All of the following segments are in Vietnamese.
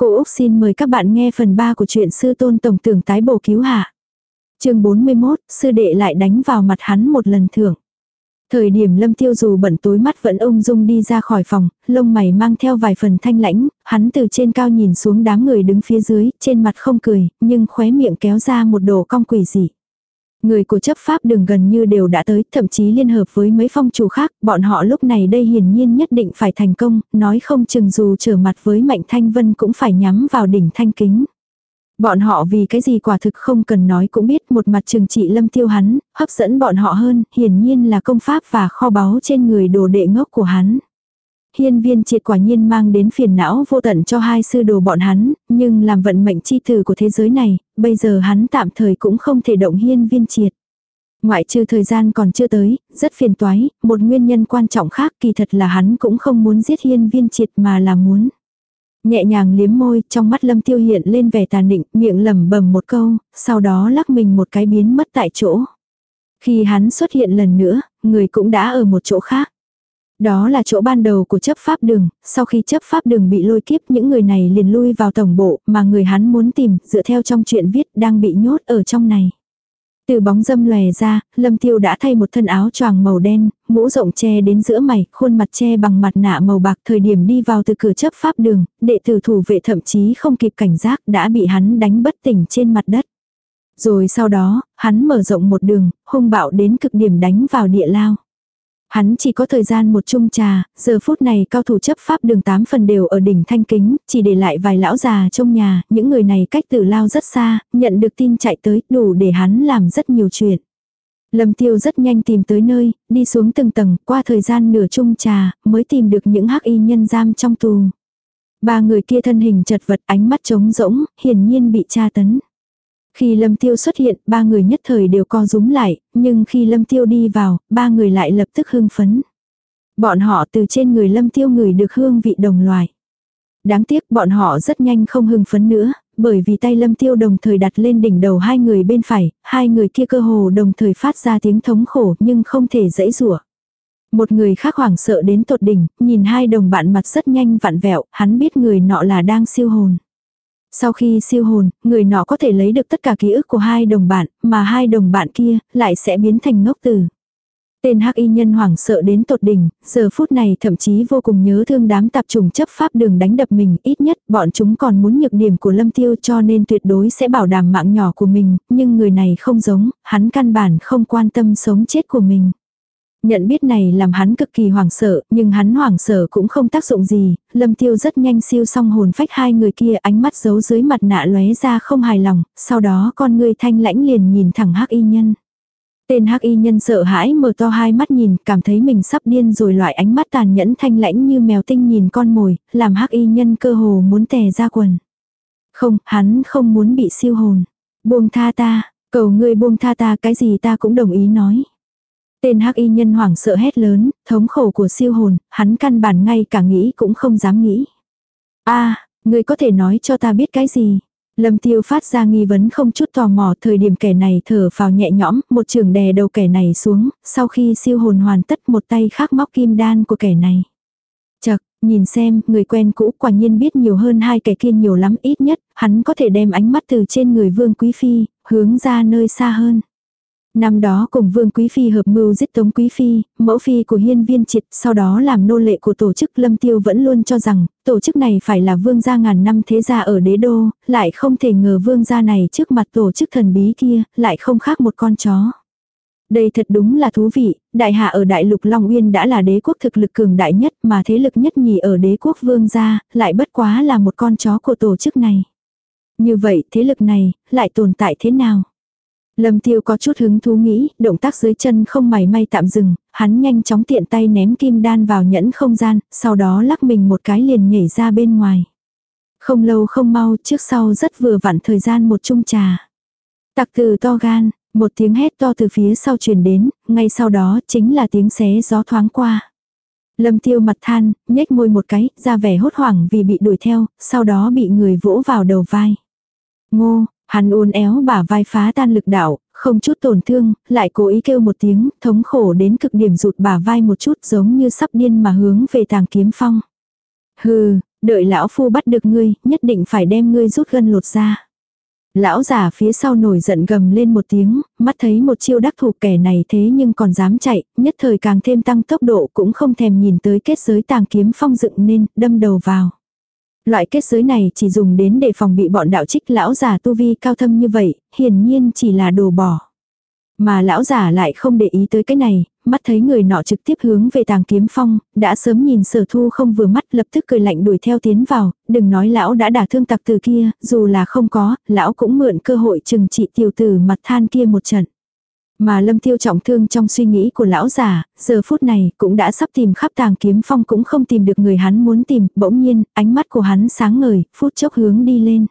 Cô Úc xin mời các bạn nghe phần 3 của truyện sư tôn tổng tưởng tái bổ cứu hạ. chương 41, sư đệ lại đánh vào mặt hắn một lần thưởng. Thời điểm lâm tiêu dù bận tối mắt vẫn ung dung đi ra khỏi phòng, lông mày mang theo vài phần thanh lãnh, hắn từ trên cao nhìn xuống đám người đứng phía dưới, trên mặt không cười, nhưng khóe miệng kéo ra một đồ cong quỷ dị. Người của chấp pháp đường gần như đều đã tới, thậm chí liên hợp với mấy phong chủ khác, bọn họ lúc này đây hiển nhiên nhất định phải thành công, nói không chừng dù trở mặt với Mạnh Thanh Vân cũng phải nhắm vào đỉnh thanh kính. Bọn họ vì cái gì quả thực không cần nói cũng biết một mặt trường trị lâm tiêu hắn, hấp dẫn bọn họ hơn, hiển nhiên là công pháp và kho báu trên người đồ đệ ngốc của hắn. Hiên viên triệt quả nhiên mang đến phiền não vô tận cho hai sư đồ bọn hắn, nhưng làm vận mệnh chi tử của thế giới này, bây giờ hắn tạm thời cũng không thể động hiên viên triệt. Ngoại trừ thời gian còn chưa tới, rất phiền toái, một nguyên nhân quan trọng khác kỳ thật là hắn cũng không muốn giết hiên viên triệt mà là muốn. Nhẹ nhàng liếm môi, trong mắt lâm tiêu hiện lên vẻ tàn định, miệng lẩm bẩm một câu, sau đó lắc mình một cái biến mất tại chỗ. Khi hắn xuất hiện lần nữa, người cũng đã ở một chỗ khác. Đó là chỗ ban đầu của chấp pháp đường, sau khi chấp pháp đường bị lôi kiếp những người này liền lui vào tổng bộ mà người hắn muốn tìm dựa theo trong chuyện viết đang bị nhốt ở trong này. Từ bóng dâm lòe ra, Lâm Tiêu đã thay một thân áo choàng màu đen, mũ rộng che đến giữa mày, khuôn mặt che bằng mặt nạ màu bạc thời điểm đi vào từ cửa chấp pháp đường, đệ tử thủ vệ thậm chí không kịp cảnh giác đã bị hắn đánh bất tỉnh trên mặt đất. Rồi sau đó, hắn mở rộng một đường, hung bạo đến cực điểm đánh vào địa lao. Hắn chỉ có thời gian một chung trà, giờ phút này cao thủ chấp pháp đường tám phần đều ở đỉnh thanh kính, chỉ để lại vài lão già trong nhà, những người này cách tử lao rất xa, nhận được tin chạy tới, đủ để hắn làm rất nhiều chuyện. Lâm tiêu rất nhanh tìm tới nơi, đi xuống từng tầng, qua thời gian nửa chung trà, mới tìm được những hắc y nhân giam trong tù. Ba người kia thân hình chật vật, ánh mắt trống rỗng, hiển nhiên bị tra tấn. Khi Lâm Tiêu xuất hiện, ba người nhất thời đều co rúm lại, nhưng khi Lâm Tiêu đi vào, ba người lại lập tức hưng phấn. Bọn họ từ trên người Lâm Tiêu ngửi được hương vị đồng loài. Đáng tiếc bọn họ rất nhanh không hưng phấn nữa, bởi vì tay Lâm Tiêu đồng thời đặt lên đỉnh đầu hai người bên phải, hai người kia cơ hồ đồng thời phát ra tiếng thống khổ nhưng không thể dãy rủa. Một người khác hoảng sợ đến tột đỉnh, nhìn hai đồng bạn mặt rất nhanh vặn vẹo, hắn biết người nọ là đang siêu hồn. Sau khi siêu hồn, người nọ có thể lấy được tất cả ký ức của hai đồng bạn, mà hai đồng bạn kia lại sẽ biến thành ngốc tử. Tên hắc y nhân hoảng sợ đến tột đỉnh, giờ phút này thậm chí vô cùng nhớ thương đám tạp trùng chấp pháp đường đánh đập mình, ít nhất bọn chúng còn muốn nhược điểm của lâm tiêu cho nên tuyệt đối sẽ bảo đảm mạng nhỏ của mình, nhưng người này không giống, hắn căn bản không quan tâm sống chết của mình. Nhận biết này làm hắn cực kỳ hoảng sợ, nhưng hắn hoảng sợ cũng không tác dụng gì, lâm tiêu rất nhanh siêu xong hồn phách hai người kia ánh mắt giấu dưới mặt nạ lóe ra không hài lòng, sau đó con người thanh lãnh liền nhìn thẳng hắc y nhân. Tên hắc y nhân sợ hãi mở to hai mắt nhìn, cảm thấy mình sắp điên rồi loại ánh mắt tàn nhẫn thanh lãnh như mèo tinh nhìn con mồi, làm hắc y nhân cơ hồ muốn tè ra quần. Không, hắn không muốn bị siêu hồn. Buông tha ta, cầu ngươi buông tha ta cái gì ta cũng đồng ý nói. Tên hắc y nhân hoảng sợ hét lớn, thống khổ của siêu hồn, hắn căn bản ngay cả nghĩ cũng không dám nghĩ. a à, người có thể nói cho ta biết cái gì? Lâm tiêu phát ra nghi vấn không chút tò mò thời điểm kẻ này thở vào nhẹ nhõm, một trường đè đầu kẻ này xuống, sau khi siêu hồn hoàn tất một tay khác móc kim đan của kẻ này. Chật, nhìn xem, người quen cũ quả nhiên biết nhiều hơn hai kẻ kia nhiều lắm ít nhất, hắn có thể đem ánh mắt từ trên người vương quý phi, hướng ra nơi xa hơn. Năm đó cùng Vương Quý Phi hợp mưu giết Tống Quý Phi, mẫu phi của hiên viên triệt, sau đó làm nô lệ của tổ chức Lâm Tiêu vẫn luôn cho rằng, tổ chức này phải là vương gia ngàn năm thế gia ở đế đô, lại không thể ngờ vương gia này trước mặt tổ chức thần bí kia, lại không khác một con chó. Đây thật đúng là thú vị, đại hạ ở đại lục Long Uyên đã là đế quốc thực lực cường đại nhất mà thế lực nhất nhì ở đế quốc vương gia, lại bất quá là một con chó của tổ chức này. Như vậy thế lực này, lại tồn tại thế nào? Lâm tiêu có chút hứng thú nghĩ, động tác dưới chân không mảy may tạm dừng, hắn nhanh chóng tiện tay ném kim đan vào nhẫn không gian, sau đó lắc mình một cái liền nhảy ra bên ngoài. Không lâu không mau, trước sau rất vừa vặn thời gian một chung trà. Tặc từ to gan, một tiếng hét to từ phía sau truyền đến, ngay sau đó chính là tiếng xé gió thoáng qua. Lâm tiêu mặt than, nhếch môi một cái, ra vẻ hốt hoảng vì bị đuổi theo, sau đó bị người vỗ vào đầu vai. Ngô, Hắn uốn éo bả vai phá tan lực đạo, không chút tổn thương, lại cố ý kêu một tiếng, thống khổ đến cực điểm rụt bả vai một chút giống như sắp điên mà hướng về tàng kiếm phong. Hừ, Đợi lão phu bắt được ngươi, nhất định phải đem ngươi rút gân lột ra. Lão giả phía sau nổi giận gầm lên một tiếng, mắt thấy một chiêu đắc thủ kẻ này thế nhưng còn dám chạy, nhất thời càng thêm tăng tốc độ cũng không thèm nhìn tới kết giới tàng kiếm phong dựng nên, đâm đầu vào. Loại kết giới này chỉ dùng đến để phòng bị bọn đạo trích lão giả tu vi cao thâm như vậy, hiển nhiên chỉ là đồ bỏ. Mà lão giả lại không để ý tới cái này, mắt thấy người nọ trực tiếp hướng về tàng kiếm phong, đã sớm nhìn sở thu không vừa mắt lập tức cười lạnh đuổi theo tiến vào, đừng nói lão đã đả thương tặc từ kia, dù là không có, lão cũng mượn cơ hội chừng trị tiểu tử mặt than kia một trận. Mà lâm tiêu trọng thương trong suy nghĩ của lão già, giờ phút này cũng đã sắp tìm khắp tàng kiếm phong cũng không tìm được người hắn muốn tìm, bỗng nhiên, ánh mắt của hắn sáng ngời, phút chốc hướng đi lên.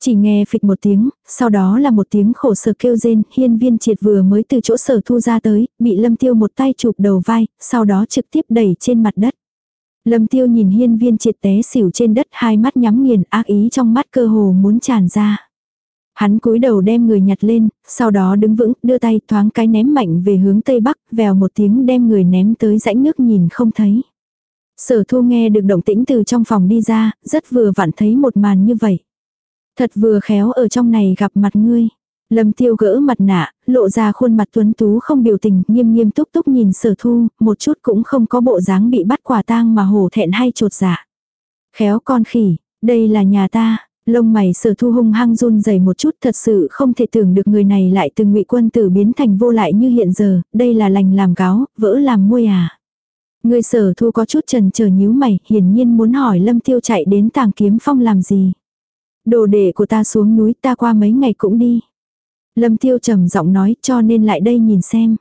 Chỉ nghe phịch một tiếng, sau đó là một tiếng khổ sở kêu rên, hiên viên triệt vừa mới từ chỗ sở thu ra tới, bị lâm tiêu một tay chụp đầu vai, sau đó trực tiếp đẩy trên mặt đất. Lâm tiêu nhìn hiên viên triệt té xỉu trên đất hai mắt nhắm nghiền ác ý trong mắt cơ hồ muốn tràn ra. Hắn cúi đầu đem người nhặt lên, sau đó đứng vững, đưa tay thoáng cái ném mạnh về hướng tây bắc, vèo một tiếng đem người ném tới rãnh nước nhìn không thấy. Sở thu nghe được động tĩnh từ trong phòng đi ra, rất vừa vặn thấy một màn như vậy. Thật vừa khéo ở trong này gặp mặt ngươi. Lâm tiêu gỡ mặt nạ, lộ ra khuôn mặt tuấn tú không biểu tình, nghiêm nghiêm túc túc nhìn sở thu, một chút cũng không có bộ dáng bị bắt quả tang mà hổ thẹn hay trột dạ. Khéo con khỉ, đây là nhà ta, lông mày sở thu hung hăng run dày một chút thật sự không thể tưởng được người này lại từ ngụy quân tử biến thành vô lại như hiện giờ, đây là lành làm gáo, vỡ làm môi à. Người sở thu có chút trần chờ nhíu mày, hiển nhiên muốn hỏi lâm tiêu chạy đến tàng kiếm phong làm gì. Đồ đệ của ta xuống núi ta qua mấy ngày cũng đi. Lâm tiêu trầm giọng nói cho nên lại đây nhìn xem.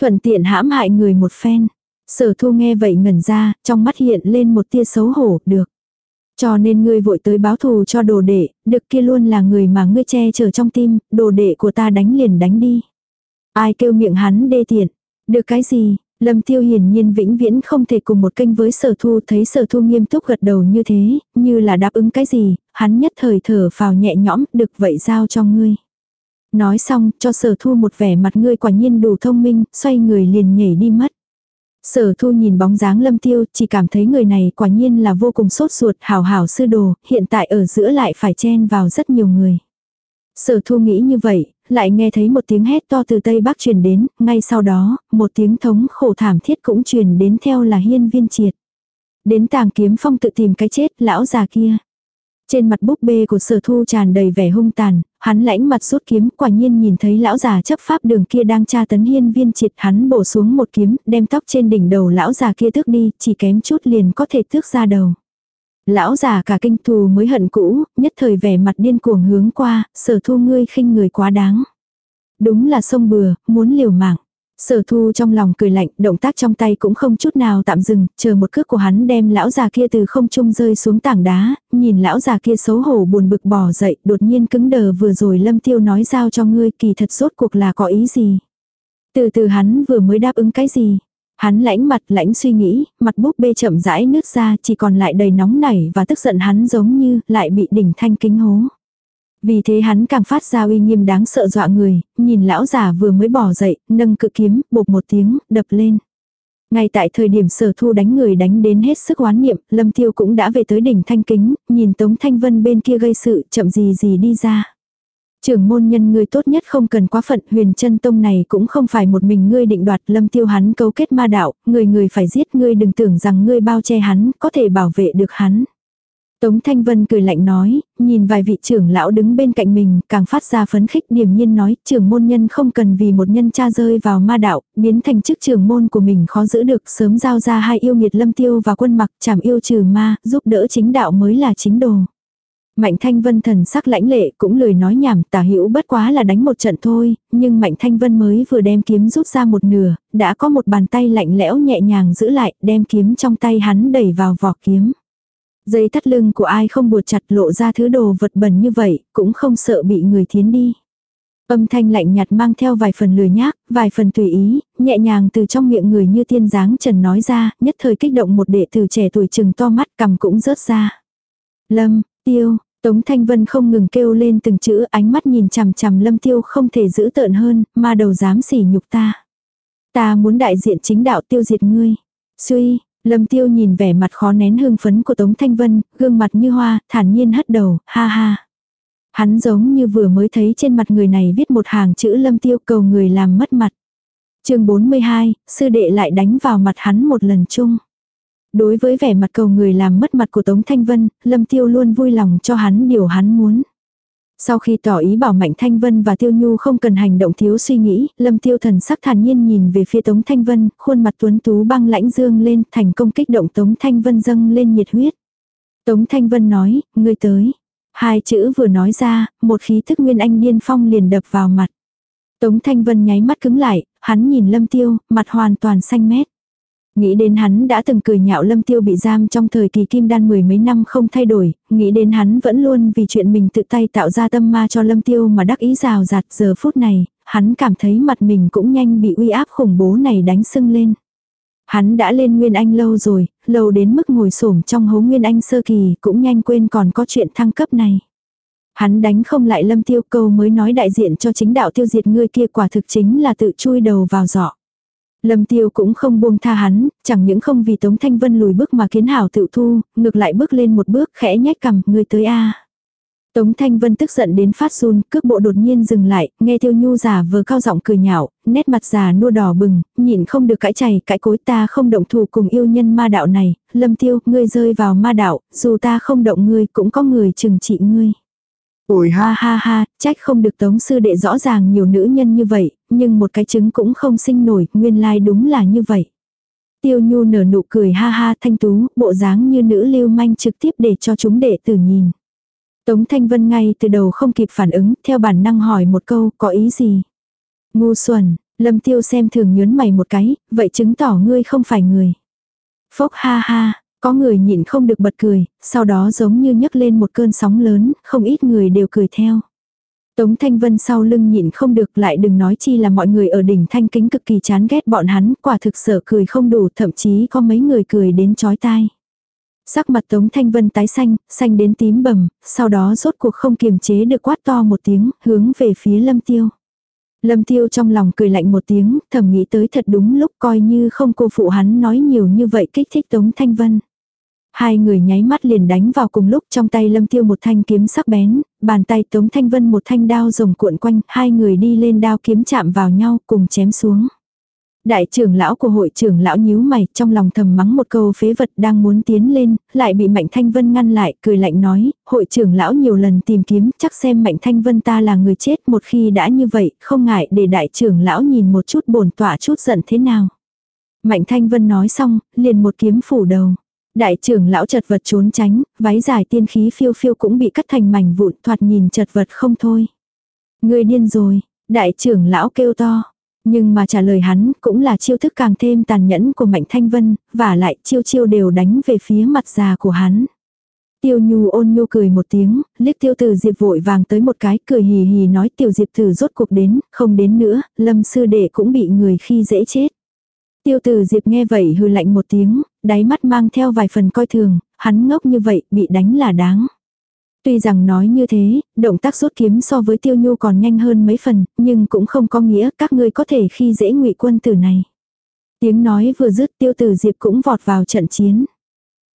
Thuận tiện hãm hại người một phen. Sở thu nghe vậy ngẩn ra, trong mắt hiện lên một tia xấu hổ, được. Cho nên ngươi vội tới báo thù cho đồ đệ, được kia luôn là người mà ngươi che chở trong tim, đồ đệ của ta đánh liền đánh đi. Ai kêu miệng hắn đê tiện, được cái gì, Lâm tiêu hiển nhiên vĩnh viễn không thể cùng một kênh với sở thu thấy sở thu nghiêm túc gật đầu như thế, như là đáp ứng cái gì, hắn nhất thời thở phào nhẹ nhõm, được vậy giao cho ngươi. Nói xong, cho sở thu một vẻ mặt ngươi quả nhiên đủ thông minh, xoay người liền nhảy đi mất. Sở thu nhìn bóng dáng lâm tiêu, chỉ cảm thấy người này quả nhiên là vô cùng sốt ruột, hào hào sư đồ, hiện tại ở giữa lại phải chen vào rất nhiều người. Sở thu nghĩ như vậy, lại nghe thấy một tiếng hét to từ tây bắc truyền đến, ngay sau đó, một tiếng thống khổ thảm thiết cũng truyền đến theo là hiên viên triệt. Đến tàng kiếm phong tự tìm cái chết, lão già kia. Trên mặt búp bê của sở thu tràn đầy vẻ hung tàn, hắn lãnh mặt rút kiếm quả nhiên nhìn thấy lão già chấp pháp đường kia đang tra tấn hiên viên triệt hắn bổ xuống một kiếm, đem tóc trên đỉnh đầu lão già kia tước đi, chỉ kém chút liền có thể tước ra đầu. Lão già cả kinh thù mới hận cũ, nhất thời vẻ mặt điên cuồng hướng qua, sở thu ngươi khinh người quá đáng. Đúng là sông bừa, muốn liều mạng. Sở thu trong lòng cười lạnh, động tác trong tay cũng không chút nào tạm dừng, chờ một cước của hắn đem lão già kia từ không trung rơi xuống tảng đá, nhìn lão già kia xấu hổ buồn bực bò dậy, đột nhiên cứng đờ vừa rồi lâm tiêu nói giao cho ngươi kỳ thật rốt cuộc là có ý gì. Từ từ hắn vừa mới đáp ứng cái gì, Hắn lãnh mặt lãnh suy nghĩ, mặt búp bê chậm rãi nước ra chỉ còn lại đầy nóng nảy và tức giận hắn giống như lại bị đỉnh thanh kính hố. Vì thế hắn càng phát ra uy nghiêm đáng sợ dọa người, nhìn lão già vừa mới bỏ dậy, nâng cự kiếm, bột một tiếng, đập lên. Ngay tại thời điểm sở thu đánh người đánh đến hết sức oán niệm, lâm tiêu cũng đã về tới đỉnh thanh kính, nhìn Tống Thanh Vân bên kia gây sự, chậm gì gì đi ra. Trưởng môn nhân ngươi tốt nhất không cần quá phận, huyền chân tông này cũng không phải một mình ngươi định đoạt lâm tiêu hắn cấu kết ma đạo, người người phải giết ngươi đừng tưởng rằng ngươi bao che hắn, có thể bảo vệ được hắn. Tống Thanh Vân cười lạnh nói, nhìn vài vị trưởng lão đứng bên cạnh mình, càng phát ra phấn khích điềm nhiên nói, trưởng môn nhân không cần vì một nhân cha rơi vào ma đạo, biến thành chức trưởng môn của mình khó giữ được, sớm giao ra hai yêu nghiệt lâm tiêu và quân mặc, chảm yêu trừ ma, giúp đỡ chính đạo mới là chính đồ. Mạnh Thanh Vân thần sắc lãnh lệ cũng lười nói nhảm tả hữu bất quá là đánh một trận thôi, nhưng Mạnh Thanh Vân mới vừa đem kiếm rút ra một nửa, đã có một bàn tay lạnh lẽo nhẹ nhàng giữ lại, đem kiếm trong tay hắn đẩy vào vỏ kiếm. Dây thắt lưng của ai không buộc chặt lộ ra thứ đồ vật bẩn như vậy, cũng không sợ bị người thiến đi. Âm thanh lạnh nhạt mang theo vài phần lười nhác, vài phần tùy ý, nhẹ nhàng từ trong miệng người như tiên dáng trần nói ra, nhất thời kích động một đệ tử trẻ tuổi chừng to mắt cầm cũng rớt ra. Lâm, tiêu, Tống Thanh Vân không ngừng kêu lên từng chữ ánh mắt nhìn chằm chằm lâm tiêu không thể giữ tợn hơn, mà đầu dám sỉ nhục ta. Ta muốn đại diện chính đạo tiêu diệt ngươi. Suy, Lâm Tiêu nhìn vẻ mặt khó nén hương phấn của Tống Thanh Vân, gương mặt như hoa, thản nhiên hất đầu, ha ha. Hắn giống như vừa mới thấy trên mặt người này viết một hàng chữ Lâm Tiêu cầu người làm mất mặt. chương 42, sư đệ lại đánh vào mặt hắn một lần chung. Đối với vẻ mặt cầu người làm mất mặt của Tống Thanh Vân, Lâm Tiêu luôn vui lòng cho hắn điều hắn muốn. Sau khi tỏ ý bảo Mạnh Thanh Vân và Tiêu Nhu không cần hành động thiếu suy nghĩ, Lâm Tiêu thần sắc thản nhiên nhìn về phía Tống Thanh Vân, khuôn mặt tuấn tú băng lãnh dương lên, thành công kích động Tống Thanh Vân dâng lên nhiệt huyết. Tống Thanh Vân nói, ngươi tới. Hai chữ vừa nói ra, một khí thức nguyên anh điên phong liền đập vào mặt. Tống Thanh Vân nháy mắt cứng lại, hắn nhìn Lâm Tiêu, mặt hoàn toàn xanh mét. Nghĩ đến hắn đã từng cười nhạo Lâm Tiêu bị giam trong thời kỳ kim đan mười mấy năm không thay đổi, nghĩ đến hắn vẫn luôn vì chuyện mình tự tay tạo ra tâm ma cho Lâm Tiêu mà đắc ý rào rạt giờ phút này, hắn cảm thấy mặt mình cũng nhanh bị uy áp khủng bố này đánh sưng lên. Hắn đã lên Nguyên Anh lâu rồi, lâu đến mức ngồi xổm trong hố Nguyên Anh sơ kỳ cũng nhanh quên còn có chuyện thăng cấp này. Hắn đánh không lại lâm tiêu câu mới nói đại diện cho chính đạo tiêu diệt ngươi kia quả thực chính là tự chui đầu vào giỏ. Lâm tiêu cũng không buông tha hắn, chẳng những không vì Tống Thanh Vân lùi bước mà kiến hảo tự thu, ngược lại bước lên một bước khẽ nhách cằm, ngươi tới a Tống Thanh Vân tức giận đến phát run, cước bộ đột nhiên dừng lại, nghe Tiêu Nhu giả vừa cao giọng cười nhạo, nét mặt già nua đỏ bừng, nhìn không được cãi chày cãi cối ta không động thủ cùng yêu nhân ma đạo này, Lâm Tiêu, ngươi rơi vào ma đạo, dù ta không động ngươi cũng có người trừng trị ngươi. Ôi ha ha ha, trách không được tống sư đệ rõ ràng nhiều nữ nhân như vậy, nhưng một cái trứng cũng không sinh nổi, nguyên lai like đúng là như vậy. Tiêu nhu nở nụ cười ha ha thanh tú, bộ dáng như nữ lưu manh trực tiếp để cho chúng đệ tử nhìn. Tống Thanh Vân ngay từ đầu không kịp phản ứng, theo bản năng hỏi một câu, có ý gì? Ngu xuẩn, lâm tiêu xem thường nhớn mày một cái, vậy chứng tỏ ngươi không phải người. Phốc ha ha, có người nhịn không được bật cười, sau đó giống như nhấc lên một cơn sóng lớn, không ít người đều cười theo. Tống Thanh Vân sau lưng nhịn không được lại đừng nói chi là mọi người ở đỉnh thanh kính cực kỳ chán ghét bọn hắn, quả thực sợ cười không đủ, thậm chí có mấy người cười đến chói tai. Sắc mặt Tống Thanh Vân tái xanh, xanh đến tím bầm, sau đó rốt cuộc không kiềm chế được quát to một tiếng, hướng về phía Lâm Tiêu. Lâm Tiêu trong lòng cười lạnh một tiếng, thầm nghĩ tới thật đúng lúc coi như không cô phụ hắn nói nhiều như vậy kích thích Tống Thanh Vân. Hai người nháy mắt liền đánh vào cùng lúc trong tay lâm tiêu một thanh kiếm sắc bén, bàn tay Tống Thanh Vân một thanh đao rồng cuộn quanh, hai người đi lên đao kiếm chạm vào nhau cùng chém xuống. Đại trưởng lão của hội trưởng lão nhíu mày, trong lòng thầm mắng một câu phế vật đang muốn tiến lên, lại bị Mạnh Thanh Vân ngăn lại, cười lạnh nói, hội trưởng lão nhiều lần tìm kiếm, chắc xem Mạnh Thanh Vân ta là người chết, một khi đã như vậy, không ngại để đại trưởng lão nhìn một chút bổn tỏa chút giận thế nào. Mạnh Thanh Vân nói xong, liền một kiếm phủ đầu. Đại trưởng lão chật vật trốn tránh, váy dài tiên khí phiêu phiêu cũng bị cắt thành mảnh vụn thoạt nhìn chật vật không thôi. Người điên rồi, đại trưởng lão kêu to. Nhưng mà trả lời hắn cũng là chiêu thức càng thêm tàn nhẫn của Mạnh Thanh Vân, và lại chiêu chiêu đều đánh về phía mặt già của hắn. Tiêu Nhu ôn nhu cười một tiếng, liếc tiêu tử Diệp vội vàng tới một cái cười hì hì nói tiểu Diệp thử rốt cuộc đến, không đến nữa, lâm sư đệ cũng bị người khi dễ chết. Tiêu tử Diệp nghe vậy hư lạnh một tiếng, đáy mắt mang theo vài phần coi thường, hắn ngốc như vậy, bị đánh là đáng. Tuy rằng nói như thế, động tác rút kiếm so với tiêu nhu còn nhanh hơn mấy phần, nhưng cũng không có nghĩa các ngươi có thể khi dễ ngụy quân tử này. Tiếng nói vừa dứt tiêu tử diệp cũng vọt vào trận chiến.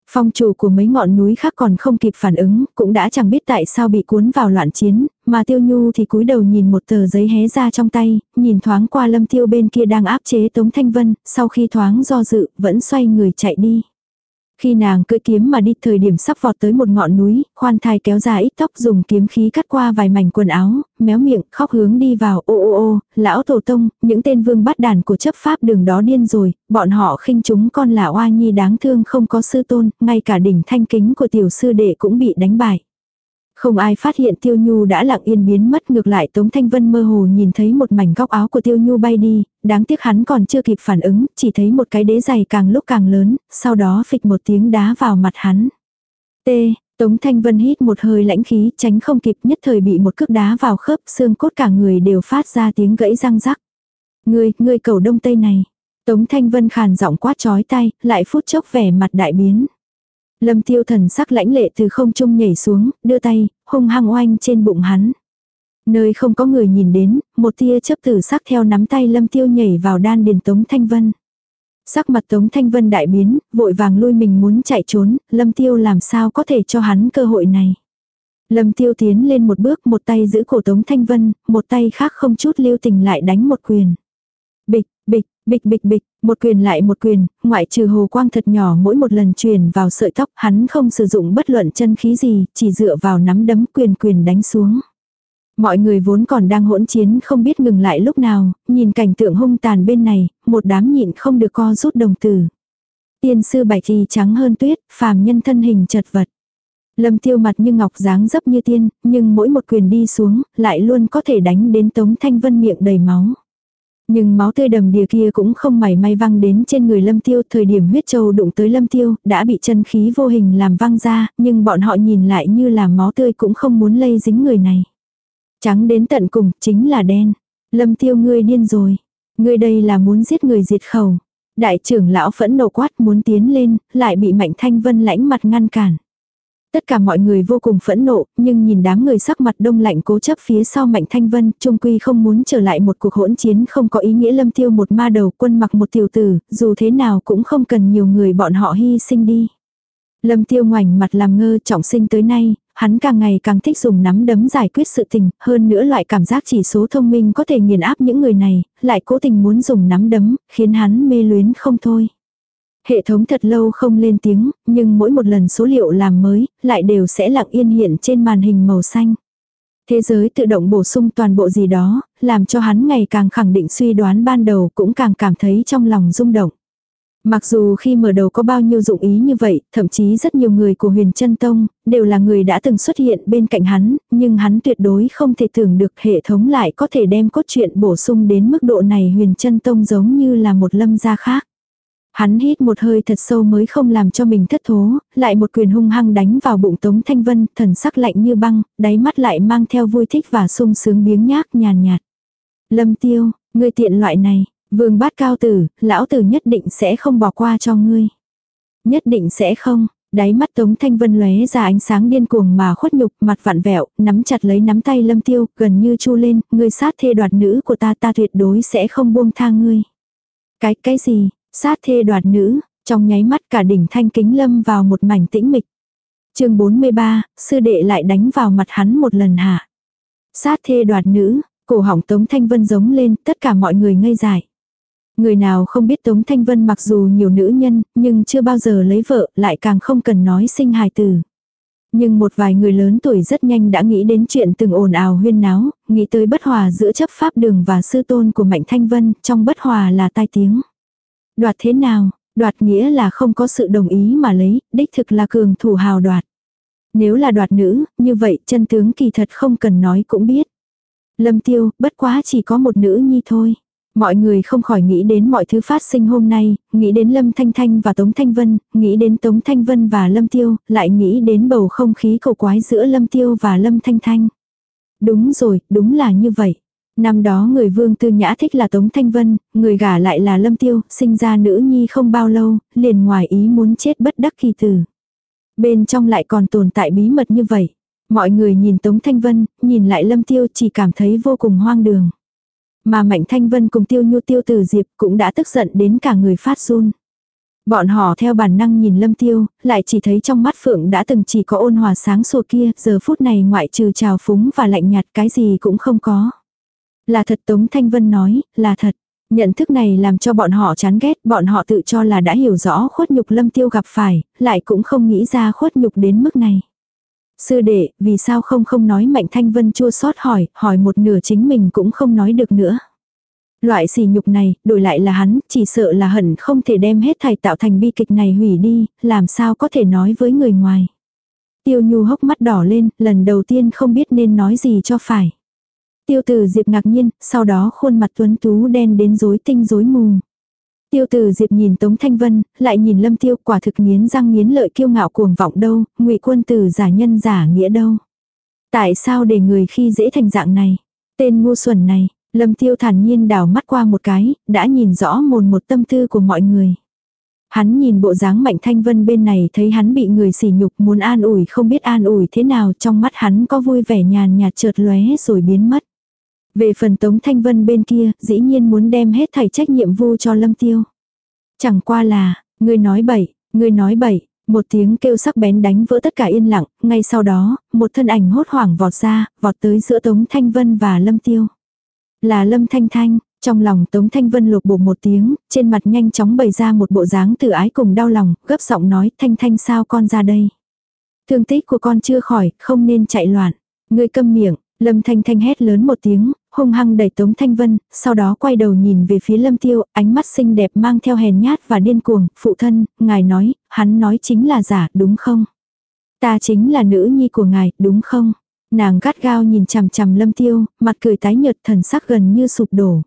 Phong chủ của mấy ngọn núi khác còn không kịp phản ứng, cũng đã chẳng biết tại sao bị cuốn vào loạn chiến, mà tiêu nhu thì cúi đầu nhìn một tờ giấy hé ra trong tay, nhìn thoáng qua lâm tiêu bên kia đang áp chế Tống Thanh Vân, sau khi thoáng do dự, vẫn xoay người chạy đi. Khi nàng cưỡi kiếm mà đi thời điểm sắp vọt tới một ngọn núi, khoan thai kéo ra ít tóc dùng kiếm khí cắt qua vài mảnh quần áo, méo miệng, khóc hướng đi vào, ô ô ô, lão tổ tông, những tên vương bắt đàn của chấp pháp đường đó điên rồi, bọn họ khinh chúng con là oa nhi đáng thương không có sư tôn, ngay cả đỉnh thanh kính của tiểu sư đệ cũng bị đánh bại. Không ai phát hiện Tiêu Nhu đã lặng yên biến mất ngược lại Tống Thanh Vân mơ hồ nhìn thấy một mảnh góc áo của Tiêu Nhu bay đi, đáng tiếc hắn còn chưa kịp phản ứng, chỉ thấy một cái đế giày càng lúc càng lớn, sau đó phịch một tiếng đá vào mặt hắn. T. Tống Thanh Vân hít một hơi lãnh khí, tránh không kịp nhất thời bị một cước đá vào khớp, xương cốt cả người đều phát ra tiếng gãy răng rắc. Ngươi, ngươi cầu đông tây này. Tống Thanh Vân khàn giọng quát chói tay, lại phút chốc vẻ mặt đại biến. Lâm tiêu thần sắc lãnh lệ từ không trung nhảy xuống, đưa tay, hung hăng oanh trên bụng hắn. Nơi không có người nhìn đến, một tia chấp tử sắc theo nắm tay lâm tiêu nhảy vào đan điền tống thanh vân. Sắc mặt Tống Thanh Vân đại biến, vội vàng lui mình muốn chạy trốn, Lâm Tiêu làm sao có thể cho hắn cơ hội này. Lâm Tiêu tiến lên một bước, một tay giữ cổ Tống Thanh Vân, một tay khác không chút lưu tình lại đánh một quyền. Bịch, bịch, bịch bịch bịch, một quyền lại một quyền, ngoại trừ hồ quang thật nhỏ mỗi một lần truyền vào sợi tóc, hắn không sử dụng bất luận chân khí gì, chỉ dựa vào nắm đấm quyền quyền đánh xuống. Mọi người vốn còn đang hỗn chiến không biết ngừng lại lúc nào, nhìn cảnh tượng hung tàn bên này, một đám nhịn không được co rút đồng tử. Tiên sư bạch y trắng hơn tuyết, phàm nhân thân hình chật vật. Lâm tiêu mặt như ngọc dáng dấp như tiên, nhưng mỗi một quyền đi xuống, lại luôn có thể đánh đến Tống Thanh Vân miệng đầy máu. Nhưng máu tươi đầm đìa kia cũng không mảy may văng đến trên người lâm tiêu, thời điểm huyết châu đụng tới lâm tiêu, đã bị chân khí vô hình làm văng ra, nhưng bọn họ nhìn lại như là máu tươi cũng không muốn lây dính người này. Trắng đến tận cùng, chính là đen. Lâm tiêu ngươi điên rồi. Ngươi đây là muốn giết người diệt khẩu. Đại trưởng lão phẫn nộ quát muốn tiến lên, lại bị Mạnh Thanh Vân lãnh mặt ngăn cản. Tất cả mọi người vô cùng phẫn nộ, nhưng nhìn đám người sắc mặt đông lạnh cố chấp phía sau Mạnh Thanh Vân, trung quy không muốn trở lại một cuộc hỗn chiến không có ý nghĩa lâm tiêu một ma đầu quân mặc một tiểu tử, dù thế nào cũng không cần nhiều người bọn họ hy sinh đi. Lâm tiêu ngoảnh mặt làm ngơ trọng sinh tới nay, hắn càng ngày càng thích dùng nắm đấm giải quyết sự tình, hơn nữa loại cảm giác chỉ số thông minh có thể nghiền áp những người này, lại cố tình muốn dùng nắm đấm, khiến hắn mê luyến không thôi. Hệ thống thật lâu không lên tiếng, nhưng mỗi một lần số liệu làm mới, lại đều sẽ lặng yên hiện trên màn hình màu xanh. Thế giới tự động bổ sung toàn bộ gì đó, làm cho hắn ngày càng khẳng định suy đoán ban đầu cũng càng cảm thấy trong lòng rung động. Mặc dù khi mở đầu có bao nhiêu dụng ý như vậy, thậm chí rất nhiều người của huyền chân tông, đều là người đã từng xuất hiện bên cạnh hắn, nhưng hắn tuyệt đối không thể tưởng được hệ thống lại có thể đem cốt truyện bổ sung đến mức độ này huyền chân tông giống như là một lâm gia khác. Hắn hít một hơi thật sâu mới không làm cho mình thất thố, lại một quyền hung hăng đánh vào bụng Tống Thanh Vân, thần sắc lạnh như băng, đáy mắt lại mang theo vui thích và sung sướng biếng nhác nhàn nhạt. Lâm tiêu, ngươi tiện loại này, vương bát cao tử, lão tử nhất định sẽ không bỏ qua cho ngươi. Nhất định sẽ không, đáy mắt Tống Thanh Vân lóe ra ánh sáng điên cuồng mà khuất nhục, mặt vặn vẹo, nắm chặt lấy nắm tay Lâm Tiêu, gần như chu lên, ngươi sát thê đoạt nữ của ta ta tuyệt đối sẽ không buông tha ngươi. Cái, cái gì, Sát thê đoạt nữ, trong nháy mắt cả đỉnh thanh kính lâm vào một mảnh tĩnh mịch. chương 43, sư đệ lại đánh vào mặt hắn một lần hạ. Sát thê đoạt nữ, cổ hỏng Tống Thanh Vân giống lên, tất cả mọi người ngây dại. Người nào không biết Tống Thanh Vân mặc dù nhiều nữ nhân, nhưng chưa bao giờ lấy vợ, lại càng không cần nói sinh hài tử. Nhưng một vài người lớn tuổi rất nhanh đã nghĩ đến chuyện từng ồn ào huyên náo, nghĩ tới bất hòa giữa chấp pháp đường và sư tôn của Mạnh Thanh Vân, trong bất hòa là tai tiếng. Đoạt thế nào? Đoạt nghĩa là không có sự đồng ý mà lấy, đích thực là cường thủ hào đoạt. Nếu là đoạt nữ, như vậy chân tướng kỳ thật không cần nói cũng biết. Lâm tiêu, bất quá chỉ có một nữ nhi thôi. Mọi người không khỏi nghĩ đến mọi thứ phát sinh hôm nay, nghĩ đến Lâm Thanh Thanh và Tống Thanh Vân, nghĩ đến Tống Thanh Vân và Lâm Tiêu, lại nghĩ đến bầu không khí cầu quái giữa Lâm Tiêu và Lâm Thanh Thanh. Đúng rồi, đúng là như vậy. Năm đó người vương tư nhã thích là Tống Thanh Vân, người gả lại là Lâm Tiêu, sinh ra nữ nhi không bao lâu, liền ngoài ý muốn chết bất đắc kỳ tử. Bên trong lại còn tồn tại bí mật như vậy. Mọi người nhìn Tống Thanh Vân, nhìn lại Lâm Tiêu chỉ cảm thấy vô cùng hoang đường. Mà Mạnh Thanh Vân cùng Tiêu Nhu Tiêu Tử Diệp cũng đã tức giận đến cả người phát run. Bọn họ theo bản năng nhìn Lâm Tiêu, lại chỉ thấy trong mắt Phượng đã từng chỉ có ôn hòa sáng sủa kia, giờ phút này ngoại trừ trào phúng và lạnh nhạt cái gì cũng không có. Là thật Tống Thanh Vân nói, là thật. Nhận thức này làm cho bọn họ chán ghét, bọn họ tự cho là đã hiểu rõ khuất nhục lâm tiêu gặp phải, lại cũng không nghĩ ra khuất nhục đến mức này. Sư đệ, vì sao không không nói Mạnh Thanh Vân chua xót hỏi, hỏi một nửa chính mình cũng không nói được nữa. Loại sỉ nhục này, đổi lại là hắn, chỉ sợ là hận không thể đem hết thầy tạo thành bi kịch này hủy đi, làm sao có thể nói với người ngoài. Tiêu Nhu hốc mắt đỏ lên, lần đầu tiên không biết nên nói gì cho phải. Tiêu tử Diệp ngạc nhiên, sau đó khuôn mặt tuấn tú đen đến rối tinh rối mù. Tiêu tử Diệp nhìn Tống Thanh Vân, lại nhìn Lâm Tiêu quả thực nghiến răng nghiến lợi kiêu ngạo cuồng vọng đâu, ngụy quân tử giả nhân giả nghĩa đâu. Tại sao để người khi dễ thành dạng này? Tên ngu xuẩn này, Lâm Tiêu thản nhiên đảo mắt qua một cái, đã nhìn rõ mồn một tâm tư của mọi người. Hắn nhìn bộ dáng Mạnh Thanh Vân bên này thấy hắn bị người sỉ nhục muốn an ủi không biết an ủi thế nào trong mắt hắn có vui vẻ nhàn nhạt chợt lóe rồi biến mất. Về phần Tống Thanh Vân bên kia, dĩ nhiên muốn đem hết thảy trách nhiệm vu cho Lâm Tiêu. Chẳng qua là, người nói bậy, người nói bậy, một tiếng kêu sắc bén đánh vỡ tất cả yên lặng, ngay sau đó, một thân ảnh hốt hoảng vọt ra, vọt tới giữa Tống Thanh Vân và Lâm Tiêu. Là Lâm Thanh Thanh, trong lòng Tống Thanh Vân lột bộ một tiếng, trên mặt nhanh chóng bày ra một bộ dáng tự ái cùng đau lòng, gấp giọng nói Thanh Thanh sao con ra đây. Thương tích của con chưa khỏi, không nên chạy loạn. người câm miệng, Lâm Thanh Thanh hét lớn một tiếng, hung hăng đẩy Tống Thanh Vân, sau đó quay đầu nhìn về phía Lâm Tiêu, ánh mắt xinh đẹp mang theo hèn nhát và điên cuồng, phụ thân, ngài nói, hắn nói chính là giả, đúng không? Ta chính là nữ nhi của ngài, đúng không? Nàng gắt gao nhìn chằm chằm Lâm Tiêu, mặt cười tái nhợt thần sắc gần như sụp đổ.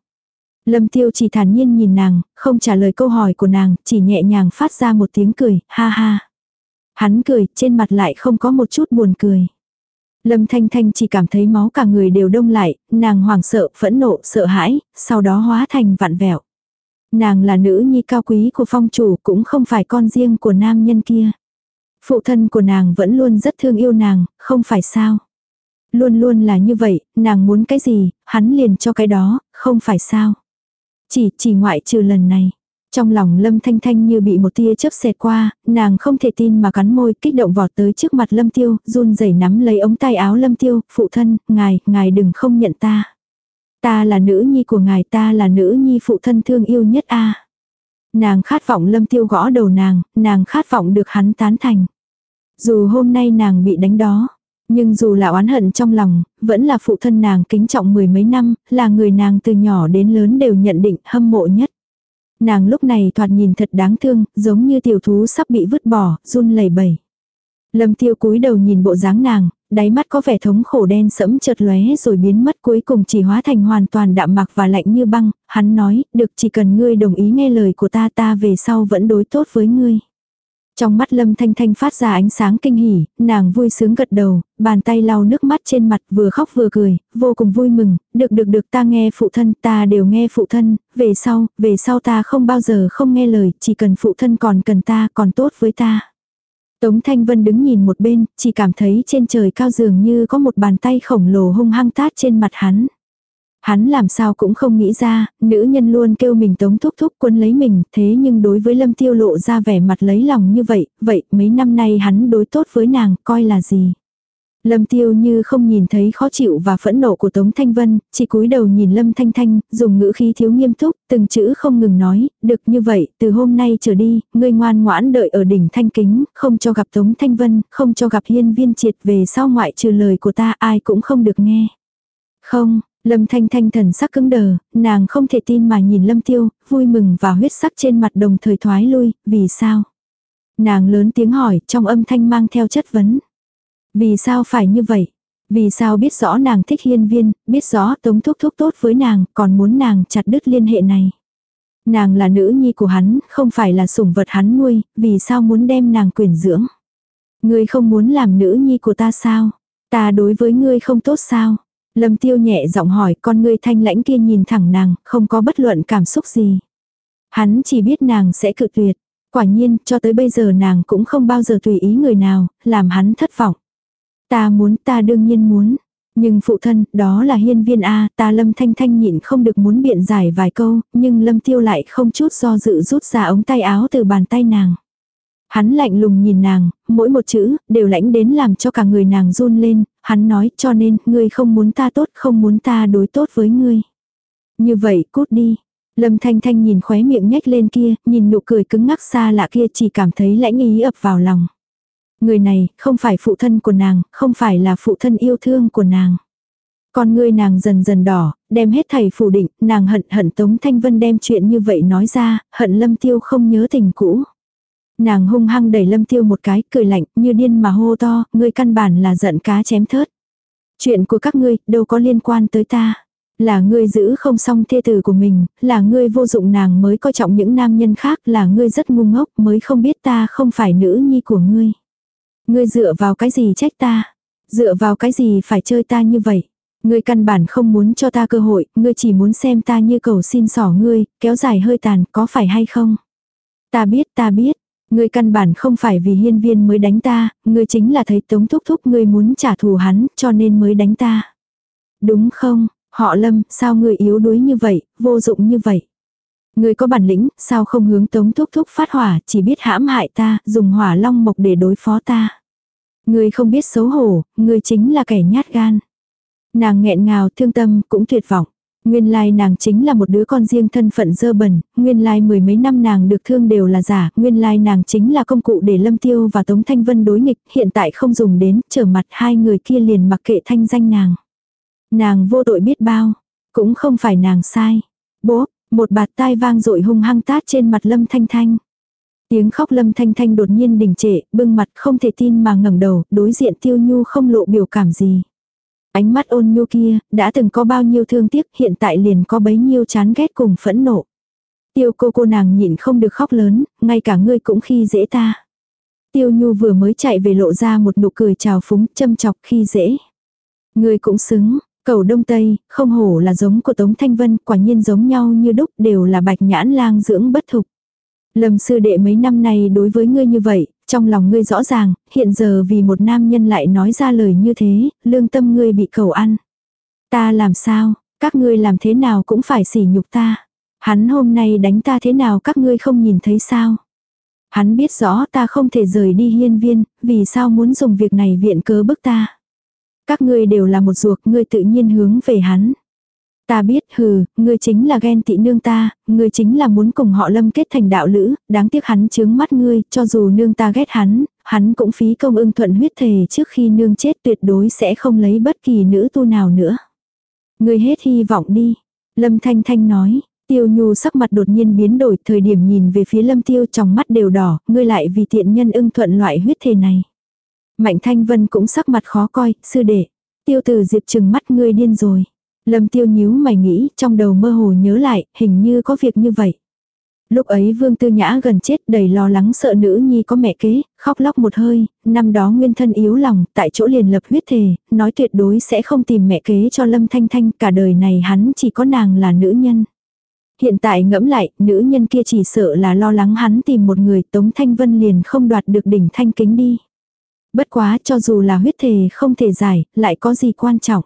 Lâm Tiêu chỉ thản nhiên nhìn nàng, không trả lời câu hỏi của nàng, chỉ nhẹ nhàng phát ra một tiếng cười, ha ha. Hắn cười, trên mặt lại không có một chút buồn cười. Lâm Thanh Thanh chỉ cảm thấy máu cả người đều đông lại, nàng hoảng sợ, phẫn nộ, sợ hãi, sau đó hóa thành vạn vẹo. Nàng là nữ nhi cao quý của phong chủ cũng không phải con riêng của nam nhân kia. Phụ thân của nàng vẫn luôn rất thương yêu nàng, không phải sao. Luôn luôn là như vậy, nàng muốn cái gì, hắn liền cho cái đó, không phải sao. Chỉ, chỉ ngoại trừ lần này. Trong lòng Lâm Thanh Thanh như bị một tia chớp xẹt qua, nàng không thể tin mà cắn môi, kích động vọt tới trước mặt Lâm Tiêu, run rẩy nắm lấy ống tay áo Lâm Tiêu, phụ thân, ngài, ngài đừng không nhận ta. Ta là nữ nhi của ngài, ta là nữ nhi phụ thân thương yêu nhất a. Nàng khát vọng Lâm Tiêu gõ đầu nàng, nàng khát vọng được hắn tán thành. Dù hôm nay nàng bị đánh đó, nhưng dù là oán hận trong lòng, vẫn là phụ thân nàng kính trọng mười mấy năm, là người nàng từ nhỏ đến lớn đều nhận định hâm mộ nhất. Nàng lúc này thoạt nhìn thật đáng thương, giống như tiểu thú sắp bị vứt bỏ, run lẩy bẩy. Lâm tiêu cúi đầu nhìn bộ dáng nàng, đáy mắt có vẻ thống khổ đen sẫm chợt lóe rồi biến mất cuối cùng chỉ hóa thành hoàn toàn đạm mạc và lạnh như băng, hắn nói, được chỉ cần ngươi đồng ý nghe lời của ta ta về sau vẫn đối tốt với ngươi. Trong mắt Lâm Thanh Thanh phát ra ánh sáng kinh hỉ, nàng vui sướng gật đầu, bàn tay lau nước mắt trên mặt vừa khóc vừa cười, vô cùng vui mừng, được được được ta nghe phụ thân, ta đều nghe phụ thân, về sau, về sau ta không bao giờ không nghe lời, chỉ cần phụ thân còn cần ta, còn tốt với ta. Tống Thanh Vân đứng nhìn một bên, chỉ cảm thấy trên trời cao dường như có một bàn tay khổng lồ hung hăng tát trên mặt hắn. Hắn làm sao cũng không nghĩ ra, nữ nhân luôn kêu mình tống thúc thúc quân lấy mình, thế nhưng đối với lâm tiêu lộ ra vẻ mặt lấy lòng như vậy, vậy mấy năm nay hắn đối tốt với nàng, coi là gì. Lâm tiêu như không nhìn thấy khó chịu và phẫn nộ của Tống Thanh Vân, chỉ cúi đầu nhìn Lâm Thanh Thanh, dùng ngữ khí thiếu nghiêm túc, từng chữ không ngừng nói, được như vậy, từ hôm nay trở đi, ngươi ngoan ngoãn đợi ở đỉnh Thanh Kính, không cho gặp Tống Thanh Vân, không cho gặp hiên viên triệt về sau ngoại trừ lời của ta ai cũng không được nghe. Không, Lâm Thanh Thanh thần sắc cứng đờ, nàng không thể tin mà nhìn Lâm Tiêu, vui mừng và huyết sắc trên mặt đồng thời thoái lui, vì sao? Nàng lớn tiếng hỏi, trong âm thanh mang theo chất vấn. Vì sao phải như vậy? Vì sao biết rõ nàng thích hiên viên, biết rõ tống thúc thúc tốt với nàng, còn muốn nàng chặt đứt liên hệ này? Nàng là nữ nhi của hắn, không phải là sủng vật hắn nuôi, vì sao muốn đem nàng quyền dưỡng? Ngươi không muốn làm nữ nhi của ta sao? Ta đối với ngươi không tốt sao? Lâm tiêu nhẹ giọng hỏi con ngươi thanh lãnh kia nhìn thẳng nàng, không có bất luận cảm xúc gì. Hắn chỉ biết nàng sẽ cự tuyệt. Quả nhiên, cho tới bây giờ nàng cũng không bao giờ tùy ý người nào, làm hắn thất vọng. Ta muốn, ta đương nhiên muốn. Nhưng phụ thân, đó là hiên viên A, ta lâm thanh thanh nhịn không được muốn biện giải vài câu, nhưng lâm tiêu lại không chút do dự rút ra ống tay áo từ bàn tay nàng. Hắn lạnh lùng nhìn nàng, mỗi một chữ, đều lãnh đến làm cho cả người nàng run lên, hắn nói cho nên, ngươi không muốn ta tốt, không muốn ta đối tốt với ngươi. Như vậy, cút đi. Lâm Thanh Thanh nhìn khóe miệng nhếch lên kia, nhìn nụ cười cứng ngắc xa lạ kia chỉ cảm thấy lãnh ý ập vào lòng. Người này, không phải phụ thân của nàng, không phải là phụ thân yêu thương của nàng. Con ngươi nàng dần dần đỏ, đem hết thầy phủ định, nàng hận hận Tống Thanh Vân đem chuyện như vậy nói ra, hận Lâm Tiêu không nhớ tình cũ. Nàng hung hăng đẩy lâm tiêu một cái, cười lạnh, như điên mà hô to, ngươi căn bản là giận cá chém thớt. Chuyện của các ngươi, đâu có liên quan tới ta. Là ngươi giữ không xong thê tử của mình, là ngươi vô dụng nàng mới coi trọng những nam nhân khác, là ngươi rất ngu ngốc mới không biết ta không phải nữ nhi của ngươi. Ngươi dựa vào cái gì trách ta? Dựa vào cái gì phải chơi ta như vậy? Ngươi căn bản không muốn cho ta cơ hội, ngươi chỉ muốn xem ta như cầu xin sỏ ngươi, kéo dài hơi tàn, có phải hay không? Ta biết, ta biết, Ngươi căn bản không phải vì hiên viên mới đánh ta, ngươi chính là thấy tống thúc thúc ngươi muốn trả thù hắn, cho nên mới đánh ta. Đúng không, họ lâm, sao ngươi yếu đuối như vậy, vô dụng như vậy. Ngươi có bản lĩnh, sao không hướng tống thúc thúc phát hỏa, chỉ biết hãm hại ta, dùng hỏa long mộc để đối phó ta. Ngươi không biết xấu hổ, ngươi chính là kẻ nhát gan. Nàng nghẹn ngào thương tâm cũng tuyệt vọng. Nguyên lai nàng chính là một đứa con riêng thân phận dơ bẩn, nguyên lai mười mấy năm nàng được thương đều là giả, nguyên lai nàng chính là công cụ để Lâm Tiêu và Tống Thanh Vân đối nghịch, hiện tại không dùng đến, trở mặt hai người kia liền mặc kệ thanh danh nàng. Nàng vô tội biết bao, cũng không phải nàng sai. Bố, một bạt tai vang dội hung hăng tát trên mặt Lâm Thanh Thanh. Tiếng khóc Lâm Thanh Thanh đột nhiên đình trệ, bưng mặt không thể tin mà ngẩng đầu, đối diện Tiêu Nhu không lộ biểu cảm gì. Ánh mắt ôn nhu kia, đã từng có bao nhiêu thương tiếc, hiện tại liền có bấy nhiêu chán ghét cùng phẫn nộ. Tiêu cô cô nàng nhịn không được khóc lớn, ngay cả ngươi cũng khi dễ ta. Tiêu nhu vừa mới chạy về lộ ra một nụ cười trào phúng, châm chọc khi dễ. Ngươi cũng xứng, cầu đông tây, không hổ là giống của Tống Thanh Vân, quả nhiên giống nhau như đúc đều là bạch nhãn lang dưỡng bất thục. Lâm sư đệ mấy năm nay đối với ngươi như vậy, trong lòng ngươi rõ ràng, hiện giờ vì một nam nhân lại nói ra lời như thế, lương tâm ngươi bị cầu ăn. Ta làm sao, các ngươi làm thế nào cũng phải sỉ nhục ta. Hắn hôm nay đánh ta thế nào các ngươi không nhìn thấy sao. Hắn biết rõ ta không thể rời đi hiên viên, vì sao muốn dùng việc này viện cớ bức ta. Các ngươi đều là một ruột, ngươi tự nhiên hướng về hắn. Ta biết hừ, ngươi chính là ghen tị nương ta, ngươi chính là muốn cùng họ lâm kết thành đạo lữ, đáng tiếc hắn chướng mắt ngươi, cho dù nương ta ghét hắn, hắn cũng phí công ưng thuận huyết thề trước khi nương chết tuyệt đối sẽ không lấy bất kỳ nữ tu nào nữa. Ngươi hết hy vọng đi. Lâm Thanh Thanh nói, Tiêu Nhu sắc mặt đột nhiên biến đổi, thời điểm nhìn về phía Lâm Tiêu trong mắt đều đỏ, ngươi lại vì tiện nhân ưng thuận loại huyết thề này. Mạnh Thanh Vân cũng sắc mặt khó coi, sư đệ. Tiêu Tử Diệp chừng mắt ngươi điên rồi. Lâm tiêu nhíu mày nghĩ, trong đầu mơ hồ nhớ lại, hình như có việc như vậy. Lúc ấy Vương Tư Nhã gần chết đầy lo lắng sợ nữ nhi có mẹ kế, khóc lóc một hơi, năm đó nguyên thân yếu lòng, tại chỗ liền lập huyết thề, nói tuyệt đối sẽ không tìm mẹ kế cho Lâm Thanh Thanh, cả đời này hắn chỉ có nàng là nữ nhân. Hiện tại ngẫm lại, nữ nhân kia chỉ sợ là lo lắng hắn tìm một người Tống Thanh Vân liền không đoạt được đỉnh thanh kính đi. Bất quá cho dù là huyết thề không thể giải, lại có gì quan trọng.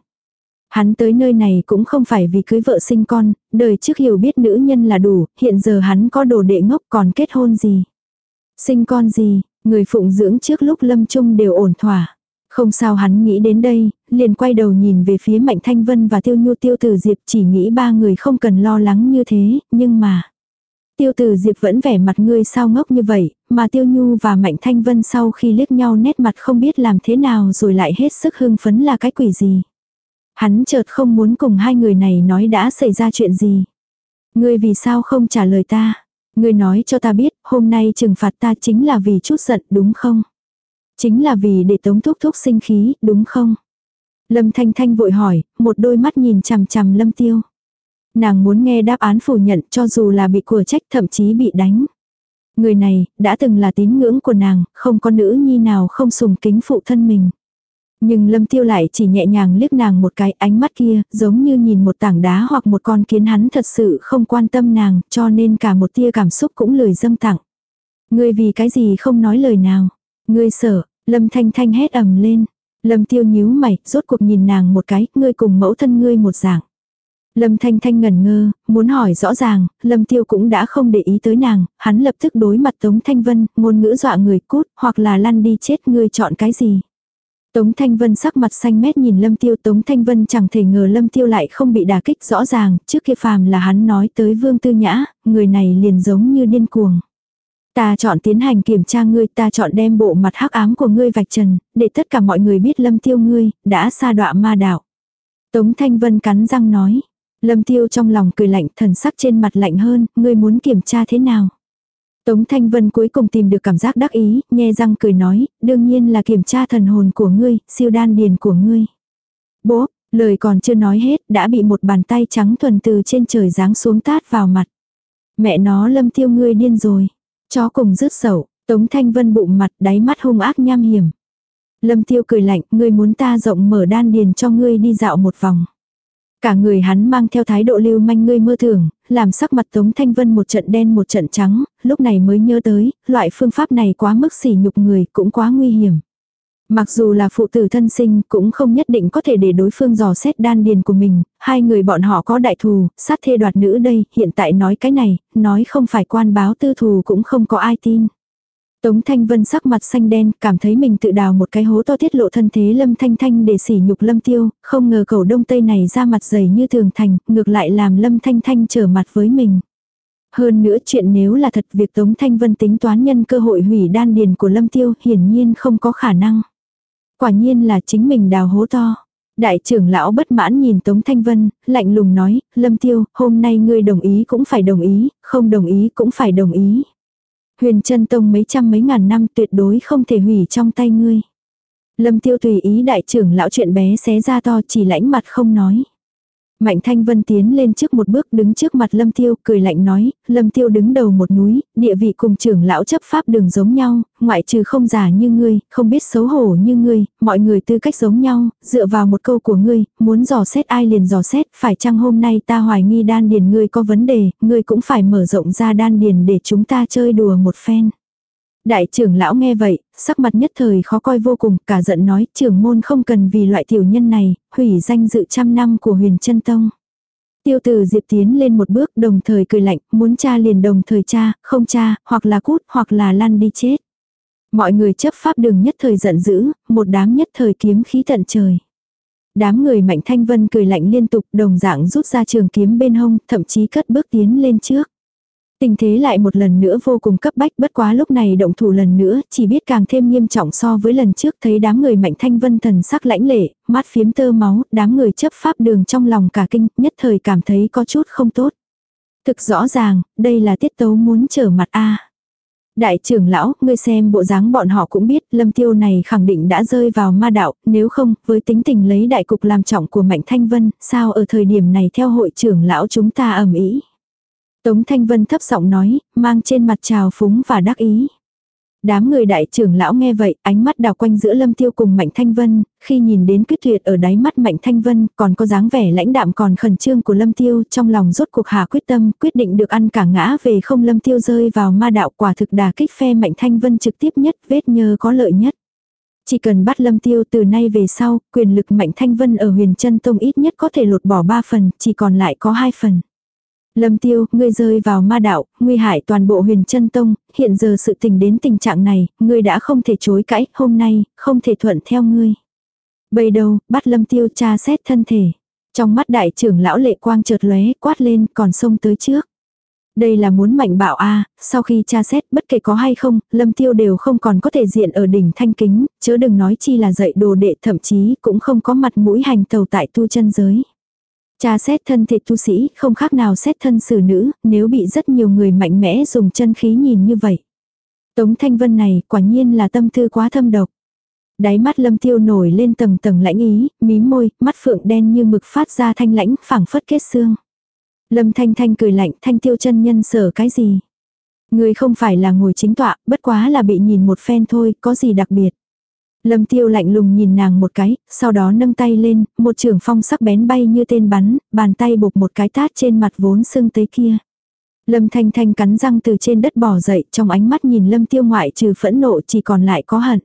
Hắn tới nơi này cũng không phải vì cưới vợ sinh con, đời trước hiểu biết nữ nhân là đủ, hiện giờ hắn có đồ đệ ngốc còn kết hôn gì. Sinh con gì, người phụng dưỡng trước lúc lâm chung đều ổn thỏa. Không sao hắn nghĩ đến đây, liền quay đầu nhìn về phía Mạnh Thanh Vân và Tiêu Nhu Tiêu Tử Diệp chỉ nghĩ ba người không cần lo lắng như thế, nhưng mà... Tiêu Tử Diệp vẫn vẻ mặt ngươi sao ngốc như vậy, mà Tiêu Nhu và Mạnh Thanh Vân sau khi liếc nhau nét mặt không biết làm thế nào rồi lại hết sức hưng phấn là cái quỷ gì. Hắn chợt không muốn cùng hai người này nói đã xảy ra chuyện gì. Ngươi vì sao không trả lời ta? Ngươi nói cho ta biết, hôm nay trừng phạt ta chính là vì chút giận, đúng không? Chính là vì để tống thúc thúc sinh khí, đúng không? Lâm Thanh Thanh vội hỏi, một đôi mắt nhìn chằm chằm Lâm Tiêu. Nàng muốn nghe đáp án phủ nhận cho dù là bị của trách thậm chí bị đánh. Người này, đã từng là tín ngưỡng của nàng, không có nữ nhi nào không sùng kính phụ thân mình. Nhưng lâm tiêu lại chỉ nhẹ nhàng liếc nàng một cái ánh mắt kia, giống như nhìn một tảng đá hoặc một con kiến hắn thật sự không quan tâm nàng, cho nên cả một tia cảm xúc cũng lời dâng tặng. Ngươi vì cái gì không nói lời nào. Ngươi sợ, lâm thanh thanh hét ầm lên. Lâm tiêu nhíu mày, rốt cuộc nhìn nàng một cái, ngươi cùng mẫu thân ngươi một dạng. Lâm Thanh Thanh ngẩn ngơ, muốn hỏi rõ ràng, Lâm Tiêu cũng đã không để ý tới nàng, hắn lập tức đối mặt Tống Thanh Vân, ngôn ngữ dọa người cút, hoặc là lăn đi chết ngươi chọn cái gì. Tống Thanh Vân sắc mặt xanh mét nhìn Lâm Tiêu Tống Thanh Vân chẳng thể ngờ Lâm Tiêu lại không bị đả kích rõ ràng, trước kia phàm là hắn nói tới Vương Tư Nhã, người này liền giống như điên cuồng. Ta chọn tiến hành kiểm tra ngươi, ta chọn đem bộ mặt hắc ám của ngươi vạch trần, để tất cả mọi người biết Lâm Tiêu ngươi, đã xa đọa ma đạo. Tống Thanh Vân cắn răng nói. Lâm Tiêu trong lòng cười lạnh thần sắc trên mặt lạnh hơn, ngươi muốn kiểm tra thế nào? Tống Thanh Vân cuối cùng tìm được cảm giác đắc ý, nhe răng cười nói, đương nhiên là kiểm tra thần hồn của ngươi, siêu đan điền của ngươi. Bố, lời còn chưa nói hết, đã bị một bàn tay trắng thuần từ trên trời giáng xuống tát vào mặt. Mẹ nó lâm tiêu ngươi điên rồi. Chó cùng rứt sầu, Tống Thanh Vân bụng mặt đáy mắt hung ác nham hiểm. Lâm tiêu cười lạnh, ngươi muốn ta rộng mở đan điền cho ngươi đi dạo một vòng. Cả người hắn mang theo thái độ lưu manh ngươi mơ thường, làm sắc mặt Tống Thanh Vân một trận đen một trận trắng, lúc này mới nhớ tới, loại phương pháp này quá mức sỉ nhục người cũng quá nguy hiểm. Mặc dù là phụ tử thân sinh cũng không nhất định có thể để đối phương dò xét đan điền của mình, hai người bọn họ có đại thù, sát thê đoạt nữ đây, hiện tại nói cái này, nói không phải quan báo tư thù cũng không có ai tin. Tống Thanh Vân sắc mặt xanh đen, cảm thấy mình tự đào một cái hố to tiết lộ thân thế Lâm Thanh Thanh để sỉ nhục Lâm Tiêu, không ngờ cầu đông tây này ra mặt dày như thường thành, ngược lại làm Lâm Thanh Thanh trở mặt với mình. Hơn nữa chuyện nếu là thật việc Tống Thanh Vân tính toán nhân cơ hội hủy đan điền của Lâm Tiêu hiển nhiên không có khả năng. Quả nhiên là chính mình đào hố to. Đại trưởng lão bất mãn nhìn Tống Thanh Vân, lạnh lùng nói, Lâm Tiêu, hôm nay ngươi đồng ý cũng phải đồng ý, không đồng ý cũng phải đồng ý. Huyền chân tông mấy trăm mấy ngàn năm tuyệt đối không thể hủy trong tay ngươi. Lâm Tiêu tùy ý đại trưởng lão chuyện bé xé ra to, chỉ lãnh mặt không nói. Mạnh Thanh Vân tiến lên trước một bước đứng trước mặt Lâm Tiêu, cười lạnh nói, Lâm Tiêu đứng đầu một núi, địa vị cùng trưởng lão chấp pháp đường giống nhau, ngoại trừ không giả như ngươi, không biết xấu hổ như ngươi, mọi người tư cách giống nhau, dựa vào một câu của ngươi, muốn dò xét ai liền dò xét, phải chăng hôm nay ta hoài nghi đan điền ngươi có vấn đề, ngươi cũng phải mở rộng ra đan điền để chúng ta chơi đùa một phen. Đại trưởng lão nghe vậy, sắc mặt nhất thời khó coi vô cùng, cả giận nói trưởng môn không cần vì loại tiểu nhân này, hủy danh dự trăm năm của huyền chân tông. Tiêu tử Diệp tiến lên một bước đồng thời cười lạnh, muốn cha liền đồng thời cha, không cha, hoặc là cút, hoặc là lăn đi chết. Mọi người chấp pháp đường nhất thời giận dữ, một đám nhất thời kiếm khí tận trời. Đám người mạnh thanh vân cười lạnh liên tục đồng dạng rút ra trường kiếm bên hông, thậm chí cất bước tiến lên trước. Tình thế lại một lần nữa vô cùng cấp bách bất quá lúc này động thủ lần nữa chỉ biết càng thêm nghiêm trọng so với lần trước thấy đám người mạnh thanh vân thần sắc lãnh lệ, mắt phiếm tơ máu, đám người chấp pháp đường trong lòng cả kinh, nhất thời cảm thấy có chút không tốt. Thực rõ ràng, đây là tiết tấu muốn trở mặt A. Đại trưởng lão, ngươi xem bộ dáng bọn họ cũng biết, lâm tiêu này khẳng định đã rơi vào ma đạo, nếu không, với tính tình lấy đại cục làm trọng của Mạnh Thanh Vân, sao ở thời điểm này theo hội trưởng lão chúng ta ẩm ý. Tống Thanh Vân thấp giọng nói, mang trên mặt trào phúng và đắc ý. Đám người đại trưởng lão nghe vậy, ánh mắt đào quanh giữa Lâm Tiêu cùng Mạnh Thanh Vân, khi nhìn đến quyết tuyệt ở đáy mắt Mạnh Thanh Vân, còn có dáng vẻ lãnh đạm còn khẩn trương của Lâm Tiêu, trong lòng rốt cuộc hà quyết tâm, quyết định được ăn cả ngã về không Lâm Tiêu rơi vào ma đạo quả thực đà kích phe Mạnh Thanh Vân trực tiếp nhất, vết nhơ có lợi nhất. Chỉ cần bắt Lâm Tiêu từ nay về sau, quyền lực Mạnh Thanh Vân ở huyền chân tông ít nhất có thể lột bỏ ba phần, chỉ còn lại có hai phần. Lâm tiêu, ngươi rơi vào ma đạo, nguy hại toàn bộ huyền chân tông, hiện giờ sự tình đến tình trạng này, ngươi đã không thể chối cãi, hôm nay, không thể thuận theo ngươi. Bây đầu, bắt lâm tiêu tra xét thân thể. Trong mắt đại trưởng lão lệ quang chợt lóe quát lên, còn xông tới trước. Đây là muốn mạnh bạo a sau khi tra xét bất kể có hay không, lâm tiêu đều không còn có thể diện ở đỉnh thanh kính, chớ đừng nói chi là dạy đồ đệ thậm chí cũng không có mặt mũi hành tàu tại tu chân giới. Cha xét thân thịt tu sĩ không khác nào xét thân xử nữ, nếu bị rất nhiều người mạnh mẽ dùng chân khí nhìn như vậy. Tống Thanh Vân này quả nhiên là tâm tư quá thâm độc. Đáy mắt lâm tiêu nổi lên tầng tầng lãnh ý, mí môi, mắt phượng đen như mực phát ra thanh lãnh, phảng phất kết xương. Lâm Thanh Thanh cười lạnh, thanh tiêu chân nhân sở cái gì? Người không phải là ngồi chính tọa, bất quá là bị nhìn một phen thôi, có gì đặc biệt. Lâm tiêu lạnh lùng nhìn nàng một cái, sau đó nâng tay lên, một trường phong sắc bén bay như tên bắn, bàn tay bục một cái tát trên mặt vốn sưng tới kia. Lâm thanh thanh cắn răng từ trên đất bỏ dậy, trong ánh mắt nhìn lâm tiêu ngoại trừ phẫn nộ chỉ còn lại có hận.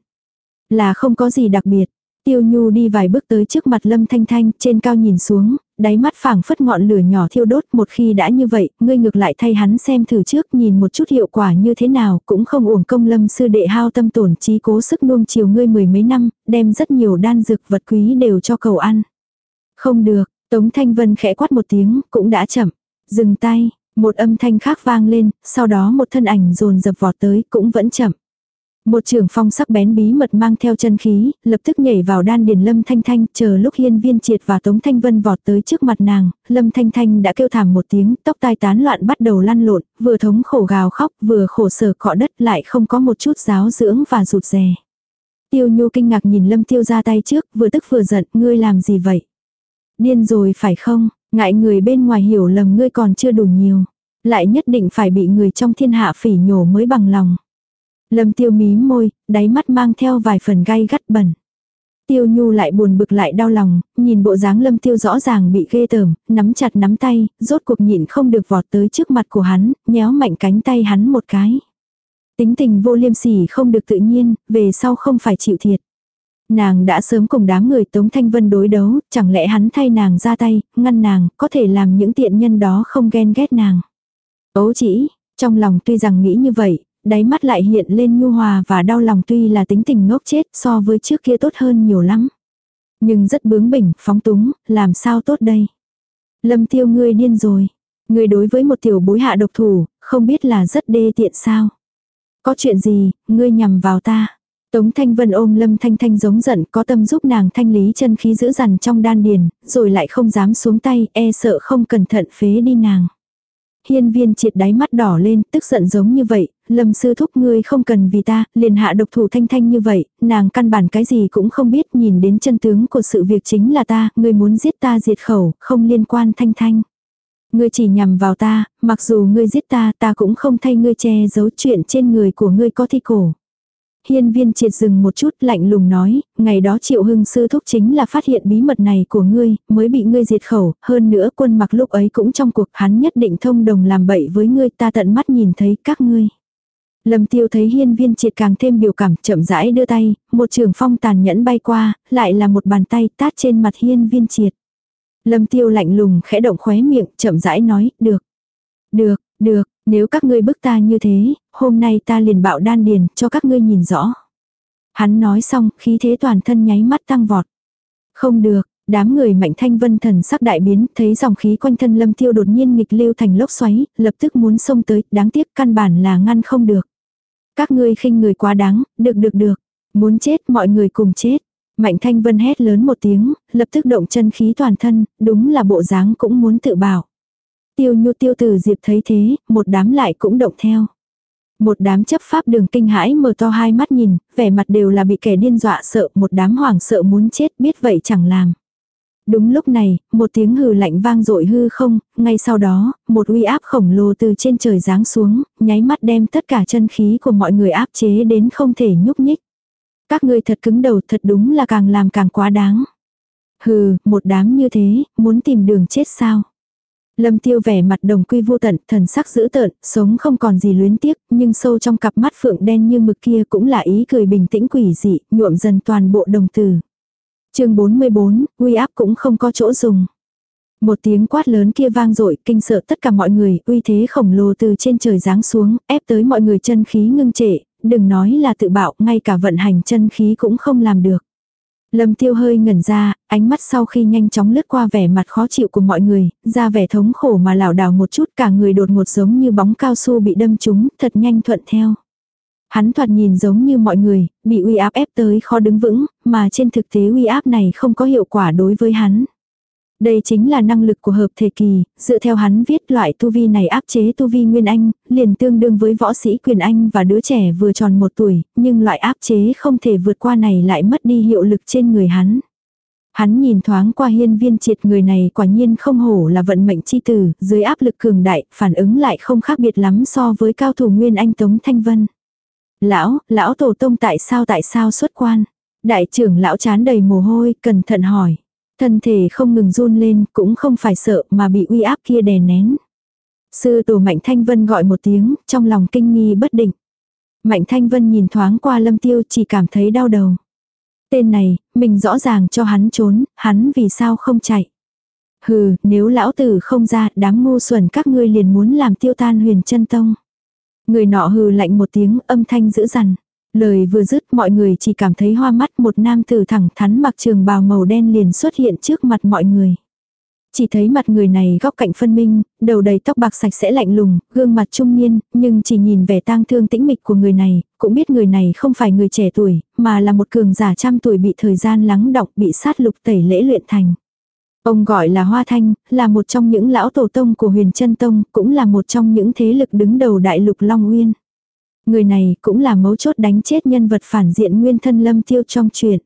Là không có gì đặc biệt. Tiêu Nhu đi vài bước tới trước mặt Lâm Thanh Thanh, trên cao nhìn xuống, đáy mắt phảng phất ngọn lửa nhỏ thiêu đốt, một khi đã như vậy, ngươi ngược lại thay hắn xem thử trước, nhìn một chút hiệu quả như thế nào, cũng không uổng công Lâm sư đệ hao tâm tổn trí cố sức nuông chiều ngươi mười mấy năm, đem rất nhiều đan dược vật quý đều cho cầu ăn. Không được, Tống Thanh Vân khẽ quát một tiếng, cũng đã chậm. Dừng tay, một âm thanh khác vang lên, sau đó một thân ảnh dồn dập vọt tới, cũng vẫn chậm. Một trường phong sắc bén bí mật mang theo chân khí, lập tức nhảy vào đan điền Lâm Thanh Thanh, chờ lúc hiên viên triệt và Tống Thanh Vân vọt tới trước mặt nàng, Lâm Thanh Thanh đã kêu thảm một tiếng, tóc tai tán loạn bắt đầu lăn lộn, vừa thống khổ gào khóc, vừa khổ sở cọ đất lại không có một chút giáo dưỡng và rụt rè. Tiêu Nhu kinh ngạc nhìn Lâm Tiêu ra tay trước, vừa tức vừa giận, ngươi làm gì vậy? Điên rồi phải không? Ngại người bên ngoài hiểu lầm ngươi còn chưa đủ nhiều. Lại nhất định phải bị người trong thiên hạ phỉ nhổ mới bằng lòng. Lâm tiêu mí môi, đáy mắt mang theo vài phần gai gắt bẩn. Tiêu nhu lại buồn bực lại đau lòng, nhìn bộ dáng lâm tiêu rõ ràng bị ghê tởm, nắm chặt nắm tay, rốt cuộc nhịn không được vọt tới trước mặt của hắn, nhéo mạnh cánh tay hắn một cái. Tính tình vô liêm sỉ không được tự nhiên, về sau không phải chịu thiệt. Nàng đã sớm cùng đám người Tống Thanh Vân đối đấu, chẳng lẽ hắn thay nàng ra tay, ngăn nàng, có thể làm những tiện nhân đó không ghen ghét nàng. Ấu chỉ, trong lòng tuy rằng nghĩ như vậy, đáy mắt lại hiện lên nhu hòa và đau lòng tuy là tính tình ngốc chết so với trước kia tốt hơn nhiều lắm. Nhưng rất bướng bỉnh, phóng túng, làm sao tốt đây. Lâm tiêu ngươi điên rồi. Ngươi đối với một tiểu bối hạ độc thủ, không biết là rất đê tiện sao. Có chuyện gì, ngươi nhằm vào ta. Tống Thanh Vân ôm Lâm Thanh Thanh giống giận có tâm giúp nàng thanh lý chân khí giữ dằn trong đan điền, rồi lại không dám xuống tay, e sợ không cẩn thận phế đi nàng. Hiên viên triệt đáy mắt đỏ lên, tức giận giống như vậy, lâm sư thúc ngươi không cần vì ta, liền hạ độc thủ thanh thanh như vậy, nàng căn bản cái gì cũng không biết, nhìn đến chân tướng của sự việc chính là ta, ngươi muốn giết ta diệt khẩu, không liên quan thanh thanh. Ngươi chỉ nhằm vào ta, mặc dù ngươi giết ta, ta cũng không thay ngươi che giấu chuyện trên người của ngươi có thi cổ. Hiên viên triệt dừng một chút lạnh lùng nói, ngày đó triệu hưng sư thúc chính là phát hiện bí mật này của ngươi, mới bị ngươi diệt khẩu, hơn nữa quân mặc lúc ấy cũng trong cuộc hắn nhất định thông đồng làm bậy với ngươi ta tận mắt nhìn thấy các ngươi. Lâm tiêu thấy hiên viên triệt càng thêm biểu cảm chậm rãi đưa tay, một trường phong tàn nhẫn bay qua, lại là một bàn tay tát trên mặt hiên viên triệt. Lâm tiêu lạnh lùng khẽ động khóe miệng chậm rãi nói, được, được, được, nếu các ngươi bức ta như thế, hôm nay ta liền bạo đan điền cho các ngươi nhìn rõ. Hắn nói xong, khí thế toàn thân nháy mắt tăng vọt. Không được, đám người mạnh thanh vân thần sắc đại biến, thấy dòng khí quanh thân lâm tiêu đột nhiên nghịch lưu thành lốc xoáy, lập tức muốn xông tới, đáng tiếc căn bản là ngăn không được. Các ngươi khinh người quá đáng, được được được, muốn chết mọi người cùng chết. Mạnh thanh vân hét lớn một tiếng, lập tức động chân khí toàn thân, đúng là bộ dáng cũng muốn tự bảo. Tiêu nhu tiêu tử diệp thấy thế, một đám lại cũng động theo. Một đám chấp pháp đường kinh hãi mở to hai mắt nhìn, vẻ mặt đều là bị kẻ điên dọa sợ, một đám hoảng sợ muốn chết biết vậy chẳng làm. Đúng lúc này, một tiếng hừ lạnh vang dội hư không, ngay sau đó, một uy áp khổng lồ từ trên trời giáng xuống, nháy mắt đem tất cả chân khí của mọi người áp chế đến không thể nhúc nhích. Các ngươi thật cứng đầu thật đúng là càng làm càng quá đáng. Hừ, một đám như thế, muốn tìm đường chết sao? Lâm tiêu vẻ mặt đồng quy vô tận, thần sắc dữ tợn, sống không còn gì luyến tiếc, nhưng sâu trong cặp mắt phượng đen như mực kia cũng là ý cười bình tĩnh quỷ dị, nhuộm dần toàn bộ đồng tử. chương 44, uy áp cũng không có chỗ dùng. Một tiếng quát lớn kia vang dội kinh sợ tất cả mọi người, uy thế khổng lồ từ trên trời giáng xuống, ép tới mọi người chân khí ngưng trệ, đừng nói là tự bạo, ngay cả vận hành chân khí cũng không làm được. Lâm tiêu hơi ngẩn ra, ánh mắt sau khi nhanh chóng lướt qua vẻ mặt khó chịu của mọi người, ra vẻ thống khổ mà lảo đảo một chút cả người đột ngột giống như bóng cao su bị đâm trúng, thật nhanh thuận theo. Hắn thoạt nhìn giống như mọi người, bị uy áp ép tới khó đứng vững, mà trên thực tế uy áp này không có hiệu quả đối với hắn. Đây chính là năng lực của hợp thể kỳ, dựa theo hắn viết loại tu vi này áp chế tu vi Nguyên Anh, liền tương đương với võ sĩ quyền Anh và đứa trẻ vừa tròn một tuổi, nhưng loại áp chế không thể vượt qua này lại mất đi hiệu lực trên người hắn. Hắn nhìn thoáng qua hiên viên triệt người này quả nhiên không hổ là vận mệnh chi tử, dưới áp lực cường đại, phản ứng lại không khác biệt lắm so với cao thủ Nguyên Anh Tống Thanh Vân. Lão, lão tổ tông tại sao tại sao xuất quan? Đại trưởng lão chán đầy mồ hôi, cẩn thận hỏi. Thân thể không ngừng run lên, cũng không phải sợ mà bị uy áp kia đè nén. Sư tổ Mạnh Thanh Vân gọi một tiếng, trong lòng kinh nghi bất định. Mạnh Thanh Vân nhìn thoáng qua lâm tiêu chỉ cảm thấy đau đầu. Tên này, mình rõ ràng cho hắn trốn, hắn vì sao không chạy. Hừ, nếu lão tử không ra, đám ngu xuẩn các ngươi liền muốn làm tiêu tan huyền chân tông. Người nọ hừ lạnh một tiếng âm thanh dữ dằn. Lời vừa dứt mọi người chỉ cảm thấy hoa mắt một nam tử thẳng thắn mặc trường bào màu đen liền xuất hiện trước mặt mọi người. Chỉ thấy mặt người này góc cạnh phân minh, đầu đầy tóc bạc sạch sẽ lạnh lùng, gương mặt trung niên, nhưng chỉ nhìn vẻ tang thương tĩnh mịch của người này, cũng biết người này không phải người trẻ tuổi, mà là một cường giả trăm tuổi bị thời gian lắng đọng bị sát lục tẩy lễ luyện thành. Ông gọi là Hoa Thanh, là một trong những lão tổ tông của huyền chân tông, cũng là một trong những thế lực đứng đầu đại lục Long Uyên. Người này cũng là mấu chốt đánh chết nhân vật phản diện nguyên thân Lâm Tiêu trong chuyện.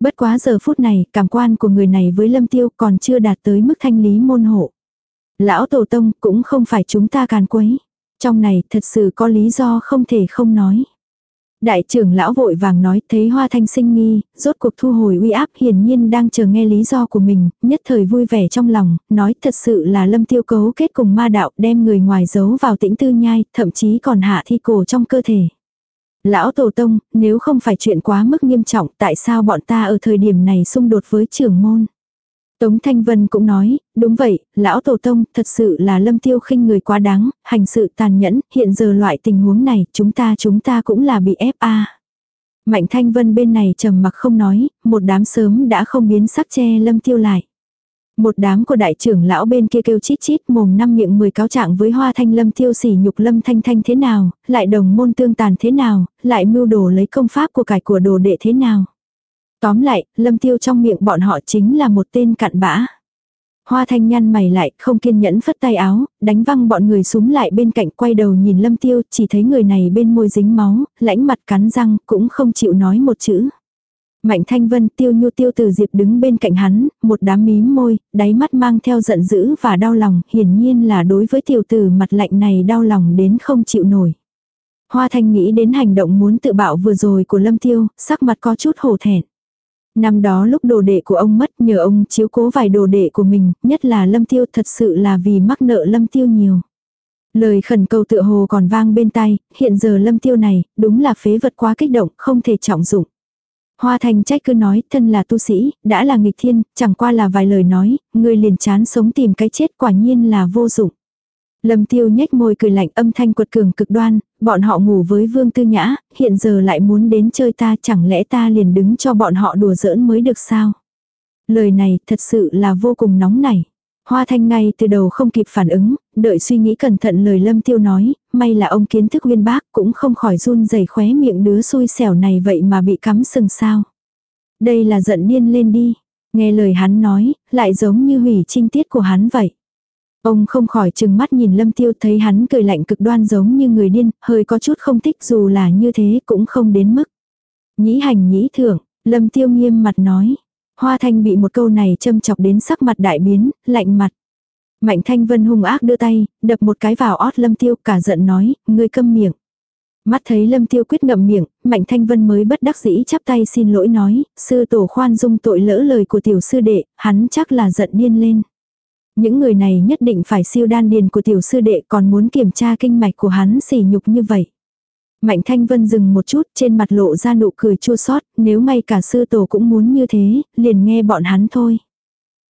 Bất quá giờ phút này, cảm quan của người này với Lâm Tiêu còn chưa đạt tới mức thanh lý môn hộ. Lão Tổ Tông cũng không phải chúng ta càn quấy. Trong này thật sự có lý do không thể không nói. Đại trưởng lão vội vàng nói thấy hoa thanh sinh nghi, rốt cuộc thu hồi uy áp hiển nhiên đang chờ nghe lý do của mình, nhất thời vui vẻ trong lòng, nói thật sự là lâm tiêu cấu kết cùng ma đạo đem người ngoài giấu vào tĩnh tư nhai, thậm chí còn hạ thi cổ trong cơ thể. Lão Tổ Tông, nếu không phải chuyện quá mức nghiêm trọng tại sao bọn ta ở thời điểm này xung đột với trưởng môn? Tống Thanh Vân cũng nói, đúng vậy, lão tổ tông, thật sự là lâm tiêu khinh người quá đáng, hành sự tàn nhẫn, hiện giờ loại tình huống này, chúng ta chúng ta cũng là bị ép a. Mạnh Thanh Vân bên này trầm mặc không nói, một đám sớm đã không biến sắc che lâm tiêu lại. Một đám của đại trưởng lão bên kia kêu chít chít mồm năm miệng mười cáo trạng với hoa thanh lâm tiêu sỉ nhục lâm thanh thanh thế nào, lại đồng môn tương tàn thế nào, lại mưu đồ lấy công pháp của cải của đồ đệ thế nào. Tóm lại, lâm tiêu trong miệng bọn họ chính là một tên cặn bã. Hoa thanh nhăn mày lại, không kiên nhẫn phất tay áo, đánh văng bọn người súng lại bên cạnh quay đầu nhìn lâm tiêu, chỉ thấy người này bên môi dính máu, lãnh mặt cắn răng, cũng không chịu nói một chữ. Mạnh thanh vân tiêu nhu tiêu từ diệp đứng bên cạnh hắn, một đám mím môi, đáy mắt mang theo giận dữ và đau lòng, hiển nhiên là đối với tiểu tử mặt lạnh này đau lòng đến không chịu nổi. Hoa thanh nghĩ đến hành động muốn tự bạo vừa rồi của lâm tiêu, sắc mặt có chút hổ thẹn. Năm đó lúc đồ đệ của ông mất nhờ ông chiếu cố vài đồ đệ của mình, nhất là lâm tiêu thật sự là vì mắc nợ lâm tiêu nhiều. Lời khẩn cầu tựa hồ còn vang bên tai, hiện giờ lâm tiêu này, đúng là phế vật quá kích động, không thể trọng dụng. Hoa thành trách cứ nói, thân là tu sĩ, đã là nghịch thiên, chẳng qua là vài lời nói, người liền chán sống tìm cái chết quả nhiên là vô dụng. Lâm tiêu nhếch môi cười lạnh âm thanh quật cường cực đoan, bọn họ ngủ với vương tư nhã, hiện giờ lại muốn đến chơi ta chẳng lẽ ta liền đứng cho bọn họ đùa giỡn mới được sao. Lời này thật sự là vô cùng nóng nảy. Hoa thanh ngay từ đầu không kịp phản ứng, đợi suy nghĩ cẩn thận lời lâm tiêu nói, may là ông kiến thức uyên bác cũng không khỏi run rẩy khóe miệng đứa xui xẻo này vậy mà bị cắm sừng sao. Đây là giận điên lên đi. Nghe lời hắn nói, lại giống như hủy trinh tiết của hắn vậy. Ông không khỏi chừng mắt nhìn lâm tiêu thấy hắn cười lạnh cực đoan giống như người điên, hơi có chút không thích dù là như thế cũng không đến mức. Nhĩ hành nhĩ thưởng, lâm tiêu nghiêm mặt nói. Hoa thanh bị một câu này châm chọc đến sắc mặt đại biến, lạnh mặt. Mạnh thanh vân hung ác đưa tay, đập một cái vào ót lâm tiêu cả giận nói, ngươi câm miệng. Mắt thấy lâm tiêu quyết ngậm miệng, mạnh thanh vân mới bất đắc dĩ chắp tay xin lỗi nói, sư tổ khoan dung tội lỡ lời của tiểu sư đệ, hắn chắc là giận điên lên. Những người này nhất định phải siêu đan điền của tiểu sư đệ còn muốn kiểm tra kinh mạch của hắn sỉ nhục như vậy. Mạnh Thanh Vân dừng một chút trên mặt lộ ra nụ cười chua xót nếu ngay cả sư tổ cũng muốn như thế, liền nghe bọn hắn thôi.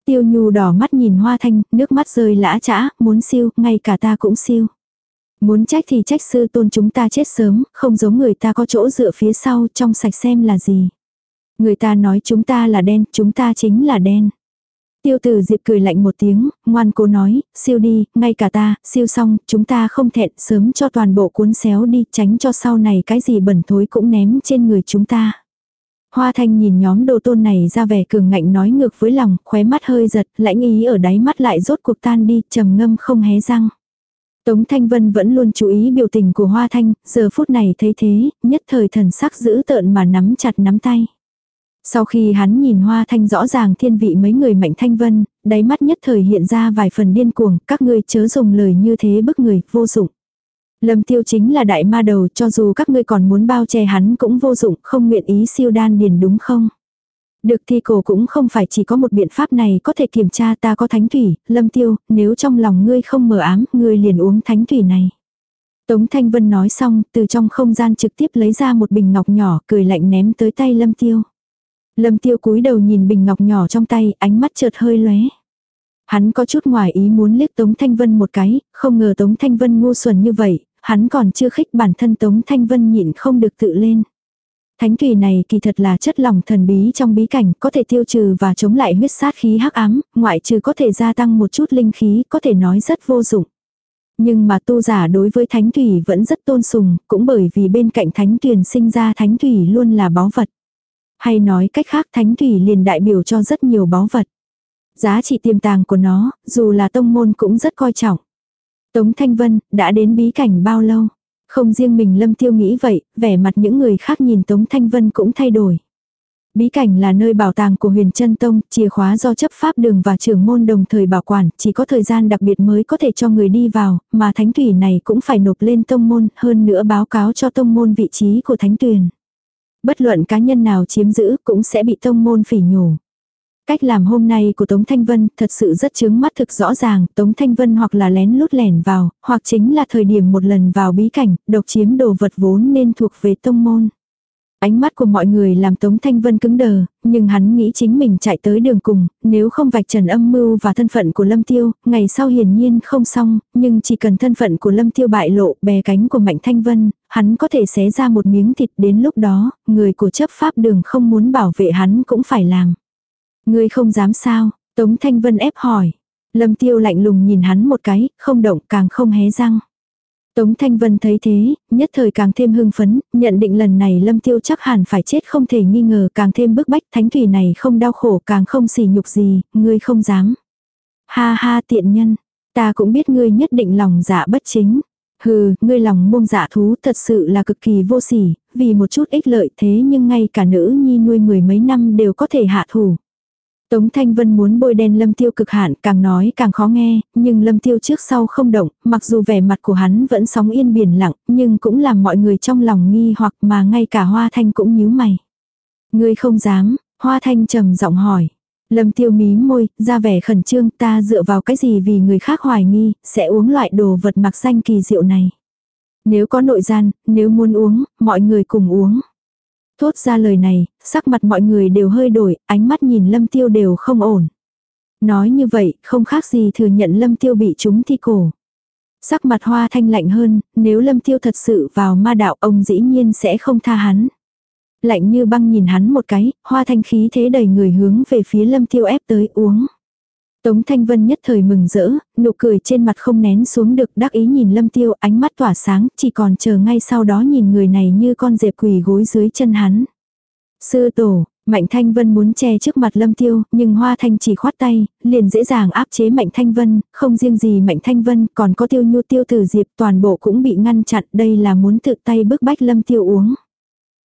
Tiêu nhu đỏ mắt nhìn hoa thanh, nước mắt rơi lã chã, muốn siêu, ngay cả ta cũng siêu. Muốn trách thì trách sư tôn chúng ta chết sớm, không giống người ta có chỗ dựa phía sau trong sạch xem là gì. Người ta nói chúng ta là đen, chúng ta chính là đen. Tiêu tử Diệp cười lạnh một tiếng, ngoan cố nói, siêu đi, ngay cả ta, siêu xong, chúng ta không thẹn sớm cho toàn bộ cuốn xéo đi, tránh cho sau này cái gì bẩn thối cũng ném trên người chúng ta. Hoa thanh nhìn nhóm đồ tôn này ra vẻ cường ngạnh nói ngược với lòng, khóe mắt hơi giật, lãnh ý ở đáy mắt lại rốt cuộc tan đi, trầm ngâm không hé răng. Tống Thanh Vân vẫn luôn chú ý biểu tình của Hoa Thanh, giờ phút này thấy thế, nhất thời thần sắc giữ tợn mà nắm chặt nắm tay. Sau khi hắn nhìn hoa thanh rõ ràng thiên vị mấy người mạnh thanh vân, đáy mắt nhất thời hiện ra vài phần điên cuồng, các ngươi chớ dùng lời như thế bức người, vô dụng. Lâm tiêu chính là đại ma đầu cho dù các ngươi còn muốn bao che hắn cũng vô dụng, không nguyện ý siêu đan điền đúng không? Được thi cổ cũng không phải chỉ có một biện pháp này có thể kiểm tra ta có thánh thủy, lâm tiêu, nếu trong lòng ngươi không mở ám, ngươi liền uống thánh thủy này. Tống Thanh Vân nói xong, từ trong không gian trực tiếp lấy ra một bình ngọc nhỏ, cười lạnh ném tới tay lâm tiêu. Lâm tiêu cúi đầu nhìn bình ngọc nhỏ trong tay, ánh mắt chợt hơi lóe. Hắn có chút ngoài ý muốn liếc Tống Thanh Vân một cái, không ngờ Tống Thanh Vân ngu xuẩn như vậy, hắn còn chưa khích bản thân Tống Thanh Vân nhịn không được tự lên. Thánh thủy này kỳ thật là chất lỏng thần bí trong bí cảnh, có thể tiêu trừ và chống lại huyết sát khí hắc ám, ngoại trừ có thể gia tăng một chút linh khí, có thể nói rất vô dụng. Nhưng mà tu giả đối với thánh thủy vẫn rất tôn sùng, cũng bởi vì bên cạnh thánh tuyền sinh ra thánh thủy luôn là báu vật. Hay nói cách khác thánh thủy liền đại biểu cho rất nhiều báu vật. Giá trị tiềm tàng của nó, dù là tông môn cũng rất coi trọng. Tống Thanh Vân, đã đến bí cảnh bao lâu? Không riêng mình Lâm Tiêu nghĩ vậy, vẻ mặt những người khác nhìn Tống Thanh Vân cũng thay đổi. Bí cảnh là nơi bảo tàng của huyền chân tông, chìa khóa do chấp pháp đường và trưởng môn đồng thời bảo quản, chỉ có thời gian đặc biệt mới có thể cho người đi vào, mà thánh thủy này cũng phải nộp lên tông môn, hơn nữa báo cáo cho tông môn vị trí của thánh tuyển bất luận cá nhân nào chiếm giữ cũng sẽ bị tông môn phỉ nhổ. Cách làm hôm nay của Tống Thanh Vân thật sự rất chướng mắt thực rõ ràng, Tống Thanh Vân hoặc là lén lút lẻn vào, hoặc chính là thời điểm một lần vào bí cảnh, độc chiếm đồ vật vốn nên thuộc về tông môn. Ánh mắt của mọi người làm Tống Thanh Vân cứng đờ, nhưng hắn nghĩ chính mình chạy tới đường cùng, nếu không vạch trần âm mưu và thân phận của Lâm Tiêu, ngày sau hiển nhiên không xong, nhưng chỉ cần thân phận của Lâm Tiêu bại lộ bè cánh của Mạnh Thanh Vân, hắn có thể xé ra một miếng thịt đến lúc đó, người của chấp pháp đường không muốn bảo vệ hắn cũng phải làm. Ngươi không dám sao? Tống Thanh Vân ép hỏi. Lâm Tiêu lạnh lùng nhìn hắn một cái, không động càng không hé răng. Tống Thanh Vân thấy thế, nhất thời càng thêm hưng phấn, nhận định lần này Lâm Tiêu chắc hẳn phải chết không thể nghi ngờ càng thêm bức bách thánh thủy này không đau khổ càng không xỉ nhục gì, ngươi không dám. Ha ha tiện nhân, ta cũng biết ngươi nhất định lòng dạ bất chính. Hừ, ngươi lòng buông dạ thú thật sự là cực kỳ vô sỉ, vì một chút ích lợi thế nhưng ngay cả nữ nhi nuôi mười mấy năm đều có thể hạ thủ. Tống Thanh Vân muốn bôi đen Lâm Tiêu cực hạn, càng nói càng khó nghe, nhưng Lâm Tiêu trước sau không động, mặc dù vẻ mặt của hắn vẫn sóng yên biển lặng, nhưng cũng làm mọi người trong lòng nghi hoặc mà ngay cả Hoa Thanh cũng nhíu mày. Ngươi không dám, Hoa Thanh trầm giọng hỏi. Lâm Tiêu mí môi, ra vẻ khẩn trương ta dựa vào cái gì vì người khác hoài nghi, sẽ uống loại đồ vật mặc danh kỳ diệu này. Nếu có nội gian, nếu muốn uống, mọi người cùng uống. Thốt ra lời này, sắc mặt mọi người đều hơi đổi, ánh mắt nhìn lâm tiêu đều không ổn. Nói như vậy, không khác gì thừa nhận lâm tiêu bị chúng thi cổ. Sắc mặt hoa thanh lạnh hơn, nếu lâm tiêu thật sự vào ma đạo ông dĩ nhiên sẽ không tha hắn. Lạnh như băng nhìn hắn một cái, hoa thanh khí thế đầy người hướng về phía lâm tiêu ép tới uống. Tống Thanh Vân nhất thời mừng rỡ, nụ cười trên mặt không nén xuống được đắc ý nhìn Lâm Tiêu ánh mắt tỏa sáng, chỉ còn chờ ngay sau đó nhìn người này như con dẹp quỳ gối dưới chân hắn. Sư tổ, Mạnh Thanh Vân muốn che trước mặt Lâm Tiêu, nhưng Hoa Thanh chỉ khoát tay, liền dễ dàng áp chế Mạnh Thanh Vân, không riêng gì Mạnh Thanh Vân, còn có Tiêu Nhu Tiêu Tử Diệp toàn bộ cũng bị ngăn chặn, đây là muốn tự tay bức bách Lâm Tiêu uống.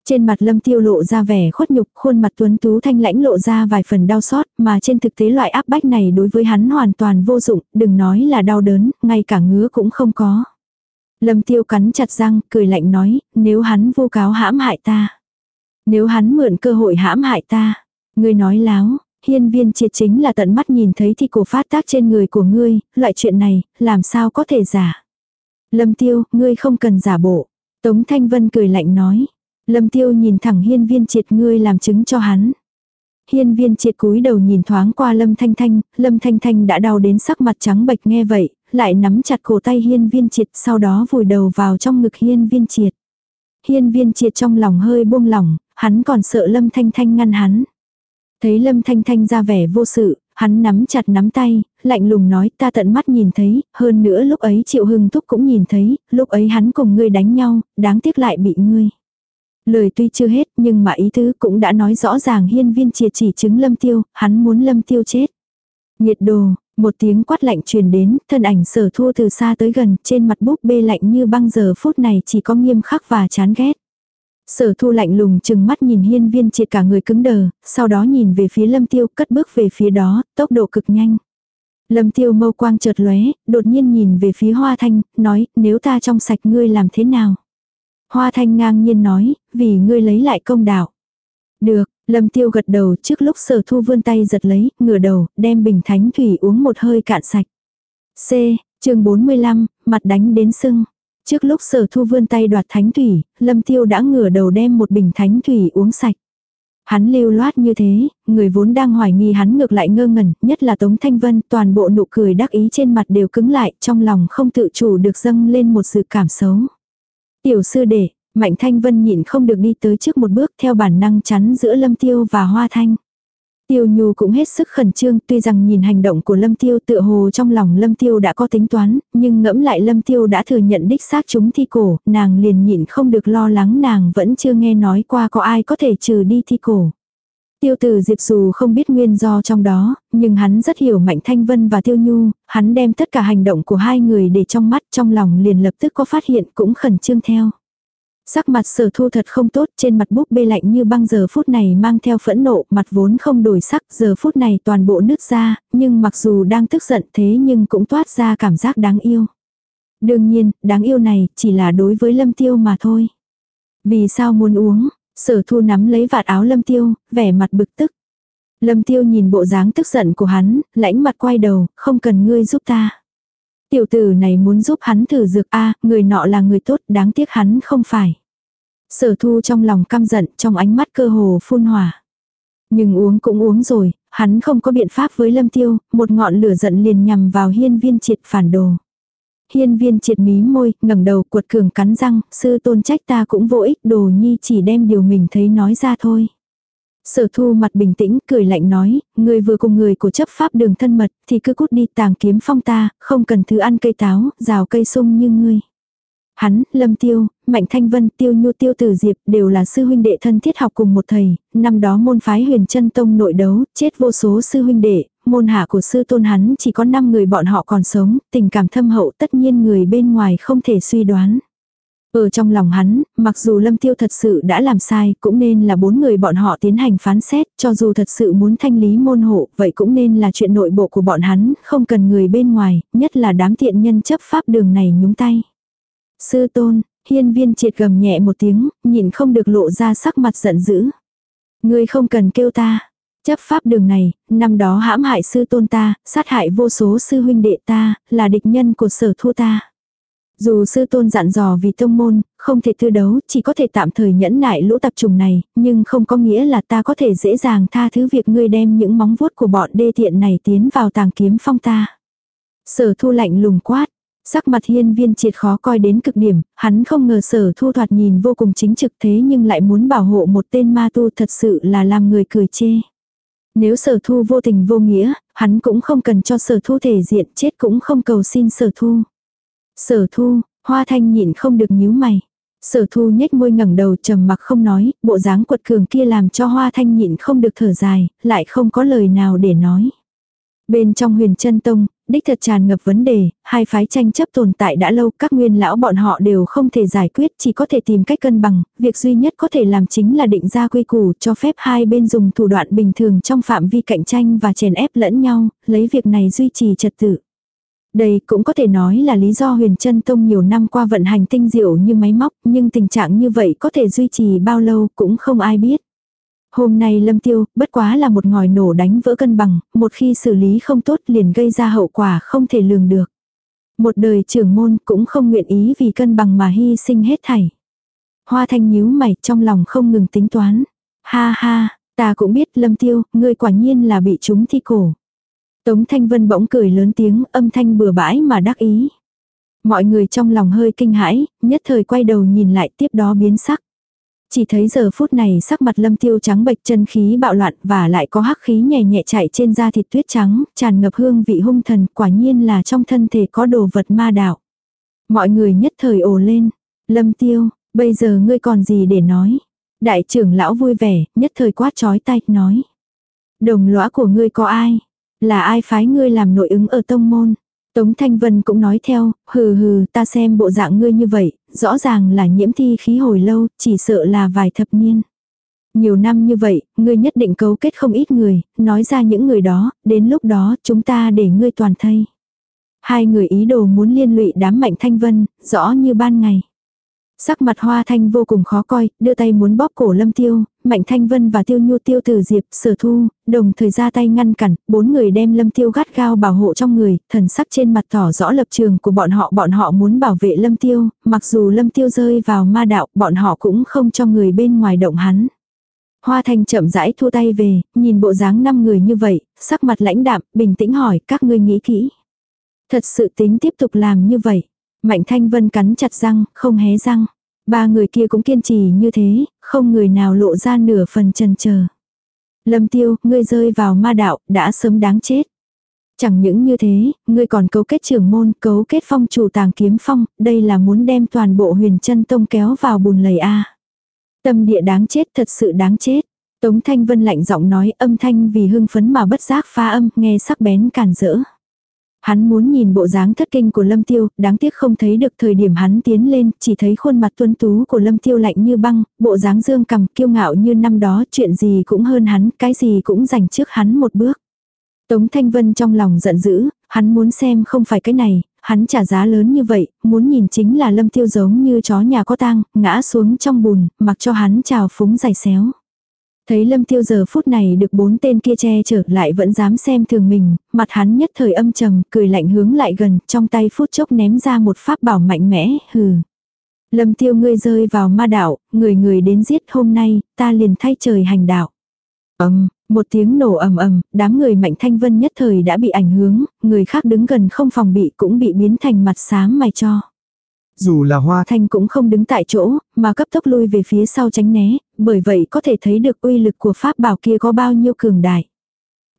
Trên mặt lâm tiêu lộ ra vẻ khuất nhục, khuôn mặt tuấn tú thanh lãnh lộ ra vài phần đau xót, mà trên thực tế loại áp bách này đối với hắn hoàn toàn vô dụng, đừng nói là đau đớn, ngay cả ngứa cũng không có. Lâm tiêu cắn chặt răng, cười lạnh nói, nếu hắn vô cáo hãm hại ta. Nếu hắn mượn cơ hội hãm hại ta. Ngươi nói láo, hiên viên triệt chính là tận mắt nhìn thấy thi cổ phát tác trên người của ngươi, loại chuyện này, làm sao có thể giả. Lâm tiêu, ngươi không cần giả bộ. Tống Thanh Vân cười lạnh nói. Lâm tiêu nhìn thẳng hiên viên triệt ngươi làm chứng cho hắn. Hiên viên triệt cúi đầu nhìn thoáng qua lâm thanh thanh, lâm thanh thanh đã đau đến sắc mặt trắng bệch nghe vậy, lại nắm chặt cổ tay hiên viên triệt sau đó vùi đầu vào trong ngực hiên viên triệt. Hiên viên triệt trong lòng hơi buông lỏng, hắn còn sợ lâm thanh thanh ngăn hắn. Thấy lâm thanh thanh ra vẻ vô sự, hắn nắm chặt nắm tay, lạnh lùng nói ta tận mắt nhìn thấy, hơn nữa lúc ấy triệu hưng thúc cũng nhìn thấy, lúc ấy hắn cùng ngươi đánh nhau, đáng tiếc lại bị ngươi. Lời tuy chưa hết nhưng mà ý tứ cũng đã nói rõ ràng hiên viên triệt chỉ chứng lâm tiêu, hắn muốn lâm tiêu chết. Nhiệt đồ, một tiếng quát lạnh truyền đến, thân ảnh sở thua từ xa tới gần, trên mặt búp bê lạnh như băng giờ phút này chỉ có nghiêm khắc và chán ghét. Sở thu lạnh lùng chừng mắt nhìn hiên viên triệt cả người cứng đờ, sau đó nhìn về phía lâm tiêu cất bước về phía đó, tốc độ cực nhanh. Lâm tiêu mâu quang chợt lóe, đột nhiên nhìn về phía hoa thanh, nói, nếu ta trong sạch ngươi làm thế nào? Hoa thanh ngang nhiên nói, vì ngươi lấy lại công đạo. Được, lâm tiêu gật đầu trước lúc sở thu vươn tay giật lấy, ngửa đầu, đem bình thánh thủy uống một hơi cạn sạch. C, chương 45, mặt đánh đến sưng. Trước lúc sở thu vươn tay đoạt thánh thủy, lâm tiêu đã ngửa đầu đem một bình thánh thủy uống sạch. Hắn lưu loát như thế, người vốn đang hoài nghi hắn ngược lại ngơ ngẩn, nhất là Tống Thanh Vân, toàn bộ nụ cười đắc ý trên mặt đều cứng lại, trong lòng không tự chủ được dâng lên một sự cảm xấu. Tiểu sư đệ, Mạnh Thanh Vân nhịn không được đi tới trước một bước theo bản năng chắn giữa Lâm Tiêu và Hoa Thanh. Tiêu Nhu cũng hết sức khẩn trương, tuy rằng nhìn hành động của Lâm Tiêu tựa hồ trong lòng Lâm Tiêu đã có tính toán, nhưng ngẫm lại Lâm Tiêu đã thừa nhận đích xác chúng thi cổ, nàng liền nhịn không được lo lắng nàng vẫn chưa nghe nói qua có ai có thể trừ đi thi cổ. Tiêu tử Diệp dù không biết nguyên do trong đó, nhưng hắn rất hiểu Mạnh Thanh Vân và Tiêu Nhu, hắn đem tất cả hành động của hai người để trong mắt trong lòng liền lập tức có phát hiện cũng khẩn trương theo. Sắc mặt sở thu thật không tốt trên mặt búp bê lạnh như băng giờ phút này mang theo phẫn nộ, mặt vốn không đổi sắc giờ phút này toàn bộ nứt ra, nhưng mặc dù đang tức giận thế nhưng cũng toát ra cảm giác đáng yêu. Đương nhiên, đáng yêu này chỉ là đối với lâm tiêu mà thôi. Vì sao muốn uống, sở thu nắm lấy vạt áo lâm tiêu, vẻ mặt bực tức. Lâm tiêu nhìn bộ dáng tức giận của hắn, lãnh mặt quay đầu, không cần ngươi giúp ta. Tiểu tử này muốn giúp hắn thử dược a người nọ là người tốt, đáng tiếc hắn không phải. Sở thu trong lòng căm giận, trong ánh mắt cơ hồ phun hỏa. Nhưng uống cũng uống rồi, hắn không có biện pháp với lâm tiêu, một ngọn lửa giận liền nhằm vào hiên viên triệt phản đồ. Hiên viên triệt mí môi, ngẩng đầu cuột cường cắn răng, sư tôn trách ta cũng vô ích đồ nhi chỉ đem điều mình thấy nói ra thôi. Sở thu mặt bình tĩnh, cười lạnh nói, người vừa cùng người của chấp pháp đường thân mật, thì cứ cút đi tàng kiếm phong ta, không cần thứ ăn cây táo, rào cây sung như ngươi. Hắn, Lâm Tiêu, Mạnh Thanh Vân, Tiêu Nhu Tiêu Tử Diệp đều là sư huynh đệ thân thiết học cùng một thầy, năm đó môn phái huyền chân tông nội đấu, chết vô số sư huynh đệ, môn hạ của sư tôn hắn chỉ có 5 người bọn họ còn sống, tình cảm thâm hậu tất nhiên người bên ngoài không thể suy đoán. Ở trong lòng hắn, mặc dù Lâm Tiêu thật sự đã làm sai, cũng nên là bốn người bọn họ tiến hành phán xét, cho dù thật sự muốn thanh lý môn hộ, vậy cũng nên là chuyện nội bộ của bọn hắn, không cần người bên ngoài, nhất là đám tiện nhân chấp pháp đường này nhúng tay. Sư tôn, hiên viên triệt gầm nhẹ một tiếng, nhìn không được lộ ra sắc mặt giận dữ. Ngươi không cần kêu ta. Chấp pháp đường này, năm đó hãm hại sư tôn ta, sát hại vô số sư huynh đệ ta, là địch nhân của sở thu ta. Dù sư tôn dặn dò vì tông môn, không thể tư đấu, chỉ có thể tạm thời nhẫn nại lũ tập trùng này, nhưng không có nghĩa là ta có thể dễ dàng tha thứ việc ngươi đem những móng vuốt của bọn đê tiện này tiến vào tàng kiếm phong ta. Sở thu lạnh lùng quát, Sắc mặt hiên viên triệt khó coi đến cực điểm, hắn không ngờ sở thu thoạt nhìn vô cùng chính trực thế nhưng lại muốn bảo hộ một tên ma tu thật sự là làm người cười chê. Nếu sở thu vô tình vô nghĩa, hắn cũng không cần cho sở thu thể diện chết cũng không cầu xin sở thu. Sở thu, hoa thanh nhịn không được nhíu mày. Sở thu nhếch môi ngẩng đầu trầm mặc không nói, bộ dáng quật cường kia làm cho hoa thanh nhịn không được thở dài, lại không có lời nào để nói. Bên trong huyền chân tông, đích thật tràn ngập vấn đề, hai phái tranh chấp tồn tại đã lâu, các nguyên lão bọn họ đều không thể giải quyết, chỉ có thể tìm cách cân bằng, việc duy nhất có thể làm chính là định ra quy củ cho phép hai bên dùng thủ đoạn bình thường trong phạm vi cạnh tranh và chèn ép lẫn nhau, lấy việc này duy trì trật tự. Đây cũng có thể nói là lý do huyền chân tông nhiều năm qua vận hành tinh diệu như máy móc, nhưng tình trạng như vậy có thể duy trì bao lâu cũng không ai biết. Hôm nay lâm tiêu, bất quá là một ngòi nổ đánh vỡ cân bằng, một khi xử lý không tốt liền gây ra hậu quả không thể lường được. Một đời trưởng môn cũng không nguyện ý vì cân bằng mà hy sinh hết thảy. Hoa thanh nhíu mày trong lòng không ngừng tính toán. Ha ha, ta cũng biết lâm tiêu, ngươi quả nhiên là bị chúng thi cổ. Tống Thanh Vân bỗng cười lớn tiếng âm thanh bừa bãi mà đắc ý. Mọi người trong lòng hơi kinh hãi, nhất thời quay đầu nhìn lại tiếp đó biến sắc. Chỉ thấy giờ phút này sắc mặt lâm tiêu trắng bệch chân khí bạo loạn và lại có hắc khí nhẹ nhẹ chạy trên da thịt tuyết trắng, tràn ngập hương vị hung thần, quả nhiên là trong thân thể có đồ vật ma đạo. Mọi người nhất thời ồ lên. Lâm tiêu, bây giờ ngươi còn gì để nói? Đại trưởng lão vui vẻ, nhất thời quát chói tay, nói. Đồng lõa của ngươi có ai? Là ai phái ngươi làm nội ứng ở tông môn? Tống Thanh Vân cũng nói theo, hừ hừ, ta xem bộ dạng ngươi như vậy, rõ ràng là nhiễm thi khí hồi lâu, chỉ sợ là vài thập niên. Nhiều năm như vậy, ngươi nhất định cấu kết không ít người, nói ra những người đó, đến lúc đó chúng ta để ngươi toàn thây. Hai người ý đồ muốn liên lụy đám mạnh thanh vân, rõ như ban ngày. Sắc mặt hoa thanh vô cùng khó coi, đưa tay muốn bóp cổ lâm tiêu, mạnh thanh vân và tiêu nhu tiêu tử diệp, sở thu, đồng thời ra tay ngăn cản, bốn người đem lâm tiêu gắt gao bảo hộ trong người, thần sắc trên mặt tỏ rõ lập trường của bọn họ. Bọn họ muốn bảo vệ lâm tiêu, mặc dù lâm tiêu rơi vào ma đạo, bọn họ cũng không cho người bên ngoài động hắn. Hoa thanh chậm rãi thu tay về, nhìn bộ dáng năm người như vậy, sắc mặt lãnh đạm, bình tĩnh hỏi các ngươi nghĩ kỹ. Thật sự tính tiếp tục làm như vậy. Mạnh Thanh Vân cắn chặt răng, không hé răng. Ba người kia cũng kiên trì như thế, không người nào lộ ra nửa phần chần chờ. Lâm Tiêu, ngươi rơi vào ma đạo, đã sớm đáng chết. Chẳng những như thế, ngươi còn cấu kết trưởng môn, cấu kết phong chủ tàng kiếm phong, đây là muốn đem toàn bộ huyền chân tông kéo vào bùn lầy a. Tâm địa đáng chết thật sự đáng chết. Tống Thanh Vân lạnh giọng nói âm thanh vì hưng phấn mà bất giác pha âm, nghe sắc bén càn rỡ. Hắn muốn nhìn bộ dáng thất kinh của Lâm Tiêu, đáng tiếc không thấy được thời điểm hắn tiến lên, chỉ thấy khuôn mặt tuấn tú của Lâm Tiêu lạnh như băng, bộ dáng dương cầm kiêu ngạo như năm đó, chuyện gì cũng hơn hắn, cái gì cũng giành trước hắn một bước. Tống Thanh Vân trong lòng giận dữ, hắn muốn xem không phải cái này, hắn trả giá lớn như vậy, muốn nhìn chính là Lâm Tiêu giống như chó nhà có tang, ngã xuống trong bùn, mặc cho hắn trào phúng giày xéo. Thấy lâm tiêu giờ phút này được bốn tên kia che chở lại vẫn dám xem thường mình, mặt hắn nhất thời âm trầm, cười lạnh hướng lại gần, trong tay phút chốc ném ra một pháp bảo mạnh mẽ, hừ. Lâm tiêu ngươi rơi vào ma đạo, người người đến giết hôm nay, ta liền thay trời hành đạo. Ầm, một tiếng nổ ầm ầm, đám người mạnh thanh vân nhất thời đã bị ảnh hưởng, người khác đứng gần không phòng bị cũng bị biến thành mặt xám mày cho. Dù là hoa thanh cũng không đứng tại chỗ, mà cấp tốc lui về phía sau tránh né, bởi vậy có thể thấy được uy lực của pháp bảo kia có bao nhiêu cường đại.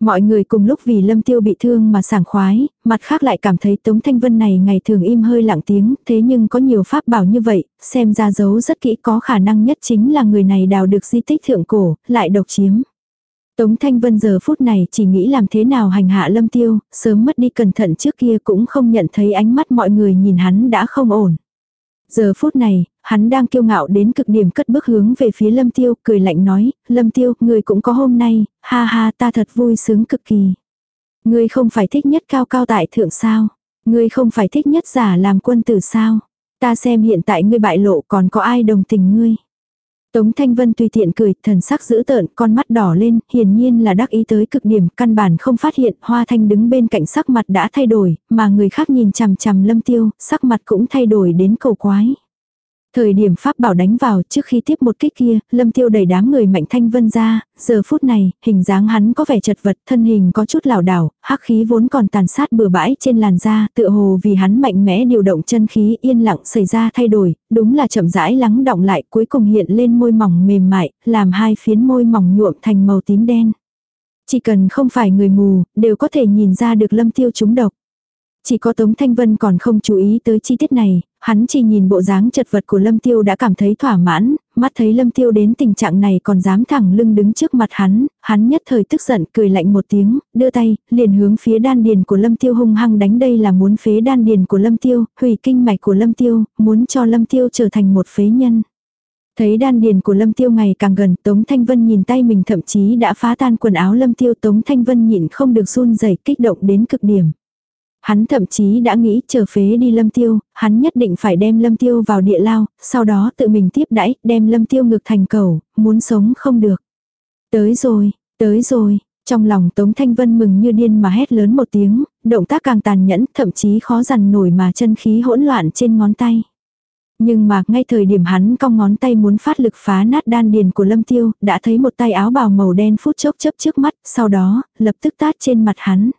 Mọi người cùng lúc vì lâm tiêu bị thương mà sảng khoái, mặt khác lại cảm thấy Tống Thanh Vân này ngày thường im hơi lặng tiếng, thế nhưng có nhiều pháp bảo như vậy, xem ra dấu rất kỹ có khả năng nhất chính là người này đào được di tích thượng cổ, lại độc chiếm. Tống Thanh Vân giờ phút này chỉ nghĩ làm thế nào hành hạ lâm tiêu, sớm mất đi cẩn thận trước kia cũng không nhận thấy ánh mắt mọi người nhìn hắn đã không ổn. Giờ phút này, hắn đang kiêu ngạo đến cực điểm cất bước hướng về phía lâm tiêu, cười lạnh nói, lâm tiêu, người cũng có hôm nay, ha ha ta thật vui sướng cực kỳ. Ngươi không phải thích nhất cao cao tại thượng sao? Ngươi không phải thích nhất giả làm quân tử sao? Ta xem hiện tại ngươi bại lộ còn có ai đồng tình ngươi? Tống Thanh Vân tùy tiện cười, thần sắc dữ tợn, con mắt đỏ lên, hiển nhiên là đắc ý tới cực điểm, căn bản không phát hiện, Hoa Thanh đứng bên cạnh sắc mặt đã thay đổi, mà người khác nhìn chằm chằm Lâm Tiêu, sắc mặt cũng thay đổi đến cầu quái. Thời điểm pháp bảo đánh vào trước khi tiếp một kích kia, lâm tiêu đẩy đám người mạnh thanh vân ra, giờ phút này, hình dáng hắn có vẻ chật vật, thân hình có chút lảo đảo, hắc khí vốn còn tàn sát bừa bãi trên làn da, tựa hồ vì hắn mạnh mẽ điều động chân khí yên lặng xảy ra thay đổi, đúng là chậm rãi lắng động lại cuối cùng hiện lên môi mỏng mềm mại, làm hai phiến môi mỏng nhuộm thành màu tím đen. Chỉ cần không phải người mù, đều có thể nhìn ra được lâm tiêu trúng độc. Chỉ có Tống Thanh Vân còn không chú ý tới chi tiết này, hắn chỉ nhìn bộ dáng chật vật của Lâm Tiêu đã cảm thấy thỏa mãn, mắt thấy Lâm Tiêu đến tình trạng này còn dám thẳng lưng đứng trước mặt hắn, hắn nhất thời tức giận cười lạnh một tiếng, đưa tay, liền hướng phía đan điền của Lâm Tiêu hung hăng đánh đây là muốn phế đan điền của Lâm Tiêu, hủy kinh mạch của Lâm Tiêu, muốn cho Lâm Tiêu trở thành một phế nhân. Thấy đan điền của Lâm Tiêu ngày càng gần, Tống Thanh Vân nhìn tay mình thậm chí đã phá tan quần áo Lâm Tiêu, Tống Thanh Vân nhịn không được run rẩy kích động đến cực điểm. Hắn thậm chí đã nghĩ chờ phế đi lâm tiêu, hắn nhất định phải đem lâm tiêu vào địa lao, sau đó tự mình tiếp đãi, đem lâm tiêu ngược thành cầu, muốn sống không được. Tới rồi, tới rồi, trong lòng Tống Thanh Vân mừng như điên mà hét lớn một tiếng, động tác càng tàn nhẫn, thậm chí khó dằn nổi mà chân khí hỗn loạn trên ngón tay. Nhưng mà ngay thời điểm hắn cong ngón tay muốn phát lực phá nát đan điền của Lâm Tiêu, đã thấy một tay áo bào màu đen phút chốc chấp trước mắt, sau đó, lập tức tát trên mặt hắn.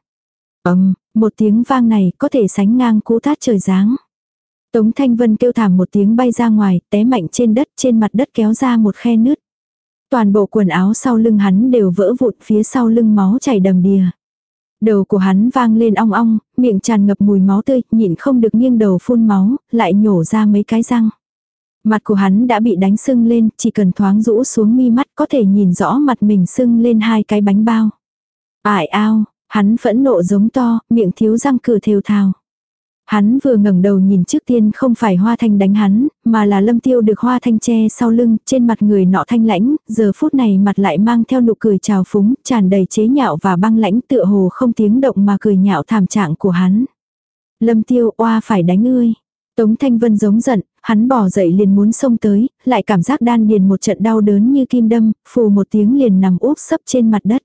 Ầm, một tiếng vang này có thể sánh ngang cú tát trời giáng. Tống Thanh Vân kêu thảm một tiếng bay ra ngoài, té mạnh trên đất, trên mặt đất kéo ra một khe nứt. Toàn bộ quần áo sau lưng hắn đều vỡ vụn phía sau lưng máu chảy đầm đìa. Đầu của hắn vang lên ong ong, miệng tràn ngập mùi máu tươi, nhịn không được nghiêng đầu phun máu, lại nhổ ra mấy cái răng. Mặt của hắn đã bị đánh sưng lên, chỉ cần thoáng rũ xuống mi mắt có thể nhìn rõ mặt mình sưng lên hai cái bánh bao. Ải ao, Hắn phẫn nộ giống to, miệng thiếu răng cửa thều thào. Hắn vừa ngẩng đầu nhìn trước tiên không phải hoa thanh đánh hắn, mà là lâm tiêu được hoa thanh che sau lưng, trên mặt người nọ thanh lãnh, giờ phút này mặt lại mang theo nụ cười trào phúng, tràn đầy chế nhạo và băng lãnh tựa hồ không tiếng động mà cười nhạo thảm trạng của hắn. Lâm tiêu oa phải đánh ươi. Tống Thanh Vân giống giận, hắn bỏ dậy liền muốn xông tới, lại cảm giác đan điền một trận đau đớn như kim đâm, phù một tiếng liền nằm úp sấp trên mặt đất.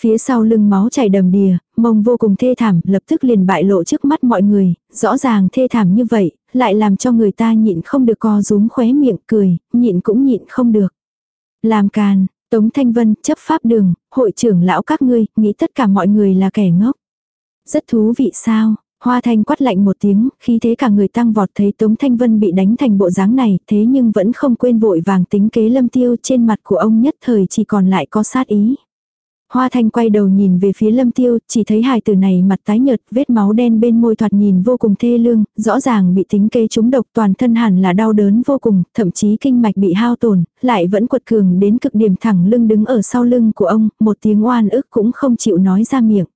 Phía sau lưng máu chảy đầm đìa, mông vô cùng thê thảm, lập tức liền bại lộ trước mắt mọi người, rõ ràng thê thảm như vậy, lại làm cho người ta nhịn không được co rúm khóe miệng cười, nhịn cũng nhịn không được. Làm càn, Tống Thanh Vân, chấp pháp đường, hội trưởng lão các ngươi, nghĩ tất cả mọi người là kẻ ngốc. Rất thú vị sao, Hoa Thanh quát lạnh một tiếng, khi thế cả người tăng vọt thấy Tống Thanh Vân bị đánh thành bộ dáng này, thế nhưng vẫn không quên vội vàng tính kế lâm tiêu trên mặt của ông nhất thời chỉ còn lại có sát ý. Hoa thanh quay đầu nhìn về phía lâm tiêu, chỉ thấy hài tử này mặt tái nhợt, vết máu đen bên môi thoạt nhìn vô cùng thê lương, rõ ràng bị tính kế trúng độc toàn thân hẳn là đau đớn vô cùng, thậm chí kinh mạch bị hao tổn, lại vẫn quật cường đến cực điểm thẳng lưng đứng ở sau lưng của ông, một tiếng oan ức cũng không chịu nói ra miệng.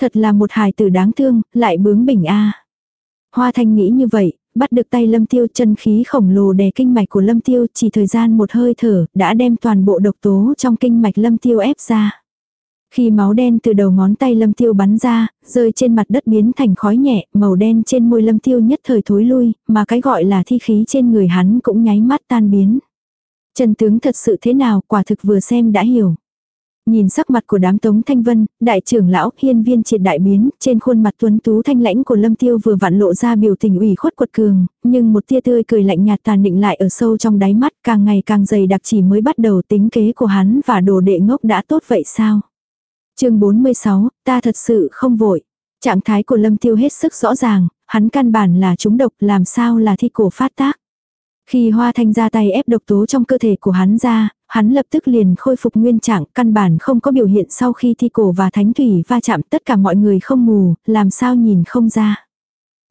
Thật là một hài tử đáng thương, lại bướng bỉnh a. Hoa thanh nghĩ như vậy, bắt được tay lâm tiêu chân khí khổng lồ đè kinh mạch của lâm tiêu chỉ thời gian một hơi thở đã đem toàn bộ độc tố trong kinh mạch lâm tiêu ép ra. Khi máu đen từ đầu ngón tay lâm tiêu bắn ra, rơi trên mặt đất biến thành khói nhẹ, màu đen trên môi lâm tiêu nhất thời thối lui, mà cái gọi là thi khí trên người hắn cũng nháy mắt tan biến. Chân tướng thật sự thế nào quả thực vừa xem đã hiểu. Nhìn sắc mặt của đám Tống Thanh Vân, đại trưởng lão, hiên viên triệt đại biến, trên khuôn mặt tuấn tú thanh lãnh của Lâm Tiêu vừa vặn lộ ra biểu tình ủy khuất quật cường, nhưng một tia tươi cười lạnh nhạt tàn định lại ở sâu trong đáy mắt càng ngày càng dày đặc chỉ mới bắt đầu tính kế của hắn và đồ đệ ngốc đã tốt vậy sao? Chương 46, ta thật sự không vội. Trạng thái của Lâm Tiêu hết sức rõ ràng, hắn căn bản là chúng độc làm sao là thi cổ phát tác. Khi Hoa Thanh ra tay ép độc tố trong cơ thể của hắn ra, hắn lập tức liền khôi phục nguyên trạng, căn bản không có biểu hiện sau khi thi cổ và thánh thủy va chạm tất cả mọi người không mù, làm sao nhìn không ra.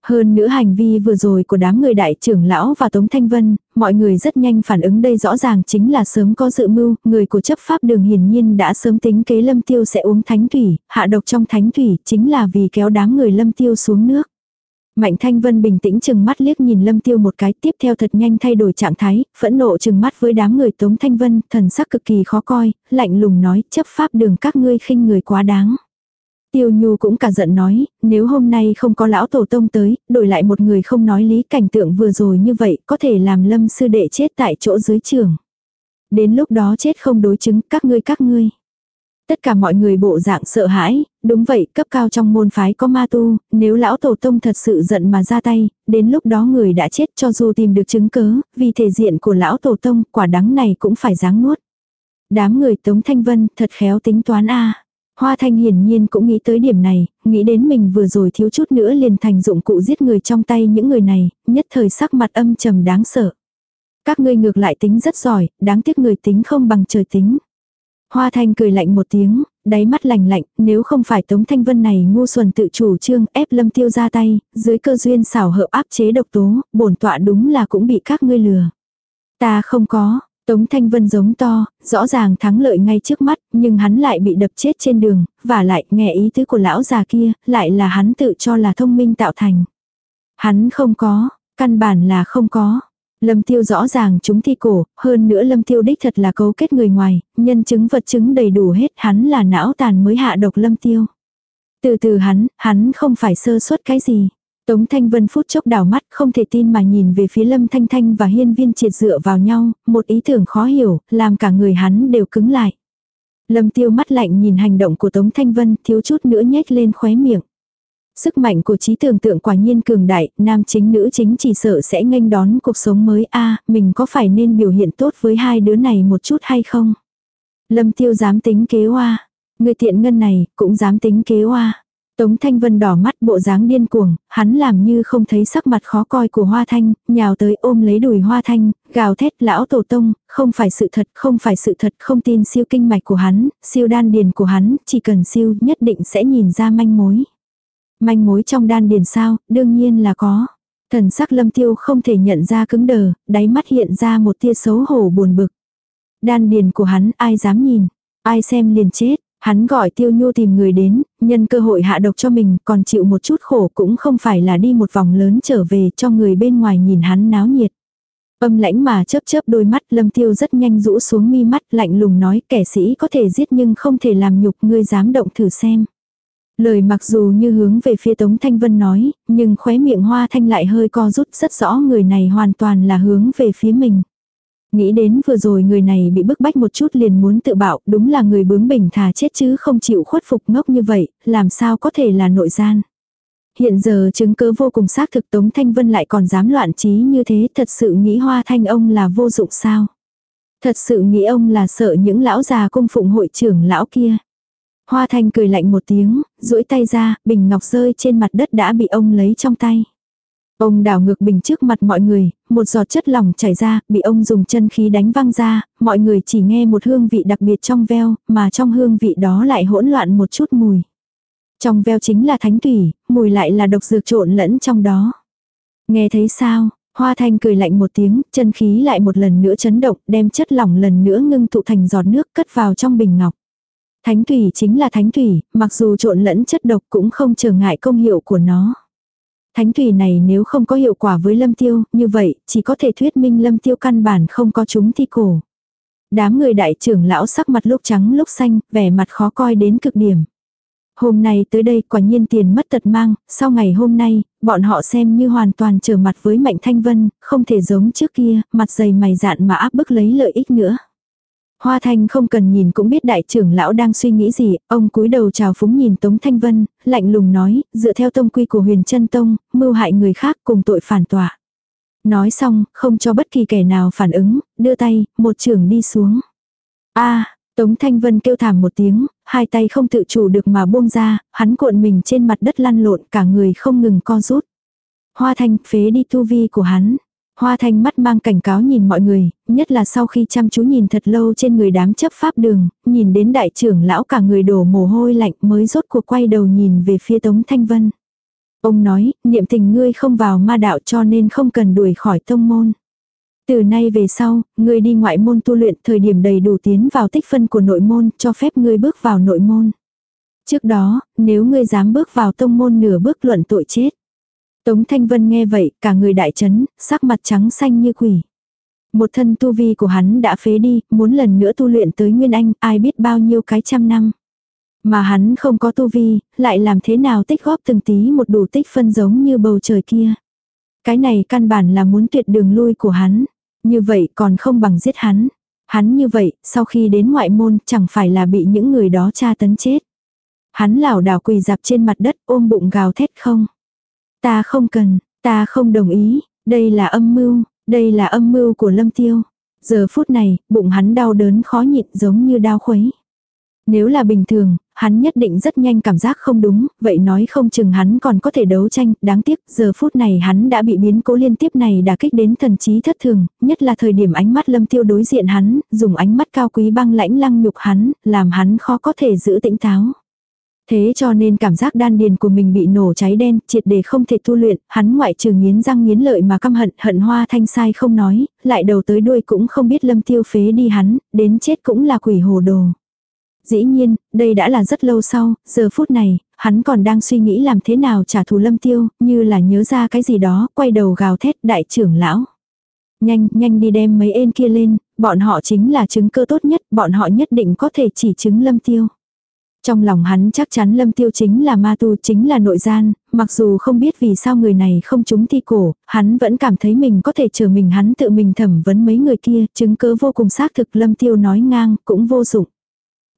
Hơn nữa hành vi vừa rồi của đám người đại trưởng lão và Tống Thanh Vân, mọi người rất nhanh phản ứng đây rõ ràng chính là sớm có dự mưu, người của chấp pháp đường hiển nhiên đã sớm tính kế lâm tiêu sẽ uống thánh thủy, hạ độc trong thánh thủy chính là vì kéo đám người lâm tiêu xuống nước. Mạnh Thanh Vân bình tĩnh chừng mắt liếc nhìn Lâm Tiêu một cái tiếp theo thật nhanh thay đổi trạng thái, phẫn nộ chừng mắt với đám người Tống Thanh Vân, thần sắc cực kỳ khó coi, lạnh lùng nói chấp pháp đường các ngươi khinh người quá đáng. Tiêu Nhu cũng cả giận nói, nếu hôm nay không có lão tổ tông tới, đổi lại một người không nói lý cảnh tượng vừa rồi như vậy, có thể làm lâm sư đệ chết tại chỗ dưới trường. Đến lúc đó chết không đối chứng các ngươi các ngươi. Tất cả mọi người bộ dạng sợ hãi, đúng vậy, cấp cao trong môn phái có ma tu, nếu lão tổ tông thật sự giận mà ra tay, đến lúc đó người đã chết cho dù tìm được chứng cớ, vì thể diện của lão tổ tông, quả đắng này cũng phải ráng nuốt. Đám người Tống Thanh Vân thật khéo tính toán a Hoa Thanh hiển nhiên cũng nghĩ tới điểm này, nghĩ đến mình vừa rồi thiếu chút nữa liền thành dụng cụ giết người trong tay những người này, nhất thời sắc mặt âm trầm đáng sợ. Các ngươi ngược lại tính rất giỏi, đáng tiếc người tính không bằng trời tính. Hoa Thanh cười lạnh một tiếng, đáy mắt lạnh lạnh, nếu không phải Tống Thanh Vân này ngu xuẩn tự chủ trương ép Lâm Tiêu ra tay, dưới cơ duyên xảo hợp áp chế độc tố, bổn tọa đúng là cũng bị các ngươi lừa. Ta không có, Tống Thanh Vân giống to, rõ ràng thắng lợi ngay trước mắt, nhưng hắn lại bị đập chết trên đường, và lại nghe ý tứ của lão già kia, lại là hắn tự cho là thông minh tạo thành. Hắn không có, căn bản là không có. Lâm tiêu rõ ràng chúng thi cổ, hơn nữa lâm tiêu đích thật là cấu kết người ngoài, nhân chứng vật chứng đầy đủ hết hắn là não tàn mới hạ độc lâm tiêu. Từ từ hắn, hắn không phải sơ suất cái gì. Tống Thanh Vân phút chốc đảo mắt không thể tin mà nhìn về phía Lâm Thanh Thanh và hiên viên triệt dựa vào nhau, một ý tưởng khó hiểu, làm cả người hắn đều cứng lại. Lâm tiêu mắt lạnh nhìn hành động của Tống Thanh Vân thiếu chút nữa nhếch lên khóe miệng. Sức mạnh của trí tưởng tượng quả nhiên cường đại, nam chính nữ chính chỉ sợ sẽ nghênh đón cuộc sống mới a mình có phải nên biểu hiện tốt với hai đứa này một chút hay không? Lâm tiêu dám tính kế hoa. Người tiện ngân này cũng dám tính kế hoa. Tống Thanh Vân đỏ mắt bộ dáng điên cuồng, hắn làm như không thấy sắc mặt khó coi của Hoa Thanh, nhào tới ôm lấy đùi Hoa Thanh, gào thét lão tổ tông, không phải sự thật, không phải sự thật, không tin siêu kinh mạch của hắn, siêu đan điền của hắn, chỉ cần siêu nhất định sẽ nhìn ra manh mối. Manh mối trong đan điền sao, đương nhiên là có. Thần sắc lâm tiêu không thể nhận ra cứng đờ, đáy mắt hiện ra một tia xấu hổ buồn bực. Đan điền của hắn ai dám nhìn, ai xem liền chết. Hắn gọi tiêu nhu tìm người đến, nhân cơ hội hạ độc cho mình, còn chịu một chút khổ cũng không phải là đi một vòng lớn trở về cho người bên ngoài nhìn hắn náo nhiệt. Âm lãnh mà chớp chớp đôi mắt lâm tiêu rất nhanh rũ xuống mi mắt lạnh lùng nói kẻ sĩ có thể giết nhưng không thể làm nhục ngươi dám động thử xem. Lời mặc dù như hướng về phía Tống Thanh Vân nói, nhưng khóe miệng hoa thanh lại hơi co rút rất rõ người này hoàn toàn là hướng về phía mình. Nghĩ đến vừa rồi người này bị bức bách một chút liền muốn tự bạo, đúng là người bướng bỉnh thà chết chứ không chịu khuất phục ngốc như vậy, làm sao có thể là nội gian. Hiện giờ chứng cứ vô cùng xác thực Tống Thanh Vân lại còn dám loạn trí như thế, thật sự nghĩ hoa thanh ông là vô dụng sao. Thật sự nghĩ ông là sợ những lão già cung phụng hội trưởng lão kia. Hoa thanh cười lạnh một tiếng, duỗi tay ra, bình ngọc rơi trên mặt đất đã bị ông lấy trong tay. Ông đảo ngược bình trước mặt mọi người, một giọt chất lỏng chảy ra, bị ông dùng chân khí đánh văng ra, mọi người chỉ nghe một hương vị đặc biệt trong veo, mà trong hương vị đó lại hỗn loạn một chút mùi. Trong veo chính là thánh thủy, mùi lại là độc dược trộn lẫn trong đó. Nghe thấy sao, Hoa thanh cười lạnh một tiếng, chân khí lại một lần nữa chấn động, đem chất lỏng lần nữa ngưng tụ thành giọt nước cất vào trong bình ngọc. Thánh thủy chính là thánh thủy, mặc dù trộn lẫn chất độc cũng không trở ngại công hiệu của nó. Thánh thủy này nếu không có hiệu quả với lâm tiêu, như vậy, chỉ có thể thuyết minh lâm tiêu căn bản không có chúng thi cổ. Đám người đại trưởng lão sắc mặt lúc trắng lúc xanh, vẻ mặt khó coi đến cực điểm. Hôm nay tới đây quả nhiên tiền mất tật mang, sau ngày hôm nay, bọn họ xem như hoàn toàn trở mặt với Mạnh Thanh Vân, không thể giống trước kia, mặt dày mày dạn mà áp bức lấy lợi ích nữa. Hoa Thanh không cần nhìn cũng biết đại trưởng lão đang suy nghĩ gì, ông cúi đầu chào phúng nhìn Tống Thanh Vân, lạnh lùng nói, dựa theo tông quy của huyền chân tông, mưu hại người khác cùng tội phản tỏa. Nói xong, không cho bất kỳ kẻ nào phản ứng, đưa tay, một trưởng đi xuống. a Tống Thanh Vân kêu thảm một tiếng, hai tay không tự chủ được mà buông ra, hắn cuộn mình trên mặt đất lăn lộn cả người không ngừng co rút. Hoa Thanh phế đi tu vi của hắn. Hoa Thanh mắt mang cảnh cáo nhìn mọi người, nhất là sau khi chăm chú nhìn thật lâu trên người đám chấp pháp đường, nhìn đến đại trưởng lão cả người đổ mồ hôi lạnh mới rốt cuộc quay đầu nhìn về phía Tống Thanh Vân. Ông nói, niệm tình ngươi không vào ma đạo cho nên không cần đuổi khỏi tông môn. Từ nay về sau, ngươi đi ngoại môn tu luyện thời điểm đầy đủ tiến vào tích phân của nội môn cho phép ngươi bước vào nội môn. Trước đó, nếu ngươi dám bước vào tông môn nửa bước luận tội chết. Tống Thanh Vân nghe vậy, cả người đại chấn, sắc mặt trắng xanh như quỷ. Một thân tu vi của hắn đã phế đi, muốn lần nữa tu luyện tới Nguyên Anh, ai biết bao nhiêu cái trăm năm. Mà hắn không có tu vi, lại làm thế nào tích góp từng tí một đủ tích phân giống như bầu trời kia. Cái này căn bản là muốn tuyệt đường lui của hắn. Như vậy còn không bằng giết hắn. Hắn như vậy, sau khi đến ngoại môn chẳng phải là bị những người đó tra tấn chết. Hắn lảo đảo quỳ dạp trên mặt đất ôm bụng gào thét không. Ta không cần, ta không đồng ý, đây là âm mưu, đây là âm mưu của lâm tiêu. Giờ phút này, bụng hắn đau đớn khó nhịn giống như đau khuấy. Nếu là bình thường, hắn nhất định rất nhanh cảm giác không đúng, vậy nói không chừng hắn còn có thể đấu tranh, đáng tiếc, giờ phút này hắn đã bị biến cố liên tiếp này đả kích đến thần trí thất thường, nhất là thời điểm ánh mắt lâm tiêu đối diện hắn, dùng ánh mắt cao quý băng lãnh lăng nhục hắn, làm hắn khó có thể giữ tĩnh táo. Thế cho nên cảm giác đan điền của mình bị nổ cháy đen, triệt để không thể tu luyện, hắn ngoại trừ nghiến răng nghiến lợi mà căm hận, hận hoa thanh sai không nói, lại đầu tới đuôi cũng không biết lâm tiêu phế đi hắn, đến chết cũng là quỷ hồ đồ. Dĩ nhiên, đây đã là rất lâu sau, giờ phút này, hắn còn đang suy nghĩ làm thế nào trả thù lâm tiêu, như là nhớ ra cái gì đó, quay đầu gào thét đại trưởng lão. Nhanh, nhanh đi đem mấy ên kia lên, bọn họ chính là chứng cơ tốt nhất, bọn họ nhất định có thể chỉ chứng lâm tiêu. Trong lòng hắn chắc chắn lâm tiêu chính là ma tu chính là nội gian, mặc dù không biết vì sao người này không trúng thi cổ, hắn vẫn cảm thấy mình có thể chờ mình hắn tự mình thẩm vấn mấy người kia, chứng cứ vô cùng xác thực lâm tiêu nói ngang, cũng vô dụng.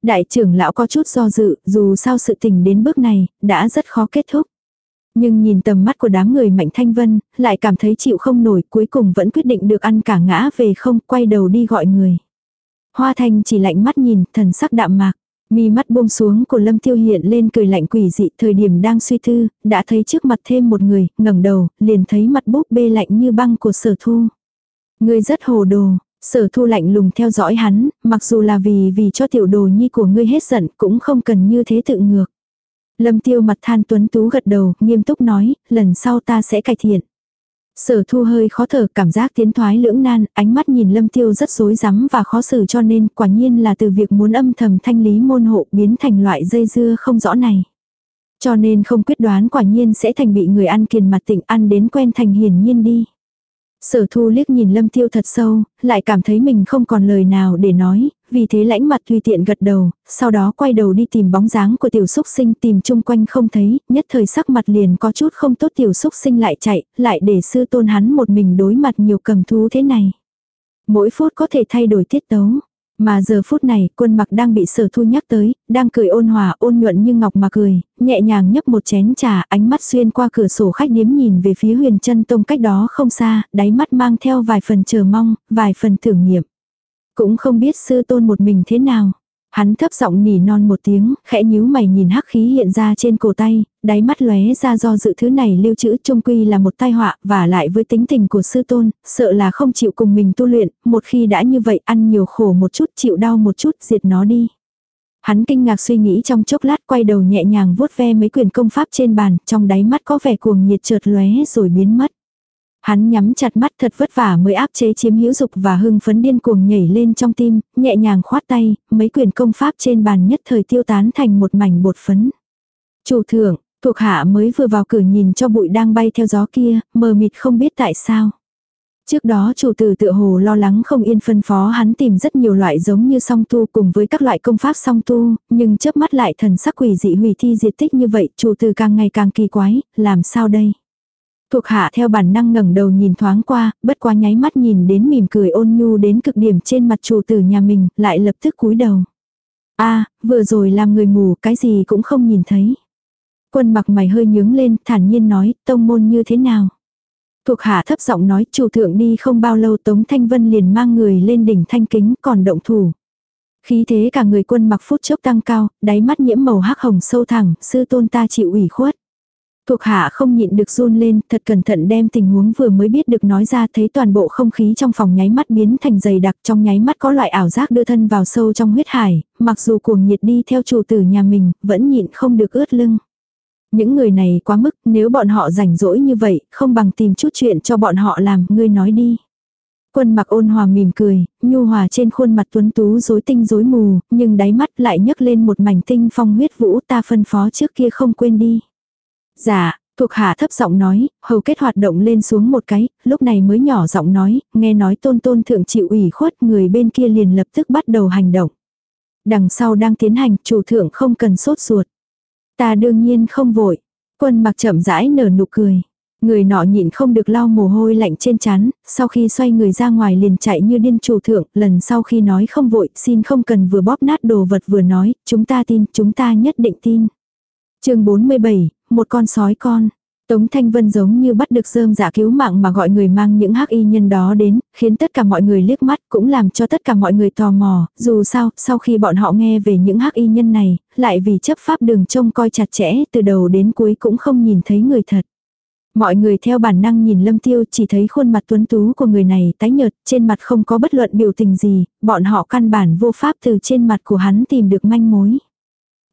Đại trưởng lão có chút do dự, dù sao sự tình đến bước này, đã rất khó kết thúc. Nhưng nhìn tầm mắt của đám người mạnh thanh vân, lại cảm thấy chịu không nổi, cuối cùng vẫn quyết định được ăn cả ngã về không, quay đầu đi gọi người. Hoa thanh chỉ lạnh mắt nhìn, thần sắc đạm mạc. Mi mắt buông xuống của Lâm Tiêu hiện lên cười lạnh quỷ dị, thời điểm đang suy tư, đã thấy trước mặt thêm một người, ngẩng đầu, liền thấy mặt búp bê lạnh như băng của Sở Thu. Ngươi rất hồ đồ, Sở Thu lạnh lùng theo dõi hắn, mặc dù là vì vì cho tiểu đồ nhi của ngươi hết giận, cũng không cần như thế tự ngược. Lâm Tiêu mặt than tuấn tú gật đầu, nghiêm túc nói, lần sau ta sẽ cải thiện. Sở thu hơi khó thở cảm giác tiến thoái lưỡng nan, ánh mắt nhìn lâm tiêu rất rối rắm và khó xử cho nên quả nhiên là từ việc muốn âm thầm thanh lý môn hộ biến thành loại dây dưa không rõ này. Cho nên không quyết đoán quả nhiên sẽ thành bị người ăn kiền mặt tịnh ăn đến quen thành hiển nhiên đi. Sở thu liếc nhìn lâm tiêu thật sâu, lại cảm thấy mình không còn lời nào để nói, vì thế lãnh mặt tùy tiện gật đầu, sau đó quay đầu đi tìm bóng dáng của tiểu xúc sinh tìm chung quanh không thấy, nhất thời sắc mặt liền có chút không tốt tiểu xúc sinh lại chạy, lại để sư tôn hắn một mình đối mặt nhiều cầm thú thế này. Mỗi phút có thể thay đổi tiết tấu. Mà giờ phút này, quân mặc đang bị sở thu nhắc tới, đang cười ôn hòa ôn nhuận như ngọc mà cười, nhẹ nhàng nhấp một chén trà, ánh mắt xuyên qua cửa sổ khách điếm nhìn về phía huyền chân tông cách đó không xa, đáy mắt mang theo vài phần chờ mong, vài phần tưởng nghiệm. Cũng không biết sư tôn một mình thế nào. Hắn thấp giọng nỉ non một tiếng, khẽ nhíu mày nhìn hắc khí hiện ra trên cổ tay, đáy mắt lóe ra do dự thứ này lưu trữ trung quy là một tai họa, và lại với tính tình của sư tôn, sợ là không chịu cùng mình tu luyện, một khi đã như vậy ăn nhiều khổ một chút chịu đau một chút diệt nó đi. Hắn kinh ngạc suy nghĩ trong chốc lát quay đầu nhẹ nhàng vuốt ve mấy quyền công pháp trên bàn, trong đáy mắt có vẻ cuồng nhiệt chợt lóe rồi biến mất. Hắn nhắm chặt mắt thật vất vả mới áp chế chiếm hữu dục và hưng phấn điên cuồng nhảy lên trong tim, nhẹ nhàng khoát tay, mấy quyền công pháp trên bàn nhất thời tiêu tán thành một mảnh bột phấn. Chủ thượng, thuộc hạ mới vừa vào cửa nhìn cho bụi đang bay theo gió kia, mờ mịt không biết tại sao. Trước đó chủ tử tự hồ lo lắng không yên phân phó hắn tìm rất nhiều loại giống như song tu cùng với các loại công pháp song tu, nhưng chớp mắt lại thần sắc quỷ dị hủy thi diệt tích như vậy, chủ tử càng ngày càng kỳ quái, làm sao đây? Thuộc hạ theo bản năng ngẩng đầu nhìn thoáng qua, bất quá nháy mắt nhìn đến mỉm cười ôn nhu đến cực điểm trên mặt chủ tử nhà mình, lại lập tức cúi đầu. a vừa rồi làm người mù, cái gì cũng không nhìn thấy. Quân mặc mày hơi nhướng lên, thản nhiên nói, tông môn như thế nào? Thuộc hạ thấp giọng nói, chủ thượng đi không bao lâu Tống Thanh Vân liền mang người lên đỉnh thanh kính, còn động thủ. Khí thế cả người quân mặc phút chốc tăng cao, đáy mắt nhiễm màu hắc hồng sâu thẳng, sư tôn ta chịu ủy khuất. Thuộc hạ không nhịn được run lên, thật cẩn thận đem tình huống vừa mới biết được nói ra thấy toàn bộ không khí trong phòng nháy mắt biến thành dày đặc trong nháy mắt có loại ảo giác đưa thân vào sâu trong huyết hải, mặc dù cuồng nhiệt đi theo chủ tử nhà mình, vẫn nhịn không được ướt lưng. Những người này quá mức, nếu bọn họ rảnh rỗi như vậy, không bằng tìm chút chuyện cho bọn họ làm, ngươi nói đi. Quân mặc ôn hòa mỉm cười, nhu hòa trên khuôn mặt tuấn tú rối tinh rối mù, nhưng đáy mắt lại nhấc lên một mảnh tinh phong huyết vũ ta phân phó trước kia không quên đi. Dạ, thuộc hạ thấp giọng nói, hầu kết hoạt động lên xuống một cái, lúc này mới nhỏ giọng nói, nghe nói tôn tôn thượng chịu ủy khuất người bên kia liền lập tức bắt đầu hành động. Đằng sau đang tiến hành, chủ thượng không cần sốt ruột. Ta đương nhiên không vội. Quân mặc chậm rãi nở nụ cười. Người nọ nhịn không được lau mồ hôi lạnh trên chán, sau khi xoay người ra ngoài liền chạy như điên chủ thượng, lần sau khi nói không vội, xin không cần vừa bóp nát đồ vật vừa nói, chúng ta tin, chúng ta nhất định tin. chương 47, một con sói con. Tống Thanh Vân giống như bắt được rơm giả cứu mạng mà gọi người mang những hắc y nhân đó đến, khiến tất cả mọi người liếc mắt, cũng làm cho tất cả mọi người tò mò, dù sao, sau khi bọn họ nghe về những hắc y nhân này, lại vì chấp pháp đường trông coi chặt chẽ, từ đầu đến cuối cũng không nhìn thấy người thật. Mọi người theo bản năng nhìn Lâm Tiêu chỉ thấy khuôn mặt tuấn tú của người này tái nhợt, trên mặt không có bất luận biểu tình gì, bọn họ căn bản vô pháp từ trên mặt của hắn tìm được manh mối.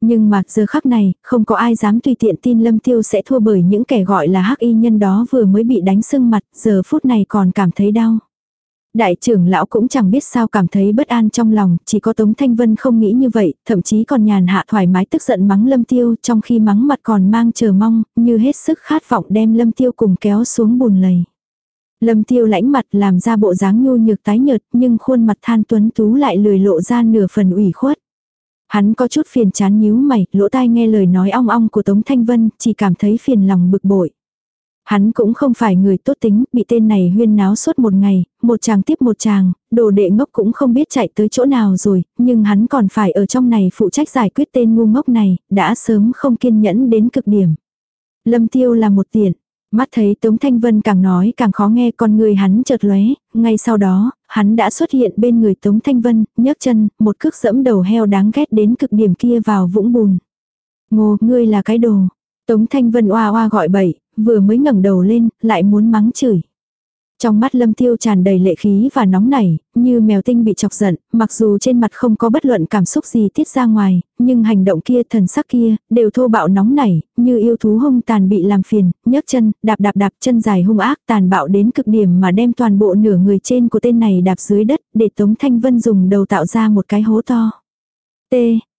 Nhưng mà giờ khắc này, không có ai dám tùy tiện tin Lâm Tiêu sẽ thua bởi những kẻ gọi là hắc y nhân đó vừa mới bị đánh sưng mặt, giờ phút này còn cảm thấy đau. Đại trưởng lão cũng chẳng biết sao cảm thấy bất an trong lòng, chỉ có Tống Thanh Vân không nghĩ như vậy, thậm chí còn nhàn hạ thoải mái tức giận mắng Lâm Tiêu trong khi mắng mặt còn mang chờ mong, như hết sức khát vọng đem Lâm Tiêu cùng kéo xuống bùn lầy. Lâm Tiêu lãnh mặt làm ra bộ dáng nhu nhược tái nhợt nhưng khuôn mặt than tuấn tú lại lười lộ ra nửa phần ủy khuất. Hắn có chút phiền chán nhíu mày, lỗ tai nghe lời nói ong ong của Tống Thanh Vân, chỉ cảm thấy phiền lòng bực bội. Hắn cũng không phải người tốt tính, bị tên này huyên náo suốt một ngày, một chàng tiếp một chàng, đồ đệ ngốc cũng không biết chạy tới chỗ nào rồi, nhưng hắn còn phải ở trong này phụ trách giải quyết tên ngu ngốc này, đã sớm không kiên nhẫn đến cực điểm. Lâm tiêu là một tiện, Mắt thấy Tống Thanh Vân càng nói càng khó nghe con người hắn chợt lóe, ngay sau đó, hắn đã xuất hiện bên người Tống Thanh Vân, nhấc chân, một cước dẫm đầu heo đáng ghét đến cực điểm kia vào vũng bùn. Ngô, ngươi là cái đồ. Tống Thanh Vân oa oa gọi bậy, vừa mới ngẩng đầu lên, lại muốn mắng chửi. Trong mắt lâm tiêu tràn đầy lệ khí và nóng nảy, như mèo tinh bị chọc giận, mặc dù trên mặt không có bất luận cảm xúc gì tiết ra ngoài, nhưng hành động kia thần sắc kia, đều thô bạo nóng nảy, như yêu thú hung tàn bị làm phiền, nhấc chân, đạp đạp đạp chân dài hung ác tàn bạo đến cực điểm mà đem toàn bộ nửa người trên của tên này đạp dưới đất, để Tống Thanh Vân dùng đầu tạo ra một cái hố to. T.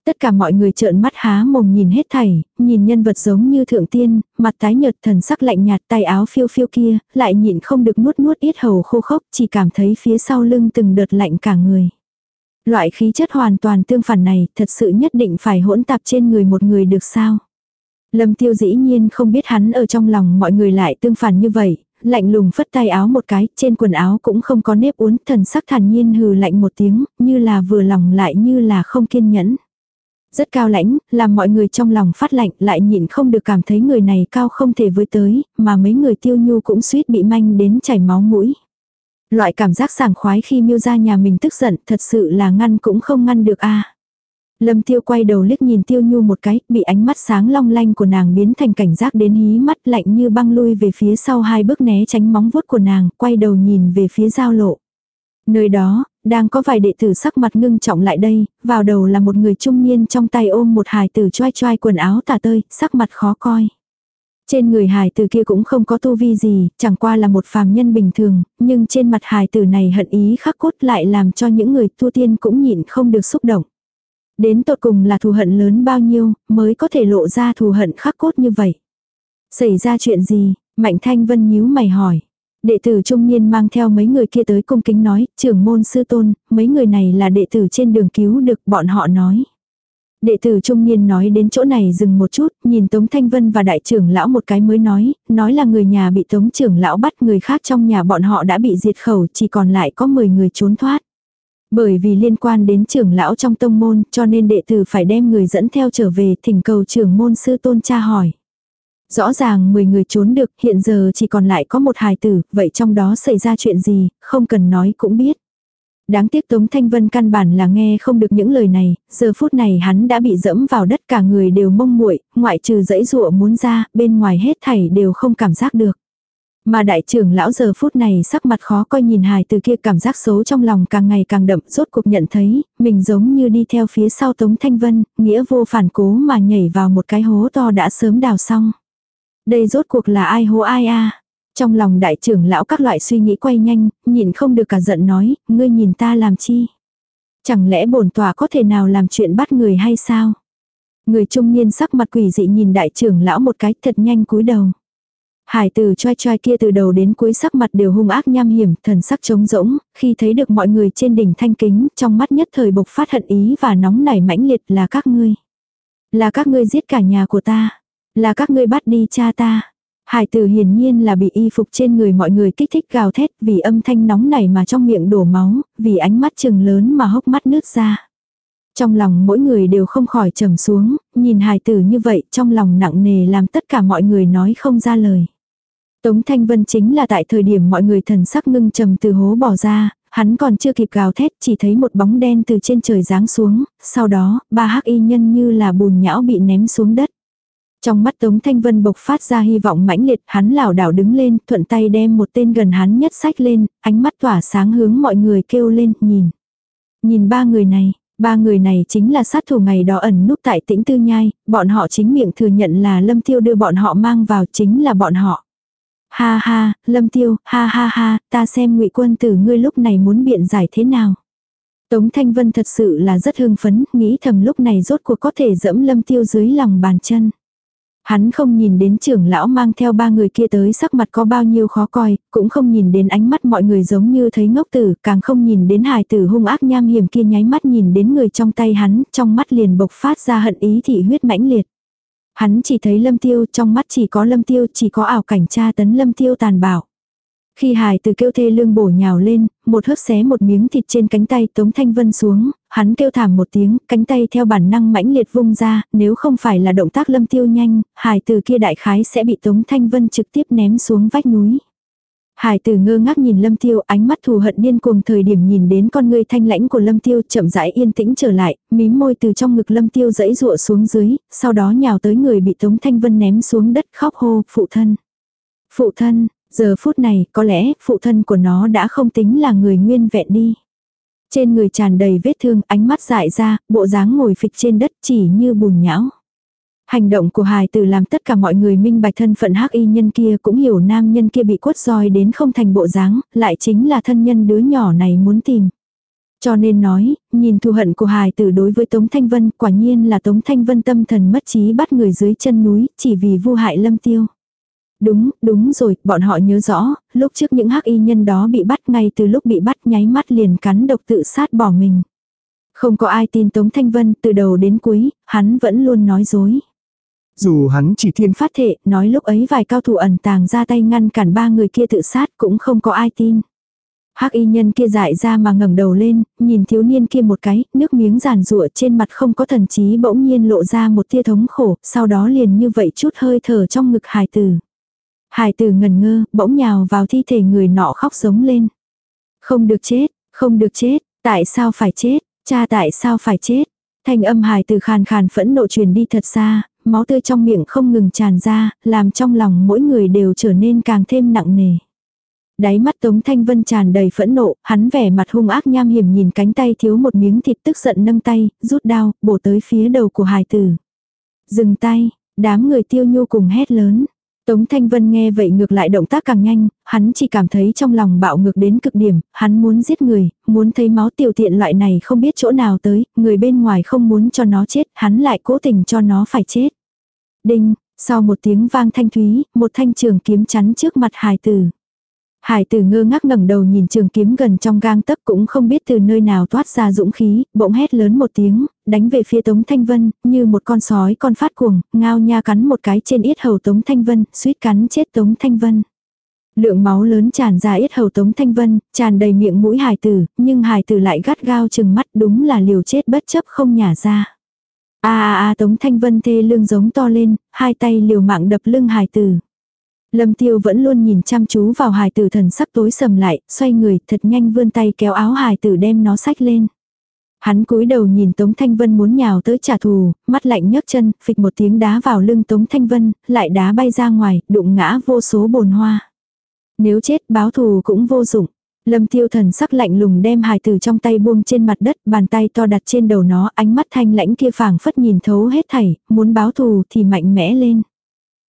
Tất cả mọi người trợn mắt há mồm nhìn hết thảy, nhìn nhân vật giống như thượng tiên, mặt tái nhợt thần sắc lạnh nhạt tay áo phiêu phiêu kia, lại nhịn không được nuốt nuốt yết hầu khô khốc, chỉ cảm thấy phía sau lưng từng đợt lạnh cả người. Loại khí chất hoàn toàn tương phản này thật sự nhất định phải hỗn tạp trên người một người được sao. Lâm tiêu dĩ nhiên không biết hắn ở trong lòng mọi người lại tương phản như vậy, lạnh lùng phất tay áo một cái, trên quần áo cũng không có nếp uốn, thần sắc thản nhiên hừ lạnh một tiếng, như là vừa lòng lại như là không kiên nhẫn. Rất cao lãnh, làm mọi người trong lòng phát lạnh lại nhịn không được cảm thấy người này cao không thể với tới, mà mấy người tiêu nhu cũng suýt bị manh đến chảy máu mũi. Loại cảm giác sảng khoái khi miêu ra nhà mình tức giận thật sự là ngăn cũng không ngăn được a Lâm tiêu quay đầu liếc nhìn tiêu nhu một cái, bị ánh mắt sáng long lanh của nàng biến thành cảnh giác đến hí mắt lạnh như băng lui về phía sau hai bước né tránh móng vuốt của nàng, quay đầu nhìn về phía giao lộ. Nơi đó, đang có vài đệ tử sắc mặt ngưng trọng lại đây, vào đầu là một người trung niên trong tay ôm một hài tử choai choai quần áo tả tơi, sắc mặt khó coi. Trên người hài tử kia cũng không có tu vi gì, chẳng qua là một phàm nhân bình thường, nhưng trên mặt hài tử này hận ý khắc cốt lại làm cho những người tu tiên cũng nhịn không được xúc động. Đến tột cùng là thù hận lớn bao nhiêu, mới có thể lộ ra thù hận khắc cốt như vậy. Xảy ra chuyện gì? Mạnh Thanh Vân nhíu mày hỏi. Đệ tử trung niên mang theo mấy người kia tới cung kính nói, trưởng môn sư tôn, mấy người này là đệ tử trên đường cứu được bọn họ nói. Đệ tử trung niên nói đến chỗ này dừng một chút, nhìn Tống Thanh Vân và đại trưởng lão một cái mới nói, nói là người nhà bị Tống trưởng lão bắt người khác trong nhà bọn họ đã bị diệt khẩu chỉ còn lại có 10 người trốn thoát. Bởi vì liên quan đến trưởng lão trong tông môn cho nên đệ tử phải đem người dẫn theo trở về thỉnh cầu trưởng môn sư tôn tra hỏi. Rõ ràng 10 người trốn được, hiện giờ chỉ còn lại có một hài tử, vậy trong đó xảy ra chuyện gì, không cần nói cũng biết. Đáng tiếc Tống Thanh Vân căn bản là nghe không được những lời này, giờ phút này hắn đã bị dẫm vào đất cả người đều mông muội, ngoại trừ dãy rụa muốn ra, bên ngoài hết thảy đều không cảm giác được. Mà đại trưởng lão giờ phút này sắc mặt khó coi nhìn hài từ kia cảm giác xấu trong lòng càng ngày càng đậm rốt cuộc nhận thấy, mình giống như đi theo phía sau Tống Thanh Vân, nghĩa vô phản cố mà nhảy vào một cái hố to đã sớm đào xong. Đây rốt cuộc là ai hố ai a Trong lòng đại trưởng lão các loại suy nghĩ quay nhanh, nhìn không được cả giận nói, ngươi nhìn ta làm chi? Chẳng lẽ bổn tòa có thể nào làm chuyện bắt người hay sao? Người trung niên sắc mặt quỷ dị nhìn đại trưởng lão một cái thật nhanh cúi đầu. Hải tử choi choi kia từ đầu đến cuối sắc mặt đều hung ác nham hiểm, thần sắc trống rỗng, khi thấy được mọi người trên đỉnh thanh kính, trong mắt nhất thời bộc phát hận ý và nóng nảy mãnh liệt là các ngươi. Là các ngươi giết cả nhà của ta. Là các ngươi bắt đi cha ta. Hải tử hiển nhiên là bị y phục trên người mọi người kích thích gào thét vì âm thanh nóng nảy mà trong miệng đổ máu, vì ánh mắt trừng lớn mà hốc mắt nước ra. Trong lòng mỗi người đều không khỏi trầm xuống, nhìn hài tử như vậy trong lòng nặng nề làm tất cả mọi người nói không ra lời. Tống Thanh Vân chính là tại thời điểm mọi người thần sắc ngưng trầm từ hố bỏ ra, hắn còn chưa kịp gào thét chỉ thấy một bóng đen từ trên trời giáng xuống, sau đó ba hắc y nhân như là bùn nhão bị ném xuống đất. Trong mắt Tống Thanh Vân bộc phát ra hy vọng mãnh liệt, hắn lảo đảo đứng lên, thuận tay đem một tên gần hắn nhất sách lên, ánh mắt tỏa sáng hướng mọi người kêu lên, nhìn. Nhìn ba người này, ba người này chính là sát thủ ngày đó ẩn núp tại tĩnh tư nhai, bọn họ chính miệng thừa nhận là Lâm Tiêu đưa bọn họ mang vào chính là bọn họ. Ha ha, Lâm Tiêu, ha ha ha, ta xem ngụy quân tử ngươi lúc này muốn biện giải thế nào. Tống Thanh Vân thật sự là rất hưng phấn, nghĩ thầm lúc này rốt cuộc có thể dẫm Lâm Tiêu dưới lòng bàn chân. Hắn không nhìn đến trưởng lão mang theo ba người kia tới sắc mặt có bao nhiêu khó coi, cũng không nhìn đến ánh mắt mọi người giống như thấy ngốc tử, càng không nhìn đến hài tử hung ác nham hiểm kia nháy mắt nhìn đến người trong tay hắn, trong mắt liền bộc phát ra hận ý thị huyết mãnh liệt. Hắn chỉ thấy lâm tiêu, trong mắt chỉ có lâm tiêu, chỉ có ảo cảnh tra tấn lâm tiêu tàn bạo. Khi hài từ kêu thê lương bổ nhào lên, một hớp xé một miếng thịt trên cánh tay Tống Thanh Vân xuống, hắn kêu thảm một tiếng, cánh tay theo bản năng mãnh liệt vung ra, nếu không phải là động tác lâm tiêu nhanh, hài từ kia đại khái sẽ bị Tống Thanh Vân trực tiếp ném xuống vách núi. Hải tử ngơ ngác nhìn lâm tiêu ánh mắt thù hận điên cuồng thời điểm nhìn đến con người thanh lãnh của lâm tiêu chậm rãi yên tĩnh trở lại, mím môi từ trong ngực lâm tiêu dẫy rụa xuống dưới, sau đó nhào tới người bị Tống Thanh Vân ném xuống đất khóc hô, phụ thân. Phụ thân, giờ phút này có lẽ phụ thân của nó đã không tính là người nguyên vẹn đi. Trên người tràn đầy vết thương, ánh mắt dại ra, bộ dáng ngồi phịch trên đất chỉ như bùn nhão. Hành động của hài tử làm tất cả mọi người minh bạch thân phận hắc y nhân kia cũng hiểu nam nhân kia bị quất roi đến không thành bộ dáng, lại chính là thân nhân đứa nhỏ này muốn tìm. Cho nên nói, nhìn thù hận của hài tử đối với Tống Thanh Vân quả nhiên là Tống Thanh Vân tâm thần mất trí bắt người dưới chân núi chỉ vì vu hại lâm tiêu. Đúng, đúng rồi, bọn họ nhớ rõ, lúc trước những hắc y nhân đó bị bắt ngay từ lúc bị bắt nháy mắt liền cắn độc tự sát bỏ mình. Không có ai tin Tống Thanh Vân từ đầu đến cuối, hắn vẫn luôn nói dối. Dù hắn chỉ thiên phát thệ, nói lúc ấy vài cao thủ ẩn tàng ra tay ngăn cản ba người kia tự sát cũng không có ai tin. Hắc y nhân kia dại ra mà ngẩng đầu lên, nhìn thiếu niên kia một cái, nước miếng giàn rụa trên mặt không có thần trí bỗng nhiên lộ ra một tia thống khổ, sau đó liền như vậy chút hơi thở trong ngực hài tử. Hải tử ngần ngơ, bỗng nhào vào thi thể người nọ khóc giống lên. Không được chết, không được chết, tại sao phải chết, cha tại sao phải chết. Thanh âm Hải tử khàn khàn phẫn nộ truyền đi thật xa, máu tươi trong miệng không ngừng tràn ra, làm trong lòng mỗi người đều trở nên càng thêm nặng nề. Đáy mắt Tống Thanh Vân tràn đầy phẫn nộ, hắn vẻ mặt hung ác nham hiểm nhìn cánh tay thiếu một miếng thịt tức giận nâng tay, rút đao, bổ tới phía đầu của hài tử. Dừng tay, đám người tiêu nhu cùng hét lớn. Tống Thanh Vân nghe vậy ngược lại động tác càng nhanh, hắn chỉ cảm thấy trong lòng bạo ngược đến cực điểm, hắn muốn giết người, muốn thấy máu tiểu tiện loại này không biết chỗ nào tới, người bên ngoài không muốn cho nó chết, hắn lại cố tình cho nó phải chết. Đinh, sau một tiếng vang thanh thúy, một thanh trường kiếm chắn trước mặt hài tử. Hải tử ngơ ngác ngẩng đầu nhìn trường kiếm gần trong gang tấc cũng không biết từ nơi nào toát ra dũng khí, bỗng hét lớn một tiếng, đánh về phía Tống Thanh Vân, như một con sói con phát cuồng, ngao nha cắn một cái trên yết hầu Tống Thanh Vân, suýt cắn chết Tống Thanh Vân. Lượng máu lớn tràn ra yết hầu Tống Thanh Vân, tràn đầy miệng mũi hải tử, nhưng hải tử lại gắt gao chừng mắt đúng là liều chết bất chấp không nhả ra. A a a Tống Thanh Vân thê lương giống to lên, hai tay liều mạng đập lưng hải tử. Lâm tiêu vẫn luôn nhìn chăm chú vào hài tử thần sắc tối sầm lại, xoay người thật nhanh vươn tay kéo áo hài tử đem nó sách lên. Hắn cúi đầu nhìn Tống Thanh Vân muốn nhào tới trả thù, mắt lạnh nhấc chân, phịch một tiếng đá vào lưng Tống Thanh Vân, lại đá bay ra ngoài, đụng ngã vô số bồn hoa. Nếu chết báo thù cũng vô dụng. Lâm tiêu thần sắc lạnh lùng đem hài tử trong tay buông trên mặt đất, bàn tay to đặt trên đầu nó, ánh mắt thanh lãnh kia phảng phất nhìn thấu hết thảy, muốn báo thù thì mạnh mẽ lên.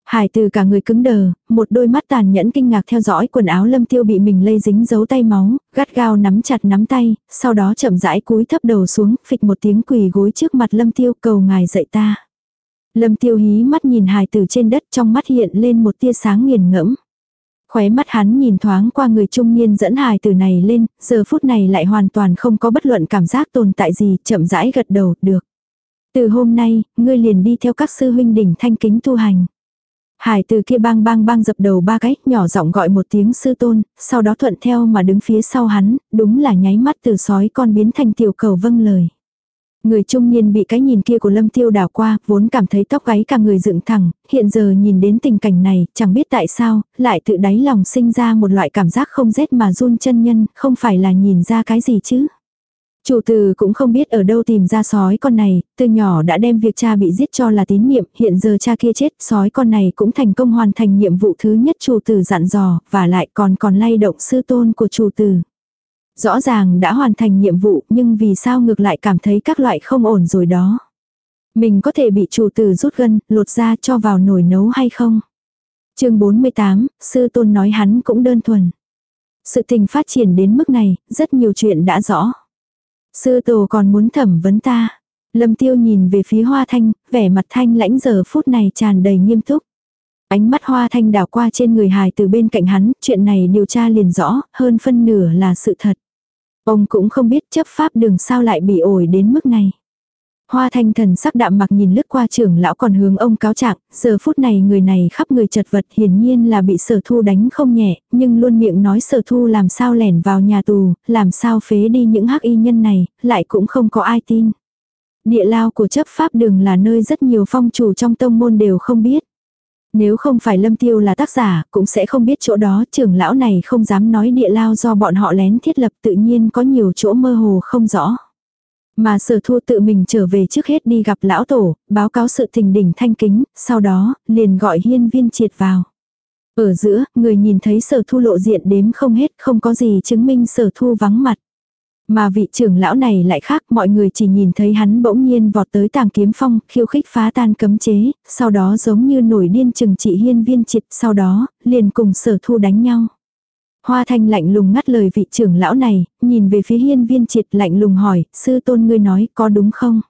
Hải từ cả người cứng đờ, một đôi mắt tàn nhẫn kinh ngạc theo dõi quần áo lâm tiêu bị mình lây dính dấu tay máu, gắt gao nắm chặt nắm tay, sau đó chậm rãi cúi thấp đầu xuống, phịch một tiếng quỳ gối trước mặt lâm tiêu cầu ngài dạy ta. Lâm tiêu hí mắt nhìn Hải từ trên đất trong mắt hiện lên một tia sáng nghiền ngẫm. Khóe mắt hắn nhìn thoáng qua người trung niên dẫn hài từ này lên, giờ phút này lại hoàn toàn không có bất luận cảm giác tồn tại gì, chậm rãi gật đầu, được. Từ hôm nay, ngươi liền đi theo các sư huynh đỉnh thanh kính tu hành. Hải từ kia bang bang bang dập đầu ba cái, nhỏ giọng gọi một tiếng sư tôn, sau đó thuận theo mà đứng phía sau hắn, đúng là nháy mắt từ sói con biến thành tiểu cầu vâng lời. Người trung niên bị cái nhìn kia của lâm tiêu đảo qua, vốn cảm thấy tóc gáy cả người dựng thẳng, hiện giờ nhìn đến tình cảnh này, chẳng biết tại sao, lại tự đáy lòng sinh ra một loại cảm giác không rét mà run chân nhân, không phải là nhìn ra cái gì chứ. Chủ tử cũng không biết ở đâu tìm ra sói con này, từ nhỏ đã đem việc cha bị giết cho là tín nhiệm, hiện giờ cha kia chết, sói con này cũng thành công hoàn thành nhiệm vụ thứ nhất chủ tử dặn dò, và lại còn còn lay động sư tôn của chủ tử. Rõ ràng đã hoàn thành nhiệm vụ nhưng vì sao ngược lại cảm thấy các loại không ổn rồi đó. Mình có thể bị chủ tử rút gân, lột ra cho vào nồi nấu hay không? chương 48, sư tôn nói hắn cũng đơn thuần. Sự tình phát triển đến mức này, rất nhiều chuyện đã rõ. Sư tổ còn muốn thẩm vấn ta. Lâm tiêu nhìn về phía hoa thanh, vẻ mặt thanh lãnh giờ phút này tràn đầy nghiêm túc. Ánh mắt hoa thanh đảo qua trên người hài từ bên cạnh hắn, chuyện này điều tra liền rõ, hơn phân nửa là sự thật. Ông cũng không biết chấp pháp đường sao lại bị ổi đến mức này. Hoa thanh thần sắc đạm mặc nhìn lướt qua trưởng lão còn hướng ông cáo trạng, giờ phút này người này khắp người chật vật hiển nhiên là bị sở thu đánh không nhẹ, nhưng luôn miệng nói sở thu làm sao lẻn vào nhà tù, làm sao phế đi những hắc y nhân này, lại cũng không có ai tin. Địa lao của chấp pháp đường là nơi rất nhiều phong chủ trong tông môn đều không biết. Nếu không phải lâm tiêu là tác giả, cũng sẽ không biết chỗ đó trưởng lão này không dám nói địa lao do bọn họ lén thiết lập tự nhiên có nhiều chỗ mơ hồ không rõ. Mà sở thu tự mình trở về trước hết đi gặp lão tổ, báo cáo sự tình đỉnh thanh kính, sau đó, liền gọi hiên viên triệt vào. Ở giữa, người nhìn thấy sở thu lộ diện đếm không hết, không có gì chứng minh sở thu vắng mặt. Mà vị trưởng lão này lại khác, mọi người chỉ nhìn thấy hắn bỗng nhiên vọt tới tàng kiếm phong, khiêu khích phá tan cấm chế, sau đó giống như nổi điên chừng trị hiên viên triệt, sau đó, liền cùng sở thu đánh nhau. Hoa thanh lạnh lùng ngắt lời vị trưởng lão này, nhìn về phía hiên viên triệt lạnh lùng hỏi, sư tôn ngươi nói có đúng không?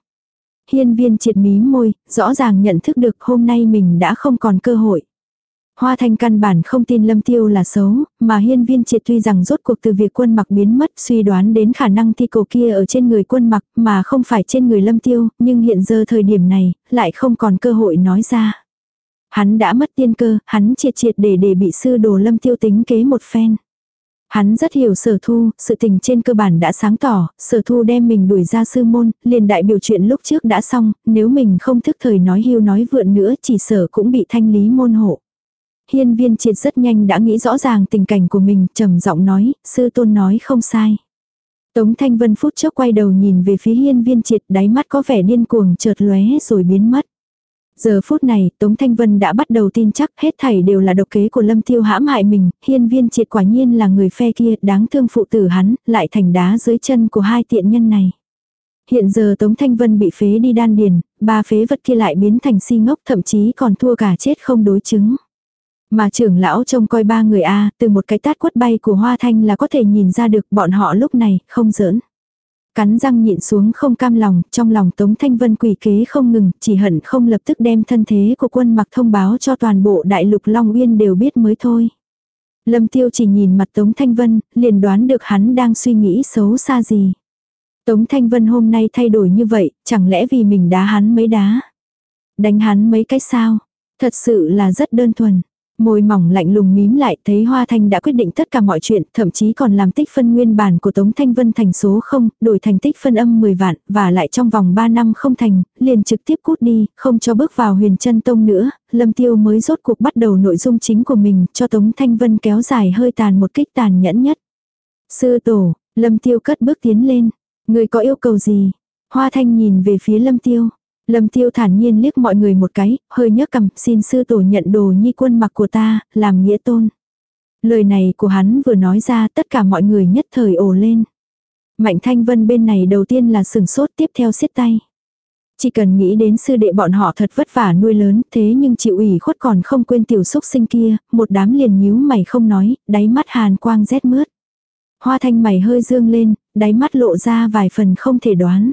Hiên viên triệt mí môi, rõ ràng nhận thức được hôm nay mình đã không còn cơ hội. Hoa thanh căn bản không tin lâm tiêu là xấu, mà hiên viên triệt tuy rằng rốt cuộc từ việc quân mặc biến mất suy đoán đến khả năng thi cổ kia ở trên người quân mặc mà không phải trên người lâm tiêu, nhưng hiện giờ thời điểm này, lại không còn cơ hội nói ra. Hắn đã mất tiên cơ, hắn triệt triệt để để bị sư đồ lâm tiêu tính kế một phen. Hắn rất hiểu sở thu, sự tình trên cơ bản đã sáng tỏ, sở thu đem mình đuổi ra sư môn, liền đại biểu chuyện lúc trước đã xong, nếu mình không thức thời nói hưu nói vượn nữa chỉ sở cũng bị thanh lý môn hộ. Hiên viên triệt rất nhanh đã nghĩ rõ ràng tình cảnh của mình, trầm giọng nói, sư tôn nói không sai. Tống Thanh Vân phút chốc quay đầu nhìn về phía hiên viên triệt đáy mắt có vẻ điên cuồng chợt lóe rồi biến mất. Giờ phút này, Tống Thanh Vân đã bắt đầu tin chắc hết thảy đều là độc kế của Lâm Tiêu hãm hại mình, hiên viên triệt quả nhiên là người phe kia, đáng thương phụ tử hắn, lại thành đá dưới chân của hai tiện nhân này. Hiện giờ Tống Thanh Vân bị phế đi đan điền, ba phế vật kia lại biến thành si ngốc thậm chí còn thua cả chết không đối chứng. Mà trưởng lão trông coi ba người A, từ một cái tát quất bay của Hoa Thanh là có thể nhìn ra được bọn họ lúc này, không giỡn. Cắn răng nhịn xuống không cam lòng, trong lòng Tống Thanh Vân quỷ kế không ngừng, chỉ hận không lập tức đem thân thế của quân mặc thông báo cho toàn bộ đại lục Long Uyên đều biết mới thôi. Lâm Tiêu chỉ nhìn mặt Tống Thanh Vân, liền đoán được hắn đang suy nghĩ xấu xa gì. Tống Thanh Vân hôm nay thay đổi như vậy, chẳng lẽ vì mình đá hắn mấy đá? Đánh hắn mấy cái sao? Thật sự là rất đơn thuần. Môi mỏng lạnh lùng mím lại thấy Hoa Thanh đã quyết định tất cả mọi chuyện, thậm chí còn làm tích phân nguyên bản của Tống Thanh Vân thành số 0, đổi thành tích phân âm 10 vạn, và lại trong vòng 3 năm không thành, liền trực tiếp cút đi, không cho bước vào huyền chân tông nữa, Lâm Tiêu mới rốt cuộc bắt đầu nội dung chính của mình, cho Tống Thanh Vân kéo dài hơi tàn một kích tàn nhẫn nhất. Sư tổ, Lâm Tiêu cất bước tiến lên, người có yêu cầu gì? Hoa Thanh nhìn về phía Lâm Tiêu. Lâm tiêu thản nhiên liếc mọi người một cái, hơi nhấc cầm, xin sư tổ nhận đồ nhi quân mặc của ta, làm nghĩa tôn. Lời này của hắn vừa nói ra tất cả mọi người nhất thời ồ lên. Mạnh thanh vân bên này đầu tiên là sừng sốt tiếp theo siết tay. Chỉ cần nghĩ đến sư đệ bọn họ thật vất vả nuôi lớn thế nhưng chịu ủy khuất còn không quên tiểu xúc sinh kia, một đám liền nhíu mày không nói, đáy mắt hàn quang rét mướt. Hoa thanh mày hơi dương lên, đáy mắt lộ ra vài phần không thể đoán.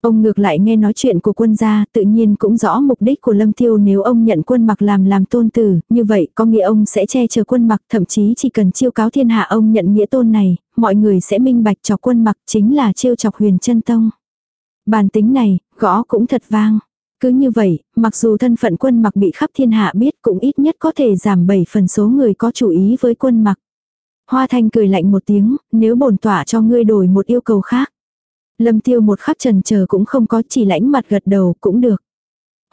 Ông ngược lại nghe nói chuyện của quân gia, tự nhiên cũng rõ mục đích của Lâm Tiêu nếu ông nhận quân mặc làm làm tôn tử, như vậy có nghĩa ông sẽ che chở quân mặc, thậm chí chỉ cần chiêu cáo thiên hạ ông nhận nghĩa tôn này, mọi người sẽ minh bạch cho quân mặc chính là chiêu chọc huyền chân tông. Bàn tính này, gõ cũng thật vang. Cứ như vậy, mặc dù thân phận quân mặc bị khắp thiên hạ biết cũng ít nhất có thể giảm 7 phần số người có chủ ý với quân mặc. Hoa Thanh cười lạnh một tiếng, nếu bổn tỏa cho ngươi đổi một yêu cầu khác. Lâm tiêu một khắc trần chờ cũng không có chỉ lãnh mặt gật đầu cũng được.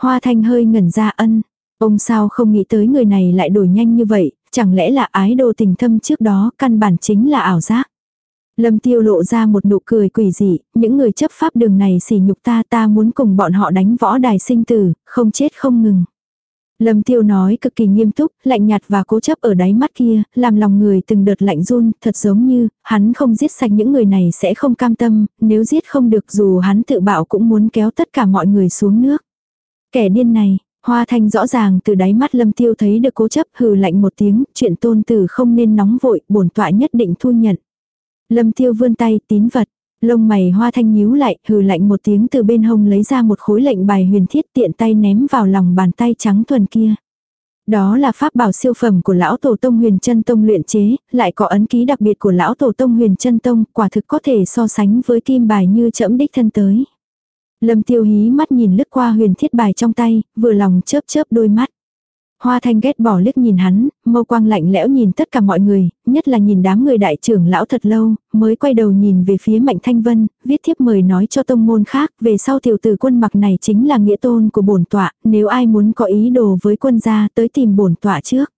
Hoa thanh hơi ngẩn ra ân. Ông sao không nghĩ tới người này lại đổi nhanh như vậy, chẳng lẽ là ái đồ tình thâm trước đó căn bản chính là ảo giác. Lâm tiêu lộ ra một nụ cười quỷ dị, những người chấp pháp đường này xỉ nhục ta ta muốn cùng bọn họ đánh võ đài sinh tử, không chết không ngừng. Lâm Tiêu nói cực kỳ nghiêm túc, lạnh nhạt và cố chấp ở đáy mắt kia, làm lòng người từng đợt lạnh run, thật giống như, hắn không giết sạch những người này sẽ không cam tâm, nếu giết không được dù hắn tự bảo cũng muốn kéo tất cả mọi người xuống nước. Kẻ điên này, Hoa Thanh rõ ràng từ đáy mắt Lâm Tiêu thấy được cố chấp hừ lạnh một tiếng, chuyện tôn tử không nên nóng vội, bổn tọa nhất định thu nhận. Lâm Tiêu vươn tay tín vật, Lông mày hoa thanh nhíu lại, hừ lạnh một tiếng từ bên hông lấy ra một khối lệnh bài huyền thiết tiện tay ném vào lòng bàn tay trắng thuần kia. Đó là pháp bảo siêu phẩm của lão tổ tông huyền chân tông luyện chế, lại có ấn ký đặc biệt của lão tổ tông huyền chân tông, quả thực có thể so sánh với kim bài như chẫm đích thân tới. Lâm tiêu hí mắt nhìn lướt qua huyền thiết bài trong tay, vừa lòng chớp chớp đôi mắt. Hoa thanh ghét bỏ liếc nhìn hắn, mâu quang lạnh lẽo nhìn tất cả mọi người, nhất là nhìn đám người đại trưởng lão thật lâu, mới quay đầu nhìn về phía mạnh thanh vân, viết thiếp mời nói cho tông môn khác, về sau tiểu tử quân mặc này chính là nghĩa tôn của bổn tọa, nếu ai muốn có ý đồ với quân gia tới tìm bổn tọa trước.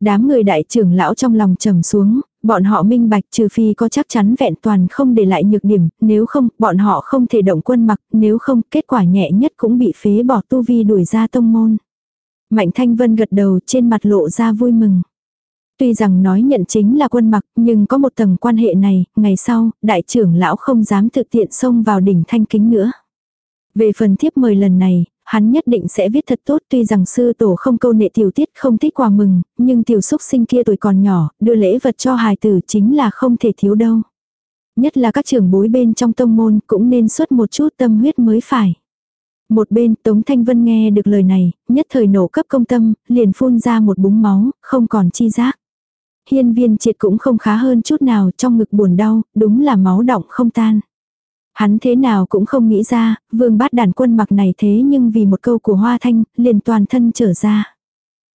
Đám người đại trưởng lão trong lòng trầm xuống, bọn họ minh bạch trừ phi có chắc chắn vẹn toàn không để lại nhược điểm, nếu không, bọn họ không thể động quân mặc, nếu không, kết quả nhẹ nhất cũng bị phế bỏ tu vi đuổi ra tông môn. Mạnh Thanh Vân gật đầu trên mặt lộ ra vui mừng. Tuy rằng nói nhận chính là quân mặc, nhưng có một tầng quan hệ này, ngày sau, đại trưởng lão không dám thực tiện xông vào đỉnh thanh kính nữa. Về phần thiếp mời lần này, hắn nhất định sẽ viết thật tốt tuy rằng sư tổ không câu nệ tiểu tiết không thích quà mừng, nhưng tiểu xúc sinh kia tuổi còn nhỏ, đưa lễ vật cho hài tử chính là không thể thiếu đâu. Nhất là các trưởng bối bên trong tông môn cũng nên xuất một chút tâm huyết mới phải. Một bên Tống Thanh Vân nghe được lời này, nhất thời nổ cấp công tâm, liền phun ra một búng máu, không còn chi giác. Hiên viên triệt cũng không khá hơn chút nào trong ngực buồn đau, đúng là máu động không tan. Hắn thế nào cũng không nghĩ ra, vương bát đàn quân mặc này thế nhưng vì một câu của Hoa Thanh, liền toàn thân trở ra.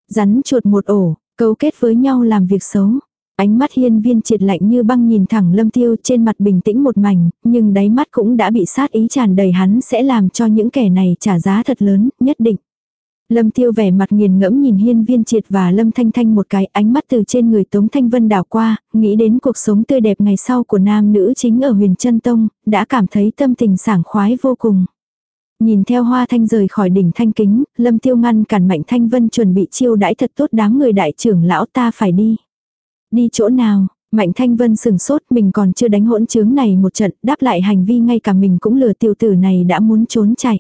Rắn chuột một ổ, cấu kết với nhau làm việc xấu. Ánh mắt hiên viên triệt lạnh như băng nhìn thẳng lâm tiêu trên mặt bình tĩnh một mảnh, nhưng đáy mắt cũng đã bị sát ý tràn đầy hắn sẽ làm cho những kẻ này trả giá thật lớn, nhất định. Lâm tiêu vẻ mặt nghiền ngẫm nhìn hiên viên triệt và lâm thanh thanh một cái ánh mắt từ trên người tống thanh vân đảo qua, nghĩ đến cuộc sống tươi đẹp ngày sau của nam nữ chính ở huyền chân tông, đã cảm thấy tâm tình sảng khoái vô cùng. Nhìn theo hoa thanh rời khỏi đỉnh thanh kính, lâm tiêu ngăn cản mạnh thanh vân chuẩn bị chiêu đãi thật tốt đám người đại trưởng lão ta phải đi. Đi chỗ nào, Mạnh Thanh Vân sừng sốt mình còn chưa đánh hỗn chướng này một trận, đáp lại hành vi ngay cả mình cũng lừa tiểu tử này đã muốn trốn chạy.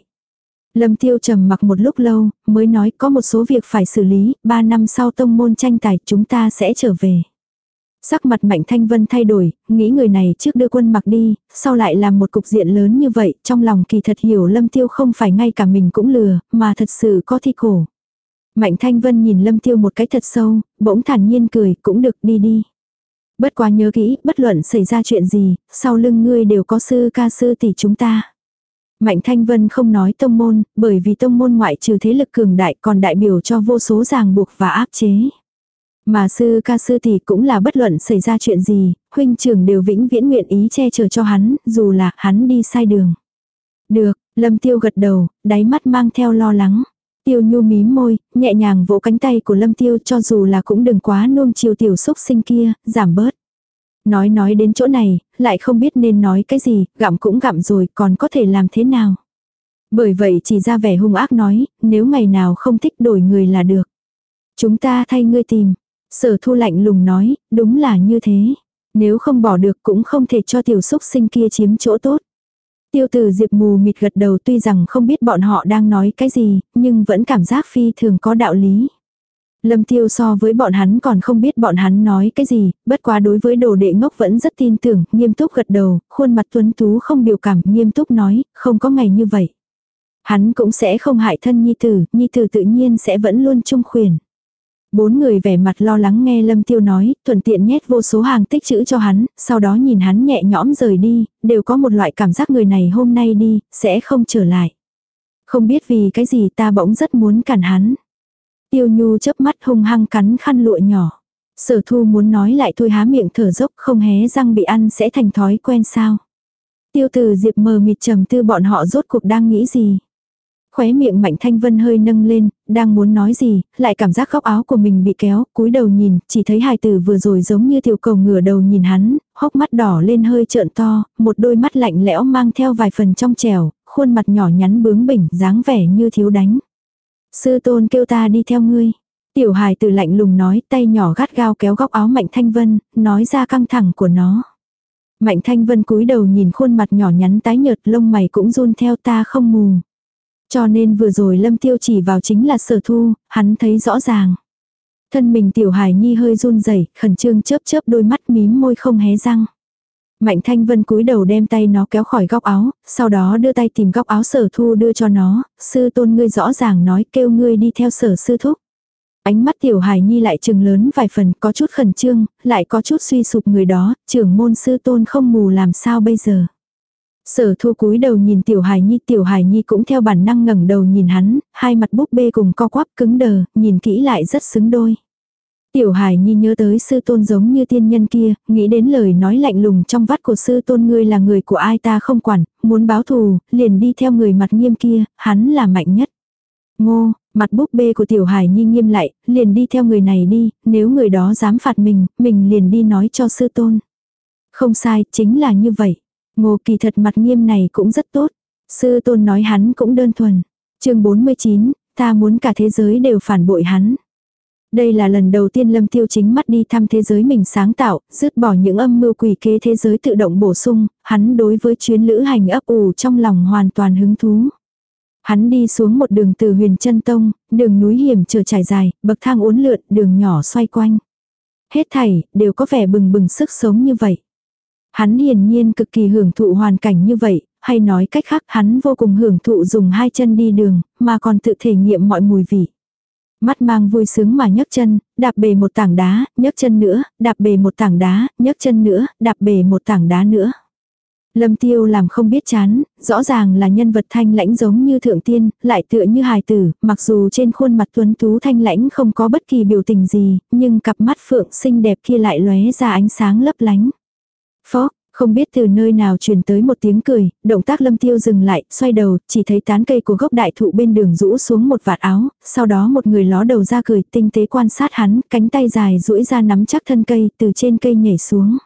Lâm Tiêu trầm mặc một lúc lâu, mới nói có một số việc phải xử lý, ba năm sau tông môn tranh tài chúng ta sẽ trở về. Sắc mặt Mạnh Thanh Vân thay đổi, nghĩ người này trước đưa quân mặc đi, sau lại làm một cục diện lớn như vậy, trong lòng kỳ thật hiểu Lâm Tiêu không phải ngay cả mình cũng lừa, mà thật sự có thi cổ. Mạnh Thanh Vân nhìn Lâm Tiêu một cái thật sâu, bỗng thản nhiên cười, cũng được đi đi. Bất quá nhớ kỹ, bất luận xảy ra chuyện gì, sau lưng ngươi đều có sư ca sư tỷ chúng ta. Mạnh Thanh Vân không nói tông môn, bởi vì tông môn ngoại trừ thế lực cường đại còn đại biểu cho vô số ràng buộc và áp chế. Mà sư ca sư tỷ cũng là bất luận xảy ra chuyện gì, huynh trưởng đều vĩnh viễn nguyện ý che chở cho hắn, dù là hắn đi sai đường. Được, Lâm Tiêu gật đầu, đáy mắt mang theo lo lắng. Tiêu nhu mím môi, nhẹ nhàng vỗ cánh tay của Lâm Tiêu cho dù là cũng đừng quá nuông chiều tiểu xúc sinh kia, giảm bớt. Nói nói đến chỗ này, lại không biết nên nói cái gì, gặm cũng gặm rồi, còn có thể làm thế nào. Bởi vậy chỉ ra vẻ hung ác nói, nếu ngày nào không thích đổi người là được. Chúng ta thay ngươi tìm. Sở thu lạnh lùng nói, đúng là như thế. Nếu không bỏ được cũng không thể cho tiểu xúc sinh kia chiếm chỗ tốt. Tiêu tử diệp mù mịt gật đầu tuy rằng không biết bọn họ đang nói cái gì, nhưng vẫn cảm giác phi thường có đạo lý. Lâm tiêu so với bọn hắn còn không biết bọn hắn nói cái gì, bất quá đối với đồ đệ ngốc vẫn rất tin tưởng, nghiêm túc gật đầu, khuôn mặt tuấn tú không biểu cảm, nghiêm túc nói, không có ngày như vậy. Hắn cũng sẽ không hại thân nhi tử, nhi tử tự nhiên sẽ vẫn luôn trung khuyền. Bốn người vẻ mặt lo lắng nghe Lâm Tiêu nói, thuận tiện nhét vô số hàng tích chữ cho hắn, sau đó nhìn hắn nhẹ nhõm rời đi, đều có một loại cảm giác người này hôm nay đi, sẽ không trở lại. Không biết vì cái gì ta bỗng rất muốn cản hắn. Tiêu Nhu chớp mắt hung hăng cắn khăn lụa nhỏ. Sở thu muốn nói lại thôi há miệng thở dốc không hé răng bị ăn sẽ thành thói quen sao. Tiêu từ diệp mờ mịt trầm tư bọn họ rốt cuộc đang nghĩ gì. Khóe miệng Mạnh Thanh Vân hơi nâng lên, đang muốn nói gì, lại cảm giác góc áo của mình bị kéo, cúi đầu nhìn, chỉ thấy hài tử vừa rồi giống như tiểu cầu ngửa đầu nhìn hắn, hốc mắt đỏ lên hơi trợn to, một đôi mắt lạnh lẽo mang theo vài phần trong trẻo, khuôn mặt nhỏ nhắn bướng bỉnh, dáng vẻ như thiếu đánh. Sư tôn kêu ta đi theo ngươi. Tiểu hài tử lạnh lùng nói, tay nhỏ gắt gao kéo góc áo Mạnh Thanh Vân, nói ra căng thẳng của nó. Mạnh Thanh Vân cúi đầu nhìn khuôn mặt nhỏ nhắn tái nhợt lông mày cũng run theo ta không mù. Cho nên vừa rồi Lâm Tiêu chỉ vào chính là sở thu, hắn thấy rõ ràng. Thân mình tiểu hài nhi hơi run rẩy khẩn trương chớp chớp đôi mắt mím môi không hé răng. Mạnh thanh vân cúi đầu đem tay nó kéo khỏi góc áo, sau đó đưa tay tìm góc áo sở thu đưa cho nó, sư tôn ngươi rõ ràng nói kêu ngươi đi theo sở sư thúc. Ánh mắt tiểu hài nhi lại trừng lớn vài phần có chút khẩn trương, lại có chút suy sụp người đó, trưởng môn sư tôn không mù làm sao bây giờ. Sở thu cúi đầu nhìn tiểu hài nhi, tiểu hài nhi cũng theo bản năng ngẩng đầu nhìn hắn, hai mặt búp bê cùng co quắp cứng đờ, nhìn kỹ lại rất xứng đôi. Tiểu hài nhi nhớ tới sư tôn giống như tiên nhân kia, nghĩ đến lời nói lạnh lùng trong vắt của sư tôn ngươi là người của ai ta không quản, muốn báo thù, liền đi theo người mặt nghiêm kia, hắn là mạnh nhất. Ngô, mặt búp bê của tiểu hài nhi nghiêm lại, liền đi theo người này đi, nếu người đó dám phạt mình, mình liền đi nói cho sư tôn. Không sai, chính là như vậy. Ngô kỳ thật mặt nghiêm này cũng rất tốt. Sư tôn nói hắn cũng đơn thuần. chương 49, ta muốn cả thế giới đều phản bội hắn. Đây là lần đầu tiên Lâm Tiêu chính mắt đi thăm thế giới mình sáng tạo, dứt bỏ những âm mưu quỷ kế thế giới tự động bổ sung, hắn đối với chuyến lữ hành ấp ủ trong lòng hoàn toàn hứng thú. Hắn đi xuống một đường từ huyền chân tông, đường núi hiểm trở trải dài, bậc thang uốn lượn, đường nhỏ xoay quanh. Hết thảy, đều có vẻ bừng bừng sức sống như vậy. Hắn hiển nhiên cực kỳ hưởng thụ hoàn cảnh như vậy, hay nói cách khác hắn vô cùng hưởng thụ dùng hai chân đi đường, mà còn tự thể nghiệm mọi mùi vị. Mắt mang vui sướng mà nhấc chân, đạp bề một tảng đá, nhấc chân nữa, đạp bề một tảng đá, nhấc chân nữa, đạp bề một tảng đá nữa. Lâm tiêu làm không biết chán, rõ ràng là nhân vật thanh lãnh giống như thượng tiên, lại tựa như hài tử, mặc dù trên khuôn mặt tuấn tú thanh lãnh không có bất kỳ biểu tình gì, nhưng cặp mắt phượng xinh đẹp kia lại lóe ra ánh sáng lấp lánh. Phó, không biết từ nơi nào truyền tới một tiếng cười, động tác lâm tiêu dừng lại, xoay đầu, chỉ thấy tán cây của gốc đại thụ bên đường rũ xuống một vạt áo, sau đó một người ló đầu ra cười, tinh tế quan sát hắn, cánh tay dài duỗi ra nắm chắc thân cây, từ trên cây nhảy xuống.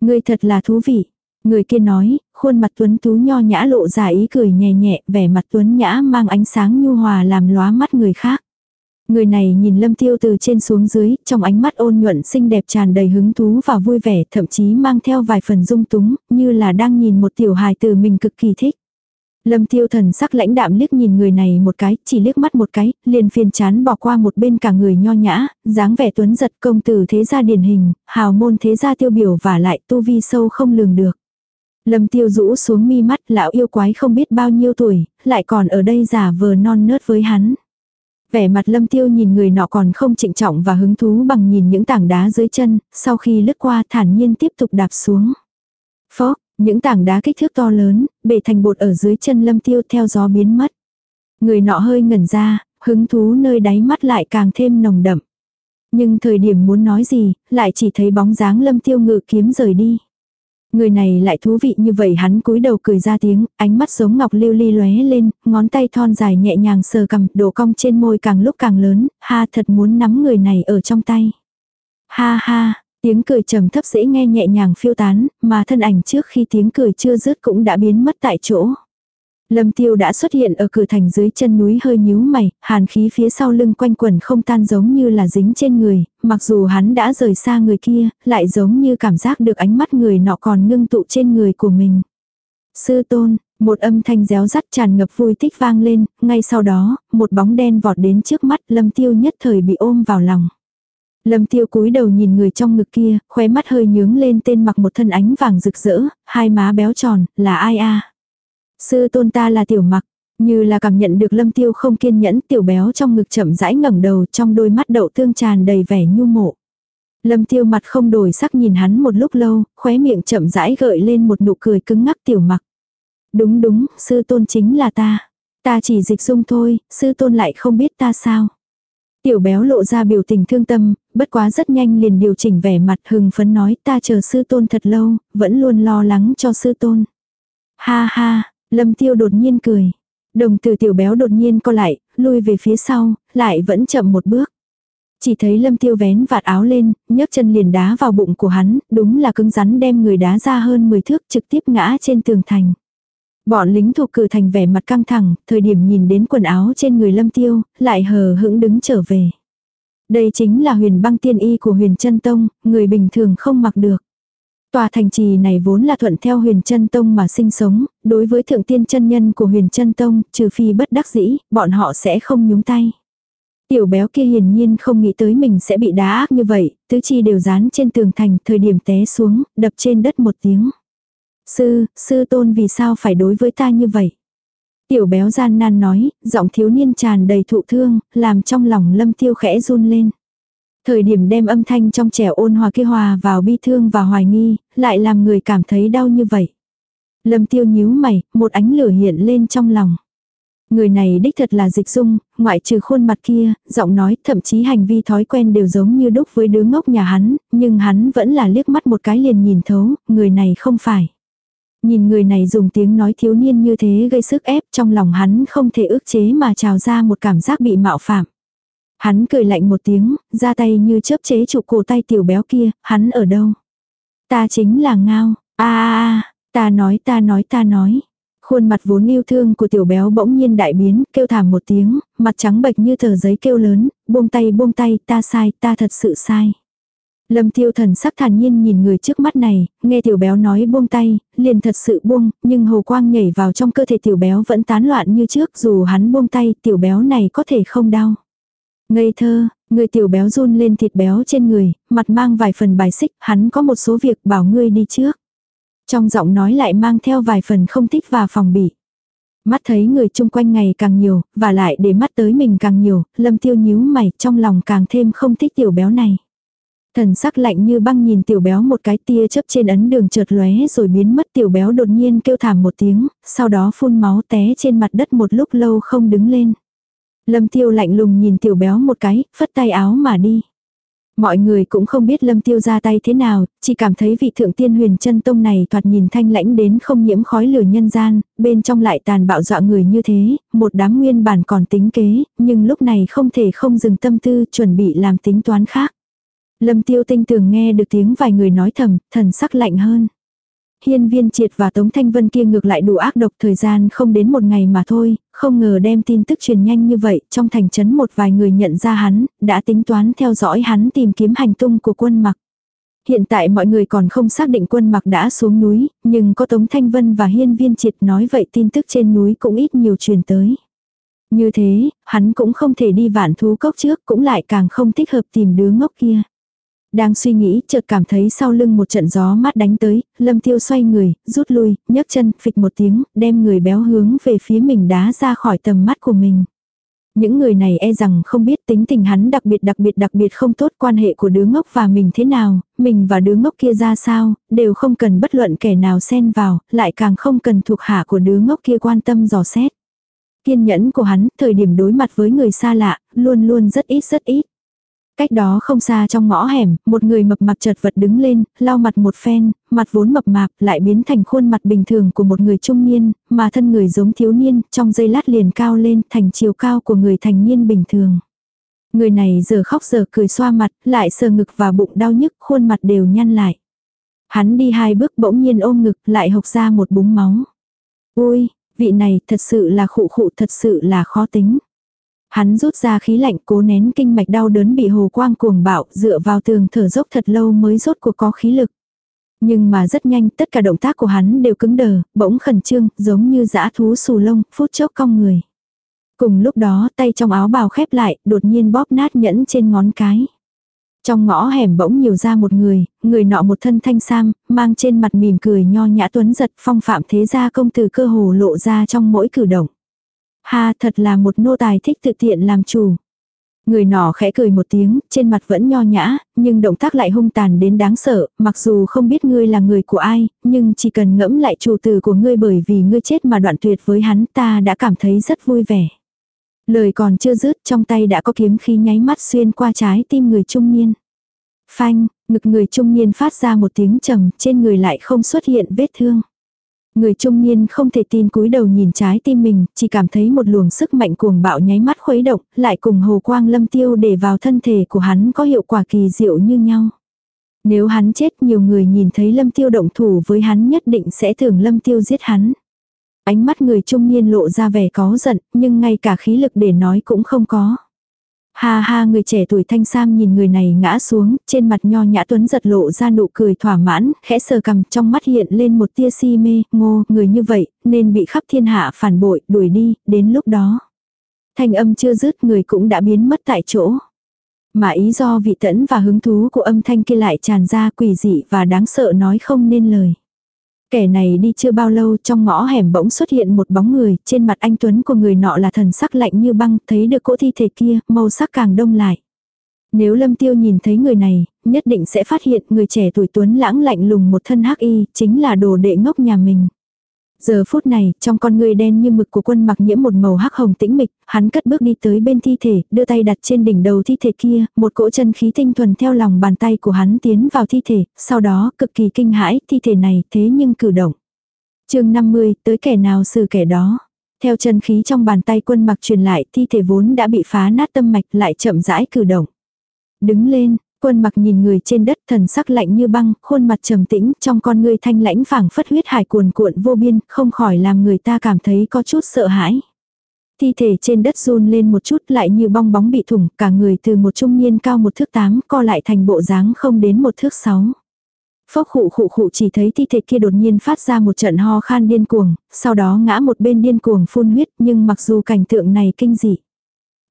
Người thật là thú vị. Người kia nói, khuôn mặt tuấn tú nho nhã lộ ra ý cười nhẹ nhẹ, vẻ mặt tuấn nhã mang ánh sáng nhu hòa làm lóa mắt người khác. Người này nhìn lâm tiêu từ trên xuống dưới, trong ánh mắt ôn nhuận xinh đẹp tràn đầy hứng thú và vui vẻ, thậm chí mang theo vài phần dung túng, như là đang nhìn một tiểu hài từ mình cực kỳ thích. Lâm tiêu thần sắc lãnh đạm liếc nhìn người này một cái, chỉ liếc mắt một cái, liền phiền chán bỏ qua một bên cả người nho nhã, dáng vẻ tuấn giật công tử thế gia điển hình, hào môn thế gia tiêu biểu và lại tu vi sâu không lường được. Lâm tiêu rũ xuống mi mắt lão yêu quái không biết bao nhiêu tuổi, lại còn ở đây giả vờ non nớt với hắn. Vẻ mặt lâm tiêu nhìn người nọ còn không trịnh trọng và hứng thú bằng nhìn những tảng đá dưới chân, sau khi lướt qua thản nhiên tiếp tục đạp xuống. Phó, những tảng đá kích thước to lớn, bể thành bột ở dưới chân lâm tiêu theo gió biến mất. Người nọ hơi ngẩn ra, hứng thú nơi đáy mắt lại càng thêm nồng đậm. Nhưng thời điểm muốn nói gì, lại chỉ thấy bóng dáng lâm tiêu ngự kiếm rời đi. Người này lại thú vị như vậy hắn cúi đầu cười ra tiếng, ánh mắt giống ngọc lưu ly lóe lên, ngón tay thon dài nhẹ nhàng sờ cầm, độ cong trên môi càng lúc càng lớn, ha thật muốn nắm người này ở trong tay. Ha ha, tiếng cười trầm thấp dễ nghe nhẹ nhàng phiêu tán, mà thân ảnh trước khi tiếng cười chưa dứt cũng đã biến mất tại chỗ. Lâm tiêu đã xuất hiện ở cửa thành dưới chân núi hơi nhíu mày, hàn khí phía sau lưng quanh quẩn không tan giống như là dính trên người, mặc dù hắn đã rời xa người kia, lại giống như cảm giác được ánh mắt người nọ còn ngưng tụ trên người của mình. Sư tôn, một âm thanh réo rắt tràn ngập vui thích vang lên, ngay sau đó, một bóng đen vọt đến trước mắt lâm tiêu nhất thời bị ôm vào lòng. Lâm tiêu cúi đầu nhìn người trong ngực kia, khóe mắt hơi nhướng lên tên mặc một thân ánh vàng rực rỡ, hai má béo tròn, là ai a? Sư tôn ta là tiểu mặc, như là cảm nhận được lâm tiêu không kiên nhẫn tiểu béo trong ngực chậm rãi ngẩng đầu trong đôi mắt đậu tương tràn đầy vẻ nhu mộ. Lâm tiêu mặt không đổi sắc nhìn hắn một lúc lâu, khóe miệng chậm rãi gợi lên một nụ cười cứng ngắc tiểu mặc. Đúng đúng, sư tôn chính là ta. Ta chỉ dịch dung thôi, sư tôn lại không biết ta sao. Tiểu béo lộ ra biểu tình thương tâm, bất quá rất nhanh liền điều chỉnh vẻ mặt hừng phấn nói ta chờ sư tôn thật lâu, vẫn luôn lo lắng cho sư tôn. Ha ha, Lâm tiêu đột nhiên cười. Đồng từ tiểu béo đột nhiên co lại, lui về phía sau, lại vẫn chậm một bước. Chỉ thấy lâm tiêu vén vạt áo lên, nhấc chân liền đá vào bụng của hắn, đúng là cứng rắn đem người đá ra hơn 10 thước trực tiếp ngã trên tường thành. Bọn lính thuộc cử thành vẻ mặt căng thẳng, thời điểm nhìn đến quần áo trên người lâm tiêu, lại hờ hững đứng trở về. Đây chính là huyền băng tiên y của huyền chân tông, người bình thường không mặc được. Tòa thành trì này vốn là thuận theo huyền chân tông mà sinh sống, đối với thượng tiên chân nhân của huyền chân tông, trừ phi bất đắc dĩ, bọn họ sẽ không nhúng tay. Tiểu béo kia hiển nhiên không nghĩ tới mình sẽ bị đá ác như vậy, tứ chi đều dán trên tường thành, thời điểm té xuống, đập trên đất một tiếng. Sư, sư tôn vì sao phải đối với ta như vậy? Tiểu béo gian nan nói, giọng thiếu niên tràn đầy thụ thương, làm trong lòng lâm tiêu khẽ run lên. Thời điểm đem âm thanh trong trẻ ôn hòa kia hòa vào bi thương và hoài nghi, lại làm người cảm thấy đau như vậy. Lâm tiêu nhíu mày, một ánh lửa hiện lên trong lòng. Người này đích thật là dịch dung, ngoại trừ khuôn mặt kia, giọng nói, thậm chí hành vi thói quen đều giống như đúc với đứa ngốc nhà hắn, nhưng hắn vẫn là liếc mắt một cái liền nhìn thấu, người này không phải. Nhìn người này dùng tiếng nói thiếu niên như thế gây sức ép trong lòng hắn không thể ước chế mà trào ra một cảm giác bị mạo phạm. Hắn cười lạnh một tiếng, ra tay như chớp chế trụ cổ tay tiểu béo kia, hắn ở đâu? Ta chính là ngao, a a ta nói ta nói ta nói. Khuôn mặt vốn yêu thương của tiểu béo bỗng nhiên đại biến, kêu thảm một tiếng, mặt trắng bệch như tờ giấy kêu lớn, buông tay buông tay, ta sai, ta thật sự sai. Lâm tiêu thần sắc thản nhiên nhìn người trước mắt này, nghe tiểu béo nói buông tay, liền thật sự buông, nhưng hồ quang nhảy vào trong cơ thể tiểu béo vẫn tán loạn như trước dù hắn buông tay tiểu béo này có thể không đau. Ngây thơ, người tiểu béo run lên thịt béo trên người, mặt mang vài phần bài xích, hắn có một số việc bảo ngươi đi trước. Trong giọng nói lại mang theo vài phần không thích và phòng bị. Mắt thấy người chung quanh ngày càng nhiều, và lại để mắt tới mình càng nhiều, lâm tiêu nhíu mày trong lòng càng thêm không thích tiểu béo này. Thần sắc lạnh như băng nhìn tiểu béo một cái tia chớp trên ấn đường chợt lóe rồi biến mất tiểu béo đột nhiên kêu thảm một tiếng, sau đó phun máu té trên mặt đất một lúc lâu không đứng lên. Lâm tiêu lạnh lùng nhìn tiểu béo một cái, phất tay áo mà đi. Mọi người cũng không biết lâm tiêu ra tay thế nào, chỉ cảm thấy vị thượng tiên huyền chân tông này thoạt nhìn thanh lãnh đến không nhiễm khói lửa nhân gian, bên trong lại tàn bạo dọa người như thế, một đám nguyên bản còn tính kế, nhưng lúc này không thể không dừng tâm tư chuẩn bị làm tính toán khác. Lâm tiêu tinh tường nghe được tiếng vài người nói thầm, thần sắc lạnh hơn. Hiên viên triệt và Tống Thanh Vân kia ngược lại đủ ác độc thời gian không đến một ngày mà thôi, không ngờ đem tin tức truyền nhanh như vậy, trong thành trấn một vài người nhận ra hắn, đã tính toán theo dõi hắn tìm kiếm hành tung của quân mặc. Hiện tại mọi người còn không xác định quân mặc đã xuống núi, nhưng có Tống Thanh Vân và Hiên viên triệt nói vậy tin tức trên núi cũng ít nhiều truyền tới. Như thế, hắn cũng không thể đi vạn thú cốc trước cũng lại càng không thích hợp tìm đứa ngốc kia. Đang suy nghĩ, chợt cảm thấy sau lưng một trận gió mát đánh tới, lâm tiêu xoay người, rút lui, nhấc chân, phịch một tiếng, đem người béo hướng về phía mình đá ra khỏi tầm mắt của mình. Những người này e rằng không biết tính tình hắn đặc biệt đặc biệt đặc biệt không tốt quan hệ của đứa ngốc và mình thế nào, mình và đứa ngốc kia ra sao, đều không cần bất luận kẻ nào xen vào, lại càng không cần thuộc hạ của đứa ngốc kia quan tâm dò xét. Kiên nhẫn của hắn, thời điểm đối mặt với người xa lạ, luôn luôn rất ít rất ít. Cách đó không xa trong ngõ hẻm, một người mập mạp chật vật đứng lên, lau mặt một phen, mặt vốn mập mạp lại biến thành khuôn mặt bình thường của một người trung niên, mà thân người giống thiếu niên, trong giây lát liền cao lên thành chiều cao của người thành niên bình thường. Người này giờ khóc giờ cười xoa mặt, lại sờ ngực và bụng đau nhức, khuôn mặt đều nhăn lại. Hắn đi hai bước bỗng nhiên ôm ngực, lại hộc ra một búng máu. Ui, vị này thật sự là khụ khụ thật sự là khó tính. Hắn rút ra khí lạnh cố nén kinh mạch đau đớn bị hồ quang cuồng bạo dựa vào tường thở dốc thật lâu mới rốt cuộc có khí lực. Nhưng mà rất nhanh tất cả động tác của hắn đều cứng đờ, bỗng khẩn trương, giống như dã thú xù lông, phút chốc cong người. Cùng lúc đó tay trong áo bào khép lại, đột nhiên bóp nát nhẫn trên ngón cái. Trong ngõ hẻm bỗng nhiều ra một người, người nọ một thân thanh sam, mang trên mặt mỉm cười nho nhã tuấn giật phong phạm thế gia công tử cơ hồ lộ ra trong mỗi cử động. Ha thật là một nô tài thích tự tiện làm chủ. Người nọ khẽ cười một tiếng, trên mặt vẫn nho nhã, nhưng động tác lại hung tàn đến đáng sợ, mặc dù không biết ngươi là người của ai, nhưng chỉ cần ngẫm lại chủ tử của ngươi bởi vì ngươi chết mà đoạn tuyệt với hắn ta đã cảm thấy rất vui vẻ. Lời còn chưa dứt trong tay đã có kiếm khí nháy mắt xuyên qua trái tim người trung niên. Phanh, ngực người trung niên phát ra một tiếng trầm, trên người lại không xuất hiện vết thương. Người trung niên không thể tin cúi đầu nhìn trái tim mình, chỉ cảm thấy một luồng sức mạnh cuồng bạo nháy mắt khuấy động, lại cùng hồ quang lâm tiêu để vào thân thể của hắn có hiệu quả kỳ diệu như nhau. Nếu hắn chết nhiều người nhìn thấy lâm tiêu động thủ với hắn nhất định sẽ tưởng lâm tiêu giết hắn. Ánh mắt người trung niên lộ ra vẻ có giận, nhưng ngay cả khí lực để nói cũng không có. Ha ha người trẻ tuổi thanh sam nhìn người này ngã xuống, trên mặt nho nhã tuấn giật lộ ra nụ cười thỏa mãn, khẽ sờ cầm trong mắt hiện lên một tia si mê, ngô, người như vậy, nên bị khắp thiên hạ phản bội, đuổi đi, đến lúc đó. Thanh âm chưa dứt người cũng đã biến mất tại chỗ. Mà ý do vị tẫn và hứng thú của âm thanh kia lại tràn ra quỷ dị và đáng sợ nói không nên lời. Kẻ này đi chưa bao lâu trong ngõ hẻm bỗng xuất hiện một bóng người, trên mặt anh Tuấn của người nọ là thần sắc lạnh như băng, thấy được cỗ thi thể kia, màu sắc càng đông lại. Nếu Lâm Tiêu nhìn thấy người này, nhất định sẽ phát hiện người trẻ tuổi Tuấn lãng lạnh lùng một thân hắc y, chính là đồ đệ ngốc nhà mình. Giờ phút này, trong con người đen như mực của quân mặc nhiễm một màu hắc hồng tĩnh mịch, hắn cất bước đi tới bên thi thể, đưa tay đặt trên đỉnh đầu thi thể kia, một cỗ chân khí tinh thuần theo lòng bàn tay của hắn tiến vào thi thể, sau đó cực kỳ kinh hãi, thi thể này thế nhưng cử động. chương 50, tới kẻ nào xử kẻ đó. Theo chân khí trong bàn tay quân mặc truyền lại, thi thể vốn đã bị phá nát tâm mạch lại chậm rãi cử động. Đứng lên, Quân mặc nhìn người trên đất thần sắc lạnh như băng, khuôn mặt trầm tĩnh, trong con người thanh lãnh phảng phất huyết hải cuồn cuộn vô biên, không khỏi làm người ta cảm thấy có chút sợ hãi. Thi thể trên đất run lên một chút lại như bong bóng bị thủng, cả người từ một trung niên cao một thước tám co lại thành bộ dáng không đến một thước sáu. Phốc khụ khụ khụ chỉ thấy thi thể kia đột nhiên phát ra một trận ho khan điên cuồng, sau đó ngã một bên điên cuồng phun huyết nhưng mặc dù cảnh tượng này kinh dị.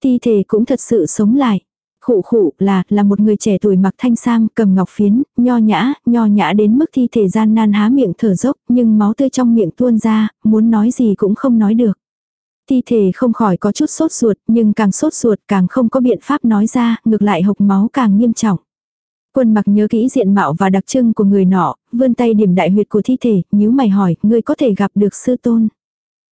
Thi thể cũng thật sự sống lại. Khụ khụ là, là một người trẻ tuổi mặc thanh sam, cầm ngọc phiến, nho nhã, nho nhã đến mức thi thể gian nan há miệng thở dốc, nhưng máu tươi trong miệng tuôn ra, muốn nói gì cũng không nói được. Thi thể không khỏi có chút sốt ruột, nhưng càng sốt ruột càng không có biện pháp nói ra, ngược lại hộc máu càng nghiêm trọng. Quân mặc nhớ kỹ diện mạo và đặc trưng của người nọ, vươn tay điểm đại huyệt của thi thể, nhíu mày hỏi, ngươi có thể gặp được sư tôn.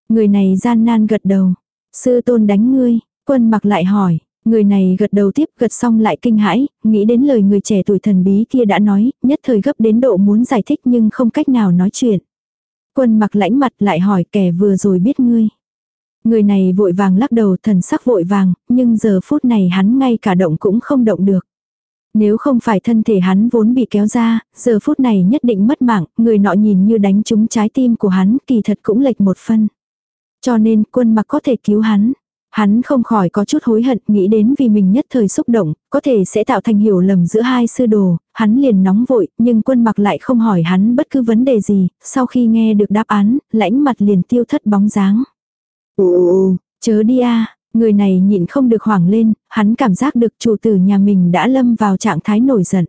Người này gian nan gật đầu. Sư tôn đánh ngươi, quân mặc lại hỏi, Người này gật đầu tiếp gật xong lại kinh hãi, nghĩ đến lời người trẻ tuổi thần bí kia đã nói, nhất thời gấp đến độ muốn giải thích nhưng không cách nào nói chuyện. Quân mặc lãnh mặt lại hỏi kẻ vừa rồi biết ngươi. Người này vội vàng lắc đầu thần sắc vội vàng, nhưng giờ phút này hắn ngay cả động cũng không động được. Nếu không phải thân thể hắn vốn bị kéo ra, giờ phút này nhất định mất mạng, người nọ nhìn như đánh trúng trái tim của hắn kỳ thật cũng lệch một phân. Cho nên quân mặc có thể cứu hắn. Hắn không khỏi có chút hối hận, nghĩ đến vì mình nhất thời xúc động, có thể sẽ tạo thành hiểu lầm giữa hai sư đồ, hắn liền nóng vội, nhưng quân mặc lại không hỏi hắn bất cứ vấn đề gì, sau khi nghe được đáp án, lãnh mặt liền tiêu thất bóng dáng. Ồ, chớ đi a người này nhịn không được hoảng lên, hắn cảm giác được chủ tử nhà mình đã lâm vào trạng thái nổi giận.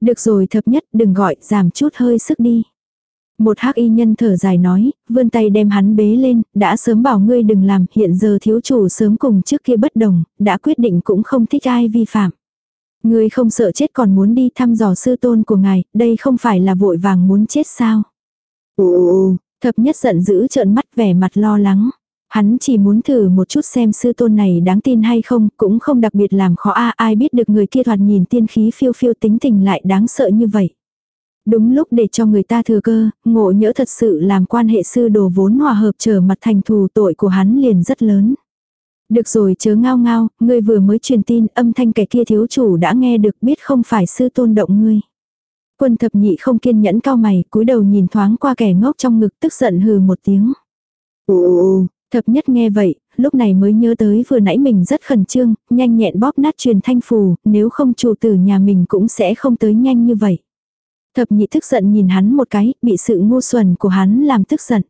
Được rồi thập nhất đừng gọi, giảm chút hơi sức đi. Một hắc y nhân thở dài nói, vươn tay đem hắn bế lên, đã sớm bảo ngươi đừng làm, hiện giờ thiếu chủ sớm cùng trước kia bất đồng, đã quyết định cũng không thích ai vi phạm. Ngươi không sợ chết còn muốn đi thăm dò sư tôn của ngài, đây không phải là vội vàng muốn chết sao. Ồ, Thập nhất giận dữ trợn mắt vẻ mặt lo lắng. Hắn chỉ muốn thử một chút xem sư tôn này đáng tin hay không, cũng không đặc biệt làm khó a ai biết được người kia thoạt nhìn tiên khí phiêu phiêu tính tình lại đáng sợ như vậy. Đúng lúc để cho người ta thừa cơ, ngộ nhỡ thật sự làm quan hệ sư đồ vốn hòa hợp trở mặt thành thù tội của hắn liền rất lớn. Được rồi chớ ngao ngao, ngươi vừa mới truyền tin âm thanh kẻ kia thiếu chủ đã nghe được biết không phải sư tôn động ngươi. Quân thập nhị không kiên nhẫn cao mày, cúi đầu nhìn thoáng qua kẻ ngốc trong ngực tức giận hừ một tiếng. ồ, Thập nhất nghe vậy, lúc này mới nhớ tới vừa nãy mình rất khẩn trương, nhanh nhẹn bóp nát truyền thanh phù, nếu không chủ tử nhà mình cũng sẽ không tới nhanh như vậy. Thập nhị tức giận nhìn hắn một cái, bị sự ngu xuẩn của hắn làm tức giận.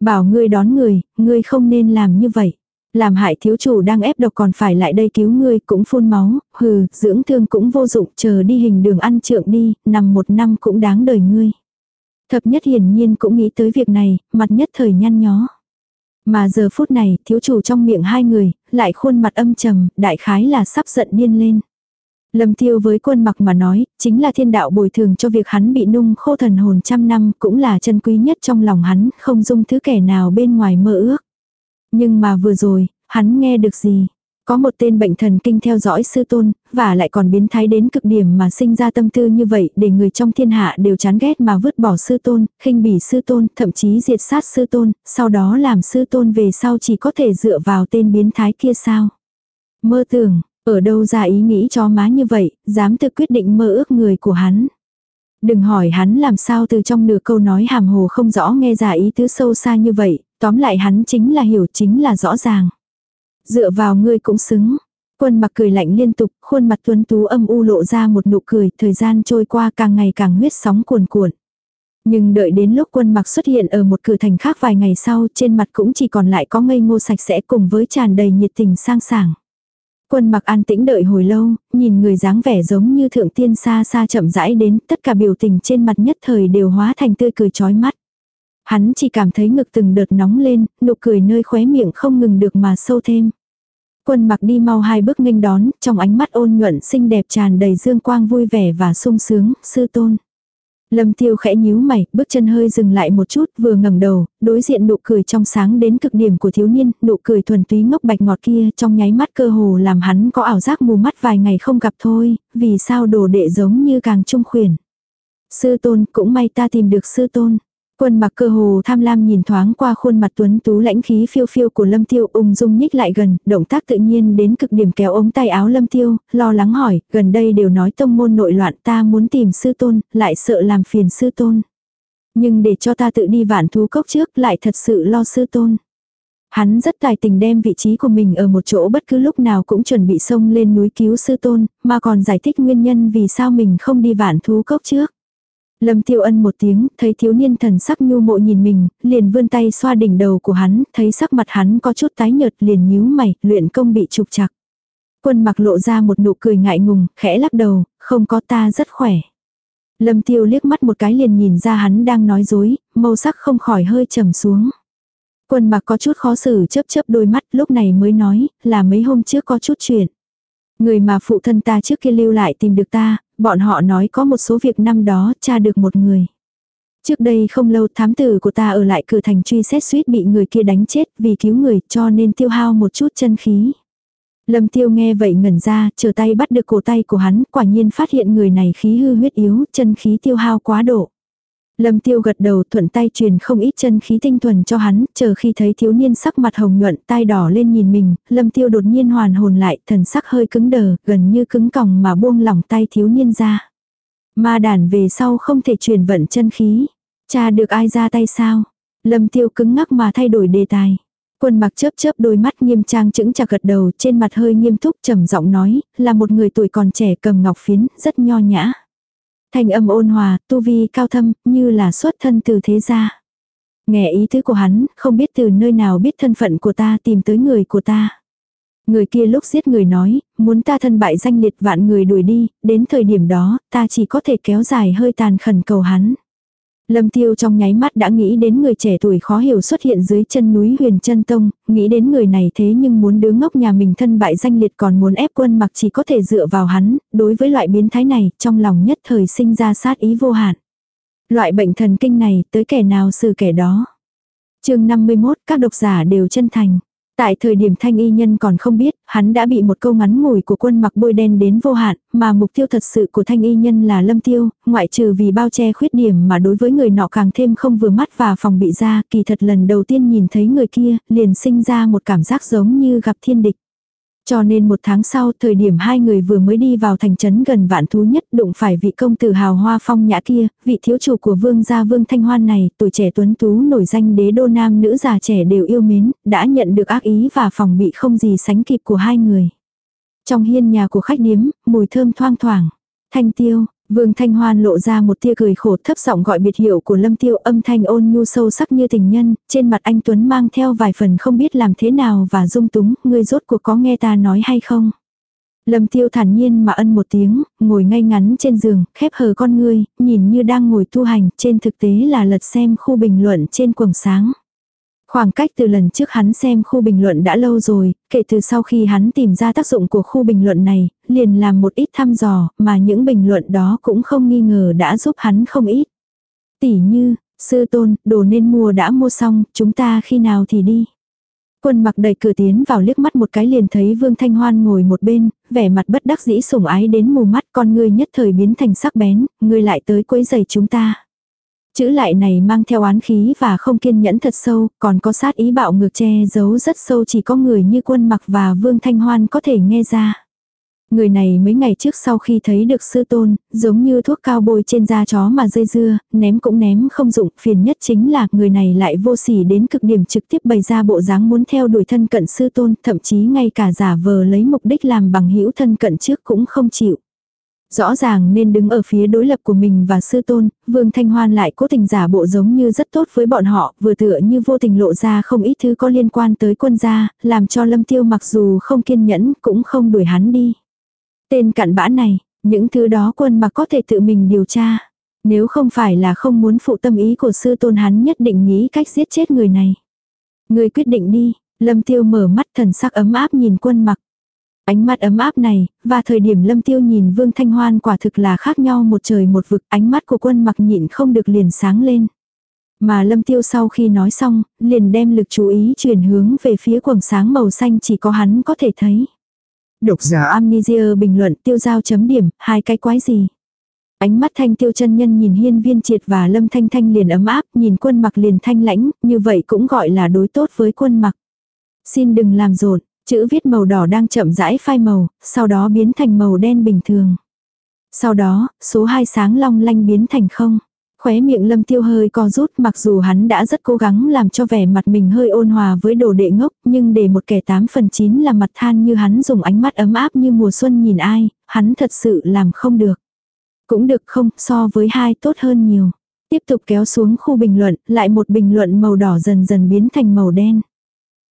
Bảo ngươi đón người, ngươi không nên làm như vậy. Làm hại thiếu chủ đang ép độc còn phải lại đây cứu ngươi cũng phun máu, hừ, dưỡng thương cũng vô dụng, chờ đi hình đường ăn trượng đi, nằm một năm cũng đáng đời ngươi. Thập nhất hiển nhiên cũng nghĩ tới việc này, mặt nhất thời nhăn nhó. Mà giờ phút này, thiếu chủ trong miệng hai người, lại khuôn mặt âm trầm, đại khái là sắp giận điên lên. Lâm tiêu với quân mặc mà nói, chính là thiên đạo bồi thường cho việc hắn bị nung khô thần hồn trăm năm, cũng là chân quý nhất trong lòng hắn, không dung thứ kẻ nào bên ngoài mơ ước. Nhưng mà vừa rồi, hắn nghe được gì? Có một tên bệnh thần kinh theo dõi sư tôn, và lại còn biến thái đến cực điểm mà sinh ra tâm tư như vậy để người trong thiên hạ đều chán ghét mà vứt bỏ sư tôn, khinh bỉ sư tôn, thậm chí diệt sát sư tôn, sau đó làm sư tôn về sau chỉ có thể dựa vào tên biến thái kia sao. Mơ tưởng, ở đâu ra ý nghĩ cho má như vậy, dám tự quyết định mơ ước người của hắn. Đừng hỏi hắn làm sao từ trong nửa câu nói hàm hồ không rõ nghe ra ý tứ sâu xa như vậy, tóm lại hắn chính là hiểu chính là rõ ràng. Dựa vào ngươi cũng xứng. Quân mặc cười lạnh liên tục, khuôn mặt tuấn tú âm u lộ ra một nụ cười, thời gian trôi qua càng ngày càng huyết sóng cuồn cuộn. Nhưng đợi đến lúc quân mặc xuất hiện ở một cửa thành khác vài ngày sau, trên mặt cũng chỉ còn lại có ngây ngô sạch sẽ cùng với tràn đầy nhiệt tình sang sảng. Quân mặc an tĩnh đợi hồi lâu, nhìn người dáng vẻ giống như thượng tiên xa xa chậm rãi đến, tất cả biểu tình trên mặt nhất thời đều hóa thành tươi cười chói mắt. Hắn chỉ cảm thấy ngực từng đợt nóng lên, nụ cười nơi khóe miệng không ngừng được mà sâu thêm. Quân mặc đi mau hai bước nghênh đón, trong ánh mắt ôn nhuận xinh đẹp tràn đầy dương quang vui vẻ và sung sướng, sư tôn. Lâm tiêu khẽ nhíu mày, bước chân hơi dừng lại một chút, vừa ngẩng đầu, đối diện nụ cười trong sáng đến cực điểm của thiếu niên, nụ cười thuần túy ngốc bạch ngọt kia trong nháy mắt cơ hồ làm hắn có ảo giác mù mắt vài ngày không gặp thôi, vì sao đồ đệ giống như càng trung khuyển. Sư tôn, cũng may ta tìm được sư tôn. Quân mặc cơ hồ tham lam nhìn thoáng qua khuôn mặt tuấn tú lãnh khí phiêu phiêu của Lâm Tiêu ung dung nhích lại gần, động tác tự nhiên đến cực điểm kéo ống tay áo Lâm Tiêu, lo lắng hỏi, gần đây đều nói tông môn nội loạn ta muốn tìm sư tôn, lại sợ làm phiền sư tôn. Nhưng để cho ta tự đi vạn thú cốc trước lại thật sự lo sư tôn. Hắn rất tài tình đem vị trí của mình ở một chỗ bất cứ lúc nào cũng chuẩn bị xông lên núi cứu sư tôn, mà còn giải thích nguyên nhân vì sao mình không đi vạn thú cốc trước. Lâm tiêu ân một tiếng, thấy thiếu niên thần sắc nhu mộ nhìn mình, liền vươn tay xoa đỉnh đầu của hắn, thấy sắc mặt hắn có chút tái nhợt liền nhíu mày, luyện công bị trục chặt. Quân mặc lộ ra một nụ cười ngại ngùng, khẽ lắc đầu, không có ta rất khỏe. Lâm tiêu liếc mắt một cái liền nhìn ra hắn đang nói dối, màu sắc không khỏi hơi trầm xuống. Quân mặc có chút khó xử chớp chớp đôi mắt lúc này mới nói, là mấy hôm trước có chút chuyện. Người mà phụ thân ta trước kia lưu lại tìm được ta, bọn họ nói có một số việc năm đó tra được một người. Trước đây không lâu thám tử của ta ở lại cửa thành truy xét suýt bị người kia đánh chết vì cứu người cho nên tiêu hao một chút chân khí. Lâm tiêu nghe vậy ngẩn ra, chờ tay bắt được cổ tay của hắn, quả nhiên phát hiện người này khí hư huyết yếu, chân khí tiêu hao quá độ. Lâm tiêu gật đầu thuận tay truyền không ít chân khí tinh thuần cho hắn, chờ khi thấy thiếu niên sắc mặt hồng nhuận tai đỏ lên nhìn mình, lâm tiêu đột nhiên hoàn hồn lại, thần sắc hơi cứng đờ, gần như cứng còng mà buông lỏng tay thiếu niên ra. Ma đàn về sau không thể truyền vận chân khí. Cha được ai ra tay sao? Lâm tiêu cứng ngắc mà thay đổi đề tài. Quân mặc chớp chớp đôi mắt nghiêm trang chững chạc gật đầu trên mặt hơi nghiêm túc trầm giọng nói, là một người tuổi còn trẻ cầm ngọc phiến, rất nho nhã. Thanh âm ôn hòa, tu vi cao thâm, như là xuất thân từ thế gia. Nghe ý tứ của hắn, không biết từ nơi nào biết thân phận của ta tìm tới người của ta. Người kia lúc giết người nói, muốn ta thân bại danh liệt vạn người đuổi đi, đến thời điểm đó, ta chỉ có thể kéo dài hơi tàn khẩn cầu hắn. Lâm Tiêu trong nháy mắt đã nghĩ đến người trẻ tuổi khó hiểu xuất hiện dưới chân núi huyền chân tông, nghĩ đến người này thế nhưng muốn đứa ngốc nhà mình thân bại danh liệt còn muốn ép quân mặc chỉ có thể dựa vào hắn, đối với loại biến thái này, trong lòng nhất thời sinh ra sát ý vô hạn. Loại bệnh thần kinh này tới kẻ nào xử kẻ đó. chương 51 các độc giả đều chân thành. Tại thời điểm thanh y nhân còn không biết, hắn đã bị một câu ngắn ngủi của quân mặc bôi đen đến vô hạn, mà mục tiêu thật sự của thanh y nhân là lâm tiêu, ngoại trừ vì bao che khuyết điểm mà đối với người nọ càng thêm không vừa mắt và phòng bị ra, kỳ thật lần đầu tiên nhìn thấy người kia, liền sinh ra một cảm giác giống như gặp thiên địch. Cho nên một tháng sau, thời điểm hai người vừa mới đi vào thành trấn gần vạn thú nhất đụng phải vị công tử hào hoa phong nhã kia, vị thiếu chủ của vương gia vương thanh hoan này, tuổi trẻ tuấn tú nổi danh đế đô nam nữ già trẻ đều yêu mến, đã nhận được ác ý và phòng bị không gì sánh kịp của hai người. Trong hiên nhà của khách điếm, mùi thơm thoang thoảng. Thanh tiêu, Vương Thanh Hoan lộ ra một tia cười khổ thấp giọng gọi biệt hiệu của Lâm Tiêu âm thanh ôn nhu sâu sắc như tình nhân, trên mặt anh Tuấn mang theo vài phần không biết làm thế nào và dung túng, ngươi rốt cuộc có nghe ta nói hay không. Lâm Tiêu thản nhiên mà ân một tiếng, ngồi ngay ngắn trên giường, khép hờ con ngươi, nhìn như đang ngồi tu hành, trên thực tế là lật xem khu bình luận trên quầng sáng. Khoảng cách từ lần trước hắn xem khu bình luận đã lâu rồi, kể từ sau khi hắn tìm ra tác dụng của khu bình luận này, liền làm một ít thăm dò, mà những bình luận đó cũng không nghi ngờ đã giúp hắn không ít. Tỷ như, sư tôn, đồ nên mua đã mua xong, chúng ta khi nào thì đi. Quân mặc đầy cửa tiến vào liếc mắt một cái liền thấy Vương Thanh Hoan ngồi một bên, vẻ mặt bất đắc dĩ sủng ái đến mù mắt con ngươi nhất thời biến thành sắc bén, ngươi lại tới quấy giày chúng ta. Chữ lại này mang theo oán khí và không kiên nhẫn thật sâu, còn có sát ý bạo ngược che giấu rất sâu chỉ có người như quân mặc và Vương Thanh Hoan có thể nghe ra. Người này mấy ngày trước sau khi thấy được sư tôn, giống như thuốc cao bôi trên da chó mà dây dưa, ném cũng ném không dụng, phiền nhất chính là người này lại vô sỉ đến cực điểm trực tiếp bày ra bộ dáng muốn theo đuổi thân cận sư tôn, thậm chí ngay cả giả vờ lấy mục đích làm bằng hữu thân cận trước cũng không chịu. Rõ ràng nên đứng ở phía đối lập của mình và sư tôn, Vương Thanh Hoan lại cố tình giả bộ giống như rất tốt với bọn họ, vừa tựa như vô tình lộ ra không ít thứ có liên quan tới quân gia, làm cho Lâm Tiêu mặc dù không kiên nhẫn cũng không đuổi hắn đi. Tên cặn bã này, những thứ đó quân mà có thể tự mình điều tra. Nếu không phải là không muốn phụ tâm ý của sư tôn hắn nhất định nghĩ cách giết chết người này. Người quyết định đi, Lâm Tiêu mở mắt thần sắc ấm áp nhìn quân mặc. Ánh mắt ấm áp này, và thời điểm lâm tiêu nhìn Vương Thanh Hoan quả thực là khác nhau một trời một vực, ánh mắt của quân mặc nhịn không được liền sáng lên. Mà lâm tiêu sau khi nói xong, liền đem lực chú ý chuyển hướng về phía quầng sáng màu xanh chỉ có hắn có thể thấy. Độc giả Amnesia bình luận tiêu giao chấm điểm, hai cái quái gì. Ánh mắt thanh tiêu chân nhân nhìn hiên viên triệt và lâm thanh thanh liền ấm áp, nhìn quân mặc liền thanh lãnh, như vậy cũng gọi là đối tốt với quân mặc. Xin đừng làm rộn, Chữ viết màu đỏ đang chậm rãi phai màu, sau đó biến thành màu đen bình thường. Sau đó, số 2 sáng long lanh biến thành không. Khóe miệng lâm tiêu hơi co rút mặc dù hắn đã rất cố gắng làm cho vẻ mặt mình hơi ôn hòa với đồ đệ ngốc, nhưng để một kẻ 8 phần 9 là mặt than như hắn dùng ánh mắt ấm áp như mùa xuân nhìn ai, hắn thật sự làm không được. Cũng được không, so với hai tốt hơn nhiều. Tiếp tục kéo xuống khu bình luận, lại một bình luận màu đỏ dần dần biến thành màu đen.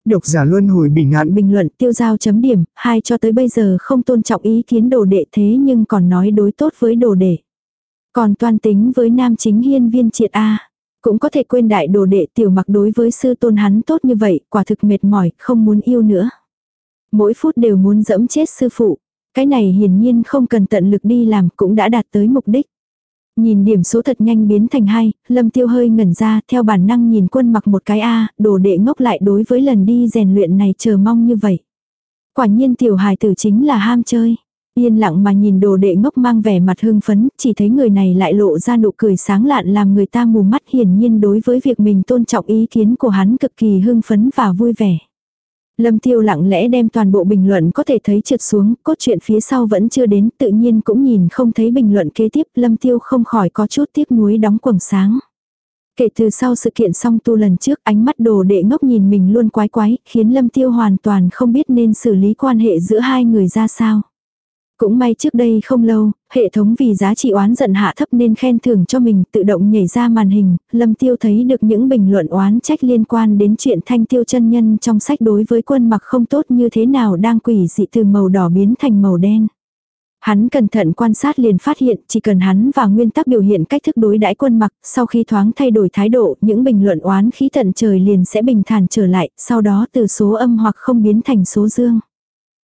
Độc giả luân hồi bình ngạn bình luận tiêu giao chấm điểm, hai cho tới bây giờ không tôn trọng ý kiến đồ đệ thế nhưng còn nói đối tốt với đồ đệ. Còn toan tính với nam chính hiên viên triệt A. Cũng có thể quên đại đồ đệ tiểu mặc đối với sư tôn hắn tốt như vậy, quả thực mệt mỏi, không muốn yêu nữa. Mỗi phút đều muốn dẫm chết sư phụ. Cái này hiển nhiên không cần tận lực đi làm cũng đã đạt tới mục đích. Nhìn điểm số thật nhanh biến thành hai, lâm tiêu hơi ngẩn ra theo bản năng nhìn quân mặc một cái A, đồ đệ ngốc lại đối với lần đi rèn luyện này chờ mong như vậy. Quả nhiên tiểu hài tử chính là ham chơi. Yên lặng mà nhìn đồ đệ ngốc mang vẻ mặt hưng phấn, chỉ thấy người này lại lộ ra nụ cười sáng lạn làm người ta mù mắt hiển nhiên đối với việc mình tôn trọng ý kiến của hắn cực kỳ hưng phấn và vui vẻ. Lâm Tiêu lặng lẽ đem toàn bộ bình luận có thể thấy trượt xuống, cốt truyện phía sau vẫn chưa đến, tự nhiên cũng nhìn không thấy bình luận kế tiếp, Lâm Tiêu không khỏi có chút tiếc nuối đóng quầng sáng. Kể từ sau sự kiện xong tu lần trước, ánh mắt đồ đệ ngốc nhìn mình luôn quái quái, khiến Lâm Tiêu hoàn toàn không biết nên xử lý quan hệ giữa hai người ra sao. Cũng may trước đây không lâu, hệ thống vì giá trị oán giận hạ thấp nên khen thưởng cho mình tự động nhảy ra màn hình, Lâm Tiêu thấy được những bình luận oán trách liên quan đến chuyện thanh tiêu chân nhân trong sách đối với quân mặc không tốt như thế nào đang quỷ dị từ màu đỏ biến thành màu đen. Hắn cẩn thận quan sát liền phát hiện chỉ cần hắn và nguyên tắc biểu hiện cách thức đối đãi quân mặc, sau khi thoáng thay đổi thái độ, những bình luận oán khí tận trời liền sẽ bình thản trở lại, sau đó từ số âm hoặc không biến thành số dương.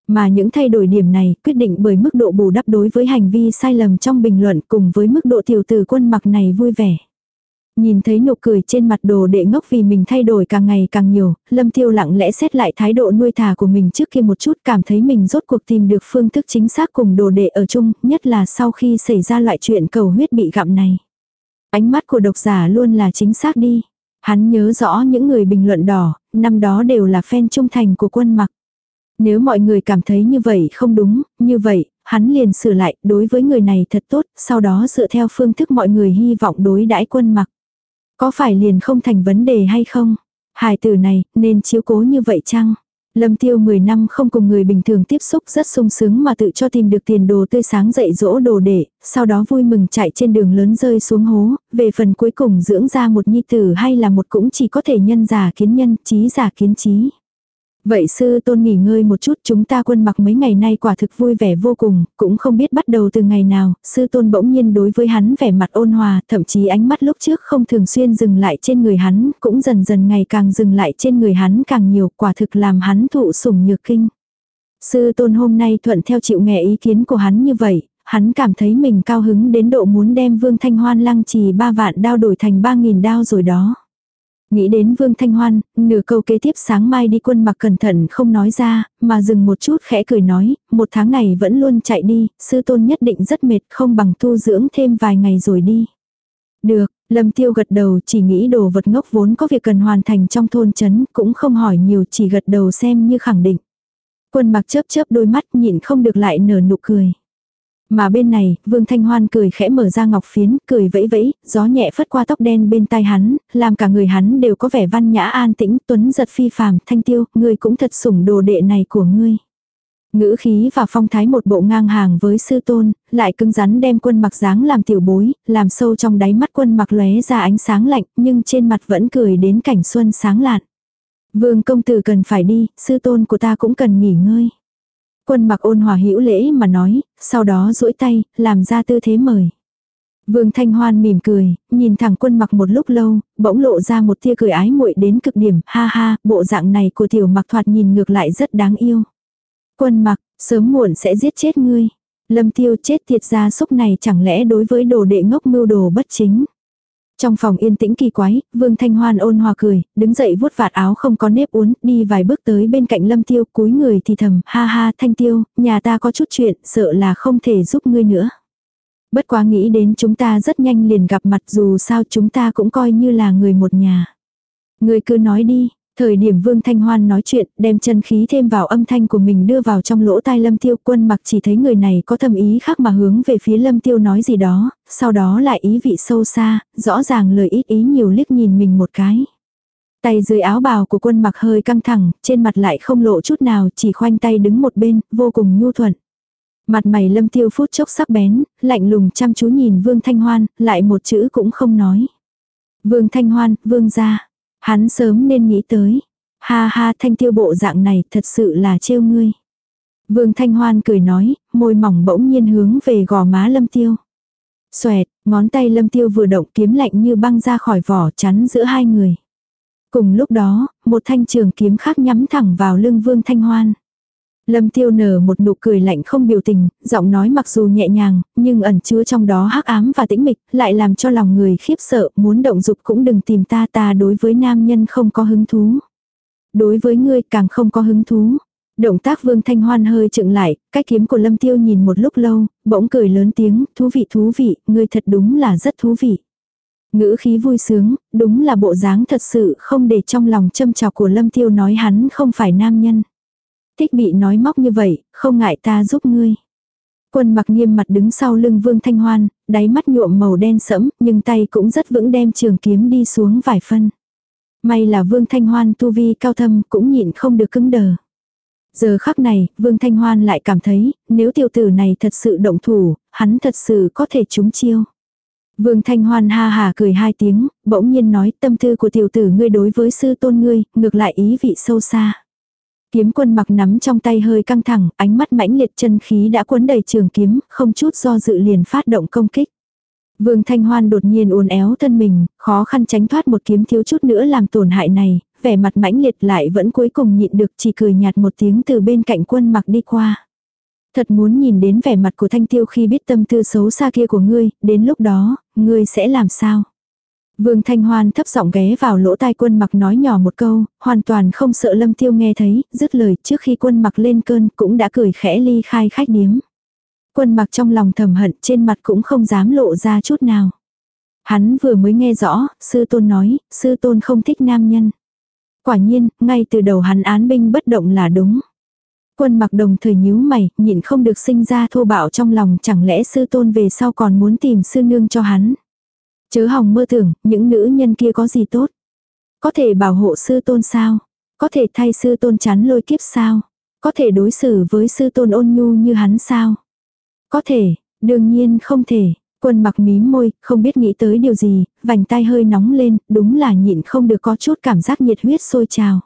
Mà những thay đổi điểm này quyết định bởi mức độ bù đắp đối với hành vi sai lầm trong bình luận cùng với mức độ tiểu tử quân mặc này vui vẻ. Nhìn thấy nụ cười trên mặt đồ đệ ngốc vì mình thay đổi càng ngày càng nhiều, Lâm Tiêu lặng lẽ xét lại thái độ nuôi thả của mình trước kia một chút cảm thấy mình rốt cuộc tìm được phương thức chính xác cùng đồ đệ ở chung, nhất là sau khi xảy ra loại chuyện cầu huyết bị gặm này. Ánh mắt của độc giả luôn là chính xác đi. Hắn nhớ rõ những người bình luận đỏ, năm đó đều là fan trung thành của quân mặc. Nếu mọi người cảm thấy như vậy không đúng, như vậy, hắn liền sửa lại, đối với người này thật tốt, sau đó dựa theo phương thức mọi người hy vọng đối đãi quân mặc. Có phải liền không thành vấn đề hay không? Hài tử này, nên chiếu cố như vậy chăng? Lâm tiêu 10 năm không cùng người bình thường tiếp xúc rất sung sướng mà tự cho tìm được tiền đồ tươi sáng dạy dỗ đồ để, sau đó vui mừng chạy trên đường lớn rơi xuống hố, về phần cuối cùng dưỡng ra một nhi tử hay là một cũng chỉ có thể nhân giả kiến nhân, trí giả kiến trí. Vậy sư tôn nghỉ ngơi một chút chúng ta quân mặc mấy ngày nay quả thực vui vẻ vô cùng, cũng không biết bắt đầu từ ngày nào, sư tôn bỗng nhiên đối với hắn vẻ mặt ôn hòa, thậm chí ánh mắt lúc trước không thường xuyên dừng lại trên người hắn, cũng dần dần ngày càng dừng lại trên người hắn càng nhiều, quả thực làm hắn thụ sủng nhược kinh. Sư tôn hôm nay thuận theo chịu nghe ý kiến của hắn như vậy, hắn cảm thấy mình cao hứng đến độ muốn đem vương thanh hoan lăng trì ba vạn đao đổi thành ba nghìn đao rồi đó. Nghĩ đến Vương Thanh Hoan, nửa câu kế tiếp sáng mai đi quân mặc cẩn thận không nói ra, mà dừng một chút khẽ cười nói, một tháng này vẫn luôn chạy đi, sư tôn nhất định rất mệt không bằng tu dưỡng thêm vài ngày rồi đi. Được, Lâm Tiêu gật đầu chỉ nghĩ đồ vật ngốc vốn có việc cần hoàn thành trong thôn chấn, cũng không hỏi nhiều chỉ gật đầu xem như khẳng định. Quân mặc chớp chớp đôi mắt nhịn không được lại nở nụ cười. Mà bên này, Vương Thanh Hoan cười khẽ mở ra ngọc phiến, cười vẫy vẫy, gió nhẹ phất qua tóc đen bên tai hắn, làm cả người hắn đều có vẻ văn nhã an tĩnh, tuấn giật phi phàm, thanh tiêu, ngươi cũng thật sủng đồ đệ này của ngươi. Ngữ khí và phong thái một bộ ngang hàng với sư tôn, lại cứng rắn đem quân mặc dáng làm tiểu bối, làm sâu trong đáy mắt quân mặc lóe ra ánh sáng lạnh, nhưng trên mặt vẫn cười đến cảnh xuân sáng lạn. Vương công tử cần phải đi, sư tôn của ta cũng cần nghỉ ngơi. Quân mặc ôn hòa hữu lễ mà nói, sau đó duỗi tay, làm ra tư thế mời. Vương Thanh Hoan mỉm cười, nhìn thẳng quân mặc một lúc lâu, bỗng lộ ra một tia cười ái muội đến cực điểm, ha ha, bộ dạng này của tiểu mặc thoạt nhìn ngược lại rất đáng yêu. Quân mặc, sớm muộn sẽ giết chết ngươi. Lâm tiêu chết tiệt ra xúc này chẳng lẽ đối với đồ đệ ngốc mưu đồ bất chính. Trong phòng yên tĩnh kỳ quái, Vương Thanh Hoan ôn hòa cười, đứng dậy vuốt vạt áo không có nếp uốn, đi vài bước tới bên cạnh Lâm Tiêu, cúi người thì thầm, ha ha Thanh Tiêu, nhà ta có chút chuyện, sợ là không thể giúp ngươi nữa. Bất quá nghĩ đến chúng ta rất nhanh liền gặp mặt dù sao chúng ta cũng coi như là người một nhà. Ngươi cứ nói đi, Thời điểm Vương Thanh Hoan nói chuyện, đem chân khí thêm vào âm thanh của mình đưa vào trong lỗ tai Lâm Tiêu quân mặc chỉ thấy người này có thầm ý khác mà hướng về phía Lâm Tiêu nói gì đó, sau đó lại ý vị sâu xa, rõ ràng lời ít ý nhiều liếc nhìn mình một cái. Tay dưới áo bào của quân mặc hơi căng thẳng, trên mặt lại không lộ chút nào, chỉ khoanh tay đứng một bên, vô cùng nhu thuận. Mặt mày lâm tiêu phút chốc sắc bén, lạnh lùng chăm chú nhìn Vương Thanh Hoan, lại một chữ cũng không nói. Vương Thanh Hoan, Vương gia. Hắn sớm nên nghĩ tới. Ha ha thanh tiêu bộ dạng này thật sự là trêu ngươi. Vương Thanh Hoan cười nói, môi mỏng bỗng nhiên hướng về gò má lâm tiêu. Xoẹt, ngón tay lâm tiêu vừa động kiếm lạnh như băng ra khỏi vỏ chắn giữa hai người. Cùng lúc đó, một thanh trường kiếm khác nhắm thẳng vào lưng Vương Thanh Hoan. Lâm tiêu nở một nụ cười lạnh không biểu tình, giọng nói mặc dù nhẹ nhàng, nhưng ẩn chứa trong đó hắc ám và tĩnh mịch, lại làm cho lòng người khiếp sợ, muốn động dục cũng đừng tìm ta ta đối với nam nhân không có hứng thú. Đối với ngươi càng không có hứng thú. Động tác vương thanh hoan hơi chựng lại, cái kiếm của lâm tiêu nhìn một lúc lâu, bỗng cười lớn tiếng, thú vị thú vị, ngươi thật đúng là rất thú vị. Ngữ khí vui sướng, đúng là bộ dáng thật sự không để trong lòng châm chọc của lâm tiêu nói hắn không phải nam nhân. Thích bị nói móc như vậy, không ngại ta giúp ngươi. Quân mặc nghiêm mặt đứng sau lưng Vương Thanh Hoan, đáy mắt nhuộm màu đen sẫm, nhưng tay cũng rất vững đem trường kiếm đi xuống vài phân. May là Vương Thanh Hoan tu vi cao thâm cũng nhịn không được cứng đờ. Giờ khắc này, Vương Thanh Hoan lại cảm thấy, nếu tiểu tử này thật sự động thủ, hắn thật sự có thể trúng chiêu. Vương Thanh Hoan ha hà cười hai tiếng, bỗng nhiên nói tâm tư của tiểu tử ngươi đối với sư tôn ngươi, ngược lại ý vị sâu xa. Kiếm quân mặc nắm trong tay hơi căng thẳng, ánh mắt mãnh liệt chân khí đã cuốn đầy trường kiếm, không chút do dự liền phát động công kích. Vương Thanh Hoan đột nhiên uốn éo thân mình, khó khăn tránh thoát một kiếm thiếu chút nữa làm tổn hại này, vẻ mặt mãnh liệt lại vẫn cuối cùng nhịn được chỉ cười nhạt một tiếng từ bên cạnh quân mặc đi qua. Thật muốn nhìn đến vẻ mặt của Thanh Tiêu khi biết tâm tư xấu xa kia của ngươi, đến lúc đó, ngươi sẽ làm sao? Vương Thanh Hoan thấp giọng ghé vào lỗ tai quân mặc nói nhỏ một câu, hoàn toàn không sợ Lâm Tiêu nghe thấy, dứt lời trước khi quân mặc lên cơn cũng đã cười khẽ ly khai khách điếm. Quân mặc trong lòng thầm hận trên mặt cũng không dám lộ ra chút nào. Hắn vừa mới nghe rõ, sư tôn nói, sư tôn không thích nam nhân. Quả nhiên, ngay từ đầu hắn án binh bất động là đúng. Quân mặc đồng thời nhíu mày, nhịn không được sinh ra thô bạo trong lòng chẳng lẽ sư tôn về sau còn muốn tìm sư nương cho hắn. Chớ hòng mơ tưởng, những nữ nhân kia có gì tốt. Có thể bảo hộ sư tôn sao? Có thể thay sư tôn chắn lôi kiếp sao? Có thể đối xử với sư tôn ôn nhu như hắn sao? Có thể, đương nhiên không thể. Quân mặc mím môi, không biết nghĩ tới điều gì, vành tay hơi nóng lên, đúng là nhịn không được có chút cảm giác nhiệt huyết sôi trào.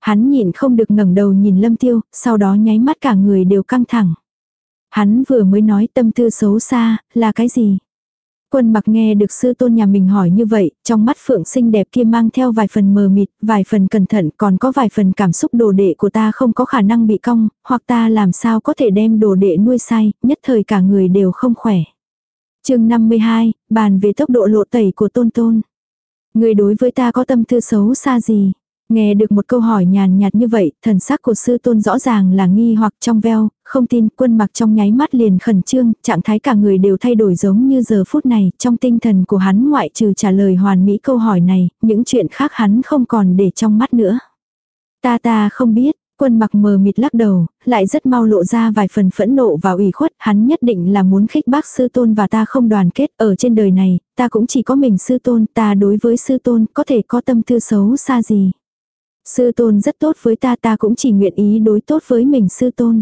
Hắn nhịn không được ngẩng đầu nhìn lâm tiêu, sau đó nháy mắt cả người đều căng thẳng. Hắn vừa mới nói tâm tư xấu xa, là cái gì? Quân mặc nghe được sư tôn nhà mình hỏi như vậy, trong mắt phượng xinh đẹp kia mang theo vài phần mờ mịt, vài phần cẩn thận, còn có vài phần cảm xúc đồ đệ của ta không có khả năng bị cong, hoặc ta làm sao có thể đem đồ đệ nuôi sai, nhất thời cả người đều không khỏe. chương 52, bàn về tốc độ lộ tẩy của tôn tôn. Người đối với ta có tâm tư xấu xa gì? Nghe được một câu hỏi nhàn nhạt như vậy, thần sắc của sư tôn rõ ràng là nghi hoặc trong veo, không tin quân mặc trong nháy mắt liền khẩn trương, trạng thái cả người đều thay đổi giống như giờ phút này, trong tinh thần của hắn ngoại trừ trả lời hoàn mỹ câu hỏi này, những chuyện khác hắn không còn để trong mắt nữa. Ta ta không biết, quân mặc mờ mịt lắc đầu, lại rất mau lộ ra vài phần phẫn nộ và ủy khuất, hắn nhất định là muốn khích bác sư tôn và ta không đoàn kết ở trên đời này, ta cũng chỉ có mình sư tôn, ta đối với sư tôn có thể có tâm tư xấu xa gì. Sư tôn rất tốt với ta ta cũng chỉ nguyện ý đối tốt với mình sư tôn.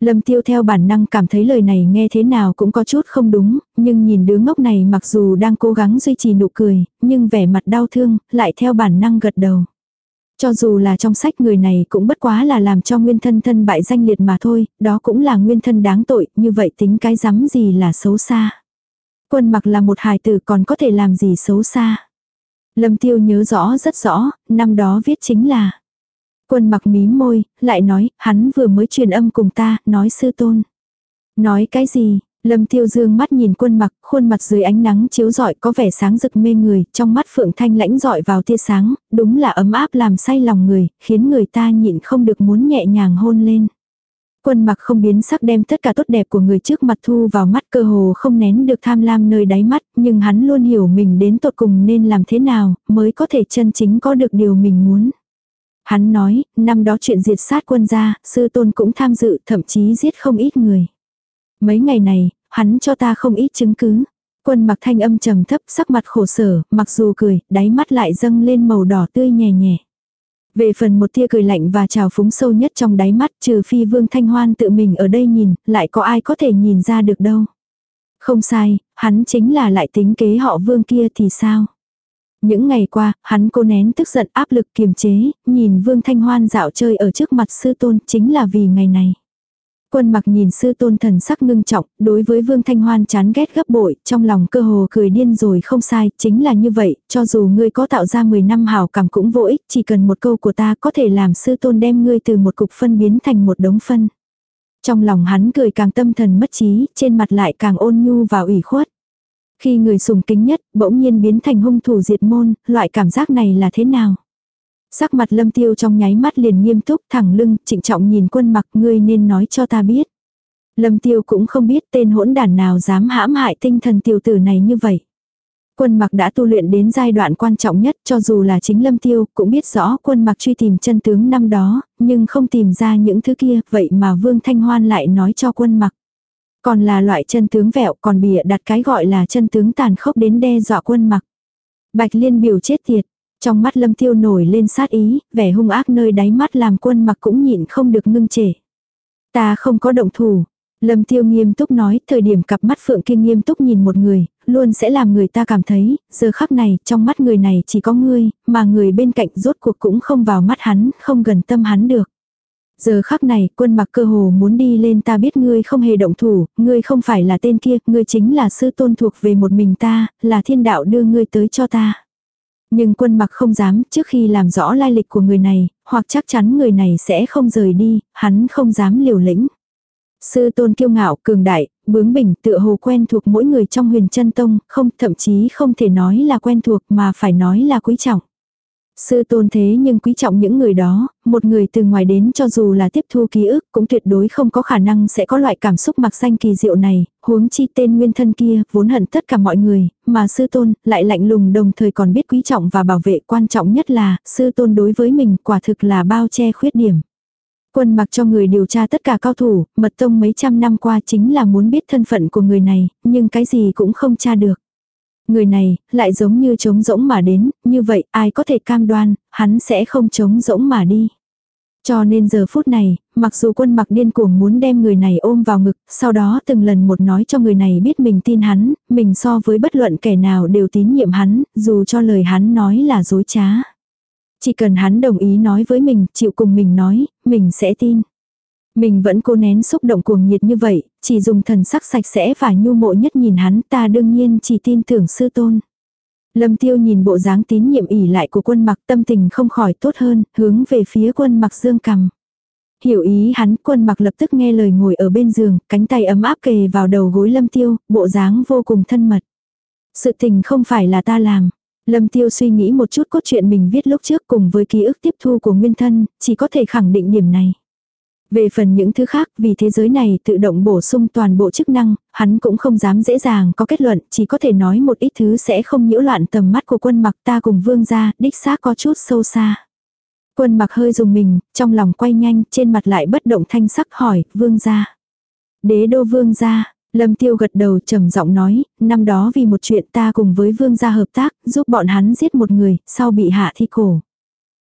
Lâm tiêu theo bản năng cảm thấy lời này nghe thế nào cũng có chút không đúng, nhưng nhìn đứa ngốc này mặc dù đang cố gắng duy trì nụ cười, nhưng vẻ mặt đau thương, lại theo bản năng gật đầu. Cho dù là trong sách người này cũng bất quá là làm cho nguyên thân thân bại danh liệt mà thôi, đó cũng là nguyên thân đáng tội, như vậy tính cái rắm gì là xấu xa. Quân mặc là một hài tử còn có thể làm gì xấu xa. Lâm tiêu nhớ rõ rất rõ, năm đó viết chính là. Quân mặc mím môi, lại nói, hắn vừa mới truyền âm cùng ta, nói sư tôn. Nói cái gì? Lâm tiêu dương mắt nhìn quân mặc, khuôn mặt dưới ánh nắng chiếu rọi có vẻ sáng rực mê người, trong mắt phượng thanh lãnh rọi vào tia sáng, đúng là ấm áp làm say lòng người, khiến người ta nhịn không được muốn nhẹ nhàng hôn lên. Quân mặc không biến sắc đem tất cả tốt đẹp của người trước mặt thu vào mắt cơ hồ không nén được tham lam nơi đáy mắt, nhưng hắn luôn hiểu mình đến tột cùng nên làm thế nào mới có thể chân chính có được điều mình muốn. Hắn nói, năm đó chuyện diệt sát quân gia, sư tôn cũng tham dự, thậm chí giết không ít người. Mấy ngày này, hắn cho ta không ít chứng cứ. Quân mặc thanh âm trầm thấp, sắc mặt khổ sở, mặc dù cười, đáy mắt lại dâng lên màu đỏ tươi nhẹ nhẹ. Về phần một tia cười lạnh và trào phúng sâu nhất trong đáy mắt trừ phi vương thanh hoan tự mình ở đây nhìn, lại có ai có thể nhìn ra được đâu. Không sai, hắn chính là lại tính kế họ vương kia thì sao? Những ngày qua, hắn cô nén tức giận áp lực kiềm chế, nhìn vương thanh hoan dạo chơi ở trước mặt sư tôn chính là vì ngày này. Quân mặc nhìn sư tôn thần sắc ngưng trọng, đối với Vương Thanh Hoan chán ghét gấp bội, trong lòng cơ hồ cười điên rồi không sai, chính là như vậy, cho dù ngươi có tạo ra 10 năm hảo cảm cũng vô ích, chỉ cần một câu của ta có thể làm sư tôn đem ngươi từ một cục phân biến thành một đống phân. Trong lòng hắn cười càng tâm thần mất trí, trên mặt lại càng ôn nhu và ủy khuất. Khi người sùng kính nhất, bỗng nhiên biến thành hung thủ diệt môn, loại cảm giác này là thế nào? Sắc mặt lâm tiêu trong nháy mắt liền nghiêm túc thẳng lưng, trịnh trọng nhìn quân mặc ngươi nên nói cho ta biết. Lâm tiêu cũng không biết tên hỗn đản nào dám hãm hại tinh thần tiểu tử này như vậy. Quân mặc đã tu luyện đến giai đoạn quan trọng nhất cho dù là chính lâm tiêu cũng biết rõ quân mặc truy tìm chân tướng năm đó, nhưng không tìm ra những thứ kia, vậy mà Vương Thanh Hoan lại nói cho quân mặc. Còn là loại chân tướng vẹo còn bịa đặt cái gọi là chân tướng tàn khốc đến đe dọa quân mặc. Bạch liên biểu chết tiệt, trong mắt lâm tiêu nổi lên sát ý, vẻ hung ác nơi đáy mắt làm quân mặc cũng nhịn không được ngưng trệ. Ta không có động thủ. Lâm tiêu nghiêm túc nói, thời điểm cặp mắt phượng kia nghiêm túc nhìn một người, luôn sẽ làm người ta cảm thấy, giờ khắc này, trong mắt người này chỉ có ngươi, mà người bên cạnh rốt cuộc cũng không vào mắt hắn, không gần tâm hắn được. Giờ khắc này, quân mặc cơ hồ muốn đi lên ta biết ngươi không hề động thủ, ngươi không phải là tên kia, ngươi chính là sư tôn thuộc về một mình ta, là thiên đạo đưa ngươi tới cho ta. Nhưng quân mặc không dám, trước khi làm rõ lai lịch của người này, hoặc chắc chắn người này sẽ không rời đi, hắn không dám liều lĩnh. Sư tôn kiêu ngạo, cường đại, bướng bỉnh tựa hồ quen thuộc mỗi người trong huyền chân tông, không thậm chí không thể nói là quen thuộc mà phải nói là quý trọng. Sư tôn thế nhưng quý trọng những người đó, một người từ ngoài đến cho dù là tiếp thu ký ức cũng tuyệt đối không có khả năng sẽ có loại cảm xúc mặc xanh kỳ diệu này, huống chi tên nguyên thân kia vốn hận tất cả mọi người, mà sư tôn lại lạnh lùng đồng thời còn biết quý trọng và bảo vệ quan trọng nhất là sư tôn đối với mình quả thực là bao che khuyết điểm. Quân mặc cho người điều tra tất cả cao thủ, mật tông mấy trăm năm qua chính là muốn biết thân phận của người này, nhưng cái gì cũng không tra được. Người này, lại giống như trống rỗng mà đến, như vậy ai có thể cam đoan, hắn sẽ không trống rỗng mà đi. Cho nên giờ phút này, mặc dù quân mặc điên cuồng muốn đem người này ôm vào ngực, sau đó từng lần một nói cho người này biết mình tin hắn, mình so với bất luận kẻ nào đều tín nhiệm hắn, dù cho lời hắn nói là dối trá. Chỉ cần hắn đồng ý nói với mình, chịu cùng mình nói, mình sẽ tin. Mình vẫn cố nén xúc động cuồng nhiệt như vậy, chỉ dùng thần sắc sạch sẽ và nhu mộ nhất nhìn hắn ta đương nhiên chỉ tin tưởng sư tôn. Lâm tiêu nhìn bộ dáng tín nhiệm ỉ lại của quân mặc tâm tình không khỏi tốt hơn, hướng về phía quân mặc dương cầm. Hiểu ý hắn quân mặc lập tức nghe lời ngồi ở bên giường, cánh tay ấm áp kề vào đầu gối lâm tiêu, bộ dáng vô cùng thân mật. Sự tình không phải là ta làm. Lâm tiêu suy nghĩ một chút cốt truyện mình viết lúc trước cùng với ký ức tiếp thu của nguyên thân, chỉ có thể khẳng định điểm này. Về phần những thứ khác, vì thế giới này tự động bổ sung toàn bộ chức năng, hắn cũng không dám dễ dàng có kết luận, chỉ có thể nói một ít thứ sẽ không nhiễu loạn tầm mắt của quân mặc ta cùng vương gia, đích xác có chút sâu xa. Quân mặc hơi dùng mình, trong lòng quay nhanh, trên mặt lại bất động thanh sắc hỏi, vương gia. Đế đô vương gia, Lâm Tiêu gật đầu trầm giọng nói, năm đó vì một chuyện ta cùng với vương gia hợp tác, giúp bọn hắn giết một người, sau bị hạ thi cổ.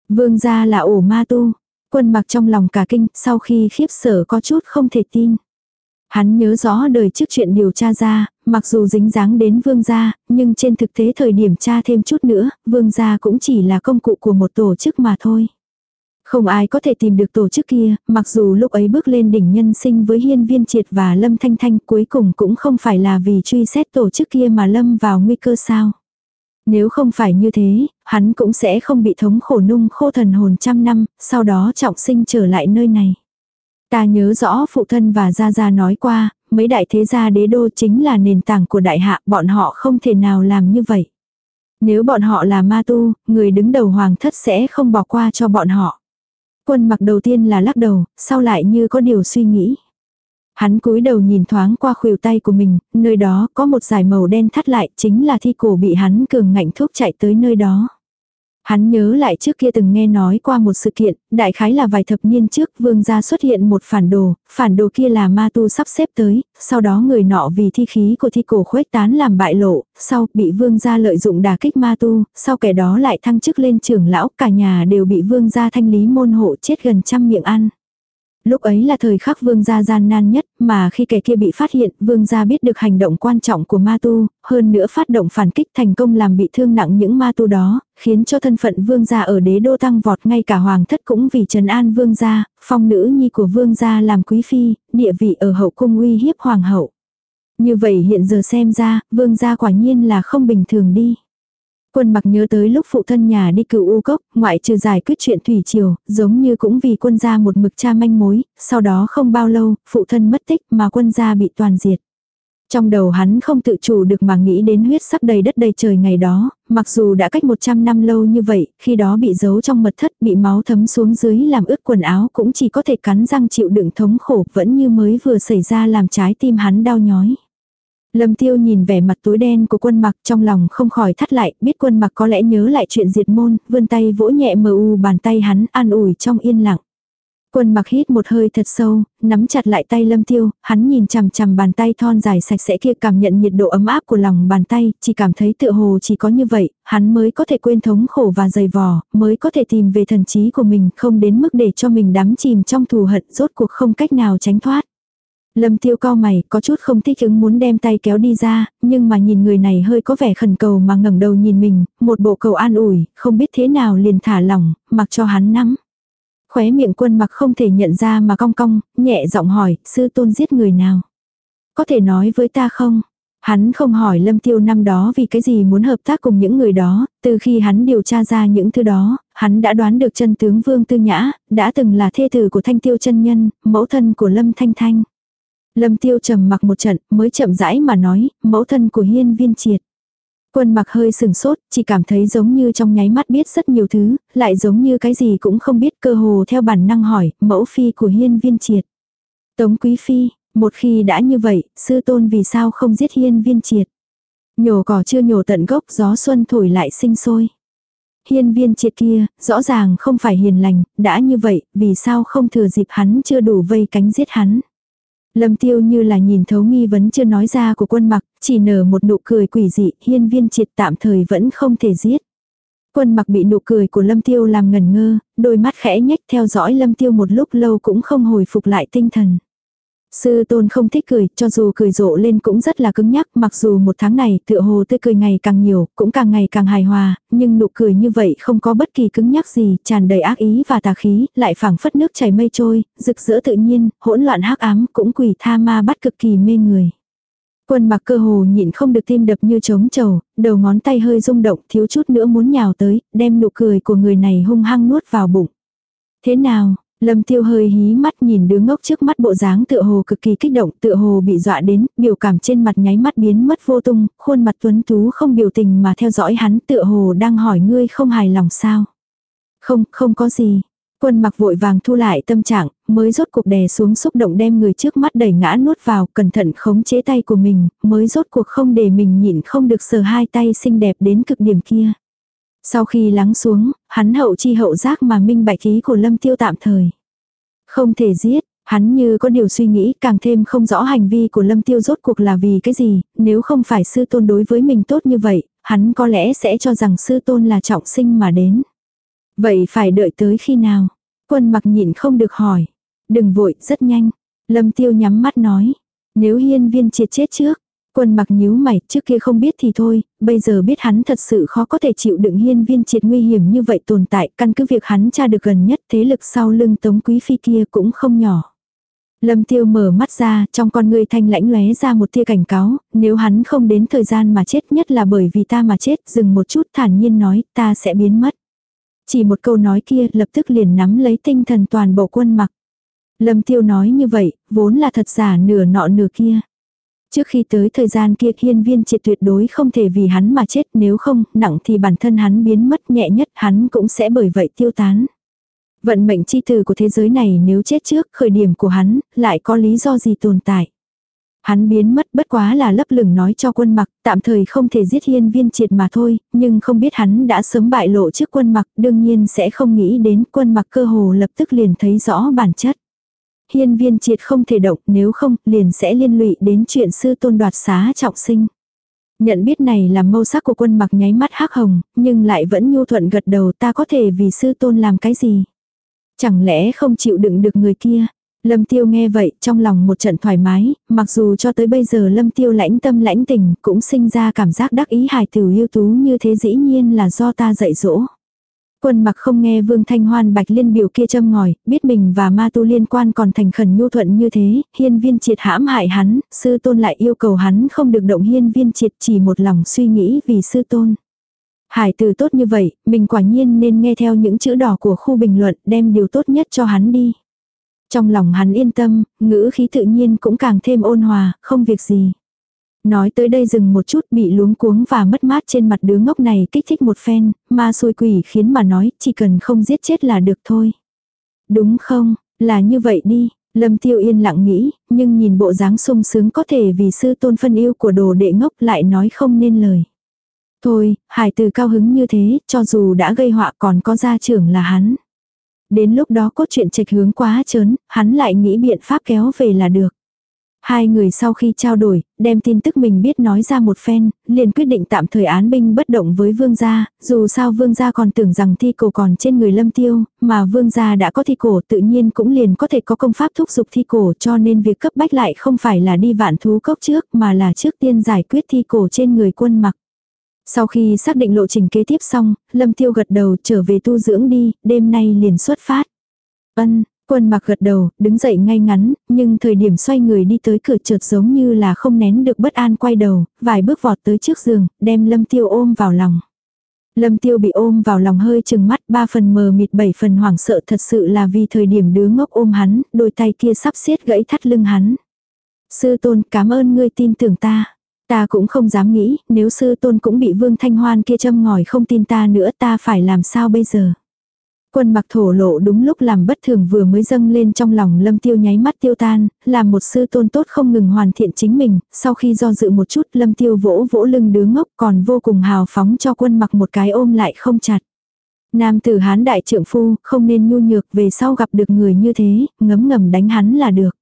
Vương gia là ổ ma tu, Quân mặc trong lòng cả kinh, sau khi khiếp sợ có chút không thể tin. Hắn nhớ rõ đời trước chuyện điều tra ra, mặc dù dính dáng đến vương gia, nhưng trên thực tế thời điểm tra thêm chút nữa, vương gia cũng chỉ là công cụ của một tổ chức mà thôi. Không ai có thể tìm được tổ chức kia, mặc dù lúc ấy bước lên đỉnh nhân sinh với hiên viên triệt và lâm thanh thanh cuối cùng cũng không phải là vì truy xét tổ chức kia mà lâm vào nguy cơ sao. Nếu không phải như thế, hắn cũng sẽ không bị thống khổ nung khô thần hồn trăm năm, sau đó trọng sinh trở lại nơi này. Ta nhớ rõ phụ thân và Gia Gia nói qua, mấy đại thế gia đế đô chính là nền tảng của đại hạ, bọn họ không thể nào làm như vậy. Nếu bọn họ là ma tu, người đứng đầu hoàng thất sẽ không bỏ qua cho bọn họ. Quân mặc đầu tiên là lắc đầu, sau lại như có điều suy nghĩ. Hắn cúi đầu nhìn thoáng qua khuỷu tay của mình, nơi đó có một dải màu đen thắt lại, chính là thi cổ bị hắn cường ngạnh thuốc chạy tới nơi đó. Hắn nhớ lại trước kia từng nghe nói qua một sự kiện, đại khái là vài thập niên trước vương gia xuất hiện một phản đồ, phản đồ kia là ma tu sắp xếp tới, sau đó người nọ vì thi khí của thi cổ khuếch tán làm bại lộ, sau bị vương gia lợi dụng đả kích ma tu, sau kẻ đó lại thăng chức lên trưởng lão, cả nhà đều bị vương gia thanh lý môn hộ chết gần trăm miệng ăn. Lúc ấy là thời khắc vương gia gian nan nhất, mà khi kẻ kia bị phát hiện, vương gia biết được hành động quan trọng của ma tu, hơn nữa phát động phản kích thành công làm bị thương nặng những ma tu đó, khiến cho thân phận vương gia ở đế đô tăng vọt ngay cả hoàng thất cũng vì trần an vương gia, phong nữ nhi của vương gia làm quý phi, địa vị ở hậu cung uy hiếp hoàng hậu. Như vậy hiện giờ xem ra, vương gia quả nhiên là không bình thường đi. Quân mặc nhớ tới lúc phụ thân nhà đi cựu u cốc, ngoại trừ giải quyết chuyện thủy triều, giống như cũng vì quân gia một mực cha manh mối, sau đó không bao lâu, phụ thân mất tích mà quân gia bị toàn diệt. Trong đầu hắn không tự chủ được mà nghĩ đến huyết sắc đầy đất đầy trời ngày đó, mặc dù đã cách 100 năm lâu như vậy, khi đó bị giấu trong mật thất bị máu thấm xuống dưới làm ướt quần áo cũng chỉ có thể cắn răng chịu đựng thống khổ vẫn như mới vừa xảy ra làm trái tim hắn đau nhói. Lâm tiêu nhìn vẻ mặt tối đen của quân mặc trong lòng không khỏi thắt lại, biết quân mặc có lẽ nhớ lại chuyện diệt môn, vươn tay vỗ nhẹ mờ u bàn tay hắn an ủi trong yên lặng. Quân mặc hít một hơi thật sâu, nắm chặt lại tay lâm tiêu, hắn nhìn chằm chằm bàn tay thon dài sạch sẽ kia cảm nhận nhiệt độ ấm áp của lòng bàn tay, chỉ cảm thấy tựa hồ chỉ có như vậy, hắn mới có thể quên thống khổ và dày vò, mới có thể tìm về thần trí của mình, không đến mức để cho mình đắm chìm trong thù hận rốt cuộc không cách nào tránh thoát. Lâm tiêu cao mày, có chút không thích ứng muốn đem tay kéo đi ra, nhưng mà nhìn người này hơi có vẻ khẩn cầu mà ngẩng đầu nhìn mình, một bộ cầu an ủi, không biết thế nào liền thả lỏng, mặc cho hắn nắm. Khóe miệng quân mặc không thể nhận ra mà cong cong, nhẹ giọng hỏi, sư tôn giết người nào? Có thể nói với ta không? Hắn không hỏi Lâm Tiêu năm đó vì cái gì muốn hợp tác cùng những người đó, từ khi hắn điều tra ra những thứ đó, hắn đã đoán được chân tướng Vương Tư Nhã, đã từng là thê tử của Thanh Tiêu chân nhân, mẫu thân của Lâm Thanh Thanh. Lâm Tiêu trầm mặc một trận, mới chậm rãi mà nói, mẫu thân của Hiên Viên Triệt. Quân mặc hơi sừng sốt, chỉ cảm thấy giống như trong nháy mắt biết rất nhiều thứ, lại giống như cái gì cũng không biết cơ hồ theo bản năng hỏi, mẫu phi của hiên viên triệt. Tống quý phi, một khi đã như vậy, sư tôn vì sao không giết hiên viên triệt. Nhổ cỏ chưa nhổ tận gốc gió xuân thổi lại sinh sôi. Hiên viên triệt kia, rõ ràng không phải hiền lành, đã như vậy, vì sao không thừa dịp hắn chưa đủ vây cánh giết hắn. Lâm tiêu như là nhìn thấu nghi vấn chưa nói ra của quân mặc, chỉ nở một nụ cười quỷ dị, hiên viên triệt tạm thời vẫn không thể giết. Quân mặc bị nụ cười của lâm tiêu làm ngần ngơ, đôi mắt khẽ nhếch theo dõi lâm tiêu một lúc lâu cũng không hồi phục lại tinh thần. Sư tôn không thích cười, cho dù cười rộ lên cũng rất là cứng nhắc, mặc dù một tháng này tựa hồ tươi cười ngày càng nhiều, cũng càng ngày càng hài hòa, nhưng nụ cười như vậy không có bất kỳ cứng nhắc gì, tràn đầy ác ý và tà khí, lại phảng phất nước chảy mây trôi, rực rỡ tự nhiên, hỗn loạn hắc ám, cũng quỷ tha ma bắt cực kỳ mê người. Quân mặc cơ hồ nhịn không được tim đập như trống trầu, đầu ngón tay hơi rung động thiếu chút nữa muốn nhào tới, đem nụ cười của người này hung hăng nuốt vào bụng. Thế nào, Lâm tiêu hơi hí mắt nhìn đứa ngốc trước mắt bộ dáng tựa hồ cực kỳ kích động, tựa hồ bị dọa đến, biểu cảm trên mặt nháy mắt biến mất vô tung, khuôn mặt tuấn tú không biểu tình mà theo dõi hắn tựa hồ đang hỏi ngươi không hài lòng sao. Không, không có gì. Quân mặc vội vàng thu lại tâm trạng, mới rốt cuộc đè xuống xúc động đem người trước mắt đẩy ngã nuốt vào, cẩn thận khống chế tay của mình, mới rốt cuộc không để mình nhịn không được sờ hai tay xinh đẹp đến cực điểm kia. Sau khi lắng xuống, hắn hậu chi hậu giác mà minh bạch ý của lâm tiêu tạm thời. Không thể giết, hắn như có điều suy nghĩ càng thêm không rõ hành vi của lâm tiêu rốt cuộc là vì cái gì, nếu không phải sư tôn đối với mình tốt như vậy, hắn có lẽ sẽ cho rằng sư tôn là trọng sinh mà đến. Vậy phải đợi tới khi nào? Quân mặc nhịn không được hỏi. Đừng vội, rất nhanh. Lâm tiêu nhắm mắt nói. Nếu hiên viên triệt chết trước, Quân mặc nhíu mày, trước kia không biết thì thôi, bây giờ biết hắn thật sự khó có thể chịu đựng hiên viên triệt nguy hiểm như vậy tồn tại, căn cứ việc hắn tra được gần nhất thế lực sau lưng tống quý phi kia cũng không nhỏ. Lâm tiêu mở mắt ra, trong con người thanh lãnh lóe ra một tia cảnh cáo, nếu hắn không đến thời gian mà chết nhất là bởi vì ta mà chết, dừng một chút thản nhiên nói, ta sẽ biến mất. Chỉ một câu nói kia lập tức liền nắm lấy tinh thần toàn bộ quân mặc. Lâm tiêu nói như vậy, vốn là thật giả nửa nọ nửa kia. Trước khi tới thời gian kia hiên viên triệt tuyệt đối không thể vì hắn mà chết nếu không, nặng thì bản thân hắn biến mất nhẹ nhất hắn cũng sẽ bởi vậy tiêu tán. Vận mệnh chi từ của thế giới này nếu chết trước khởi điểm của hắn, lại có lý do gì tồn tại. Hắn biến mất bất quá là lấp lửng nói cho quân mặc, tạm thời không thể giết hiên viên triệt mà thôi, nhưng không biết hắn đã sớm bại lộ trước quân mặc, đương nhiên sẽ không nghĩ đến quân mặc cơ hồ lập tức liền thấy rõ bản chất. Hiên viên triệt không thể động nếu không liền sẽ liên lụy đến chuyện sư tôn đoạt xá trọng sinh. Nhận biết này là mâu sắc của quân mặc nháy mắt hắc hồng, nhưng lại vẫn nhu thuận gật đầu ta có thể vì sư tôn làm cái gì. Chẳng lẽ không chịu đựng được người kia. Lâm tiêu nghe vậy trong lòng một trận thoải mái, mặc dù cho tới bây giờ lâm tiêu lãnh tâm lãnh tình cũng sinh ra cảm giác đắc ý hài tử yêu tú như thế dĩ nhiên là do ta dạy dỗ. Quân mặc không nghe Vương Thanh Hoan bạch liên biểu kia châm ngòi, biết mình và ma tu liên quan còn thành khẩn nhu thuận như thế, hiên viên triệt hãm hại hắn, sư tôn lại yêu cầu hắn không được động hiên viên triệt chỉ một lòng suy nghĩ vì sư tôn. Hải từ tốt như vậy, mình quả nhiên nên nghe theo những chữ đỏ của khu bình luận đem điều tốt nhất cho hắn đi. Trong lòng hắn yên tâm, ngữ khí tự nhiên cũng càng thêm ôn hòa, không việc gì. Nói tới đây dừng một chút bị luống cuống và mất mát trên mặt đứa ngốc này kích thích một phen, ma xôi quỷ khiến mà nói chỉ cần không giết chết là được thôi. Đúng không, là như vậy đi, Lâm Tiêu yên lặng nghĩ, nhưng nhìn bộ dáng sung sướng có thể vì sư tôn phân yêu của đồ đệ ngốc lại nói không nên lời. Thôi, hải từ cao hứng như thế, cho dù đã gây họa còn có gia trưởng là hắn. Đến lúc đó cốt truyện trạch hướng quá chớn, hắn lại nghĩ biện pháp kéo về là được. Hai người sau khi trao đổi, đem tin tức mình biết nói ra một phen, liền quyết định tạm thời án binh bất động với vương gia, dù sao vương gia còn tưởng rằng thi cổ còn trên người lâm tiêu, mà vương gia đã có thi cổ tự nhiên cũng liền có thể có công pháp thúc giục thi cổ cho nên việc cấp bách lại không phải là đi vạn thú cốc trước mà là trước tiên giải quyết thi cổ trên người quân mặc. Sau khi xác định lộ trình kế tiếp xong, lâm tiêu gật đầu trở về tu dưỡng đi, đêm nay liền xuất phát. Ân, quân mặc gật đầu, đứng dậy ngay ngắn, nhưng thời điểm xoay người đi tới cửa chợt giống như là không nén được bất an quay đầu, vài bước vọt tới trước giường, đem lâm tiêu ôm vào lòng. Lâm tiêu bị ôm vào lòng hơi chừng mắt ba phần mờ mịt bảy phần hoảng sợ thật sự là vì thời điểm đứa ngốc ôm hắn, đôi tay kia sắp xiết gãy thắt lưng hắn. Sư tôn cảm ơn ngươi tin tưởng ta. Ta cũng không dám nghĩ, nếu sư tôn cũng bị vương thanh hoan kia châm ngòi không tin ta nữa ta phải làm sao bây giờ. Quân mặc thổ lộ đúng lúc làm bất thường vừa mới dâng lên trong lòng lâm tiêu nháy mắt tiêu tan, làm một sư tôn tốt không ngừng hoàn thiện chính mình, sau khi do dự một chút lâm tiêu vỗ vỗ lưng đứa ngốc còn vô cùng hào phóng cho quân mặc một cái ôm lại không chặt. Nam tử hán đại trượng phu, không nên nhu nhược về sau gặp được người như thế, ngấm ngầm đánh hắn là được.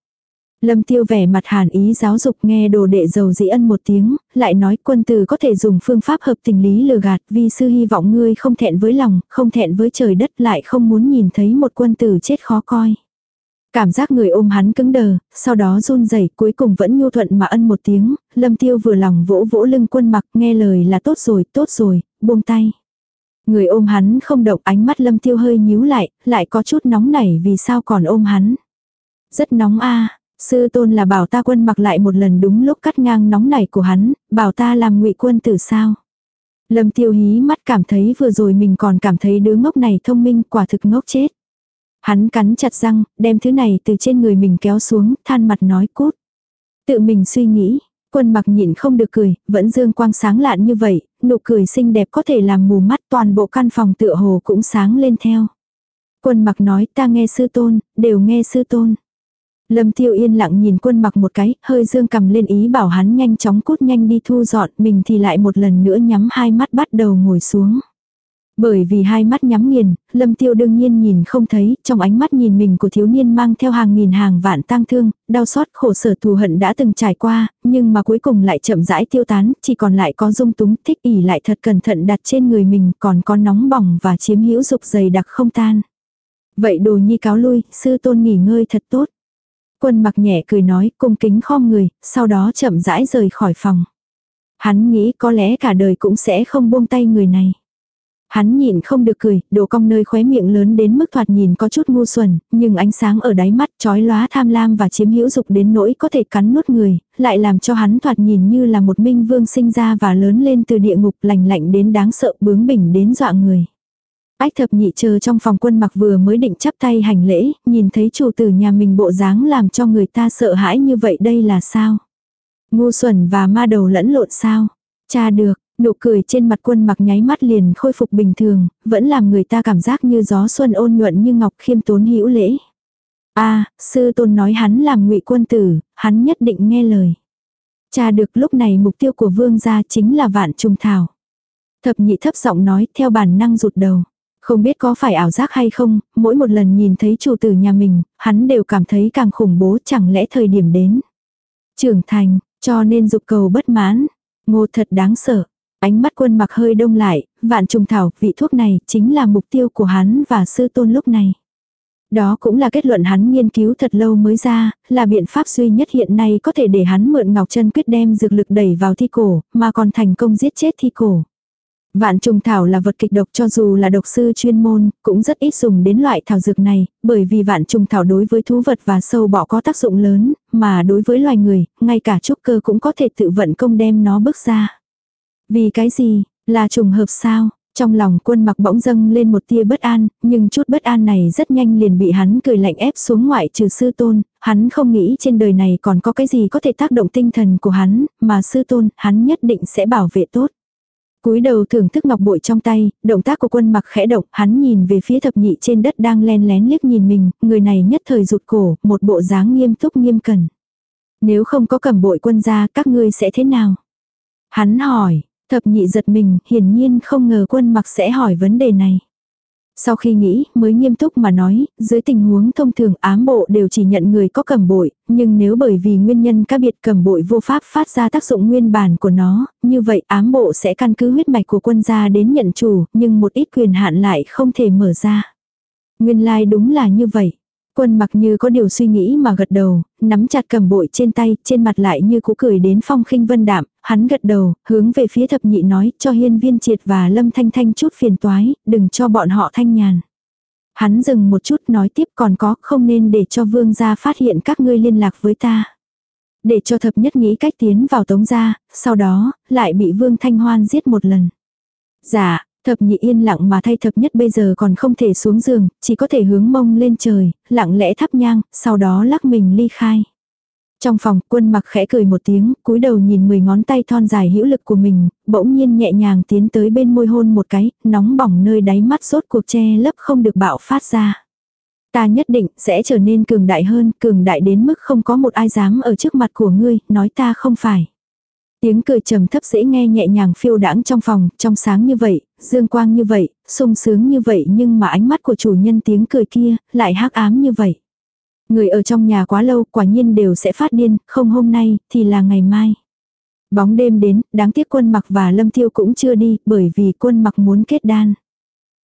Lâm tiêu vẻ mặt hàn ý giáo dục nghe đồ đệ dầu dĩ ân một tiếng, lại nói quân tử có thể dùng phương pháp hợp tình lý lừa gạt vì sư hy vọng ngươi không thẹn với lòng, không thẹn với trời đất lại không muốn nhìn thấy một quân tử chết khó coi. Cảm giác người ôm hắn cứng đờ, sau đó run rẩy cuối cùng vẫn nhu thuận mà ân một tiếng, lâm tiêu vừa lòng vỗ vỗ lưng quân mặc nghe lời là tốt rồi, tốt rồi, buông tay. Người ôm hắn không động ánh mắt lâm tiêu hơi nhíu lại, lại có chút nóng nảy vì sao còn ôm hắn. Rất nóng a Sư tôn là bảo ta quân mặc lại một lần đúng lúc cắt ngang nóng nảy của hắn, bảo ta làm ngụy quân tử sao. Lâm tiêu hí mắt cảm thấy vừa rồi mình còn cảm thấy đứa ngốc này thông minh quả thực ngốc chết. Hắn cắn chặt răng, đem thứ này từ trên người mình kéo xuống, than mặt nói cút. Tự mình suy nghĩ, quân mặc nhịn không được cười, vẫn dương quang sáng lạn như vậy, nụ cười xinh đẹp có thể làm mù mắt toàn bộ căn phòng tựa hồ cũng sáng lên theo. Quân mặc nói ta nghe sư tôn, đều nghe sư tôn. Lâm tiêu yên lặng nhìn quân mặc một cái, hơi dương cầm lên ý bảo hắn nhanh chóng cút nhanh đi thu dọn, mình thì lại một lần nữa nhắm hai mắt bắt đầu ngồi xuống. Bởi vì hai mắt nhắm nghiền, lâm tiêu đương nhiên nhìn không thấy, trong ánh mắt nhìn mình của thiếu niên mang theo hàng nghìn hàng vạn tang thương, đau xót khổ sở thù hận đã từng trải qua, nhưng mà cuối cùng lại chậm rãi tiêu tán, chỉ còn lại có dung túng thích ỉ lại thật cẩn thận đặt trên người mình, còn có nóng bỏng và chiếm hữu dục dày đặc không tan. Vậy đồ nhi cáo lui, sư tôn nghỉ ngơi thật tốt. Quân mặc nhẹ cười nói cung kính khom người, sau đó chậm rãi rời khỏi phòng. Hắn nghĩ có lẽ cả đời cũng sẽ không buông tay người này. Hắn nhìn không được cười, đồ cong nơi khóe miệng lớn đến mức thoạt nhìn có chút ngu xuẩn, nhưng ánh sáng ở đáy mắt chói lóa tham lam và chiếm hữu dục đến nỗi có thể cắn nuốt người, lại làm cho hắn thoạt nhìn như là một minh vương sinh ra và lớn lên từ địa ngục lành lạnh đến đáng sợ bướng bỉnh đến dọa người. Ách thập nhị chờ trong phòng quân mặc vừa mới định chắp tay hành lễ, nhìn thấy chủ tử nhà mình bộ dáng làm cho người ta sợ hãi như vậy đây là sao? Ngu xuẩn và ma đầu lẫn lộn sao? Cha được, nụ cười trên mặt quân mặc nháy mắt liền khôi phục bình thường, vẫn làm người ta cảm giác như gió xuân ôn nhuận như ngọc khiêm tốn hữu lễ. a sư tôn nói hắn làm ngụy quân tử, hắn nhất định nghe lời. Cha được lúc này mục tiêu của vương gia chính là vạn trung thảo. Thập nhị thấp giọng nói theo bản năng rụt đầu. Không biết có phải ảo giác hay không, mỗi một lần nhìn thấy chủ tử nhà mình, hắn đều cảm thấy càng khủng bố chẳng lẽ thời điểm đến. Trưởng thành, cho nên dục cầu bất mãn. Ngô thật đáng sợ. Ánh mắt quân mặc hơi đông lại, vạn trùng thảo, vị thuốc này chính là mục tiêu của hắn và sư tôn lúc này. Đó cũng là kết luận hắn nghiên cứu thật lâu mới ra, là biện pháp duy nhất hiện nay có thể để hắn mượn ngọc chân quyết đem dược lực đẩy vào thi cổ, mà còn thành công giết chết thi cổ. Vạn trùng thảo là vật kịch độc cho dù là độc sư chuyên môn, cũng rất ít dùng đến loại thảo dược này, bởi vì vạn trùng thảo đối với thú vật và sâu bọ có tác dụng lớn, mà đối với loài người, ngay cả trúc cơ cũng có thể tự vận công đem nó bước ra. Vì cái gì, là trùng hợp sao? Trong lòng quân mặc bỗng dâng lên một tia bất an, nhưng chút bất an này rất nhanh liền bị hắn cười lạnh ép xuống ngoại trừ sư tôn, hắn không nghĩ trên đời này còn có cái gì có thể tác động tinh thần của hắn, mà sư tôn, hắn nhất định sẽ bảo vệ tốt cúi đầu thưởng thức ngọc bội trong tay, động tác của quân mặc khẽ động, hắn nhìn về phía thập nhị trên đất đang len lén liếc nhìn mình, người này nhất thời rụt cổ, một bộ dáng nghiêm túc nghiêm cẩn. Nếu không có cầm bội quân ra các ngươi sẽ thế nào? Hắn hỏi, thập nhị giật mình, hiển nhiên không ngờ quân mặc sẽ hỏi vấn đề này. Sau khi nghĩ, mới nghiêm túc mà nói, dưới tình huống thông thường ám bộ đều chỉ nhận người có cầm bội, nhưng nếu bởi vì nguyên nhân các biệt cầm bội vô pháp phát ra tác dụng nguyên bản của nó, như vậy ám bộ sẽ căn cứ huyết mạch của quân gia đến nhận chủ, nhưng một ít quyền hạn lại không thể mở ra. Nguyên lai like đúng là như vậy. Quân mặc như có điều suy nghĩ mà gật đầu, nắm chặt cầm bội trên tay, trên mặt lại như cũ cười đến phong khinh vân đạm, hắn gật đầu, hướng về phía thập nhị nói cho hiên viên triệt và lâm thanh thanh chút phiền toái, đừng cho bọn họ thanh nhàn. Hắn dừng một chút nói tiếp còn có không nên để cho vương gia phát hiện các ngươi liên lạc với ta. Để cho thập nhất nghĩ cách tiến vào tống gia, sau đó, lại bị vương thanh hoan giết một lần. Dạ, thập nhị yên lặng mà thay thập nhất bây giờ còn không thể xuống giường, chỉ có thể hướng mông lên trời, lặng lẽ thắp nhang, sau đó lắc mình ly khai. Trong phòng, quân mặc khẽ cười một tiếng, cúi đầu nhìn mười ngón tay thon dài hữu lực của mình, bỗng nhiên nhẹ nhàng tiến tới bên môi hôn một cái, nóng bỏng nơi đáy mắt rốt cuộc che lấp không được bạo phát ra. Ta nhất định sẽ trở nên cường đại hơn, cường đại đến mức không có một ai dám ở trước mặt của ngươi, nói ta không phải. Tiếng cười trầm thấp dễ nghe nhẹ nhàng phiêu đãng trong phòng, trong sáng như vậy, dương quang như vậy, sung sướng như vậy nhưng mà ánh mắt của chủ nhân tiếng cười kia, lại hắc ám như vậy. Người ở trong nhà quá lâu quả nhiên đều sẽ phát điên, không hôm nay, thì là ngày mai. Bóng đêm đến, đáng tiếc quân mặc và lâm thiêu cũng chưa đi, bởi vì quân mặc muốn kết đan.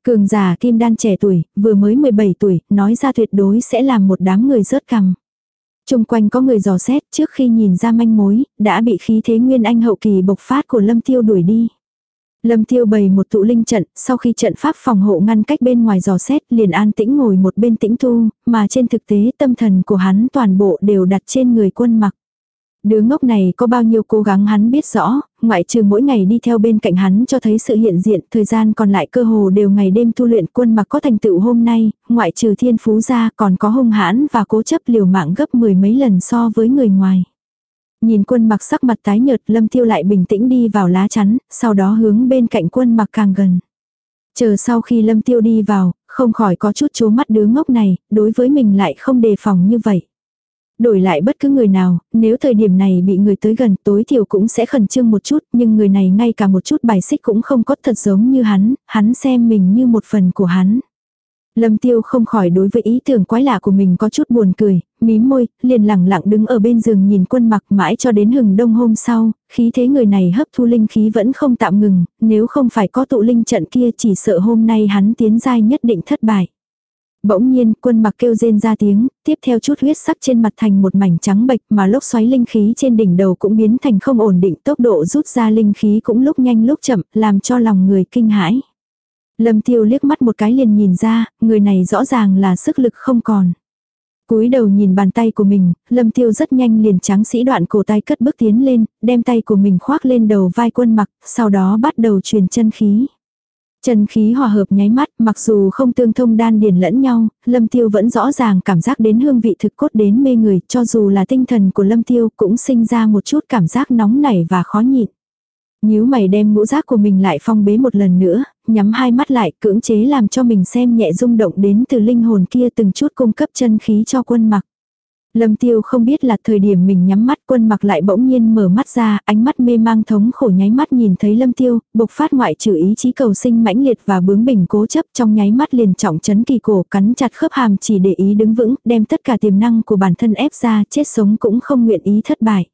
Cường giả kim đan trẻ tuổi, vừa mới 17 tuổi, nói ra tuyệt đối sẽ làm một đám người rớt cằm. Trung quanh có người dò xét trước khi nhìn ra manh mối, đã bị khí thế nguyên anh hậu kỳ bộc phát của lâm tiêu đuổi đi. Lâm tiêu bày một tụ linh trận, sau khi trận pháp phòng hộ ngăn cách bên ngoài dò xét liền an tĩnh ngồi một bên tĩnh tu, mà trên thực tế tâm thần của hắn toàn bộ đều đặt trên người quân mặc. Đứa ngốc này có bao nhiêu cố gắng hắn biết rõ, ngoại trừ mỗi ngày đi theo bên cạnh hắn cho thấy sự hiện diện, thời gian còn lại cơ hồ đều ngày đêm tu luyện quân mà có thành tựu hôm nay, ngoại trừ thiên phú ra còn có hung hãn và cố chấp liều mạng gấp mười mấy lần so với người ngoài. Nhìn quân mặc sắc mặt tái nhợt lâm tiêu lại bình tĩnh đi vào lá chắn, sau đó hướng bên cạnh quân mặc càng gần. Chờ sau khi lâm tiêu đi vào, không khỏi có chút chố mắt đứa ngốc này, đối với mình lại không đề phòng như vậy. Đổi lại bất cứ người nào, nếu thời điểm này bị người tới gần tối thiểu cũng sẽ khẩn trương một chút, nhưng người này ngay cả một chút bài xích cũng không có thật giống như hắn, hắn xem mình như một phần của hắn. Lâm tiêu không khỏi đối với ý tưởng quái lạ của mình có chút buồn cười, mím môi, liền lẳng lặng đứng ở bên giường nhìn quân mặc mãi cho đến hừng đông hôm sau, khí thế người này hấp thu linh khí vẫn không tạm ngừng, nếu không phải có tụ linh trận kia chỉ sợ hôm nay hắn tiến giai nhất định thất bại. Bỗng nhiên, quân mặc kêu rên ra tiếng, tiếp theo chút huyết sắc trên mặt thành một mảnh trắng bệch mà lốc xoáy linh khí trên đỉnh đầu cũng biến thành không ổn định tốc độ rút ra linh khí cũng lúc nhanh lúc chậm, làm cho lòng người kinh hãi. Lâm tiêu liếc mắt một cái liền nhìn ra, người này rõ ràng là sức lực không còn. cúi đầu nhìn bàn tay của mình, lâm tiêu rất nhanh liền trắng sĩ đoạn cổ tay cất bước tiến lên, đem tay của mình khoác lên đầu vai quân mặc, sau đó bắt đầu truyền chân khí. Chân khí hòa hợp nháy mắt, mặc dù không tương thông đan điền lẫn nhau, Lâm Tiêu vẫn rõ ràng cảm giác đến hương vị thực cốt đến mê người, cho dù là tinh thần của Lâm Tiêu cũng sinh ra một chút cảm giác nóng nảy và khó nhịn. Nhíu mày đem ngũ giác của mình lại phong bế một lần nữa, nhắm hai mắt lại cưỡng chế làm cho mình xem nhẹ rung động đến từ linh hồn kia từng chút cung cấp chân khí cho quân mặc. Lâm tiêu không biết là thời điểm mình nhắm mắt quân mặc lại bỗng nhiên mở mắt ra, ánh mắt mê mang thống khổ nháy mắt nhìn thấy lâm tiêu, bộc phát ngoại trừ ý chí cầu sinh mãnh liệt và bướng bỉnh cố chấp trong nháy mắt liền trọng chấn kỳ cổ cắn chặt khớp hàm chỉ để ý đứng vững, đem tất cả tiềm năng của bản thân ép ra, chết sống cũng không nguyện ý thất bại.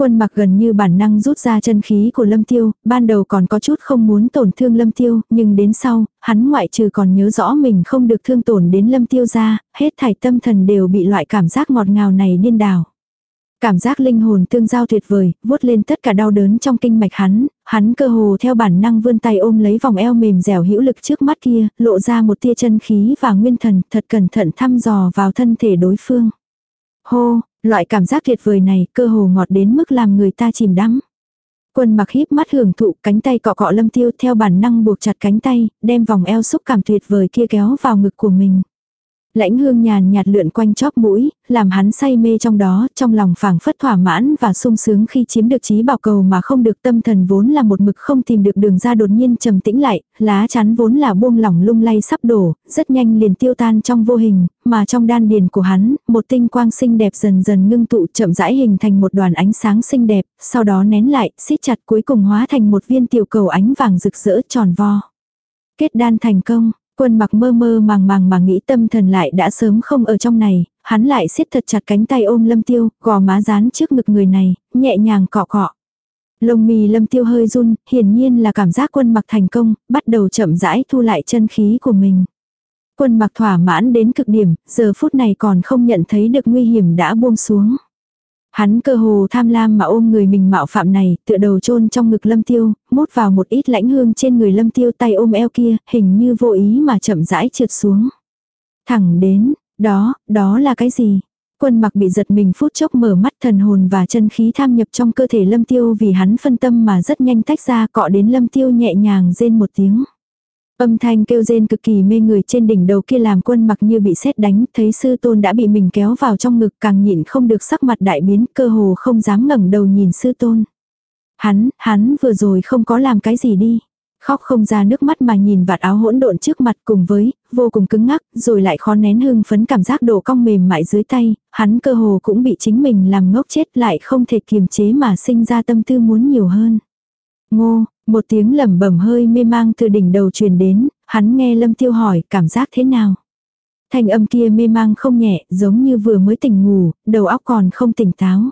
Quân mặc gần như bản năng rút ra chân khí của lâm tiêu, ban đầu còn có chút không muốn tổn thương lâm tiêu, nhưng đến sau, hắn ngoại trừ còn nhớ rõ mình không được thương tổn đến lâm tiêu ra, hết thảy tâm thần đều bị loại cảm giác ngọt ngào này điên đảo. Cảm giác linh hồn tương giao tuyệt vời, vuốt lên tất cả đau đớn trong kinh mạch hắn, hắn cơ hồ theo bản năng vươn tay ôm lấy vòng eo mềm dẻo hữu lực trước mắt kia, lộ ra một tia chân khí và nguyên thần, thật cẩn thận thăm dò vào thân thể đối phương. Hô, Loại cảm giác tuyệt vời này cơ hồ ngọt đến mức làm người ta chìm đắm. Quân mặc híp mắt hưởng thụ cánh tay cọ cọ lâm tiêu theo bản năng buộc chặt cánh tay, đem vòng eo xúc cảm tuyệt vời kia kéo vào ngực của mình. Lãnh hương nhàn nhạt lượn quanh chóp mũi, làm hắn say mê trong đó, trong lòng phảng phất thỏa mãn và sung sướng khi chiếm được trí bảo cầu mà không được tâm thần vốn là một mực không tìm được đường ra đột nhiên trầm tĩnh lại, lá chắn vốn là buông lỏng lung lay sắp đổ, rất nhanh liền tiêu tan trong vô hình, mà trong đan điền của hắn, một tinh quang xinh đẹp dần dần ngưng tụ chậm rãi hình thành một đoàn ánh sáng xinh đẹp, sau đó nén lại, siết chặt cuối cùng hóa thành một viên tiểu cầu ánh vàng rực rỡ tròn vo. Kết đan thành công, Quân mặc mơ mơ màng màng mà nghĩ tâm thần lại đã sớm không ở trong này, hắn lại siết thật chặt cánh tay ôm lâm tiêu, gò má dán trước ngực người này, nhẹ nhàng cọ cọ. Lông mì lâm tiêu hơi run, hiển nhiên là cảm giác quân mặc thành công, bắt đầu chậm rãi thu lại chân khí của mình. Quân mặc thỏa mãn đến cực điểm, giờ phút này còn không nhận thấy được nguy hiểm đã buông xuống. Hắn cơ hồ tham lam mà ôm người mình mạo phạm này, tựa đầu chôn trong ngực lâm tiêu, mút vào một ít lãnh hương trên người lâm tiêu tay ôm eo kia, hình như vô ý mà chậm rãi trượt xuống. Thẳng đến, đó, đó là cái gì? Quân mặc bị giật mình phút chốc mở mắt thần hồn và chân khí tham nhập trong cơ thể lâm tiêu vì hắn phân tâm mà rất nhanh tách ra cọ đến lâm tiêu nhẹ nhàng rên một tiếng. Âm thanh kêu rên cực kỳ mê người trên đỉnh đầu kia làm quân mặc như bị sét đánh, thấy sư tôn đã bị mình kéo vào trong ngực càng nhịn không được sắc mặt đại biến, cơ hồ không dám ngẩng đầu nhìn sư tôn. Hắn, hắn vừa rồi không có làm cái gì đi. Khóc không ra nước mắt mà nhìn vạt áo hỗn độn trước mặt cùng với, vô cùng cứng ngắc, rồi lại khó nén hưng phấn cảm giác đổ cong mềm mại dưới tay, hắn cơ hồ cũng bị chính mình làm ngốc chết lại không thể kiềm chế mà sinh ra tâm tư muốn nhiều hơn. Ngô, một tiếng lẩm bẩm hơi mê mang từ đỉnh đầu truyền đến, hắn nghe lâm tiêu hỏi cảm giác thế nào. Thanh âm kia mê mang không nhẹ, giống như vừa mới tỉnh ngủ, đầu óc còn không tỉnh táo.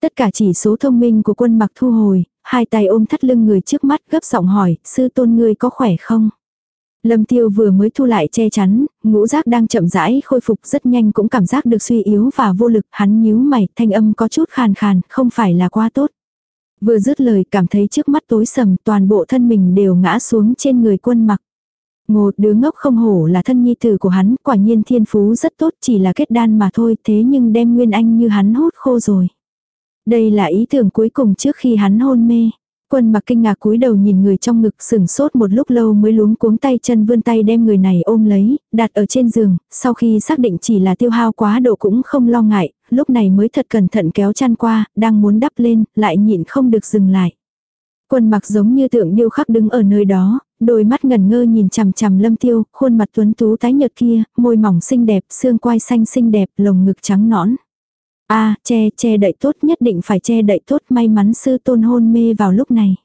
Tất cả chỉ số thông minh của quân mặc thu hồi, hai tay ôm thắt lưng người trước mắt gấp giọng hỏi, sư tôn ngươi có khỏe không? Lâm tiêu vừa mới thu lại che chắn, ngũ giác đang chậm rãi khôi phục rất nhanh cũng cảm giác được suy yếu và vô lực, hắn nhíu mày, thanh âm có chút khàn khàn, không phải là quá tốt. Vừa dứt lời cảm thấy trước mắt tối sầm toàn bộ thân mình đều ngã xuống trên người quân mặc. Ngột đứa ngốc không hổ là thân nhi tử của hắn, quả nhiên thiên phú rất tốt chỉ là kết đan mà thôi thế nhưng đem nguyên anh như hắn hút khô rồi. Đây là ý tưởng cuối cùng trước khi hắn hôn mê. Quân mặc kinh ngạc cúi đầu nhìn người trong ngực sừng sốt một lúc lâu mới luống cuống tay chân vươn tay đem người này ôm lấy, đặt ở trên giường, sau khi xác định chỉ là tiêu hao quá độ cũng không lo ngại, lúc này mới thật cẩn thận kéo chăn qua, đang muốn đắp lên, lại nhịn không được dừng lại. Quân mặc giống như tượng điêu khắc đứng ở nơi đó, đôi mắt ngần ngơ nhìn chằm chằm lâm tiêu, khuôn mặt tuấn tú tái nhợt kia, môi mỏng xinh đẹp, xương quai xanh xinh đẹp, lồng ngực trắng nõn a che, che đậy tốt nhất định phải che đậy tốt may mắn sư tôn hôn mê vào lúc này.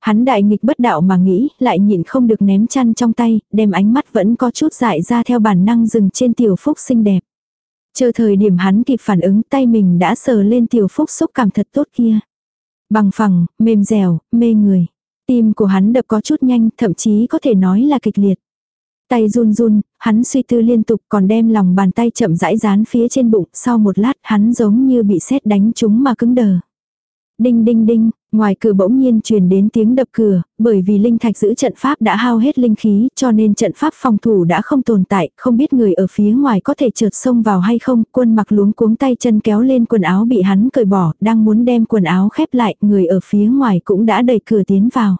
Hắn đại nghịch bất đạo mà nghĩ, lại nhịn không được ném chăn trong tay, đem ánh mắt vẫn có chút dại ra theo bản năng dừng trên tiểu phúc xinh đẹp. Chờ thời điểm hắn kịp phản ứng tay mình đã sờ lên tiểu phúc xúc cảm thật tốt kia. Bằng phẳng, mềm dẻo, mê người. Tim của hắn đập có chút nhanh, thậm chí có thể nói là kịch liệt. Tay run run, hắn suy tư liên tục còn đem lòng bàn tay chậm rãi dán phía trên bụng, sau một lát hắn giống như bị sét đánh trúng mà cứng đờ. Đinh đinh đinh, ngoài cửa bỗng nhiên truyền đến tiếng đập cửa, bởi vì linh thạch giữ trận pháp đã hao hết linh khí, cho nên trận pháp phòng thủ đã không tồn tại, không biết người ở phía ngoài có thể trượt sông vào hay không, quân mặc luống cuống tay chân kéo lên quần áo bị hắn cởi bỏ, đang muốn đem quần áo khép lại, người ở phía ngoài cũng đã đẩy cửa tiến vào.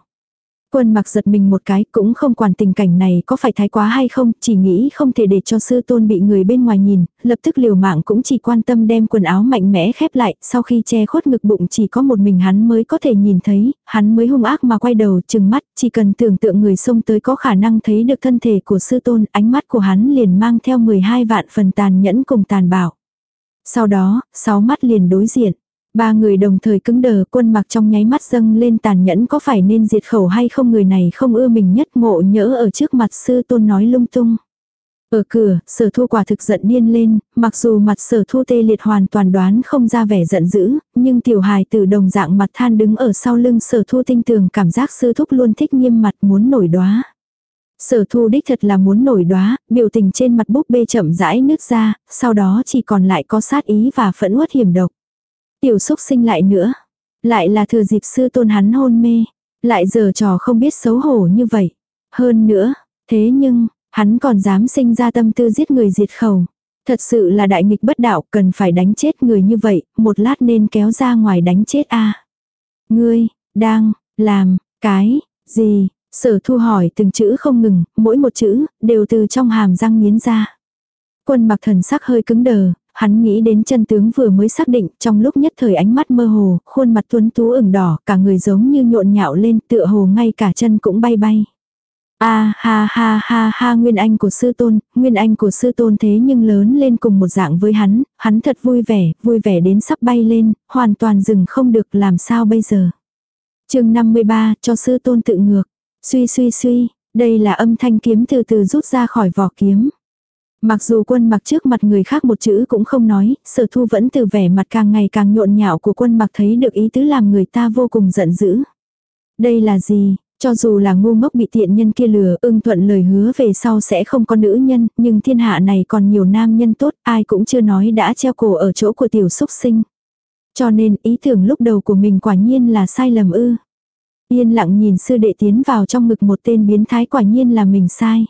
Quân mặc giật mình một cái cũng không quản tình cảnh này có phải thái quá hay không, chỉ nghĩ không thể để cho sư tôn bị người bên ngoài nhìn, lập tức liều mạng cũng chỉ quan tâm đem quần áo mạnh mẽ khép lại, sau khi che khuất ngực bụng chỉ có một mình hắn mới có thể nhìn thấy, hắn mới hung ác mà quay đầu chừng mắt, chỉ cần tưởng tượng người xông tới có khả năng thấy được thân thể của sư tôn, ánh mắt của hắn liền mang theo 12 vạn phần tàn nhẫn cùng tàn bạo. Sau đó, sáu mắt liền đối diện. Ba người đồng thời cứng đờ quân mặc trong nháy mắt dâng lên tàn nhẫn có phải nên diệt khẩu hay không người này không ưa mình nhất ngộ nhỡ ở trước mặt sư tôn nói lung tung. Ở cửa, sở thu quả thực giận điên lên, mặc dù mặt sở thu tê liệt hoàn toàn đoán không ra vẻ giận dữ, nhưng tiểu hài từ đồng dạng mặt than đứng ở sau lưng sở thu tinh tường cảm giác sư thúc luôn thích nghiêm mặt muốn nổi đóa. Sở thu đích thật là muốn nổi đóa, biểu tình trên mặt búp bê chậm rãi nứt ra, sau đó chỉ còn lại có sát ý và phẫn uất hiểm độc. Tiểu xúc sinh lại nữa. Lại là thừa dịp sư tôn hắn hôn mê. Lại giờ trò không biết xấu hổ như vậy. Hơn nữa, thế nhưng, hắn còn dám sinh ra tâm tư giết người diệt khẩu. Thật sự là đại nghịch bất đạo cần phải đánh chết người như vậy, một lát nên kéo ra ngoài đánh chết a Ngươi, đang, làm, cái, gì, sở thu hỏi từng chữ không ngừng, mỗi một chữ, đều từ trong hàm răng nghiến ra. Quân mặc thần sắc hơi cứng đờ, hắn nghĩ đến chân tướng vừa mới xác định, trong lúc nhất thời ánh mắt mơ hồ, khuôn mặt tuấn tú ửng đỏ, cả người giống như nhộn nhạo lên, tựa hồ ngay cả chân cũng bay bay. A ha ha ha ha nguyên anh của sư tôn, nguyên anh của sư tôn thế nhưng lớn lên cùng một dạng với hắn, hắn thật vui vẻ, vui vẻ đến sắp bay lên, hoàn toàn dừng không được làm sao bây giờ. chương 53 cho sư tôn tự ngược, suy suy suy, đây là âm thanh kiếm từ từ rút ra khỏi vỏ kiếm. Mặc dù quân mặc trước mặt người khác một chữ cũng không nói, sở thu vẫn từ vẻ mặt càng ngày càng nhộn nhạo của quân mặc thấy được ý tứ làm người ta vô cùng giận dữ. Đây là gì? Cho dù là ngu ngốc bị tiện nhân kia lừa ưng thuận lời hứa về sau sẽ không có nữ nhân, nhưng thiên hạ này còn nhiều nam nhân tốt, ai cũng chưa nói đã treo cổ ở chỗ của tiểu xúc sinh. Cho nên ý tưởng lúc đầu của mình quả nhiên là sai lầm ư. Yên lặng nhìn sư đệ tiến vào trong ngực một tên biến thái quả nhiên là mình sai.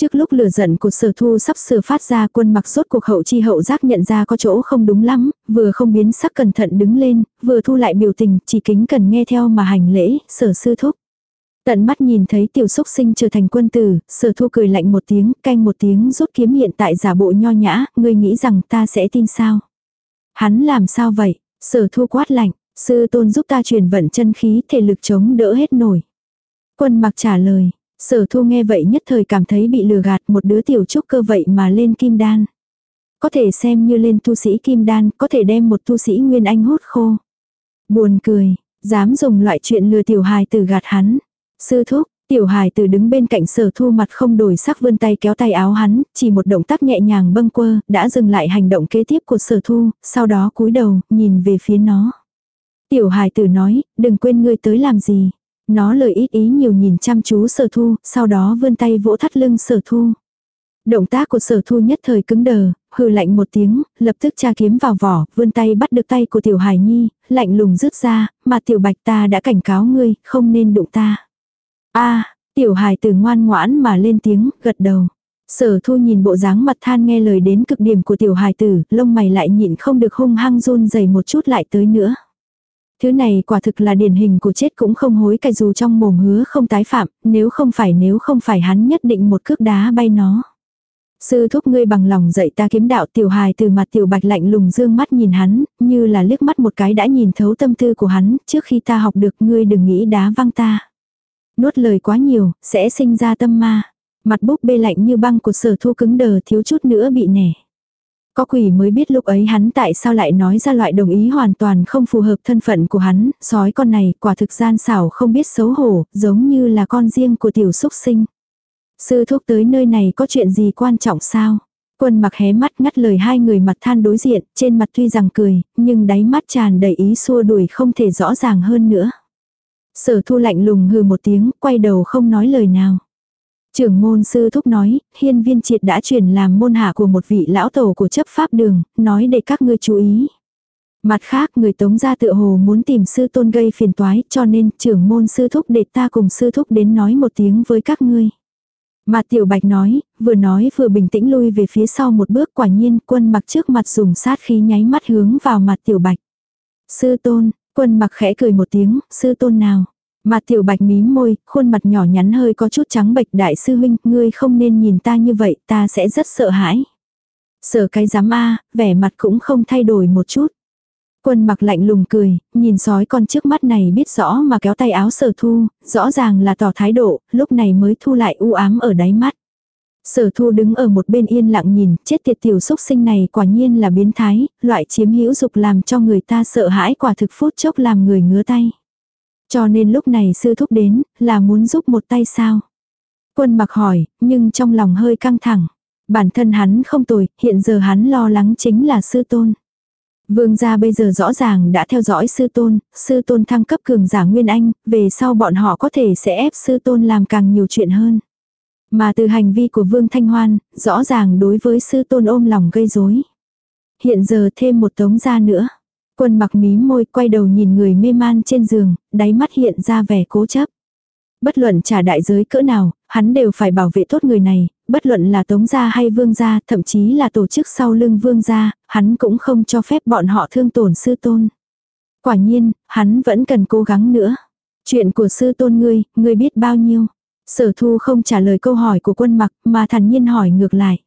Trước lúc lửa giận của sở thu sắp sửa phát ra quân mặc rốt cuộc hậu chi hậu giác nhận ra có chỗ không đúng lắm, vừa không biến sắc cẩn thận đứng lên, vừa thu lại biểu tình, chỉ kính cần nghe theo mà hành lễ, sở sư thúc. Tận mắt nhìn thấy tiểu xúc sinh trở thành quân tử, sở thu cười lạnh một tiếng, canh một tiếng rút kiếm hiện tại giả bộ nho nhã, ngươi nghĩ rằng ta sẽ tin sao? Hắn làm sao vậy? Sở thu quát lạnh, sư tôn giúp ta truyền vận chân khí thể lực chống đỡ hết nổi. Quân mặc trả lời, sở thu nghe vậy nhất thời cảm thấy bị lừa gạt một đứa tiểu trúc cơ vậy mà lên kim đan. Có thể xem như lên tu sĩ kim đan, có thể đem một tu sĩ nguyên anh hút khô. Buồn cười, dám dùng loại chuyện lừa tiểu hài từ gạt hắn. Sư thúc, tiểu hài từ đứng bên cạnh sở thu mặt không đổi sắc vươn tay kéo tay áo hắn, chỉ một động tác nhẹ nhàng bâng quơ, đã dừng lại hành động kế tiếp của sở thu, sau đó cúi đầu, nhìn về phía nó. Tiểu hài tử nói, đừng quên ngươi tới làm gì. Nó lời ít ý nhiều nhìn chăm chú sở thu, sau đó vươn tay vỗ thắt lưng sở thu. Động tác của sở thu nhất thời cứng đờ, hừ lạnh một tiếng, lập tức tra kiếm vào vỏ, vươn tay bắt được tay của tiểu hải nhi, lạnh lùng rứt ra, mà tiểu bạch ta đã cảnh cáo ngươi, không nên đụng ta. a tiểu hải tử ngoan ngoãn mà lên tiếng, gật đầu. Sở thu nhìn bộ dáng mặt than nghe lời đến cực điểm của tiểu hài tử, lông mày lại nhịn không được hung hăng run dày một chút lại tới nữa. Thứ này quả thực là điển hình của chết cũng không hối cải dù trong mồm hứa không tái phạm, nếu không phải nếu không phải hắn nhất định một cước đá bay nó. Sư thúc ngươi bằng lòng dạy ta kiếm đạo tiểu hài từ mặt tiểu bạch lạnh lùng dương mắt nhìn hắn, như là liếc mắt một cái đã nhìn thấu tâm tư của hắn, trước khi ta học được ngươi đừng nghĩ đá văng ta. Nuốt lời quá nhiều, sẽ sinh ra tâm ma. Mặt búp bê lạnh như băng của sở thu cứng đờ thiếu chút nữa bị nẻ. Có quỷ mới biết lúc ấy hắn tại sao lại nói ra loại đồng ý hoàn toàn không phù hợp thân phận của hắn, sói con này quả thực gian xảo không biết xấu hổ, giống như là con riêng của tiểu xúc sinh. Sư thúc tới nơi này có chuyện gì quan trọng sao? Quân mặc hé mắt ngắt lời hai người mặt than đối diện, trên mặt tuy rằng cười, nhưng đáy mắt tràn đầy ý xua đuổi không thể rõ ràng hơn nữa. Sở thu lạnh lùng hừ một tiếng, quay đầu không nói lời nào. Trưởng môn sư thúc nói, hiên viên triệt đã chuyển làm môn hạ của một vị lão tổ của chấp pháp đường, nói để các ngươi chú ý. Mặt khác người tống gia tựa hồ muốn tìm sư tôn gây phiền toái cho nên trưởng môn sư thúc để ta cùng sư thúc đến nói một tiếng với các ngươi. Mặt tiểu bạch nói, vừa nói vừa bình tĩnh lui về phía sau một bước quả nhiên quân mặc trước mặt dùng sát khí nháy mắt hướng vào mặt tiểu bạch. Sư tôn, quân mặc khẽ cười một tiếng, sư tôn nào. Mặt tiểu bạch mím môi, khuôn mặt nhỏ nhắn hơi có chút trắng bệch đại sư huynh, ngươi không nên nhìn ta như vậy, ta sẽ rất sợ hãi. Sợ cái giám a vẻ mặt cũng không thay đổi một chút. Quân mặc lạnh lùng cười, nhìn sói con trước mắt này biết rõ mà kéo tay áo sở thu, rõ ràng là tỏ thái độ, lúc này mới thu lại u ám ở đáy mắt. Sở thu đứng ở một bên yên lặng nhìn, chết tiệt tiểu xúc sinh này quả nhiên là biến thái, loại chiếm hữu dục làm cho người ta sợ hãi quả thực phút chốc làm người ngứa tay. Cho nên lúc này sư thúc đến, là muốn giúp một tay sao? Quân mặc hỏi, nhưng trong lòng hơi căng thẳng. Bản thân hắn không tồi, hiện giờ hắn lo lắng chính là sư tôn. Vương gia bây giờ rõ ràng đã theo dõi sư tôn, sư tôn thăng cấp cường giả Nguyên Anh, về sau bọn họ có thể sẽ ép sư tôn làm càng nhiều chuyện hơn. Mà từ hành vi của Vương Thanh Hoan, rõ ràng đối với sư tôn ôm lòng gây rối. Hiện giờ thêm một tống gia nữa. Quân mặc mí môi quay đầu nhìn người mê man trên giường, đáy mắt hiện ra vẻ cố chấp. Bất luận trả đại giới cỡ nào, hắn đều phải bảo vệ tốt người này, bất luận là tống gia hay vương gia, thậm chí là tổ chức sau lưng vương gia, hắn cũng không cho phép bọn họ thương tổn sư tôn. Quả nhiên, hắn vẫn cần cố gắng nữa. Chuyện của sư tôn ngươi, ngươi biết bao nhiêu. Sở thu không trả lời câu hỏi của quân mặc mà thản nhiên hỏi ngược lại.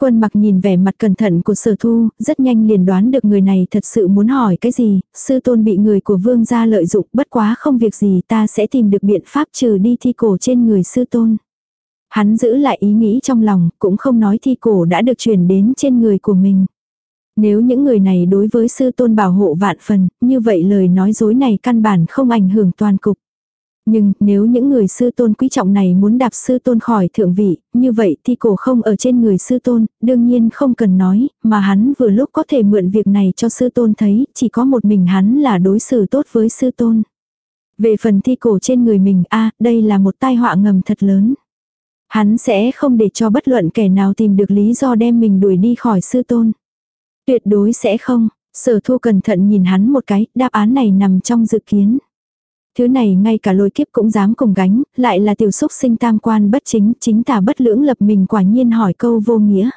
Quân mặc nhìn vẻ mặt cẩn thận của sở thu, rất nhanh liền đoán được người này thật sự muốn hỏi cái gì, sư tôn bị người của vương gia lợi dụng bất quá không việc gì ta sẽ tìm được biện pháp trừ đi thi cổ trên người sư tôn. Hắn giữ lại ý nghĩ trong lòng, cũng không nói thi cổ đã được truyền đến trên người của mình. Nếu những người này đối với sư tôn bảo hộ vạn phần, như vậy lời nói dối này căn bản không ảnh hưởng toàn cục. Nhưng nếu những người sư tôn quý trọng này muốn đạp sư tôn khỏi thượng vị, như vậy thì cổ không ở trên người sư tôn, đương nhiên không cần nói, mà hắn vừa lúc có thể mượn việc này cho sư tôn thấy, chỉ có một mình hắn là đối xử tốt với sư tôn. Về phần thi cổ trên người mình, a đây là một tai họa ngầm thật lớn. Hắn sẽ không để cho bất luận kẻ nào tìm được lý do đem mình đuổi đi khỏi sư tôn. Tuyệt đối sẽ không, sở thu cẩn thận nhìn hắn một cái, đáp án này nằm trong dự kiến. Thứ này ngay cả lôi kiếp cũng dám cùng gánh, lại là tiểu xúc sinh tam quan bất chính, chính tả bất lưỡng lập mình quả nhiên hỏi câu vô nghĩa.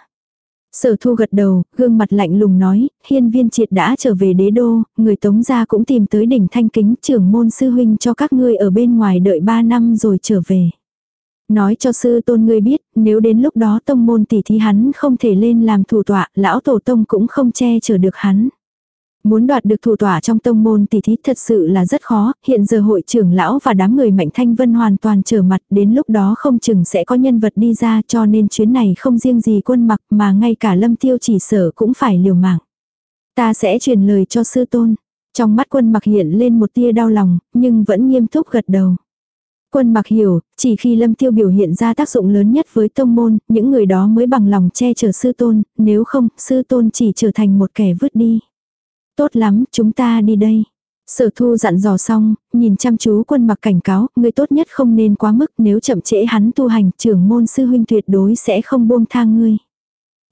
Sở thu gật đầu, gương mặt lạnh lùng nói, hiên viên triệt đã trở về đế đô, người tống gia cũng tìm tới đỉnh thanh kính trưởng môn sư huynh cho các ngươi ở bên ngoài đợi 3 năm rồi trở về. Nói cho sư tôn ngươi biết, nếu đến lúc đó tông môn tỷ thí hắn không thể lên làm thủ tọa, lão tổ tông cũng không che chở được hắn. Muốn đoạt được thủ tỏa trong tông môn tỷ thí thật sự là rất khó, hiện giờ hội trưởng lão và đám người mạnh thanh vân hoàn toàn trở mặt, đến lúc đó không chừng sẽ có nhân vật đi ra cho nên chuyến này không riêng gì quân mặc mà ngay cả lâm tiêu chỉ sở cũng phải liều mạng. Ta sẽ truyền lời cho sư tôn. Trong mắt quân mặc hiện lên một tia đau lòng, nhưng vẫn nghiêm túc gật đầu. Quân mặc hiểu, chỉ khi lâm tiêu biểu hiện ra tác dụng lớn nhất với tông môn, những người đó mới bằng lòng che chở sư tôn, nếu không, sư tôn chỉ trở thành một kẻ vứt đi. Tốt lắm, chúng ta đi đây. Sở thu dặn dò xong, nhìn chăm chú quân mặc cảnh cáo, người tốt nhất không nên quá mức nếu chậm trễ hắn tu hành, trưởng môn sư huynh tuyệt đối sẽ không buông tha ngươi.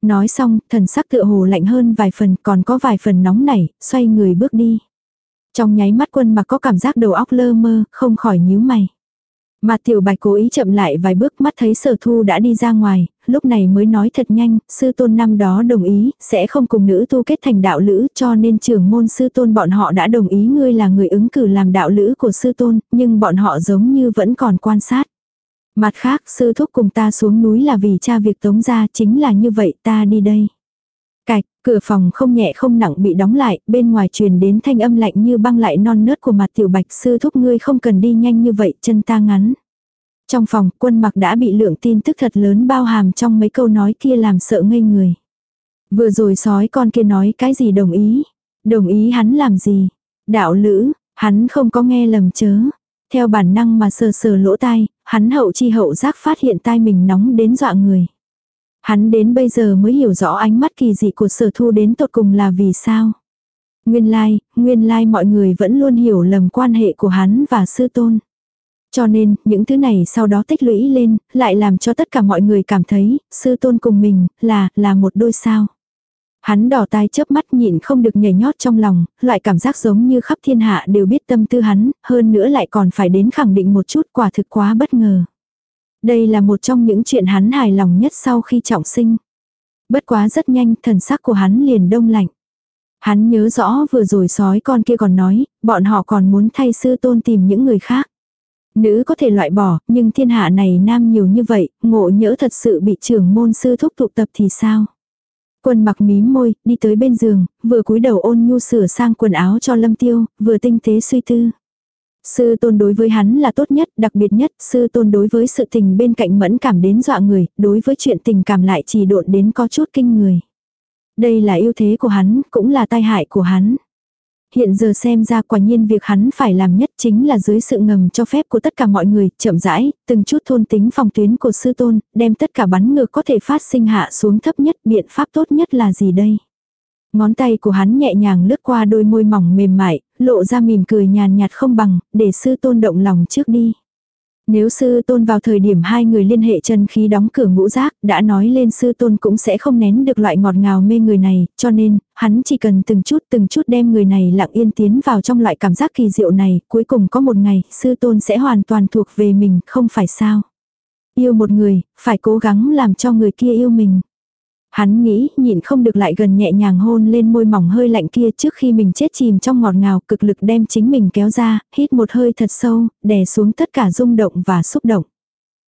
Nói xong, thần sắc tựa hồ lạnh hơn vài phần, còn có vài phần nóng nảy, xoay người bước đi. Trong nháy mắt quân mặc có cảm giác đầu óc lơ mơ, không khỏi nhíu mày. Mà tiểu bạch cố ý chậm lại vài bước mắt thấy sở thu đã đi ra ngoài, lúc này mới nói thật nhanh, sư tôn năm đó đồng ý, sẽ không cùng nữ tu kết thành đạo lữ cho nên trưởng môn sư tôn bọn họ đã đồng ý ngươi là người ứng cử làm đạo lữ của sư tôn, nhưng bọn họ giống như vẫn còn quan sát. Mặt khác, sư thúc cùng ta xuống núi là vì cha việc tống ra chính là như vậy ta đi đây. Cửa phòng không nhẹ không nặng bị đóng lại, bên ngoài truyền đến thanh âm lạnh như băng lại non nớt của mặt tiểu bạch sư thúc ngươi không cần đi nhanh như vậy, chân ta ngắn. Trong phòng, quân mặc đã bị lượng tin tức thật lớn bao hàm trong mấy câu nói kia làm sợ ngây người. Vừa rồi sói con kia nói cái gì đồng ý. Đồng ý hắn làm gì. Đạo lữ, hắn không có nghe lầm chớ. Theo bản năng mà sờ sờ lỗ tai, hắn hậu chi hậu giác phát hiện tai mình nóng đến dọa người. Hắn đến bây giờ mới hiểu rõ ánh mắt kỳ dị của sở thu đến tột cùng là vì sao. Nguyên lai, like, nguyên lai like mọi người vẫn luôn hiểu lầm quan hệ của hắn và sư tôn. Cho nên, những thứ này sau đó tích lũy lên, lại làm cho tất cả mọi người cảm thấy, sư tôn cùng mình, là, là một đôi sao. Hắn đỏ tai chớp mắt nhịn không được nhảy nhót trong lòng, loại cảm giác giống như khắp thiên hạ đều biết tâm tư hắn, hơn nữa lại còn phải đến khẳng định một chút quả thực quá bất ngờ. Đây là một trong những chuyện hắn hài lòng nhất sau khi trọng sinh. Bất quá rất nhanh, thần sắc của hắn liền đông lạnh. Hắn nhớ rõ vừa rồi sói con kia còn nói, bọn họ còn muốn thay sư tôn tìm những người khác. Nữ có thể loại bỏ, nhưng thiên hạ này nam nhiều như vậy, ngộ nhỡ thật sự bị trưởng môn sư thúc tụ tập thì sao? Quân mặc mím môi, đi tới bên giường, vừa cúi đầu ôn nhu sửa sang quần áo cho lâm tiêu, vừa tinh tế suy tư. Sư tôn đối với hắn là tốt nhất, đặc biệt nhất, sư tôn đối với sự tình bên cạnh mẫn cảm đến dọa người, đối với chuyện tình cảm lại chỉ độn đến có chút kinh người. Đây là ưu thế của hắn, cũng là tai hại của hắn. Hiện giờ xem ra quả nhiên việc hắn phải làm nhất chính là dưới sự ngầm cho phép của tất cả mọi người, chậm rãi, từng chút thôn tính phòng tuyến của sư tôn, đem tất cả bắn ngược có thể phát sinh hạ xuống thấp nhất, biện pháp tốt nhất là gì đây? Ngón tay của hắn nhẹ nhàng lướt qua đôi môi mỏng mềm mại, lộ ra mỉm cười nhàn nhạt không bằng, để sư tôn động lòng trước đi. Nếu sư tôn vào thời điểm hai người liên hệ chân khí đóng cửa ngũ giác, đã nói lên sư tôn cũng sẽ không nén được loại ngọt ngào mê người này, cho nên, hắn chỉ cần từng chút từng chút đem người này lặng yên tiến vào trong loại cảm giác kỳ diệu này, cuối cùng có một ngày, sư tôn sẽ hoàn toàn thuộc về mình, không phải sao. Yêu một người, phải cố gắng làm cho người kia yêu mình. Hắn nghĩ nhịn không được lại gần nhẹ nhàng hôn lên môi mỏng hơi lạnh kia trước khi mình chết chìm trong ngọt ngào cực lực đem chính mình kéo ra, hít một hơi thật sâu, đè xuống tất cả rung động và xúc động.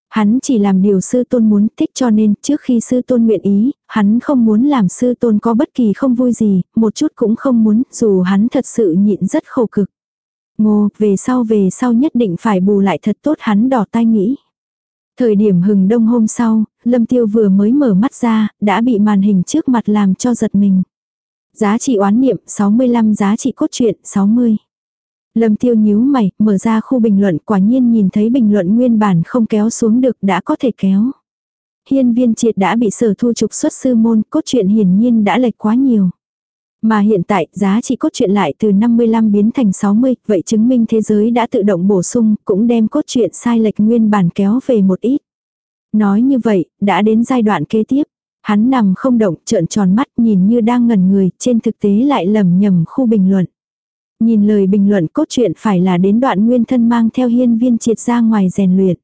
Hắn chỉ làm điều sư tôn muốn thích cho nên trước khi sư tôn nguyện ý, hắn không muốn làm sư tôn có bất kỳ không vui gì, một chút cũng không muốn, dù hắn thật sự nhịn rất khổ cực. Ngô, về sau về sau nhất định phải bù lại thật tốt hắn đỏ tai nghĩ. Thời điểm hừng đông hôm sau, Lâm Tiêu vừa mới mở mắt ra, đã bị màn hình trước mặt làm cho giật mình. Giá trị oán niệm 65 giá trị cốt truyện 60. Lâm Tiêu nhíu mày, mở ra khu bình luận quả nhiên nhìn thấy bình luận nguyên bản không kéo xuống được đã có thể kéo. Hiên viên triệt đã bị sở thu trục xuất sư môn, cốt truyện hiển nhiên đã lệch quá nhiều. Mà hiện tại giá trị cốt truyện lại từ 55 biến thành 60, vậy chứng minh thế giới đã tự động bổ sung, cũng đem cốt truyện sai lệch nguyên bản kéo về một ít. Nói như vậy, đã đến giai đoạn kế tiếp. Hắn nằm không động, trợn tròn mắt nhìn như đang ngẩn người, trên thực tế lại lầm nhầm khu bình luận. Nhìn lời bình luận cốt truyện phải là đến đoạn nguyên thân mang theo hiên viên triệt ra ngoài rèn luyện.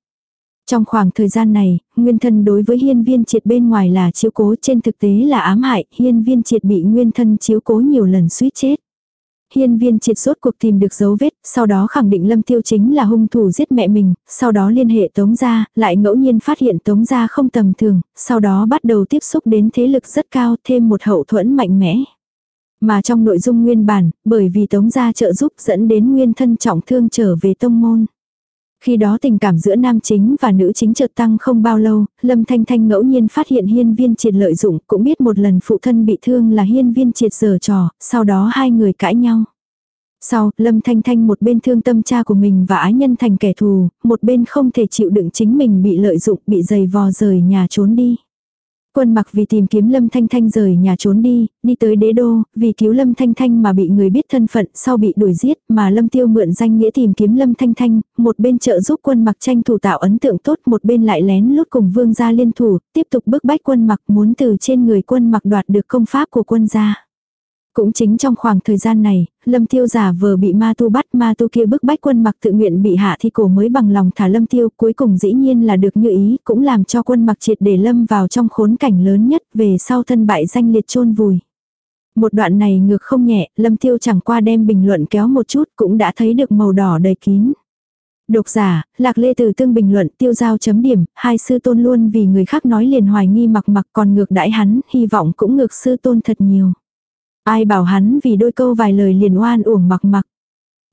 Trong khoảng thời gian này, nguyên thân đối với hiên viên triệt bên ngoài là chiếu cố trên thực tế là ám hại, hiên viên triệt bị nguyên thân chiếu cố nhiều lần suýt chết. Hiên viên triệt rốt cuộc tìm được dấu vết, sau đó khẳng định lâm tiêu chính là hung thủ giết mẹ mình, sau đó liên hệ tống gia, lại ngẫu nhiên phát hiện tống gia không tầm thường, sau đó bắt đầu tiếp xúc đến thế lực rất cao thêm một hậu thuẫn mạnh mẽ. Mà trong nội dung nguyên bản, bởi vì tống gia trợ giúp dẫn đến nguyên thân trọng thương trở về tông môn. Khi đó tình cảm giữa nam chính và nữ chính chợt tăng không bao lâu, Lâm Thanh Thanh ngẫu nhiên phát hiện hiên viên triệt lợi dụng, cũng biết một lần phụ thân bị thương là hiên viên triệt giở trò, sau đó hai người cãi nhau. Sau, Lâm Thanh Thanh một bên thương tâm cha của mình và ái nhân thành kẻ thù, một bên không thể chịu đựng chính mình bị lợi dụng, bị giày vò rời nhà trốn đi. Quân mặc vì tìm kiếm Lâm Thanh Thanh rời nhà trốn đi, đi tới đế đô, vì cứu Lâm Thanh Thanh mà bị người biết thân phận sau bị đuổi giết mà Lâm Tiêu mượn danh nghĩa tìm kiếm Lâm Thanh Thanh, một bên trợ giúp quân mặc tranh thủ tạo ấn tượng tốt một bên lại lén lút cùng vương gia liên thủ, tiếp tục bức bách quân mặc muốn từ trên người quân mặc đoạt được công pháp của quân gia. Cũng chính trong khoảng thời gian này, Lâm Tiêu giả vờ bị ma tu bắt ma tu kia bức bách quân mặc tự nguyện bị hạ thi cổ mới bằng lòng thả Lâm Tiêu cuối cùng dĩ nhiên là được như ý cũng làm cho quân mặc triệt để Lâm vào trong khốn cảnh lớn nhất về sau thân bại danh liệt chôn vùi. Một đoạn này ngược không nhẹ, Lâm Tiêu chẳng qua đem bình luận kéo một chút cũng đã thấy được màu đỏ đầy kín. Độc giả, lạc lê từ tương bình luận tiêu giao chấm điểm, hai sư tôn luôn vì người khác nói liền hoài nghi mặc mặc còn ngược đãi hắn, hy vọng cũng ngược sư tôn thật nhiều. Ai bảo hắn vì đôi câu vài lời liền oan uổng mặc mặc.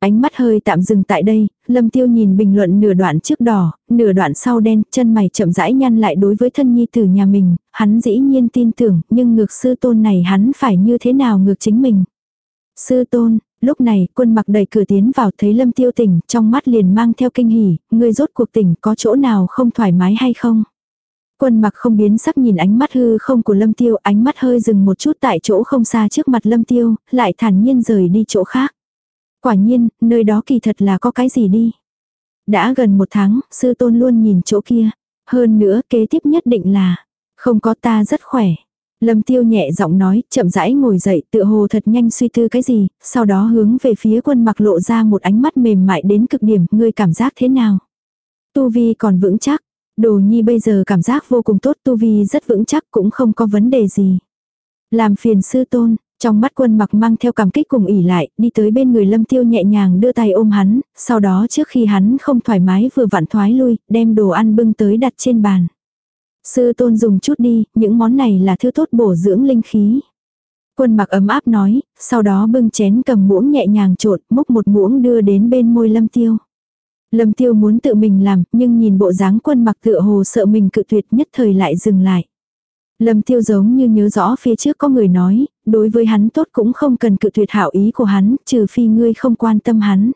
Ánh mắt hơi tạm dừng tại đây, Lâm Tiêu nhìn bình luận nửa đoạn trước đỏ, nửa đoạn sau đen, chân mày chậm rãi nhăn lại đối với thân nhi tử nhà mình, hắn dĩ nhiên tin tưởng, nhưng ngược sư tôn này hắn phải như thế nào ngược chính mình. Sư tôn, lúc này quân mặc đầy cửa tiến vào thấy Lâm Tiêu tỉnh, trong mắt liền mang theo kinh hỉ, người rốt cuộc tỉnh có chỗ nào không thoải mái hay không. Quân mặc không biến sắc nhìn ánh mắt hư không của lâm tiêu, ánh mắt hơi dừng một chút tại chỗ không xa trước mặt lâm tiêu, lại thản nhiên rời đi chỗ khác. Quả nhiên, nơi đó kỳ thật là có cái gì đi. Đã gần một tháng, sư tôn luôn nhìn chỗ kia. Hơn nữa, kế tiếp nhất định là, không có ta rất khỏe. Lâm tiêu nhẹ giọng nói, chậm rãi ngồi dậy, tựa hồ thật nhanh suy tư cái gì, sau đó hướng về phía quân mặc lộ ra một ánh mắt mềm mại đến cực điểm, ngươi cảm giác thế nào? Tu vi còn vững chắc, Đồ nhi bây giờ cảm giác vô cùng tốt tu vi rất vững chắc cũng không có vấn đề gì. Làm phiền sư tôn, trong mắt quân mặc mang theo cảm kích cùng ỉ lại, đi tới bên người lâm tiêu nhẹ nhàng đưa tay ôm hắn, sau đó trước khi hắn không thoải mái vừa vặn thoái lui, đem đồ ăn bưng tới đặt trên bàn. Sư tôn dùng chút đi, những món này là thứ tốt bổ dưỡng linh khí. Quân mặc ấm áp nói, sau đó bưng chén cầm muỗng nhẹ nhàng trộn, múc một muỗng đưa đến bên môi lâm tiêu. Lâm tiêu muốn tự mình làm, nhưng nhìn bộ dáng quân mặc tựa hồ sợ mình cự tuyệt nhất thời lại dừng lại. Lâm tiêu giống như nhớ rõ phía trước có người nói, đối với hắn tốt cũng không cần cự tuyệt hảo ý của hắn, trừ phi ngươi không quan tâm hắn.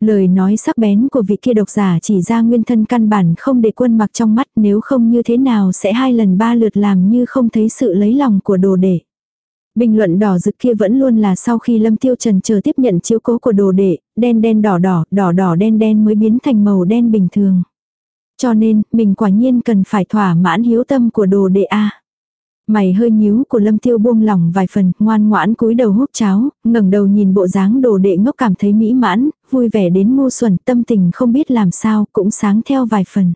Lời nói sắc bén của vị kia độc giả chỉ ra nguyên thân căn bản không để quân mặc trong mắt nếu không như thế nào sẽ hai lần ba lượt làm như không thấy sự lấy lòng của đồ đệ. Bình luận đỏ rực kia vẫn luôn là sau khi Lâm Tiêu Trần chờ tiếp nhận chiếu cố của đồ đệ, đen đen đỏ đỏ, đỏ đỏ đen đen mới biến thành màu đen bình thường. Cho nên, mình quả nhiên cần phải thỏa mãn hiếu tâm của đồ đệ A. Mày hơi nhíu của Lâm Tiêu buông lỏng vài phần, ngoan ngoãn cúi đầu hút cháo, ngẩng đầu nhìn bộ dáng đồ đệ ngốc cảm thấy mỹ mãn, vui vẻ đến ngu xuẩn, tâm tình không biết làm sao, cũng sáng theo vài phần.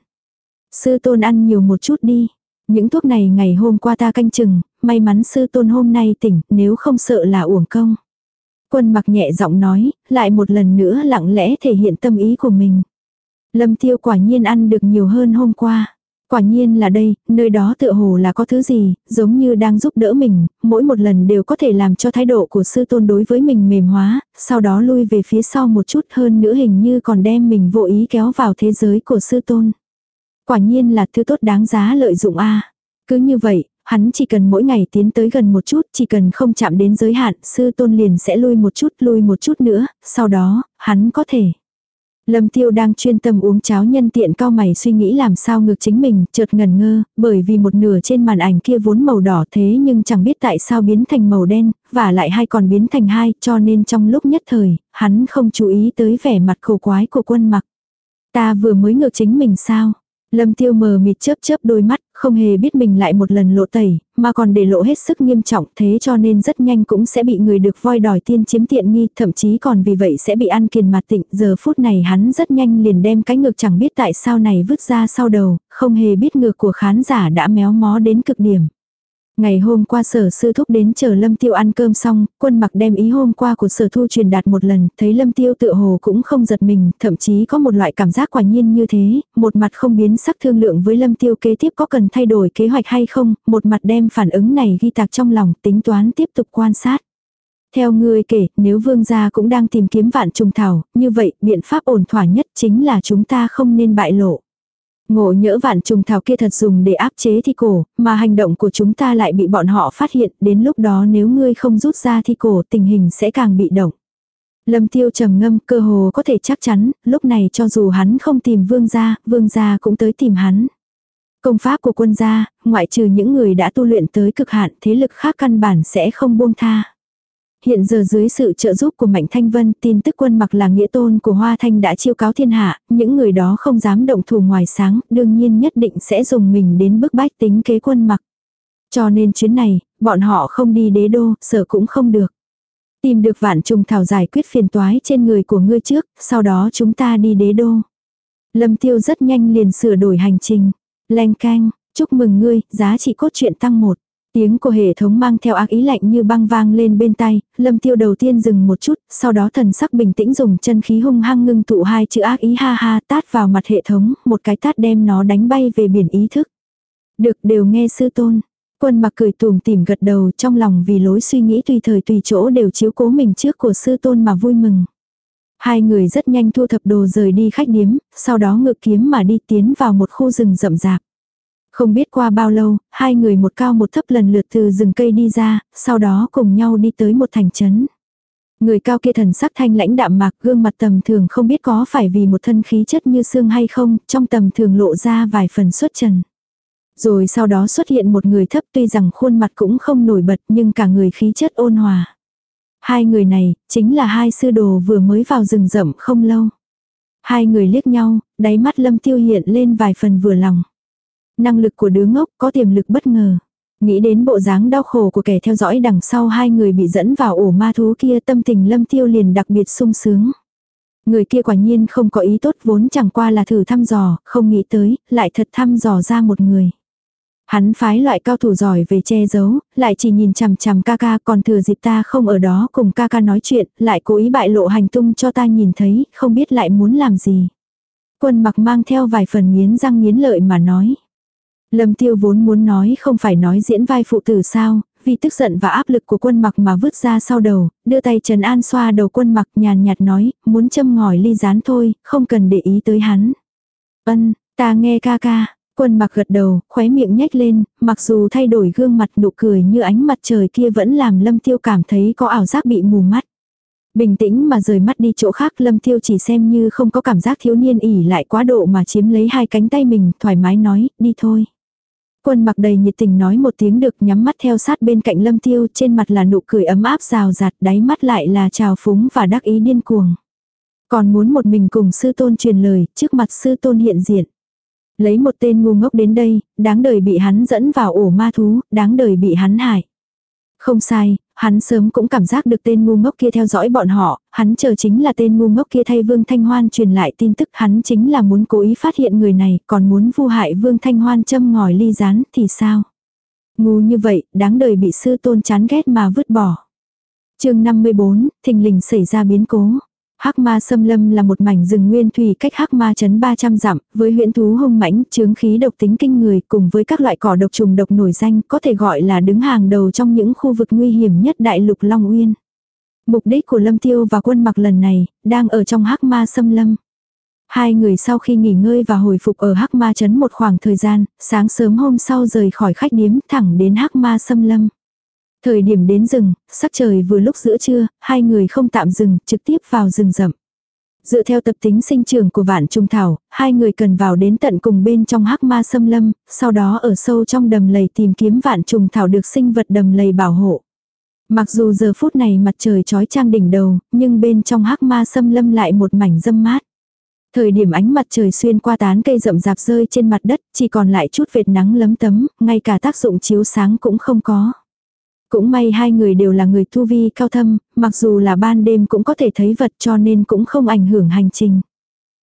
Sư tôn ăn nhiều một chút đi. Những thuốc này ngày hôm qua ta canh chừng, may mắn sư tôn hôm nay tỉnh, nếu không sợ là uổng công. Quân mặc nhẹ giọng nói, lại một lần nữa lặng lẽ thể hiện tâm ý của mình. Lâm tiêu quả nhiên ăn được nhiều hơn hôm qua. Quả nhiên là đây, nơi đó tựa hồ là có thứ gì, giống như đang giúp đỡ mình, mỗi một lần đều có thể làm cho thái độ của sư tôn đối với mình mềm hóa, sau đó lui về phía sau một chút hơn nữa hình như còn đem mình vô ý kéo vào thế giới của sư tôn. Quả nhiên là thứ tốt đáng giá lợi dụng a Cứ như vậy, hắn chỉ cần mỗi ngày tiến tới gần một chút, chỉ cần không chạm đến giới hạn, sư tôn liền sẽ lui một chút, lui một chút nữa, sau đó, hắn có thể. Lâm tiêu đang chuyên tâm uống cháo nhân tiện cao mày suy nghĩ làm sao ngược chính mình, chợt ngần ngơ, bởi vì một nửa trên màn ảnh kia vốn màu đỏ thế nhưng chẳng biết tại sao biến thành màu đen, và lại hai còn biến thành hai, cho nên trong lúc nhất thời, hắn không chú ý tới vẻ mặt khổ quái của quân mặc. Ta vừa mới ngược chính mình sao? Lâm tiêu mờ mịt chớp chớp đôi mắt, không hề biết mình lại một lần lộ tẩy, mà còn để lộ hết sức nghiêm trọng thế cho nên rất nhanh cũng sẽ bị người được voi đòi tiên chiếm tiện nghi, thậm chí còn vì vậy sẽ bị ăn kiền mặt tịnh. Giờ phút này hắn rất nhanh liền đem cái ngược chẳng biết tại sao này vứt ra sau đầu, không hề biết ngược của khán giả đã méo mó đến cực điểm. Ngày hôm qua sở sư thúc đến chờ Lâm Tiêu ăn cơm xong, quân mặc đem ý hôm qua của sở thu truyền đạt một lần, thấy Lâm Tiêu tự hồ cũng không giật mình, thậm chí có một loại cảm giác quả nhiên như thế, một mặt không biến sắc thương lượng với Lâm Tiêu kế tiếp có cần thay đổi kế hoạch hay không, một mặt đem phản ứng này ghi tạc trong lòng, tính toán tiếp tục quan sát. Theo ngươi kể, nếu vương gia cũng đang tìm kiếm vạn trùng thảo, như vậy biện pháp ổn thỏa nhất chính là chúng ta không nên bại lộ. Ngộ nhỡ vạn trùng thảo kia thật dùng để áp chế thi cổ, mà hành động của chúng ta lại bị bọn họ phát hiện, đến lúc đó nếu ngươi không rút ra thi cổ tình hình sẽ càng bị động. Lâm tiêu trầm ngâm cơ hồ có thể chắc chắn, lúc này cho dù hắn không tìm vương gia, vương gia cũng tới tìm hắn. Công pháp của quân gia, ngoại trừ những người đã tu luyện tới cực hạn thế lực khác căn bản sẽ không buông tha. Hiện giờ dưới sự trợ giúp của Mạnh Thanh Vân, tin tức quân mặc là nghĩa tôn của Hoa Thanh đã chiêu cáo thiên hạ, những người đó không dám động thủ ngoài sáng, đương nhiên nhất định sẽ dùng mình đến bức bách tính kế quân mặc. Cho nên chuyến này, bọn họ không đi đế đô, sợ cũng không được. Tìm được vạn trùng thảo giải quyết phiền toái trên người của ngươi trước, sau đó chúng ta đi đế đô. Lâm tiêu rất nhanh liền sửa đổi hành trình. Leng canh, chúc mừng ngươi, giá trị cốt truyện tăng một. Tiếng của hệ thống mang theo ác ý lạnh như băng vang lên bên tay, lâm tiêu đầu tiên dừng một chút, sau đó thần sắc bình tĩnh dùng chân khí hung hăng ngưng tụ hai chữ ác ý ha ha tát vào mặt hệ thống, một cái tát đem nó đánh bay về biển ý thức. Được đều nghe sư tôn. Quân mặc cười tùm tìm gật đầu trong lòng vì lối suy nghĩ tùy thời tùy chỗ đều chiếu cố mình trước của sư tôn mà vui mừng. Hai người rất nhanh thu thập đồ rời đi khách điếm, sau đó ngự kiếm mà đi tiến vào một khu rừng rậm rạp. Không biết qua bao lâu, hai người một cao một thấp lần lượt từ rừng cây đi ra, sau đó cùng nhau đi tới một thành trấn. Người cao kia thần sắc thanh lãnh đạm mạc gương mặt tầm thường không biết có phải vì một thân khí chất như xương hay không, trong tầm thường lộ ra vài phần xuất trần. Rồi sau đó xuất hiện một người thấp tuy rằng khuôn mặt cũng không nổi bật nhưng cả người khí chất ôn hòa. Hai người này, chính là hai sư đồ vừa mới vào rừng rậm không lâu. Hai người liếc nhau, đáy mắt lâm tiêu hiện lên vài phần vừa lòng. Năng lực của đứa ngốc có tiềm lực bất ngờ. Nghĩ đến bộ dáng đau khổ của kẻ theo dõi đằng sau hai người bị dẫn vào ổ ma thú kia tâm tình lâm tiêu liền đặc biệt sung sướng. Người kia quả nhiên không có ý tốt vốn chẳng qua là thử thăm dò, không nghĩ tới, lại thật thăm dò ra một người. Hắn phái loại cao thủ giỏi về che giấu, lại chỉ nhìn chằm chằm ca ca còn thừa dịp ta không ở đó cùng ca ca nói chuyện, lại cố ý bại lộ hành tung cho ta nhìn thấy, không biết lại muốn làm gì. Quân mặc mang theo vài phần nghiến răng nghiến lợi mà nói. Lâm tiêu vốn muốn nói không phải nói diễn vai phụ tử sao, vì tức giận và áp lực của quân mặc mà vứt ra sau đầu, đưa tay Trần An xoa đầu quân mặc nhàn nhạt nói, muốn châm ngòi ly rán thôi, không cần để ý tới hắn. Ân, ta nghe ca ca, quân mặc gật đầu, khóe miệng nhếch lên, mặc dù thay đổi gương mặt nụ cười như ánh mặt trời kia vẫn làm lâm tiêu cảm thấy có ảo giác bị mù mắt. Bình tĩnh mà rời mắt đi chỗ khác lâm tiêu chỉ xem như không có cảm giác thiếu niên ỉ lại quá độ mà chiếm lấy hai cánh tay mình, thoải mái nói, đi thôi. Quân mặc đầy nhiệt tình nói một tiếng được nhắm mắt theo sát bên cạnh lâm tiêu trên mặt là nụ cười ấm áp rào rạt đáy mắt lại là trào phúng và đắc ý điên cuồng. Còn muốn một mình cùng sư tôn truyền lời trước mặt sư tôn hiện diện. Lấy một tên ngu ngốc đến đây, đáng đời bị hắn dẫn vào ổ ma thú, đáng đời bị hắn hại. Không sai, hắn sớm cũng cảm giác được tên ngu ngốc kia theo dõi bọn họ, hắn chờ chính là tên ngu ngốc kia thay Vương Thanh Hoan truyền lại tin tức hắn chính là muốn cố ý phát hiện người này, còn muốn vu hại Vương Thanh Hoan châm ngòi ly rán thì sao? Ngu như vậy, đáng đời bị sư tôn chán ghét mà vứt bỏ. chương 54, thình lình xảy ra biến cố. Hắc ma xâm lâm là một mảnh rừng nguyên thủy cách hắc ma chấn 300 dặm, với huyễn thú hung mãnh, chướng khí độc tính kinh người cùng với các loại cỏ độc trùng độc nổi danh có thể gọi là đứng hàng đầu trong những khu vực nguy hiểm nhất đại lục Long Uyên. Mục đích của Lâm Tiêu và quân mặc lần này, đang ở trong hắc ma xâm lâm. Hai người sau khi nghỉ ngơi và hồi phục ở hắc ma chấn một khoảng thời gian, sáng sớm hôm sau rời khỏi khách điếm thẳng đến hắc ma xâm lâm. Thời điểm đến rừng, sắc trời vừa lúc giữa trưa, hai người không tạm dừng, trực tiếp vào rừng rậm. Dựa theo tập tính sinh trưởng của vạn trung thảo, hai người cần vào đến tận cùng bên trong hắc ma xâm lâm, sau đó ở sâu trong đầm lầy tìm kiếm vạn trùng thảo được sinh vật đầm lầy bảo hộ. Mặc dù giờ phút này mặt trời trói trang đỉnh đầu, nhưng bên trong hắc ma xâm lâm lại một mảnh dâm mát. Thời điểm ánh mặt trời xuyên qua tán cây rậm rạp rơi trên mặt đất, chỉ còn lại chút vệt nắng lấm tấm, ngay cả tác dụng chiếu sáng cũng không có. Cũng may hai người đều là người tu vi cao thâm, mặc dù là ban đêm cũng có thể thấy vật cho nên cũng không ảnh hưởng hành trình.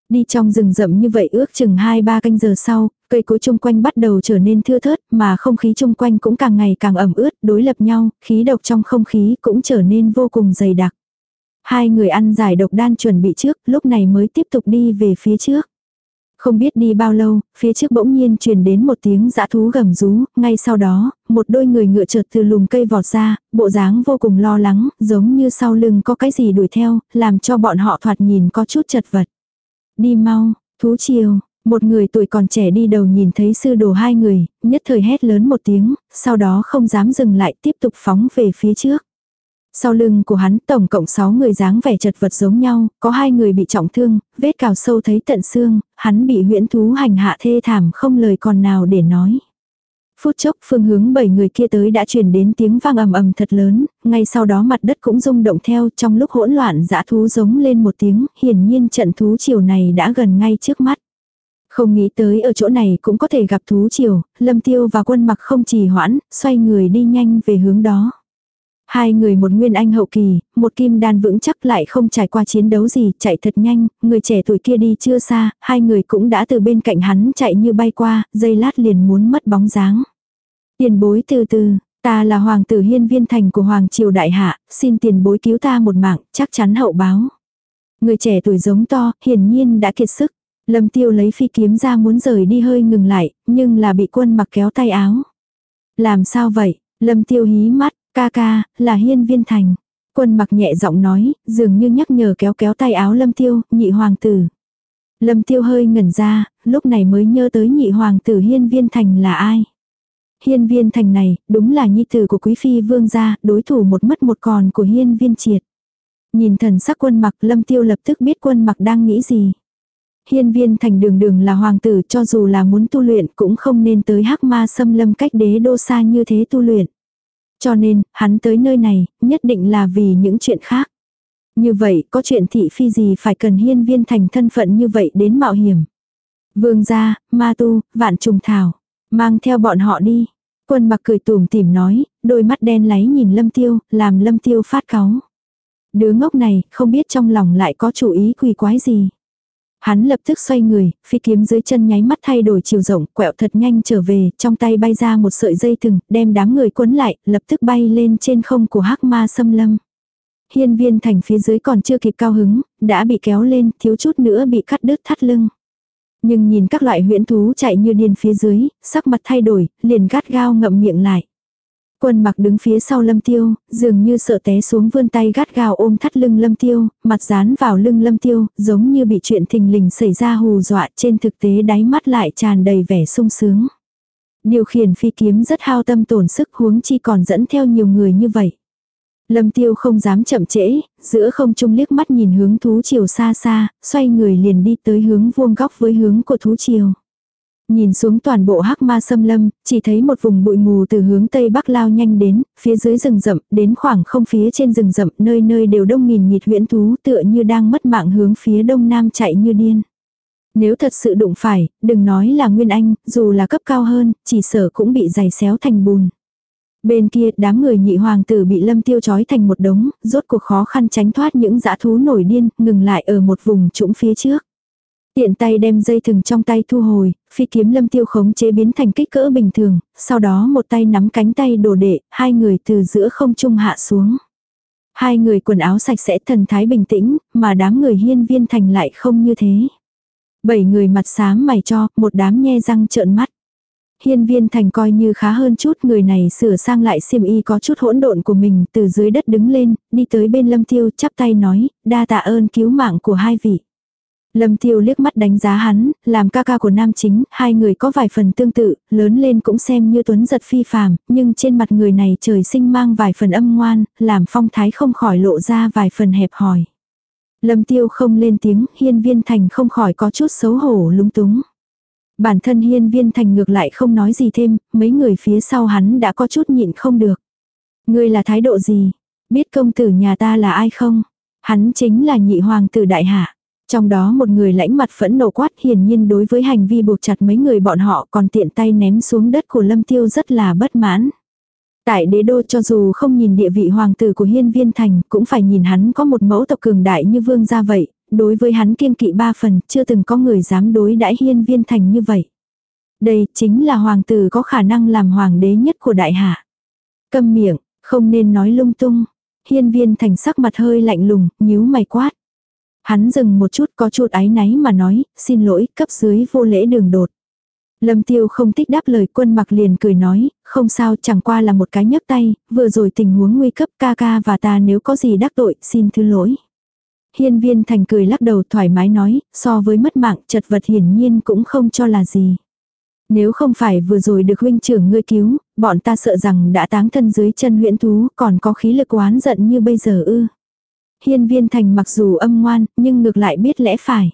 Đi trong rừng rậm như vậy ước chừng 2-3 canh giờ sau, cây cối chung quanh bắt đầu trở nên thưa thớt, mà không khí chung quanh cũng càng ngày càng ẩm ướt, đối lập nhau, khí độc trong không khí cũng trở nên vô cùng dày đặc. Hai người ăn giải độc đan chuẩn bị trước, lúc này mới tiếp tục đi về phía trước. Không biết đi bao lâu, phía trước bỗng nhiên truyền đến một tiếng dã thú gầm rú, ngay sau đó, một đôi người ngựa chợt từ lùm cây vọt ra, bộ dáng vô cùng lo lắng, giống như sau lưng có cái gì đuổi theo, làm cho bọn họ thoạt nhìn có chút chật vật. Đi mau, thú chiều, một người tuổi còn trẻ đi đầu nhìn thấy sư đồ hai người, nhất thời hét lớn một tiếng, sau đó không dám dừng lại tiếp tục phóng về phía trước. Sau lưng của hắn tổng cộng 6 người dáng vẻ chật vật giống nhau, có hai người bị trọng thương, vết cào sâu thấy tận xương, hắn bị huyễn thú hành hạ thê thảm không lời còn nào để nói. Phút chốc phương hướng bảy người kia tới đã truyền đến tiếng vang ầm ầm thật lớn, ngay sau đó mặt đất cũng rung động theo trong lúc hỗn loạn dã thú giống lên một tiếng, hiển nhiên trận thú chiều này đã gần ngay trước mắt. Không nghĩ tới ở chỗ này cũng có thể gặp thú chiều, lâm tiêu và quân mặc không trì hoãn, xoay người đi nhanh về hướng đó. Hai người một nguyên anh hậu kỳ, một kim đan vững chắc lại không trải qua chiến đấu gì, chạy thật nhanh, người trẻ tuổi kia đi chưa xa, hai người cũng đã từ bên cạnh hắn chạy như bay qua, dây lát liền muốn mất bóng dáng. Tiền bối từ từ, ta là hoàng tử hiên viên thành của hoàng triều đại hạ, xin tiền bối cứu ta một mạng, chắc chắn hậu báo. Người trẻ tuổi giống to, hiển nhiên đã kiệt sức. Lâm tiêu lấy phi kiếm ra muốn rời đi hơi ngừng lại, nhưng là bị quân mặc kéo tay áo. Làm sao vậy? Lâm tiêu hí mắt, Ca ca, là hiên viên thành. Quân mặc nhẹ giọng nói, dường như nhắc nhở kéo kéo tay áo lâm tiêu, nhị hoàng tử. Lâm tiêu hơi ngẩn ra, lúc này mới nhớ tới nhị hoàng tử hiên viên thành là ai. Hiên viên thành này, đúng là nhi tử của quý phi vương gia, đối thủ một mất một còn của hiên viên triệt. Nhìn thần sắc quân mặc lâm tiêu lập tức biết quân mặc đang nghĩ gì. Hiên viên thành đường đường là hoàng tử cho dù là muốn tu luyện cũng không nên tới hắc ma xâm lâm cách đế đô xa như thế tu luyện. Cho nên, hắn tới nơi này, nhất định là vì những chuyện khác. Như vậy, có chuyện thị phi gì phải cần hiên viên thành thân phận như vậy đến mạo hiểm. Vương gia, ma tu, vạn trùng thảo. Mang theo bọn họ đi. Quân mặc cười tùm tìm nói, đôi mắt đen láy nhìn lâm tiêu, làm lâm tiêu phát cáu. Đứa ngốc này, không biết trong lòng lại có chủ ý quỳ quái gì. Hắn lập tức xoay người, phi kiếm dưới chân nháy mắt thay đổi chiều rộng, quẹo thật nhanh trở về, trong tay bay ra một sợi dây thừng, đem đám người cuốn lại, lập tức bay lên trên không của hắc ma xâm lâm. Hiên viên thành phía dưới còn chưa kịp cao hứng, đã bị kéo lên, thiếu chút nữa bị cắt đứt thắt lưng. Nhưng nhìn các loại huyễn thú chạy như điên phía dưới, sắc mặt thay đổi, liền gắt gao ngậm miệng lại. Quân mặc đứng phía sau lâm tiêu, dường như sợ té xuống vươn tay gắt gào ôm thắt lưng lâm tiêu, mặt dán vào lưng lâm tiêu, giống như bị chuyện thình lình xảy ra hù dọa trên thực tế đáy mắt lại tràn đầy vẻ sung sướng. Điều khiển phi kiếm rất hao tâm tổn sức huống chi còn dẫn theo nhiều người như vậy. Lâm tiêu không dám chậm trễ, giữa không trung liếc mắt nhìn hướng thú chiều xa xa, xoay người liền đi tới hướng vuông góc với hướng của thú chiều. Nhìn xuống toàn bộ hắc ma xâm lâm, chỉ thấy một vùng bụi mù từ hướng tây bắc lao nhanh đến, phía dưới rừng rậm, đến khoảng không phía trên rừng rậm, nơi nơi đều đông nghìn nghịt huyễn thú tựa như đang mất mạng hướng phía đông nam chạy như điên. Nếu thật sự đụng phải, đừng nói là Nguyên Anh, dù là cấp cao hơn, chỉ sở cũng bị giày xéo thành bùn. Bên kia, đám người nhị hoàng tử bị lâm tiêu chói thành một đống, rốt cuộc khó khăn tránh thoát những dã thú nổi điên, ngừng lại ở một vùng trũng phía trước. Tiện tay đem dây thừng trong tay thu hồi, phi kiếm lâm tiêu khống chế biến thành kích cỡ bình thường, sau đó một tay nắm cánh tay đồ đệ, hai người từ giữa không trung hạ xuống. Hai người quần áo sạch sẽ thần thái bình tĩnh, mà đám người hiên viên thành lại không như thế. Bảy người mặt xám mày cho, một đám nhe răng trợn mắt. Hiên viên thành coi như khá hơn chút người này sửa sang lại xiêm y có chút hỗn độn của mình từ dưới đất đứng lên, đi tới bên lâm tiêu chắp tay nói, đa tạ ơn cứu mạng của hai vị. Lâm Tiêu liếc mắt đánh giá hắn, làm ca ca của nam chính, hai người có vài phần tương tự, lớn lên cũng xem như tuấn giật phi phàm, nhưng trên mặt người này trời sinh mang vài phần âm ngoan, làm phong thái không khỏi lộ ra vài phần hẹp hòi. Lâm Tiêu không lên tiếng, hiên viên thành không khỏi có chút xấu hổ lúng túng. Bản thân hiên viên thành ngược lại không nói gì thêm, mấy người phía sau hắn đã có chút nhịn không được. Ngươi là thái độ gì? Biết công tử nhà ta là ai không? Hắn chính là nhị hoàng tử đại hạ. Trong đó một người lãnh mặt phẫn nộ quát hiển nhiên đối với hành vi buộc chặt mấy người bọn họ còn tiện tay ném xuống đất của lâm tiêu rất là bất mãn. Tại đế đô cho dù không nhìn địa vị hoàng tử của hiên viên thành cũng phải nhìn hắn có một mẫu tộc cường đại như vương gia vậy, đối với hắn kiên kỵ ba phần chưa từng có người dám đối đãi hiên viên thành như vậy. Đây chính là hoàng tử có khả năng làm hoàng đế nhất của đại hạ. Câm miệng, không nên nói lung tung. Hiên viên thành sắc mặt hơi lạnh lùng, nhíu mày quát. Hắn dừng một chút có chút áy náy mà nói, xin lỗi, cấp dưới vô lễ đường đột. Lâm tiêu không thích đáp lời quân mặc liền cười nói, không sao chẳng qua là một cái nhấc tay, vừa rồi tình huống nguy cấp ca ca và ta nếu có gì đắc tội xin thứ lỗi. Hiên viên thành cười lắc đầu thoải mái nói, so với mất mạng chật vật hiển nhiên cũng không cho là gì. Nếu không phải vừa rồi được huynh trưởng ngươi cứu, bọn ta sợ rằng đã táng thân dưới chân huyễn thú còn có khí lực oán giận như bây giờ ư. Hiên viên thành mặc dù âm ngoan, nhưng ngược lại biết lẽ phải.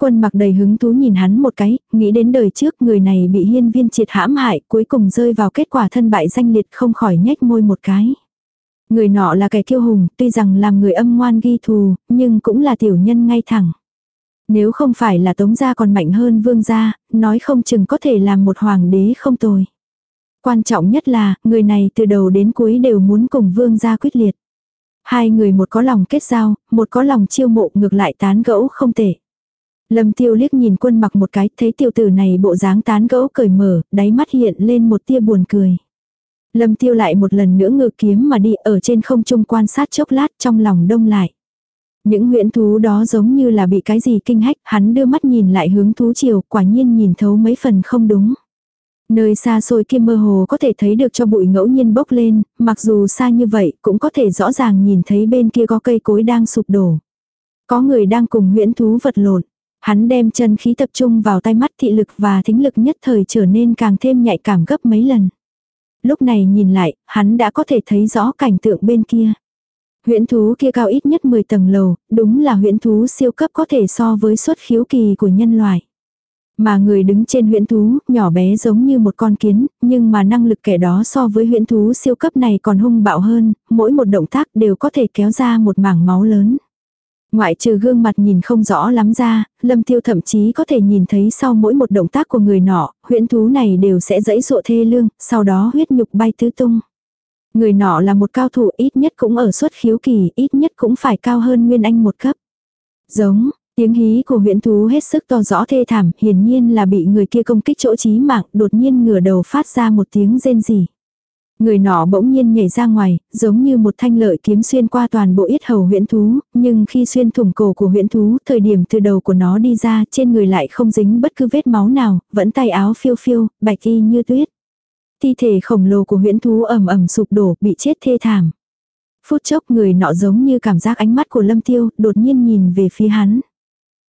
Quân mặc đầy hứng thú nhìn hắn một cái, nghĩ đến đời trước người này bị hiên viên triệt hãm hại, cuối cùng rơi vào kết quả thân bại danh liệt không khỏi nhếch môi một cái. Người nọ là kẻ kiêu hùng, tuy rằng làm người âm ngoan ghi thù, nhưng cũng là tiểu nhân ngay thẳng. Nếu không phải là tống gia còn mạnh hơn vương gia, nói không chừng có thể làm một hoàng đế không tồi. Quan trọng nhất là, người này từ đầu đến cuối đều muốn cùng vương gia quyết liệt. Hai người một có lòng kết giao, một có lòng chiêu mộ ngược lại tán gẫu không tệ. Lâm tiêu liếc nhìn quân mặc một cái, thấy tiểu tử này bộ dáng tán gẫu cởi mở, đáy mắt hiện lên một tia buồn cười. Lâm tiêu lại một lần nữa ngự kiếm mà đi ở trên không trung quan sát chốc lát trong lòng đông lại. Những huyễn thú đó giống như là bị cái gì kinh hách, hắn đưa mắt nhìn lại hướng thú chiều, quả nhiên nhìn thấu mấy phần không đúng. Nơi xa xôi kia mơ hồ có thể thấy được cho bụi ngẫu nhiên bốc lên, mặc dù xa như vậy cũng có thể rõ ràng nhìn thấy bên kia có cây cối đang sụp đổ. Có người đang cùng huyễn thú vật lộn. Hắn đem chân khí tập trung vào tay mắt thị lực và thính lực nhất thời trở nên càng thêm nhạy cảm gấp mấy lần. Lúc này nhìn lại, hắn đã có thể thấy rõ cảnh tượng bên kia. Huyễn thú kia cao ít nhất 10 tầng lầu, đúng là huyễn thú siêu cấp có thể so với xuất khiếu kỳ của nhân loại. Mà người đứng trên huyễn thú, nhỏ bé giống như một con kiến, nhưng mà năng lực kẻ đó so với huyễn thú siêu cấp này còn hung bạo hơn, mỗi một động tác đều có thể kéo ra một mảng máu lớn. Ngoại trừ gương mặt nhìn không rõ lắm ra, lâm tiêu thậm chí có thể nhìn thấy sau mỗi một động tác của người nọ, huyễn thú này đều sẽ dẫy dụa thê lương, sau đó huyết nhục bay tứ tung. Người nọ là một cao thủ ít nhất cũng ở suất khiếu kỳ, ít nhất cũng phải cao hơn Nguyên Anh một cấp. Giống, tiếng hí của huyễn thú hết sức to rõ thê thảm, hiển nhiên là bị người kia công kích chỗ chí mạng, đột nhiên ngửa đầu phát ra một tiếng rên rỉ. Người nọ bỗng nhiên nhảy ra ngoài, giống như một thanh lợi kiếm xuyên qua toàn bộ yết hầu huyễn thú, nhưng khi xuyên thủng cổ của huyễn thú, thời điểm từ đầu của nó đi ra, trên người lại không dính bất cứ vết máu nào, vẫn tay áo phiêu phiêu, bạch y như tuyết. Thi thể khổng lồ của huyễn thú ầm ầm sụp đổ, bị chết thê thảm. Phút chốc người nọ giống như cảm giác ánh mắt của Lâm Tiêu, đột nhiên nhìn về phía hắn.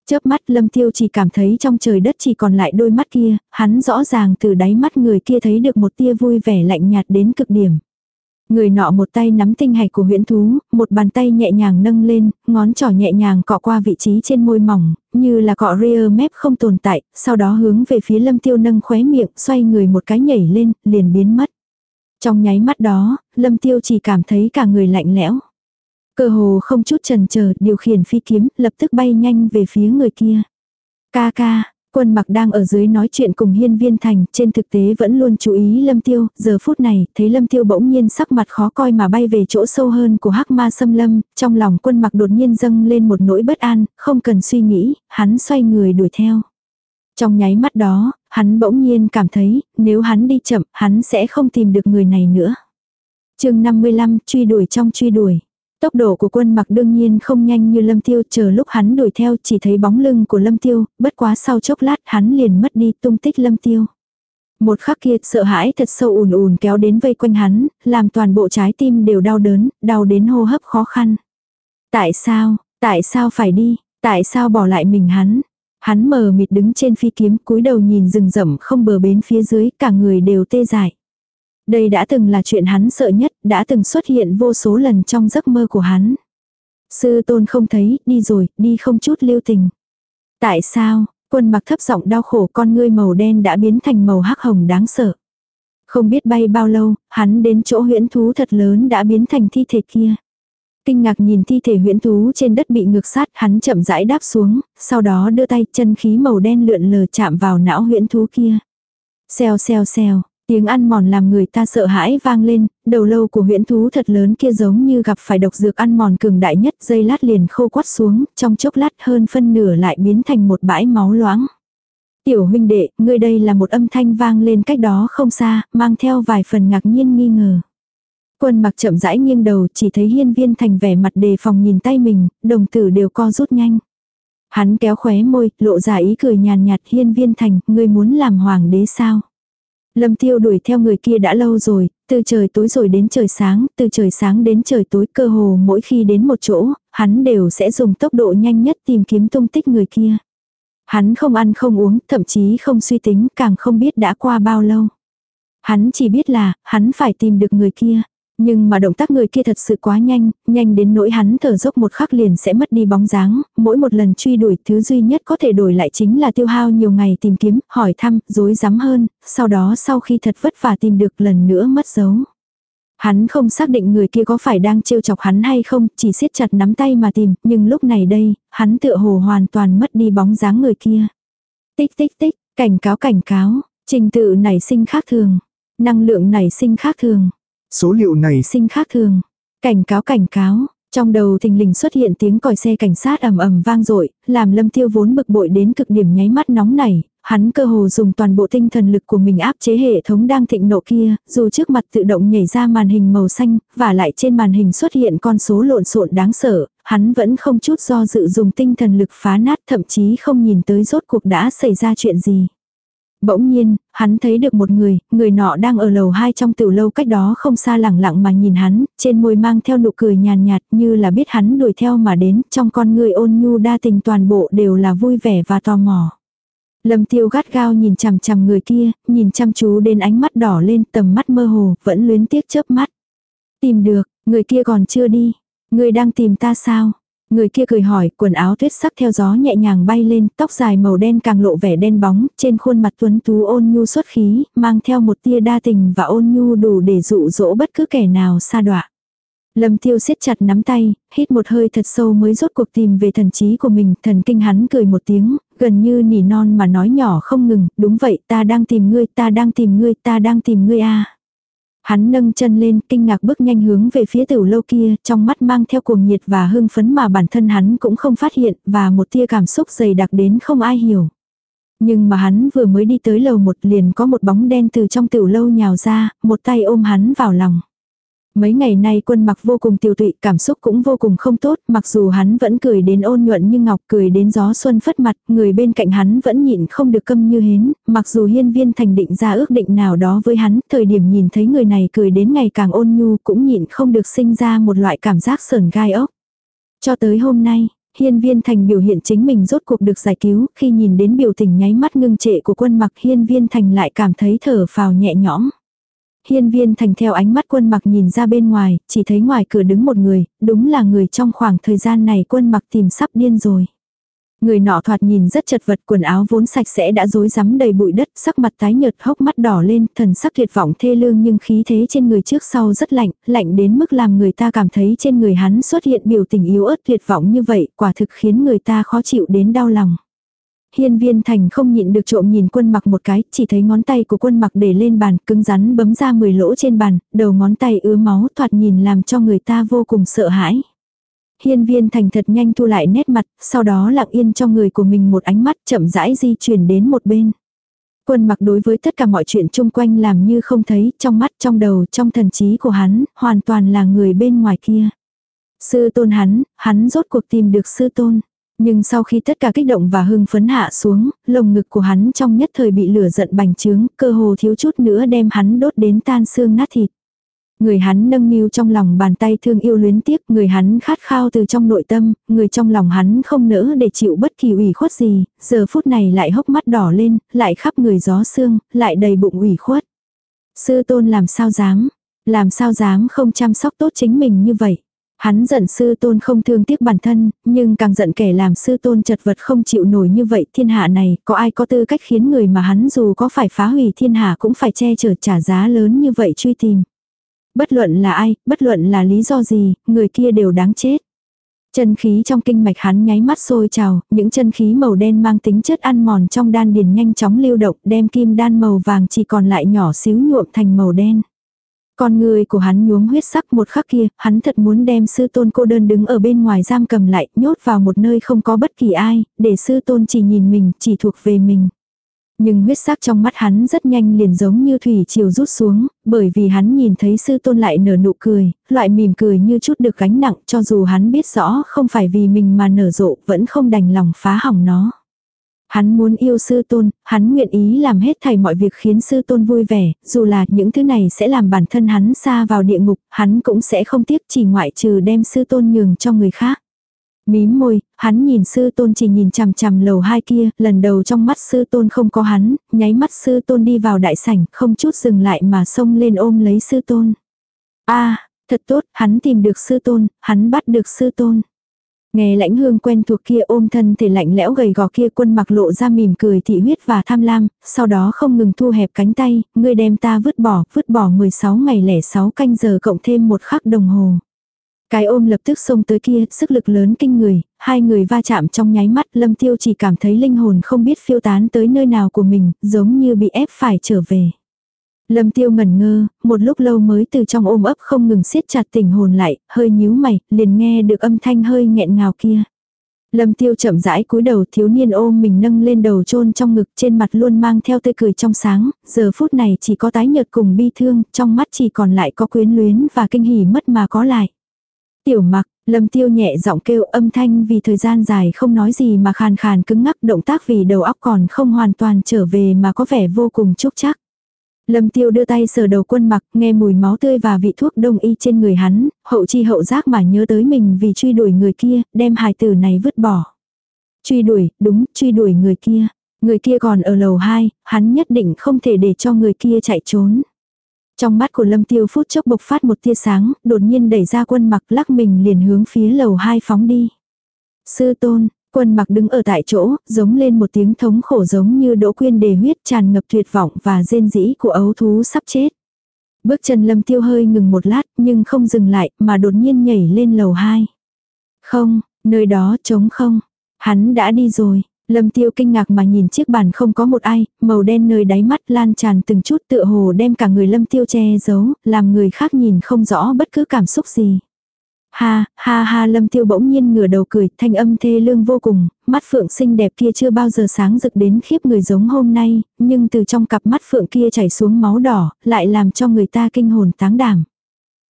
Chớp mắt Lâm Tiêu chỉ cảm thấy trong trời đất chỉ còn lại đôi mắt kia, hắn rõ ràng từ đáy mắt người kia thấy được một tia vui vẻ lạnh nhạt đến cực điểm. Người nọ một tay nắm tinh hạch của huyễn thú, một bàn tay nhẹ nhàng nâng lên, ngón trỏ nhẹ nhàng cọ qua vị trí trên môi mỏng, như là cọ rear mép không tồn tại, sau đó hướng về phía lâm tiêu nâng khóe miệng, xoay người một cái nhảy lên, liền biến mất. Trong nháy mắt đó, lâm tiêu chỉ cảm thấy cả người lạnh lẽo. Cơ hồ không chút chần chờ điều khiển phi kiếm, lập tức bay nhanh về phía người kia. Ca ca, quân mặc đang ở dưới nói chuyện cùng hiên viên thành, trên thực tế vẫn luôn chú ý lâm tiêu, giờ phút này, thấy lâm tiêu bỗng nhiên sắc mặt khó coi mà bay về chỗ sâu hơn của hắc ma xâm lâm, trong lòng quân mặc đột nhiên dâng lên một nỗi bất an, không cần suy nghĩ, hắn xoay người đuổi theo. Trong nháy mắt đó, hắn bỗng nhiên cảm thấy, nếu hắn đi chậm, hắn sẽ không tìm được người này nữa. chương 55, truy đuổi trong truy đuổi. Tốc độ của quân mặc đương nhiên không nhanh như lâm tiêu chờ lúc hắn đuổi theo chỉ thấy bóng lưng của lâm tiêu, bất quá sau chốc lát hắn liền mất đi tung tích lâm tiêu. Một khắc kia sợ hãi thật sâu ùn ùn kéo đến vây quanh hắn, làm toàn bộ trái tim đều đau đớn, đau đến hô hấp khó khăn. Tại sao, tại sao phải đi, tại sao bỏ lại mình hắn? Hắn mờ mịt đứng trên phi kiếm cúi đầu nhìn rừng rậm không bờ bến phía dưới, cả người đều tê dại. Đây đã từng là chuyện hắn sợ nhất, đã từng xuất hiện vô số lần trong giấc mơ của hắn. Sư tôn không thấy, đi rồi, đi không chút lưu tình. Tại sao, quân mặc thấp giọng đau khổ con ngươi màu đen đã biến thành màu hắc hồng đáng sợ. Không biết bay bao lâu, hắn đến chỗ huyễn thú thật lớn đã biến thành thi thể kia. Kinh ngạc nhìn thi thể huyễn thú trên đất bị ngược sát, hắn chậm rãi đáp xuống, sau đó đưa tay chân khí màu đen lượn lờ chạm vào não huyễn thú kia. Xèo xèo xèo, tiếng ăn mòn làm người ta sợ hãi vang lên, đầu lâu của huyễn thú thật lớn kia giống như gặp phải độc dược ăn mòn cường đại nhất, dây lát liền khô quắt xuống, trong chốc lát hơn phân nửa lại biến thành một bãi máu loãng. Tiểu huynh đệ, ngươi đây là một âm thanh vang lên cách đó không xa, mang theo vài phần ngạc nhiên nghi ngờ. Quân mặc chậm rãi nghiêng đầu chỉ thấy hiên viên thành vẻ mặt đề phòng nhìn tay mình, đồng tử đều co rút nhanh. Hắn kéo khóe môi, lộ ra ý cười nhàn nhạt hiên viên thành, ngươi muốn làm hoàng đế sao? Lâm tiêu đuổi theo người kia đã lâu rồi, từ trời tối rồi đến trời sáng, từ trời sáng đến trời tối cơ hồ mỗi khi đến một chỗ, hắn đều sẽ dùng tốc độ nhanh nhất tìm kiếm tung tích người kia. Hắn không ăn không uống, thậm chí không suy tính, càng không biết đã qua bao lâu. Hắn chỉ biết là, hắn phải tìm được người kia. Nhưng mà động tác người kia thật sự quá nhanh, nhanh đến nỗi hắn thở dốc một khắc liền sẽ mất đi bóng dáng, mỗi một lần truy đuổi thứ duy nhất có thể đổi lại chính là tiêu hao nhiều ngày tìm kiếm, hỏi thăm, dối rắm hơn, sau đó sau khi thật vất vả tìm được lần nữa mất dấu. Hắn không xác định người kia có phải đang trêu chọc hắn hay không, chỉ siết chặt nắm tay mà tìm, nhưng lúc này đây, hắn tựa hồ hoàn toàn mất đi bóng dáng người kia. Tích tích tích, cảnh cáo cảnh cáo, trình tự nảy sinh khác thường, năng lượng nảy sinh khác thường. Số liệu này sinh khác thường. Cảnh cáo cảnh cáo. Trong đầu thình lình xuất hiện tiếng còi xe cảnh sát ầm ầm vang dội, làm Lâm Tiêu vốn bực bội đến cực điểm nháy mắt nóng nảy, hắn cơ hồ dùng toàn bộ tinh thần lực của mình áp chế hệ thống đang thịnh nộ kia, dù trước mặt tự động nhảy ra màn hình màu xanh, và lại trên màn hình xuất hiện con số lộn xộn đáng sợ, hắn vẫn không chút do dự dùng tinh thần lực phá nát thậm chí không nhìn tới rốt cuộc đã xảy ra chuyện gì. Bỗng nhiên, hắn thấy được một người, người nọ đang ở lầu hai trong tiểu lâu cách đó không xa lẳng lặng mà nhìn hắn, trên môi mang theo nụ cười nhàn nhạt như là biết hắn đuổi theo mà đến, trong con người ôn nhu đa tình toàn bộ đều là vui vẻ và tò mò. Lâm tiêu gắt gao nhìn chằm chằm người kia, nhìn chăm chú đến ánh mắt đỏ lên tầm mắt mơ hồ, vẫn luyến tiếc chớp mắt. Tìm được, người kia còn chưa đi. Người đang tìm ta sao? Người kia cười hỏi, quần áo tuyết sắc theo gió nhẹ nhàng bay lên, tóc dài màu đen càng lộ vẻ đen bóng, trên khuôn mặt tuấn tú ôn nhu xuất khí, mang theo một tia đa tình và ôn nhu đủ để dụ dỗ bất cứ kẻ nào xa đọa. Lâm tiêu siết chặt nắm tay, hít một hơi thật sâu mới rốt cuộc tìm về thần trí của mình, thần kinh hắn cười một tiếng, gần như nỉ non mà nói nhỏ không ngừng, đúng vậy ta đang tìm ngươi, ta đang tìm ngươi, ta đang tìm ngươi a Hắn nâng chân lên, kinh ngạc bước nhanh hướng về phía tiểu lâu kia, trong mắt mang theo cuồng nhiệt và hưng phấn mà bản thân hắn cũng không phát hiện, và một tia cảm xúc dày đặc đến không ai hiểu. Nhưng mà hắn vừa mới đi tới lầu một liền có một bóng đen từ trong tiểu lâu nhào ra, một tay ôm hắn vào lòng. Mấy ngày nay quân mặc vô cùng tiêu tụy, cảm xúc cũng vô cùng không tốt, mặc dù hắn vẫn cười đến ôn nhuận như ngọc, cười đến gió xuân phất mặt, người bên cạnh hắn vẫn nhịn không được câm như hến, mặc dù hiên viên thành định ra ước định nào đó với hắn, thời điểm nhìn thấy người này cười đến ngày càng ôn nhu cũng nhịn không được sinh ra một loại cảm giác sờn gai ốc. Cho tới hôm nay, hiên viên thành biểu hiện chính mình rốt cuộc được giải cứu, khi nhìn đến biểu tình nháy mắt ngưng trệ của quân mặc hiên viên thành lại cảm thấy thở phào nhẹ nhõm. Hiên viên thành theo ánh mắt quân mặc nhìn ra bên ngoài, chỉ thấy ngoài cửa đứng một người, đúng là người trong khoảng thời gian này quân mặc tìm sắp điên rồi. Người nọ thoạt nhìn rất chật vật quần áo vốn sạch sẽ đã rối rắm đầy bụi đất, sắc mặt tái nhợt hốc mắt đỏ lên, thần sắc tuyệt vọng thê lương nhưng khí thế trên người trước sau rất lạnh, lạnh đến mức làm người ta cảm thấy trên người hắn xuất hiện biểu tình yếu ớt tuyệt vọng như vậy, quả thực khiến người ta khó chịu đến đau lòng. Hiên viên thành không nhịn được trộm nhìn quân mặc một cái, chỉ thấy ngón tay của quân mặc để lên bàn, cứng rắn bấm ra 10 lỗ trên bàn, đầu ngón tay ứa máu thoạt nhìn làm cho người ta vô cùng sợ hãi. Hiên viên thành thật nhanh thu lại nét mặt, sau đó lặng yên cho người của mình một ánh mắt chậm rãi di chuyển đến một bên. Quân mặc đối với tất cả mọi chuyện chung quanh làm như không thấy, trong mắt, trong đầu, trong thần trí của hắn, hoàn toàn là người bên ngoài kia. Sư tôn hắn, hắn rốt cuộc tìm được sư tôn. Nhưng sau khi tất cả kích động và hưng phấn hạ xuống, lồng ngực của hắn trong nhất thời bị lửa giận bành trướng, cơ hồ thiếu chút nữa đem hắn đốt đến tan xương nát thịt. Người hắn nâng niu trong lòng bàn tay thương yêu luyến tiếc, người hắn khát khao từ trong nội tâm, người trong lòng hắn không nỡ để chịu bất kỳ ủy khuất gì, giờ phút này lại hốc mắt đỏ lên, lại khắp người gió xương, lại đầy bụng ủy khuất. Sư tôn làm sao dám, làm sao dám không chăm sóc tốt chính mình như vậy. Hắn giận sư tôn không thương tiếc bản thân, nhưng càng giận kẻ làm sư tôn chật vật không chịu nổi như vậy thiên hạ này, có ai có tư cách khiến người mà hắn dù có phải phá hủy thiên hạ cũng phải che chở trả giá lớn như vậy truy tìm. Bất luận là ai, bất luận là lý do gì, người kia đều đáng chết. Chân khí trong kinh mạch hắn nháy mắt sôi trào, những chân khí màu đen mang tính chất ăn mòn trong đan điền nhanh chóng lưu động, đem kim đan màu vàng chỉ còn lại nhỏ xíu nhuộm thành màu đen. Con người của hắn nhuốm huyết sắc một khắc kia, hắn thật muốn đem sư tôn cô đơn đứng ở bên ngoài giam cầm lại, nhốt vào một nơi không có bất kỳ ai, để sư tôn chỉ nhìn mình, chỉ thuộc về mình. Nhưng huyết sắc trong mắt hắn rất nhanh liền giống như thủy chiều rút xuống, bởi vì hắn nhìn thấy sư tôn lại nở nụ cười, loại mỉm cười như chút được gánh nặng cho dù hắn biết rõ không phải vì mình mà nở rộ vẫn không đành lòng phá hỏng nó. Hắn muốn yêu sư tôn, hắn nguyện ý làm hết thảy mọi việc khiến sư tôn vui vẻ, dù là những thứ này sẽ làm bản thân hắn xa vào địa ngục, hắn cũng sẽ không tiếc chỉ ngoại trừ đem sư tôn nhường cho người khác. Mím môi, hắn nhìn sư tôn chỉ nhìn chằm chằm lầu hai kia, lần đầu trong mắt sư tôn không có hắn, nháy mắt sư tôn đi vào đại sảnh, không chút dừng lại mà xông lên ôm lấy sư tôn. a thật tốt, hắn tìm được sư tôn, hắn bắt được sư tôn. Nghe lãnh hương quen thuộc kia ôm thân thể lạnh lẽo gầy gò kia quân mặc lộ ra mỉm cười thị huyết và tham lam, sau đó không ngừng thu hẹp cánh tay, ngươi đem ta vứt bỏ, vứt bỏ 16 ngày lẻ 6 canh giờ cộng thêm một khắc đồng hồ. Cái ôm lập tức xông tới kia, sức lực lớn kinh người, hai người va chạm trong nháy mắt, lâm tiêu chỉ cảm thấy linh hồn không biết phiêu tán tới nơi nào của mình, giống như bị ép phải trở về. Lâm tiêu ngẩn ngơ, một lúc lâu mới từ trong ôm ấp không ngừng siết chặt tình hồn lại, hơi nhíu mày, liền nghe được âm thanh hơi nghẹn ngào kia. Lâm tiêu chậm rãi cúi đầu thiếu niên ôm mình nâng lên đầu chôn trong ngực trên mặt luôn mang theo tươi cười trong sáng, giờ phút này chỉ có tái nhợt cùng bi thương, trong mắt chỉ còn lại có quyến luyến và kinh hỉ mất mà có lại. Tiểu mặc, lâm tiêu nhẹ giọng kêu âm thanh vì thời gian dài không nói gì mà khàn khàn cứng ngắc động tác vì đầu óc còn không hoàn toàn trở về mà có vẻ vô cùng chúc chắc. Lâm tiêu đưa tay sờ đầu quân mặc, nghe mùi máu tươi và vị thuốc đông y trên người hắn, hậu chi hậu giác mà nhớ tới mình vì truy đuổi người kia, đem hài tử này vứt bỏ. Truy đuổi, đúng, truy đuổi người kia. Người kia còn ở lầu 2, hắn nhất định không thể để cho người kia chạy trốn. Trong mắt của lâm tiêu phút chốc bộc phát một tia sáng, đột nhiên đẩy ra quân mặc lắc mình liền hướng phía lầu 2 phóng đi. Sư tôn, Quân mặc đứng ở tại chỗ, giống lên một tiếng thống khổ giống như đỗ quyên đề huyết tràn ngập tuyệt vọng và rên rĩ của ấu thú sắp chết. Bước chân lâm tiêu hơi ngừng một lát nhưng không dừng lại mà đột nhiên nhảy lên lầu 2. Không, nơi đó trống không. Hắn đã đi rồi. Lâm tiêu kinh ngạc mà nhìn chiếc bàn không có một ai, màu đen nơi đáy mắt lan tràn từng chút tựa hồ đem cả người lâm tiêu che giấu, làm người khác nhìn không rõ bất cứ cảm xúc gì. Ha, ha ha lâm tiêu bỗng nhiên ngửa đầu cười, thanh âm thê lương vô cùng, mắt phượng xinh đẹp kia chưa bao giờ sáng rực đến khiếp người giống hôm nay, nhưng từ trong cặp mắt phượng kia chảy xuống máu đỏ, lại làm cho người ta kinh hồn táng đảm.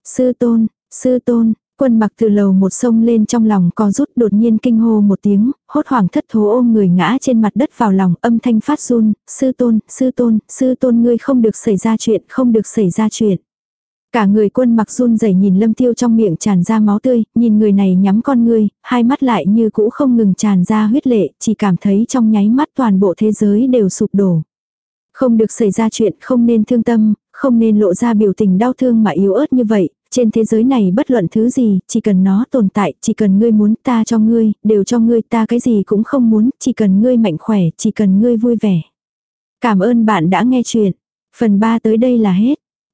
Sư tôn, sư tôn, quân mặc từ lầu một sông lên trong lòng co rút đột nhiên kinh hô một tiếng, hốt hoảng thất thố ôm người ngã trên mặt đất vào lòng âm thanh phát run, sư tôn, sư tôn, sư tôn ngươi không được xảy ra chuyện, không được xảy ra chuyện. Cả người quân mặc run rẩy nhìn lâm tiêu trong miệng tràn ra máu tươi, nhìn người này nhắm con ngươi, hai mắt lại như cũ không ngừng tràn ra huyết lệ, chỉ cảm thấy trong nháy mắt toàn bộ thế giới đều sụp đổ. Không được xảy ra chuyện, không nên thương tâm, không nên lộ ra biểu tình đau thương mà yếu ớt như vậy, trên thế giới này bất luận thứ gì, chỉ cần nó tồn tại, chỉ cần ngươi muốn ta cho ngươi, đều cho ngươi ta cái gì cũng không muốn, chỉ cần ngươi mạnh khỏe, chỉ cần ngươi vui vẻ. Cảm ơn bạn đã nghe chuyện. Phần 3 tới đây là hết.